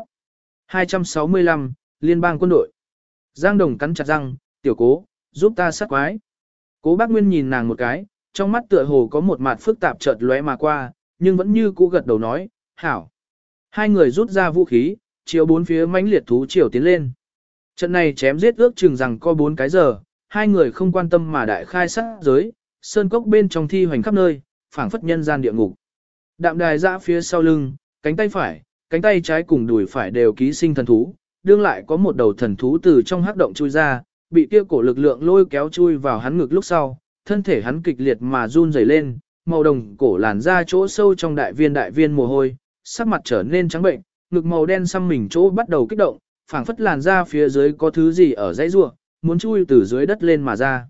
265, Liên bang quân đội. Giang Đồng cắn chặt răng, tiểu cố, giúp ta sát quái. Cố bác Nguyên nhìn nàng một cái, trong mắt tựa hồ có một mặt phức tạp chợt lóe mà qua, nhưng vẫn như cũ gật đầu nói, hảo. Hai người rút ra vũ khí, chiều bốn phía mãnh liệt thú chiều tiến lên. Trận này chém giết ước chừng rằng có bốn cái giờ, hai người không quan tâm mà đại khai sát giới, sơn cốc bên trong thi hoành khắp nơi, phảng phất nhân gian địa ngục. Đạm đài dã phía sau lưng, cánh tay phải, cánh tay trái cùng đùi phải đều ký sinh thần thú, đương lại có một đầu thần thú từ trong hắc động chui ra, bị kia cổ lực lượng lôi kéo chui vào hắn ngực lúc sau, thân thể hắn kịch liệt mà run rẩy lên, màu đồng cổ làn ra chỗ sâu trong đại viên đại viên mồ hôi, sắc mặt trở nên trắng bệnh, ngực màu đen xăm mình chỗ bắt đầu kích động, phảng phất làn da phía dưới có thứ gì ở dãy rua, muốn chui từ dưới đất lên mà ra.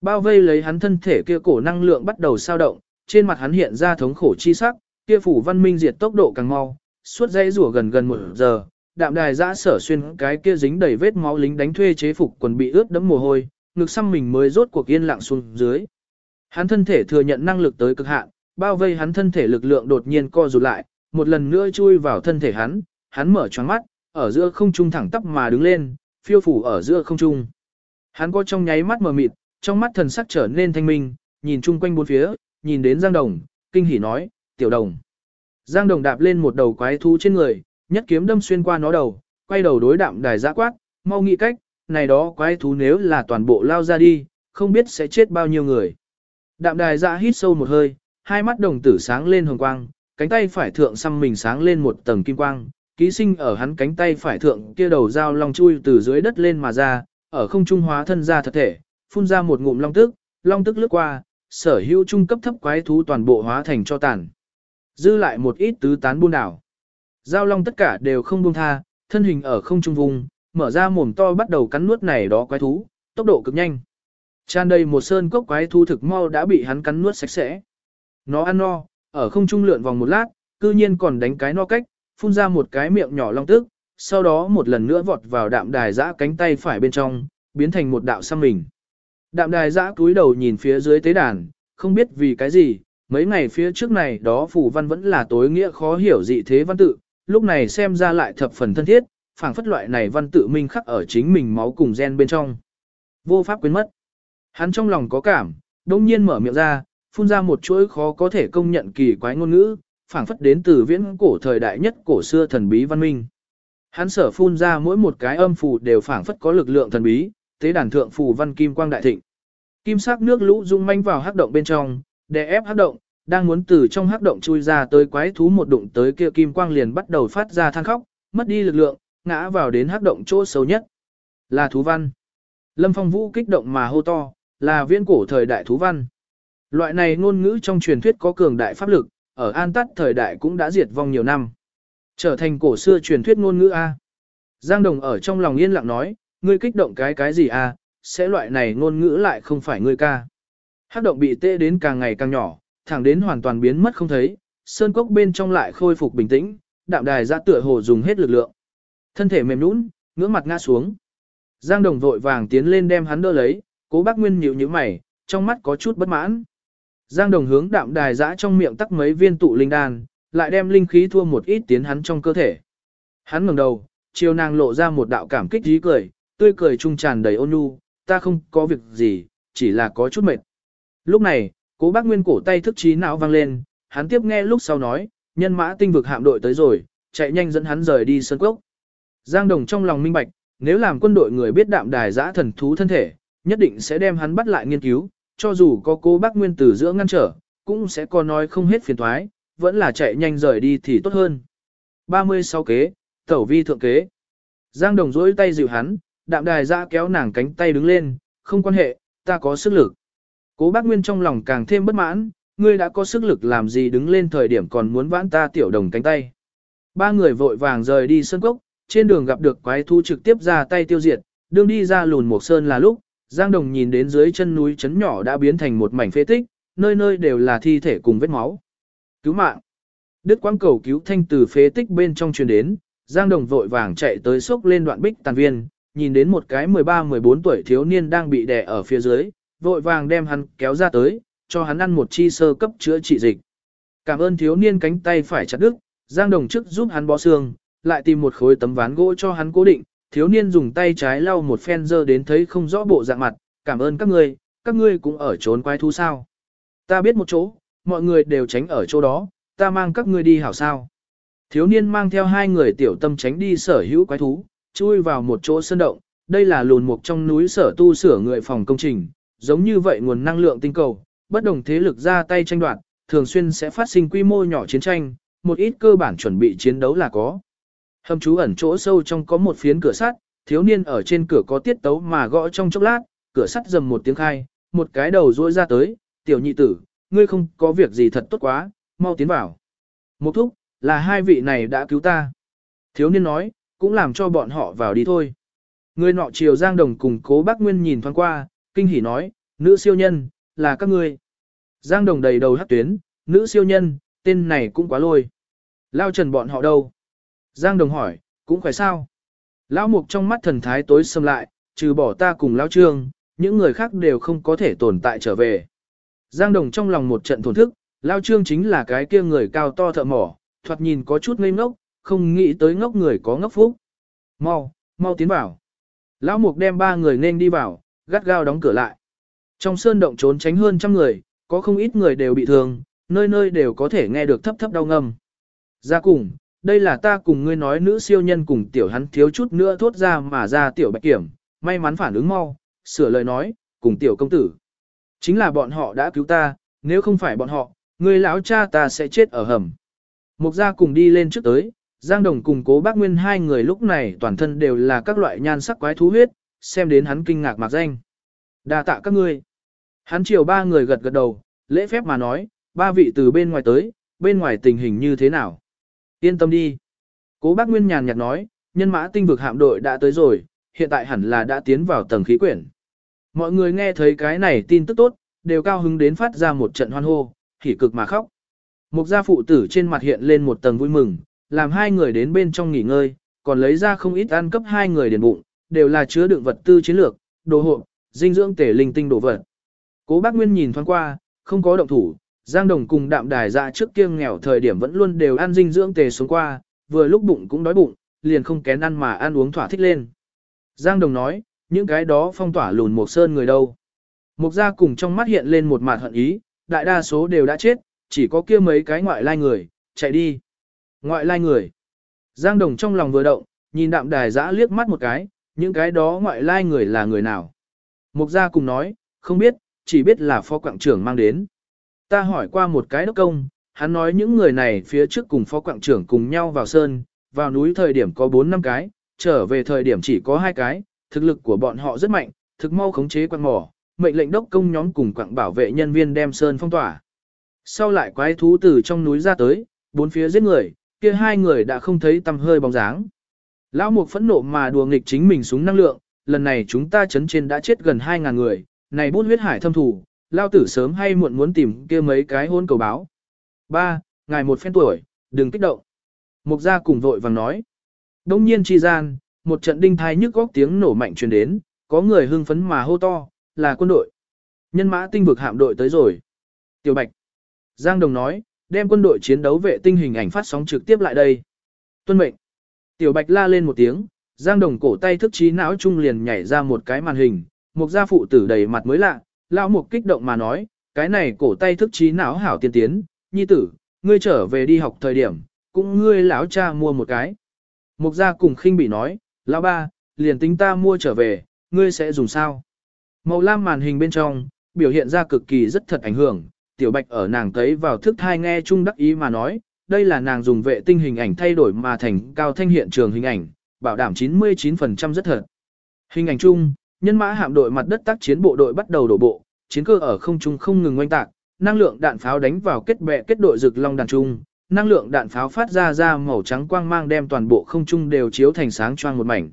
Bao vây lấy hắn thân thể kia cổ năng lượng bắt đầu sao động, trên mặt hắn hiện ra thống khổ chi sắc, kia phủ văn minh diệt tốc độ càng mau, suốt dãy rủa gần gần một giờ, đạm đài giã sở xuyên cái kia dính đầy vết máu lính đánh thuê chế phục quần bị ướt đẫm mồ hôi, ngực xăm mình mới rốt cuộc yên lặng xuống dưới. Hắn thân thể thừa nhận năng lực tới cực hạn, bao vây hắn thân thể lực lượng đột nhiên co rụt lại, một lần nữa chui vào thân thể hắn, hắn mở choáng mắt, ở giữa không trung thẳng tắp mà đứng lên, phiêu phủ ở giữa không trung. Hắn có trong nháy mắt mờ mịt, trong mắt thần sắc trở nên thanh minh, nhìn chung quanh bốn phía, nhìn đến Giang Đồng, kinh hỉ nói, tiểu đồng. Giang Đồng đạp lên một đầu quái thú trên người, nhất kiếm đâm xuyên qua nó đầu, quay đầu đối đạm đài giã quát, mau nghĩ cách, này đó quái thú nếu là toàn bộ lao ra đi, không biết sẽ chết bao nhiêu người. Đạm đài giã hít sâu một hơi, hai mắt đồng tử sáng lên hồng quang, cánh tay phải thượng xăm mình sáng lên một tầng kim quang, ký sinh ở hắn cánh tay phải thượng kia đầu dao long chui từ dưới đất lên mà ra, ở không trung hóa thân ra thật thể, phun ra một ngụm long tức, long tức lướt qua, sở hữu trung cấp thấp quái thú toàn bộ hóa thành cho tàn. Dư lại một ít tứ tán buôn đảo. Giao long tất cả đều không buông tha, thân hình ở không trung vùng, mở ra mồm to bắt đầu cắn nuốt này đó quái thú, tốc độ cực nhanh. Tràn đầy một sơn cốc quái thú thực mau đã bị hắn cắn nuốt sạch sẽ. Nó ăn no, ở không trung lượn vòng một lát, cư nhiên còn đánh cái no cách, phun ra một cái miệng nhỏ long tức, sau đó một lần nữa vọt vào đạm đài giã cánh tay phải bên trong, biến thành một đạo xăm mình. Đạm đài giã cúi đầu nhìn phía dưới tế đàn, không biết vì cái gì, mấy ngày phía trước này đó phù văn vẫn là tối nghĩa khó hiểu dị thế văn tự, lúc này xem ra lại thập phần thân thiết, phảng phất loại này văn tự minh khắc ở chính mình máu cùng gen bên trong. Vô pháp quên mất. Hắn trong lòng có cảm, đông nhiên mở miệng ra, phun ra một chuỗi khó có thể công nhận kỳ quái ngôn ngữ, phảng phất đến từ viễn cổ thời đại nhất cổ xưa thần bí văn minh. Hắn sở phun ra mỗi một cái âm phù đều phảng phất có lực lượng thần bí, tế đàn thượng phù văn kim quang đại thịnh. Kim sắc nước lũ rung manh vào hắc động bên trong, đè ép hắc động, đang muốn từ trong hắc động chui ra tới quái thú một đụng tới kia kim quang liền bắt đầu phát ra than khóc, mất đi lực lượng, ngã vào đến hắc động chỗ sâu nhất. Là thú văn. Lâm Phong Vũ kích động mà hô to, là viễn cổ thời đại thú văn. Loại này ngôn ngữ trong truyền thuyết có cường đại pháp lực, ở an tắt thời đại cũng đã diệt vong nhiều năm. Trở thành cổ xưa truyền thuyết ngôn ngữ A. Giang Đồng ở trong lòng yên lặng nói, ngươi kích động cái cái gì A, sẽ loại này ngôn ngữ lại không phải ngươi ca. Hát động bị tê đến càng ngày càng nhỏ, thẳng đến hoàn toàn biến mất không thấy, sơn cốc bên trong lại khôi phục bình tĩnh, đạm đài ra tựa hồ dùng hết lực lượng. Thân thể mềm nũng, ngưỡng mặt ngã xuống. Giang Đồng vội vàng tiến lên đem hắn đỡ lấy, cố bác Nguyên nhíu nhíu mày, trong mắt có chút bất mãn. Giang Đồng hướng đạm đài dã trong miệng tắc mấy viên tụ linh đan, lại đem linh khí thua một ít tiến hắn trong cơ thể. Hắn ngẩng đầu, chiều nàng lộ ra một đạo cảm kích dí cười, tươi cười trung tràn đầy ôn nhu, ta không có việc gì, chỉ là có chút mệt. Lúc này, cố bác Nguyên cổ tay thức trí não vang lên, hắn tiếp nghe lúc sau nói, nhân mã tinh vực hạm đội tới rồi, chạy nhanh dẫn hắn rời đi sân cốc. Giang Đồng trong lòng minh bạch, nếu làm quân đội người biết đạm đài giã thần thú thân thể, nhất định sẽ đem hắn bắt lại nghiên cứu, cho dù có cố bác nguyên tử giữa ngăn trở, cũng sẽ có nói không hết phiền thoái, vẫn là chạy nhanh rời đi thì tốt hơn. 36 kế, tẩu vi thượng kế. Giang Đồng dỗi tay dịu hắn, đạm đài giã kéo nàng cánh tay đứng lên, không quan hệ, ta có sức lực. Cố bác Nguyên trong lòng càng thêm bất mãn, ngươi đã có sức lực làm gì đứng lên thời điểm còn muốn vãn ta tiểu đồng cánh tay. Ba người vội vàng rời đi sân cốc, trên đường gặp được quái thú trực tiếp ra tay tiêu diệt, đường đi ra lùn một sơn là lúc, Giang Đồng nhìn đến dưới chân núi chấn nhỏ đã biến thành một mảnh phế tích, nơi nơi đều là thi thể cùng vết máu. Cứu mạng! Đức quang cầu cứu thanh từ phế tích bên trong truyền đến, Giang Đồng vội vàng chạy tới sốc lên đoạn bích tàn viên, nhìn đến một cái 13-14 tuổi thiếu niên đang bị đè ở phía dưới, vội vàng đem hắn kéo ra tới, cho hắn ăn một chi sơ cấp chữa trị dịch. Cảm ơn thiếu niên cánh tay phải chặt đứt, Giang Đồng trước giúp hắn bó xương, lại tìm một khối tấm ván gỗ cho hắn cố định, thiếu niên dùng tay trái lau một phen dơ đến thấy không rõ bộ dạng mặt, cảm ơn các ngươi, các ngươi cũng ở trốn quái thú sao. Ta biết một chỗ, mọi người đều tránh ở chỗ đó, ta mang các ngươi đi hảo sao. Thiếu niên mang theo hai người tiểu tâm tránh đi sở hữu quái thú, chui vào một chỗ sơn động, đây là lùn mục trong núi sở tu sửa người phòng công trình, giống như vậy nguồn năng lượng tinh cầu, bất đồng thế lực ra tay tranh đoạt, thường xuyên sẽ phát sinh quy mô nhỏ chiến tranh, một ít cơ bản chuẩn bị chiến đấu là có. Hầm trú ẩn chỗ sâu trong có một phiến cửa sắt, thiếu niên ở trên cửa có tiết tấu mà gõ trong chốc lát, cửa sắt dầm một tiếng khai, một cái đầu rỗi ra tới, tiểu nhị tử, ngươi không có việc gì thật tốt quá, mau tiến vào. Một thúc, là hai vị này đã cứu ta. Thiếu niên nói, cũng làm cho bọn họ vào đi thôi. Người nọ chiều Giang Đồng cùng cố bác Nguyên nhìn thoáng qua, kinh hỉ nói, nữ siêu nhân, là các ngươi. Giang Đồng đầy đầu hắc tuyến, nữ siêu nhân, tên này cũng quá lôi. Lao trần bọn họ đâu? Giang Đồng hỏi, cũng khỏe sao? Lão Mục trong mắt thần thái tối xâm lại, trừ bỏ ta cùng Lão Trương, những người khác đều không có thể tồn tại trở về. Giang Đồng trong lòng một trận thổn thức, Lão Trương chính là cái kia người cao to thợ mỏ, thoạt nhìn có chút ngây ngốc, không nghĩ tới ngốc người có ngốc phúc. Mau, mau tiến vào. Lão Mục đem ba người nên đi vào, gắt gao đóng cửa lại. Trong sơn động trốn tránh hơn trăm người, có không ít người đều bị thương, nơi nơi đều có thể nghe được thấp thấp đau ngâm. Ra cùng, đây là ta cùng ngươi nói nữ siêu nhân cùng tiểu hắn thiếu chút nữa thốt ra mà ra tiểu bạch kiểm, may mắn phản ứng mau, sửa lời nói, cùng tiểu công tử. Chính là bọn họ đã cứu ta, nếu không phải bọn họ, người lão cha ta sẽ chết ở hầm. Mục gia cùng đi lên trước tới, Giang Đồng cùng cố bác Nguyên hai người lúc này toàn thân đều là các loại nhan sắc quái thú huyết, xem đến hắn kinh ngạc mạc danh. đa tạ các ngươi. Hắn chiều ba người gật gật đầu, lễ phép mà nói, ba vị từ bên ngoài tới, bên ngoài tình hình như thế nào. Yên tâm đi. Cố bác Nguyên nhàn nhạt nói, nhân mã tinh vực hạm đội đã tới rồi, hiện tại hẳn là đã tiến vào tầng khí quyển. Mọi người nghe thấy cái này tin tức tốt, đều cao hứng đến phát ra một trận hoan hô, hỉ cực mà khóc. Một gia phụ tử trên mặt hiện lên một tầng vui mừng, làm hai người đến bên trong nghỉ ngơi, còn lấy ra không ít ăn cấp hai người điền bụng, đều là chứa đựng vật tư chiến lược, đồ hộ, dinh dưỡng tể linh tinh đồ vật. Cố bác Nguyên nhìn thoáng qua, không có động thủ, Giang Đồng cùng đạm đài dạ trước kia nghèo thời điểm vẫn luôn đều ăn dinh dưỡng tề xuống qua, vừa lúc bụng cũng đói bụng, liền không kén ăn mà ăn uống thỏa thích lên. Giang Đồng nói, những cái đó phong tỏa lùn một sơn người đâu. Mục gia cùng trong mắt hiện lên một mặt hận ý, đại đa số đều đã chết, chỉ có kia mấy cái ngoại lai người, chạy đi. Ngoại lai người. Giang Đồng trong lòng vừa động, nhìn đạm đài dã liếc mắt một cái, những cái đó ngoại lai người là người nào. Mục gia cùng nói, không biết, chỉ biết là phó quảng trưởng mang đến. Ta hỏi qua một cái đốc công, hắn nói những người này phía trước cùng phó quạng trưởng cùng nhau vào sơn, vào núi thời điểm có 4 năm cái, trở về thời điểm chỉ có hai cái, thực lực của bọn họ rất mạnh, thực mau khống chế quạng mỏ, mệnh lệnh đốc công nhóm cùng quạng bảo vệ nhân viên đem sơn phong tỏa. Sau lại quái thú từ trong núi ra tới, bốn phía giết người, kia hai người đã không thấy tăm hơi bóng dáng. Lão Mục phẫn nộ mà đùa nghịch chính mình súng năng lượng, lần này chúng ta chấn trên đã chết gần 2.000 người, này bút huyết hải thâm thủ, lao tử sớm hay muộn muốn tìm kia mấy cái hôn cầu báo. Ba, ngài một phen tuổi, đừng kích động. Mục gia cùng vội vàng nói. Đông nhiên chi gian, một trận đinh thai nhức góc tiếng nổ mạnh truyền đến, có người hưng phấn mà hô to, là quân đội. Nhân mã tinh vực hạm đội tới rồi. Tiểu Bạch. Giang Đồng nói, đem quân đội chiến đấu vệ tinh hình ảnh phát sóng trực tiếp lại đây. Tuân mệnh. Tiểu Bạch la lên một tiếng, Giang Đồng cổ tay thức trí não trung liền nhảy ra một cái màn hình, một gia phụ tử đầy mặt mới lạ, lão mục kích động mà nói, cái này cổ tay thức trí não hảo tiên tiến, nhi tử, ngươi trở về đi học thời điểm, cũng ngươi lão cha mua một cái. Mục gia cùng khinh bị nói, lão ba, liền tính ta mua trở về, ngươi sẽ dùng sao? Màu lam màn hình bên trong, biểu hiện ra cực kỳ rất thật ảnh hưởng, tiểu bạch ở nàng thấy vào thức thai nghe chung đắc ý mà nói, đây là nàng dùng vệ tinh hình ảnh thay đổi mà thành cao thanh hiện trường hình ảnh, bảo đảm 99% rất thật. Hình ảnh chung, nhân mã hạm đội mặt đất tác chiến bộ đội bắt đầu đổ bộ, chiến cơ ở không trung không ngừng oanh tạc, năng lượng đạn pháo đánh vào kết bè kết đội rực long đàn trung, năng lượng đạn pháo phát ra ra màu trắng quang mang đem toàn bộ không trung đều chiếu thành sáng choang một mảnh.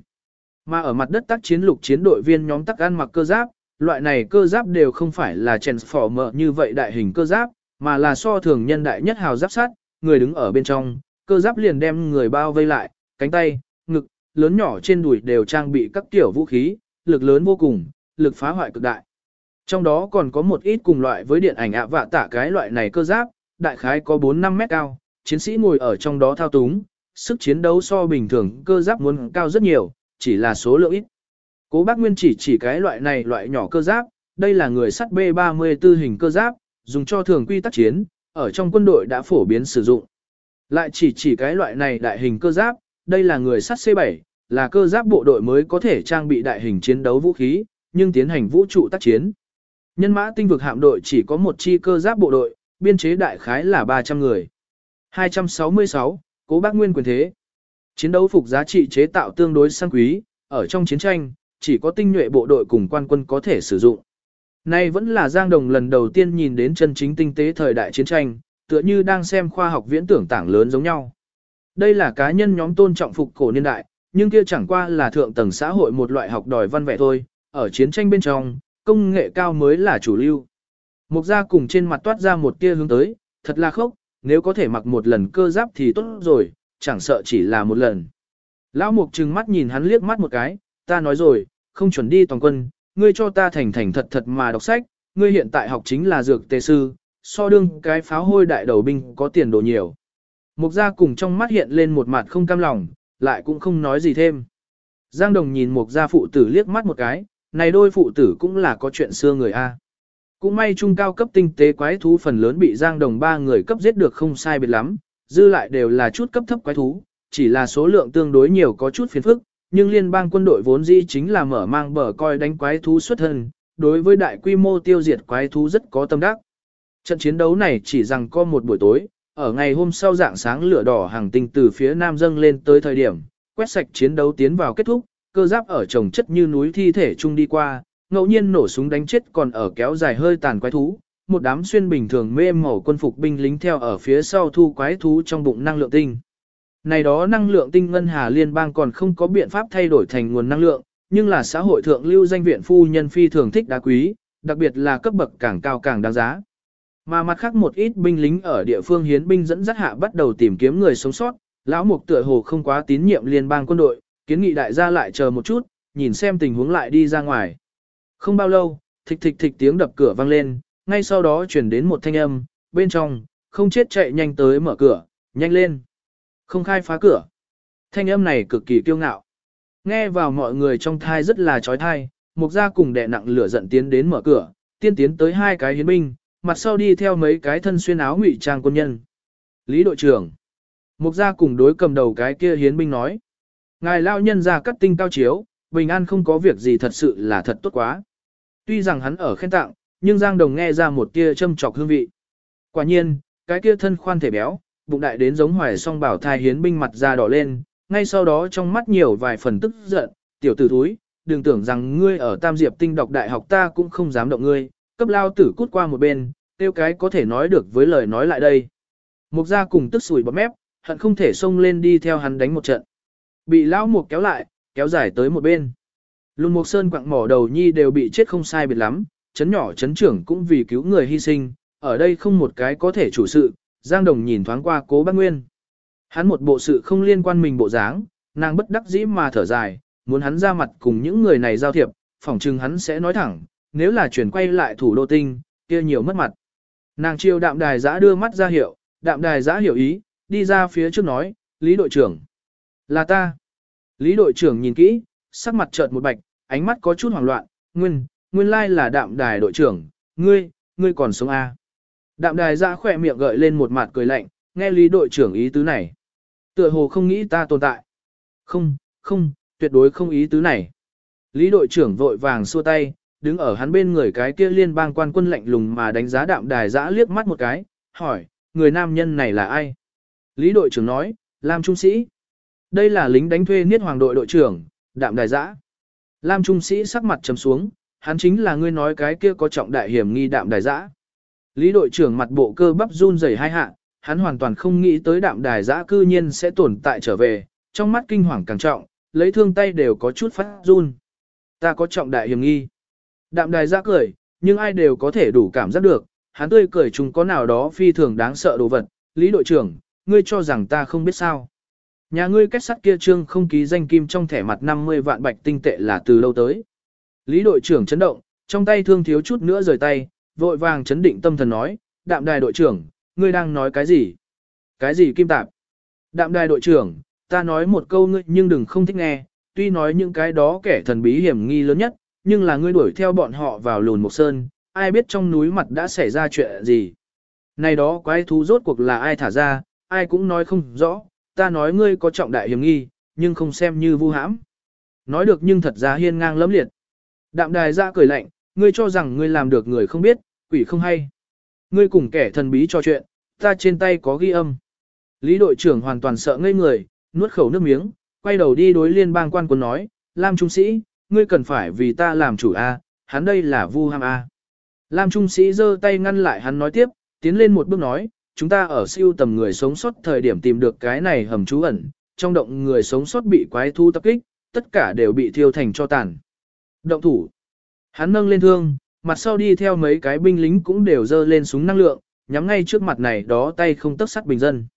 Mà ở mặt đất tác chiến lục chiến đội viên nhóm tắc ăn mặc cơ giáp, loại này cơ giáp đều không phải là transformer như vậy đại hình cơ giáp, mà là so thường nhân đại nhất hào giáp sát, người đứng ở bên trong, cơ giáp liền đem người bao vây lại, cánh tay, ngực, lớn nhỏ trên đùi đều trang bị các kiểu vũ khí, lực lớn vô cùng, lực phá hoại cực đại. Trong đó còn có một ít cùng loại với điện ảnh ạ vạ tạ cái loại này cơ giáp, đại khái có 4-5 mét cao, chiến sĩ ngồi ở trong đó thao túng, sức chiến đấu so bình thường cơ giáp muốn cao rất nhiều, chỉ là số lượng ít. Cố bác Nguyên chỉ chỉ cái loại này loại nhỏ cơ giáp, đây là người sắt B-34 hình cơ giáp, dùng cho thường quy tác chiến, ở trong quân đội đã phổ biến sử dụng. Lại chỉ chỉ cái loại này đại hình cơ giáp, đây là người sắt C7, là cơ giáp bộ đội mới có thể trang bị đại hình chiến đấu vũ khí, nhưng tiến hành vũ trụ tác chiến. Nhân mã tinh vực hạm đội chỉ có một chi cơ giáp bộ đội, biên chế đại khái là 300 người. 266, Cố Bác Nguyên quyền thế. Chiến đấu phục giá trị chế tạo tương đối sang quý, ở trong chiến tranh, chỉ có tinh nhuệ bộ đội cùng quan quân có thể sử dụng. Nay vẫn là Giang Đồng lần đầu tiên nhìn đến chân chính tinh tế thời đại chiến tranh, tựa như đang xem khoa học viễn tưởng tảng lớn giống nhau. Đây là cá nhân nhóm tôn trọng phục cổ niên đại, nhưng kia chẳng qua là thượng tầng xã hội một loại học đòi văn vẻ thôi, ở chiến tranh bên trong, công nghệ cao mới là chủ lưu. Mục gia cùng trên mặt toát ra một tia hướng tới, thật là khốc, nếu có thể mặc một lần cơ giáp thì tốt rồi, chẳng sợ chỉ là một lần. Lão mục trừng mắt nhìn hắn liếc mắt một cái, ta nói rồi, không chuẩn đi toàn quân, ngươi cho ta thành thành thật thật mà đọc sách, ngươi hiện tại học chính là dược tề sư, so đương cái pháo hôi đại đầu binh có tiền đồ nhiều. Mục gia cùng trong mắt hiện lên một mặt không cam lòng, lại cũng không nói gì thêm. Giang Đồng nhìn mục gia phụ tử liếc mắt một cái, này đôi phụ tử cũng là có chuyện xưa người A. Cũng may trung cao cấp tinh tế quái thú phần lớn bị Giang Đồng ba người cấp giết được không sai biệt lắm, dư lại đều là chút cấp thấp quái thú, chỉ là số lượng tương đối nhiều có chút phiền phức, nhưng liên bang quân đội vốn dĩ chính là mở mang bờ coi đánh quái thú xuất thân, đối với đại quy mô tiêu diệt quái thú rất có tâm đắc. Trận chiến đấu này chỉ rằng có một buổi tối, ở ngày hôm sau dạng sáng lửa đỏ hàng tinh từ phía nam dâng lên tới thời điểm, quét sạch chiến đấu tiến vào kết thúc, cơ giáp ở trồng chất như núi thi thể chung đi qua, ngẫu nhiên nổ súng đánh chết còn ở kéo dài hơi tàn quái thú, một đám xuyên bình thường mê màu quân phục binh lính theo ở phía sau thu quái thú trong bụng năng lượng tinh. Này đó năng lượng tinh ngân hà liên bang còn không có biện pháp thay đổi thành nguồn năng lượng, nhưng là xã hội thượng lưu danh viện phu nhân phi thường thích đá quý, đặc biệt là cấp bậc càng cao càng đáng giá. Mà mặt khác một ít binh lính ở địa phương hiến binh dẫn dắt hạ bắt đầu tìm kiếm người sống sót, lão mục tựa hồ không quá tín nhiệm liên bang quân đội, kiến nghị đại gia lại chờ một chút, nhìn xem tình huống lại đi ra ngoài. Không bao lâu, thịch thịch thịch tiếng đập cửa vang lên, ngay sau đó chuyển đến một thanh âm, bên trong, không chết chạy nhanh tới mở cửa, nhanh lên. Không khai phá cửa. Thanh âm này cực kỳ kiêu ngạo. Nghe vào mọi người trong thai rất là trói thai, mục gia cùng đè nặng lửa giận tiến đến mở cửa, tiên tiến tới hai cái hiến binh, mặt sau đi theo mấy cái thân xuyên áo ngụy trang quân nhân. Lý đội trưởng. Mục gia cùng đối cầm đầu cái kia hiến binh nói. Ngài lao nhân ra cắt tinh cao chiếu, bình an không có việc gì thật sự là thật tốt quá. Tuy rằng hắn ở khen tặng, nhưng Giang Đồng nghe ra một tia châm trọc hương vị. Quả nhiên, cái kia thân khoan thể béo, bụng đại đến giống hoài song bảo thai hiến binh mặt da đỏ lên, ngay sau đó trong mắt nhiều vài phần tức giận, tiểu tử thúi, đừng tưởng rằng ngươi ở Tam Diệp Tinh đọc đại học ta cũng không dám động ngươi, cấp lao tử cút qua một bên, tiêu cái có thể nói được với lời nói lại đây. Mục gia cùng tức sủi bọt mép, hận không thể xông lên đi theo hắn đánh một trận. Bị lão mục kéo lại, kéo dài tới một bên. Lùn mục sơn quặng mỏ đầu nhi đều bị chết không sai biệt lắm, chấn nhỏ chấn trưởng cũng vì cứu người hy sinh, ở đây không một cái có thể chủ sự, Giang Đồng nhìn thoáng qua cố bác Nguyên. Hắn một bộ sự không liên quan mình bộ dáng, nàng bất đắc dĩ mà thở dài, muốn hắn ra mặt cùng những người này giao thiệp, phỏng chừng hắn sẽ nói thẳng, nếu là chuyển quay lại thủ đô tinh, kia nhiều mất mặt. Nàng chiêu đạm đài giã đưa mắt ra hiệu, đạm đài giã hiểu ý, đi ra phía trước nói, Lý đội trưởng. Là ta. Lý đội trưởng nhìn kỹ, sắc mặt chợt một bạch, ánh mắt có chút hoảng loạn, nguyên, nguyên lai là đạm đài đội trưởng, ngươi, ngươi còn sống à. Đạm đài giã khỏe miệng gợi lên một mặt cười lạnh, nghe lý đội trưởng ý tứ này. Tựa hồ không nghĩ ta tồn tại. Không, không, tuyệt đối không ý tứ này. Lý đội trưởng vội vàng xua tay, đứng ở hắn bên người cái kia liên bang quan quân lạnh lùng mà đánh giá đạm đài giã liếc mắt một cái, hỏi, người nam nhân này là ai? Lý đội trưởng nói, Lam Trung Sĩ. Đây là lính đánh thuê niết hoàng đội đội trưởng, đạm đài giã. Lam Trung Sĩ sắc mặt trầm xuống, hắn chính là ngươi nói cái kia có trọng đại hiểm nghi đạm đài giã. Lý đội trưởng mặt bộ cơ bắp run rẩy hai hạ, hắn hoàn toàn không nghĩ tới đạm đài giã cư nhiên sẽ tồn tại trở về, trong mắt kinh hoàng càng trọng, lấy thương tay đều có chút phát run. Ta có trọng đại hiểm nghi. Đạm đài giã cười, nhưng ai đều có thể đủ cảm giác được, hắn tươi cười chúng có nào đó phi thường đáng sợ đồ vật. Lý đội trưởng, ngươi cho rằng ta không biết sao. Nhà ngươi kết sắt kia trương không ký danh kim trong thẻ mặt 50 vạn bạch tinh tệ là từ lâu tới. Lý đội trưởng chấn động, trong tay thương thiếu chút nữa rời tay, vội vàng chấn định tâm thần nói, đạm đài đội trưởng, ngươi đang nói cái gì? Cái gì kim tạp? Đạm đài đội trưởng, ta nói một câu ngươi nhưng đừng không thích nghe, tuy nói những cái đó kẻ thần bí hiểm nghi lớn nhất, nhưng là ngươi đuổi theo bọn họ vào lùn mộc sơn, ai biết trong núi mặt đã xảy ra chuyện gì. Này đó quái thú rốt cuộc là ai thả ra, ai cũng nói không rõ, ta nói ngươi có trọng đại hiểm nghi, nhưng không xem như vu hãm. Nói được nhưng thật ra hiên ngang lẫm liệt. Đạm đài ra cười lạnh, ngươi cho rằng ngươi làm được người không biết, quỷ không hay. Ngươi cùng kẻ thần bí trò chuyện, ta trên tay có ghi âm. Lý đội trưởng hoàn toàn sợ ngây người, nuốt khẩu nước miếng, quay đầu đi đối liên bang quan quân nói, Lam Trung Sĩ, ngươi cần phải vì ta làm chủ A, hắn đây là vu ham A. Lam Trung Sĩ giơ tay ngăn lại hắn nói tiếp, tiến lên một bước nói, chúng ta ở siêu tầm người sống sót thời điểm tìm được cái này hầm trú ẩn, trong động người sống sót bị quái thu tập kích, tất cả đều bị thiêu thành cho tàn. Động thủ. Hắn nâng lên thương, mặt sau đi theo mấy cái binh lính cũng đều dơ lên súng năng lượng, nhắm ngay trước mặt này đó tay không tấc sắt bình dân.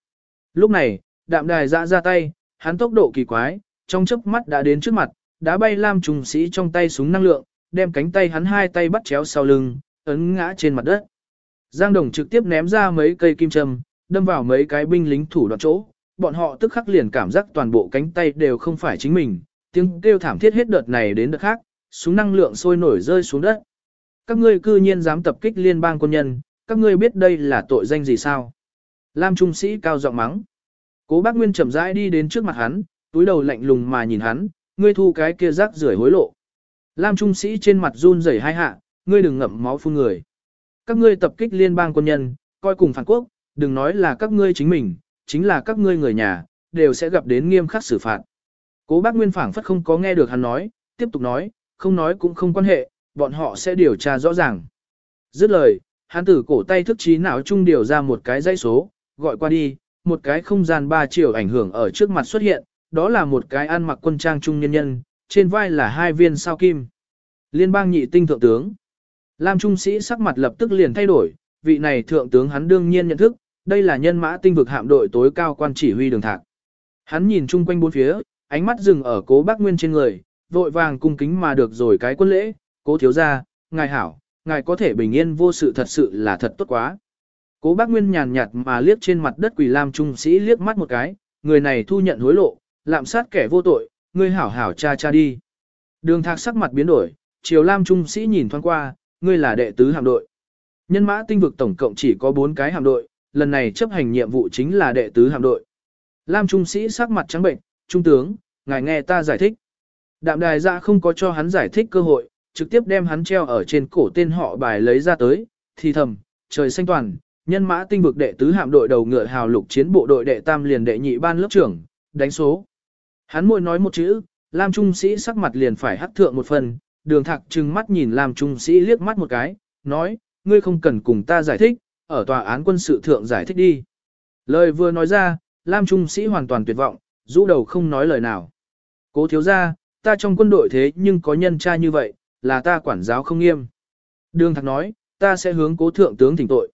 Lúc này, đạm đài ra ra tay, hắn tốc độ kỳ quái, trong chớp mắt đã đến trước mặt, đã bay lam trùng sĩ trong tay súng năng lượng, đem cánh tay hắn hai tay bắt chéo sau lưng, ấn ngã trên mặt đất. Giang Đồng trực tiếp ném ra mấy cây kim châm, đâm vào mấy cái binh lính thủ đoạn chỗ, bọn họ tức khắc liền cảm giác toàn bộ cánh tay đều không phải chính mình, tiếng kêu thảm thiết hết đợt này đến đợt khác, súng năng lượng sôi nổi rơi xuống đất. Các ngươi cư nhiên dám tập kích liên bang quân nhân, các ngươi biết đây là tội danh gì sao? Lam trung sĩ cao giọng mắng. Cố bác Nguyên chậm rãi đi đến trước mặt hắn, túi đầu lạnh lùng mà nhìn hắn, ngươi thu cái kia rác rưởi hối lộ. Lam trung sĩ trên mặt run rẩy hai hạ, ngươi đừng ngậm máu phun người. Các ngươi tập kích liên bang quân nhân, coi cùng phản quốc, đừng nói là các ngươi chính mình, chính là các ngươi người nhà, đều sẽ gặp đến nghiêm khắc xử phạt. Cố bác Nguyên phảng phất không có nghe được hắn nói, tiếp tục nói, không nói cũng không quan hệ, bọn họ sẽ điều tra rõ ràng. Dứt lời, hắn tử cổ tay thức trí não trung điều ra một cái dãy số, gọi qua đi, một cái không gian ba chiều ảnh hưởng ở trước mặt xuất hiện, đó là một cái ăn mặc quân trang trung nhân nhân, trên vai là hai viên sao kim. Liên bang nhị tinh thượng tướng. Lam trung sĩ sắc mặt lập tức liền thay đổi, vị này thượng tướng hắn đương nhiên nhận thức, đây là nhân mã tinh vực hạm đội tối cao quan chỉ huy đường thạc. Hắn nhìn chung quanh bốn phía, ánh mắt dừng ở cố bác Nguyên trên người, vội vàng cung kính mà được rồi cái quân lễ, cố thiếu ra, ngài hảo, ngài có thể bình yên vô sự thật sự là thật tốt quá. Cố bác Nguyên nhàn nhạt mà liếc trên mặt đất quỷ lam trung sĩ liếc mắt một cái, người này thu nhận hối lộ, lạm sát kẻ vô tội, ngươi hảo hảo cha cha đi. Đường thạc sắc mặt biến đổi, chiều lam trung sĩ nhìn thoáng qua, ngươi là đệ tứ hạm đội. Nhân mã tinh vực tổng cộng chỉ có 4 cái hạm đội, lần này chấp hành nhiệm vụ chính là đệ tứ hạm đội. Lam trung sĩ sắc mặt trắng bệnh, trung tướng, ngài nghe ta giải thích. Đạm đài ra không có cho hắn giải thích cơ hội, trực tiếp đem hắn treo ở trên cổ tên họ bài lấy ra tới, thì thầm, trời xanh toàn, nhân mã tinh vực đệ tứ hạm đội đầu ngựa hào lục chiến bộ đội đệ tam liền đệ nhị ban lớp trưởng, đánh số. Hắn môi nói một chữ, Lam Trung Sĩ sắc mặt liền phải hắc thượng một phần, đường thạc trừng mắt nhìn Lam Trung Sĩ liếc mắt một cái, nói, ngươi không cần cùng ta giải thích, ở tòa án quân sự thượng giải thích đi. Lời vừa nói ra, Lam Trung Sĩ hoàn toàn tuyệt vọng, rũ đầu không nói lời nào. Cố thiếu ra, ta trong quân đội thế nhưng có nhân tra như vậy, là ta quản giáo không nghiêm. Đường thạc nói, ta sẽ hướng cố thượng tướng thỉnh tội.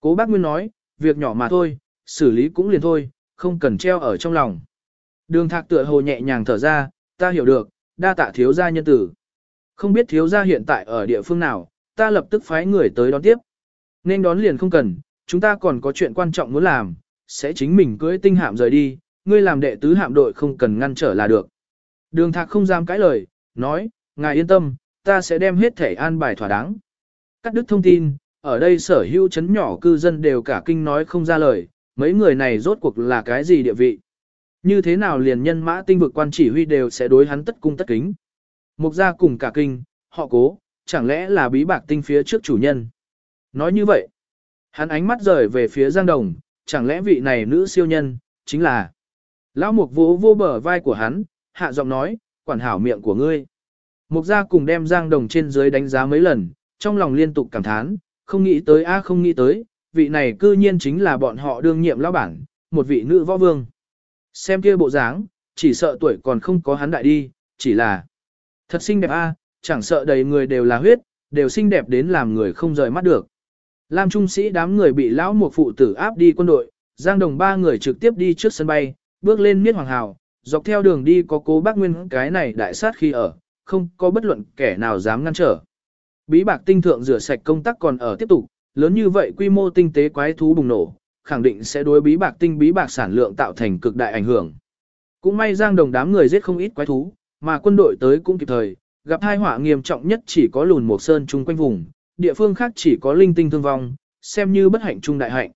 Cố bác Nguyên nói, việc nhỏ mà thôi, xử lý cũng liền thôi, không cần treo ở trong lòng. Đường thạc tựa hồ nhẹ nhàng thở ra, ta hiểu được, đa tạ thiếu gia nhân tử. Không biết thiếu gia hiện tại ở địa phương nào, ta lập tức phái người tới đón tiếp. Nên đón liền không cần, chúng ta còn có chuyện quan trọng muốn làm, sẽ chính mình cưỡi tinh hạm rời đi, ngươi làm đệ tứ hạm đội không cần ngăn trở là được. Đường thạc không dám cãi lời, nói, ngài yên tâm, ta sẽ đem hết thể an bài thỏa đáng. Cắt đứt thông tin, ở đây sở hữu chấn nhỏ cư dân đều cả kinh nói không ra lời, mấy người này rốt cuộc là cái gì địa vị. Như thế nào liền nhân mã tinh vực quan chỉ huy đều sẽ đối hắn tất cung tất kính. Mục gia cùng cả kinh, họ cố, chẳng lẽ là bí bạc tinh phía trước chủ nhân. Nói như vậy, hắn ánh mắt rời về phía Giang Đồng, chẳng lẽ vị này nữ siêu nhân, chính là Lão Mục vỗ vô bờ vai của hắn, hạ giọng nói, quản hảo miệng của ngươi. Mục gia cùng đem Giang Đồng trên dưới đánh giá mấy lần, trong lòng liên tục cảm thán, không nghĩ tới a không nghĩ tới, vị này cư nhiên chính là bọn họ đương nhiệm lão bản, một vị nữ võ vương. Xem kia bộ dáng, chỉ sợ tuổi còn không có hắn đại đi, chỉ là thật xinh đẹp a, chẳng sợ đầy người đều là huyết, đều xinh đẹp đến làm người không rời mắt được. Lam trung sĩ đám người bị lão một phụ tử áp đi quân đội, Giang Đồng ba người trực tiếp đi trước sân bay, bước lên miết hoàng hào, dọc theo đường đi có cố bác nguyên cái này đại sát khi ở, không có bất luận kẻ nào dám ngăn trở. Bí bạc tinh thượng rửa sạch công tác còn ở tiếp tục, lớn như vậy quy mô tinh tế quái thú bùng nổ, khẳng định sẽ đối bí bạc tinh bí bạc sản lượng tạo thành cực đại ảnh hưởng. Cũng may Giang Đồng đám người giết không ít quái thú, mà quân đội tới cũng kịp thời, gặp hai họa nghiêm trọng nhất chỉ có lùn một sơn chung quanh vùng, địa phương khác chỉ có linh tinh thương vong, xem như bất hạnh chung đại hạnh.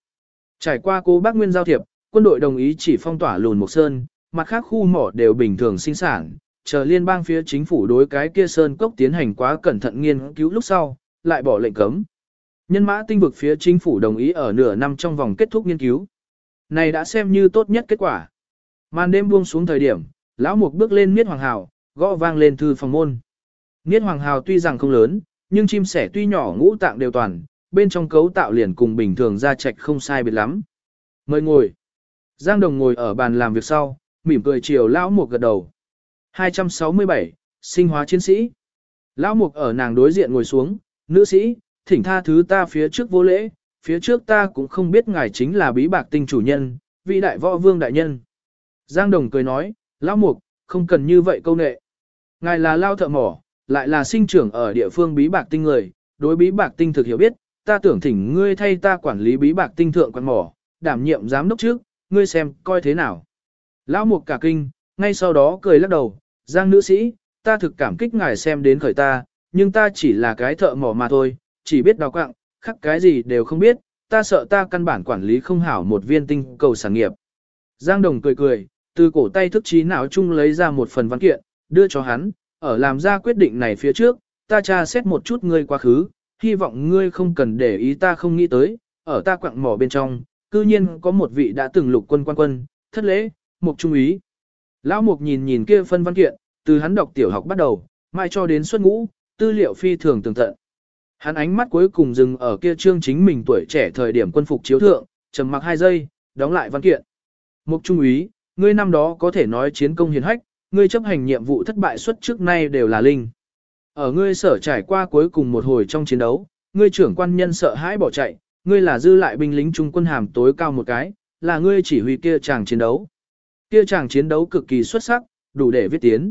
Trải qua cố bác Nguyên giao thiệp, quân đội đồng ý chỉ phong tỏa lùn một sơn, mặt khác khu mỏ đều bình thường sinh sản, chờ liên bang phía chính phủ đối cái kia sơn cốc tiến hành quá cẩn thận nghiên cứu lúc sau, lại bỏ lệnh cấm. Nhân mã tinh vực phía chính phủ đồng ý ở nửa năm trong vòng kết thúc nghiên cứu. Này đã xem như tốt nhất kết quả. Màn đêm buông xuống thời điểm, lão mục bước lên miết hoàng hào, gõ vang lên thư phòng môn. Niết hoàng hào tuy rằng không lớn, nhưng chim sẻ tuy nhỏ ngũ tạng đều toàn, bên trong cấu tạo liền cùng bình thường ra trạch không sai biệt lắm. Mời ngồi. Giang Đồng ngồi ở bàn làm việc sau, mỉm cười chiều lão mục gật đầu. 267, sinh hóa chiến sĩ. Lão mục ở nàng đối diện ngồi xuống, nữ sĩ, thỉnh tha thứ ta phía trước vô lễ, phía trước ta cũng không biết ngài chính là bí bạc tinh chủ nhân, vị đại võ vương đại nhân. Giang Đồng cười nói, lão mục, không cần như vậy câu nệ. Ngài là lao thợ mỏ, lại là sinh trưởng ở địa phương bí bạc tinh người, đối bí bạc tinh thực hiểu biết, ta tưởng thỉnh ngươi thay ta quản lý bí bạc tinh thượng quan mỏ, đảm nhiệm giám đốc trước, ngươi xem, coi thế nào. Lão mục cả kinh, ngay sau đó cười lắc đầu, Giang nữ sĩ, ta thực cảm kích ngài xem đến khởi ta, nhưng ta chỉ là cái thợ mỏ mà thôi, chỉ biết đào quạng, khắc cái gì đều không biết, ta sợ ta căn bản quản lý không hảo một viên tinh cầu sản nghiệp. Giang Đồng cười cười, từ cổ tay thức trí não chung lấy ra một phần văn kiện, đưa cho hắn, ở làm ra quyết định này phía trước, ta tra xét một chút ngươi quá khứ, hy vọng ngươi không cần để ý ta không nghĩ tới, ở ta quặng mỏ bên trong, cư nhiên có một vị đã từng lục quân quan quân, thất lễ, mục trung ý. Lão mục nhìn nhìn kia phân văn kiện, từ hắn đọc tiểu học bắt đầu, mai cho đến xuất ngũ, tư liệu phi thường tường tận. Hắn ánh mắt cuối cùng dừng ở kia trương chính mình tuổi trẻ thời điểm quân phục chiếu thượng, trầm mặc hai giây, đóng lại văn kiện. Mục trung úy, ngươi năm đó có thể nói chiến công hiền hách, ngươi chấp hành nhiệm vụ thất bại suất trước nay đều là linh. Ở ngươi sở trải qua cuối cùng một hồi trong chiến đấu, ngươi trưởng quan nhân sợ hãi bỏ chạy, ngươi là dư lại binh lính trung quân hàm tối cao một cái, là ngươi chỉ huy kia chàng chiến đấu. Kia chàng chiến đấu cực kỳ xuất sắc, đủ để viết tiến.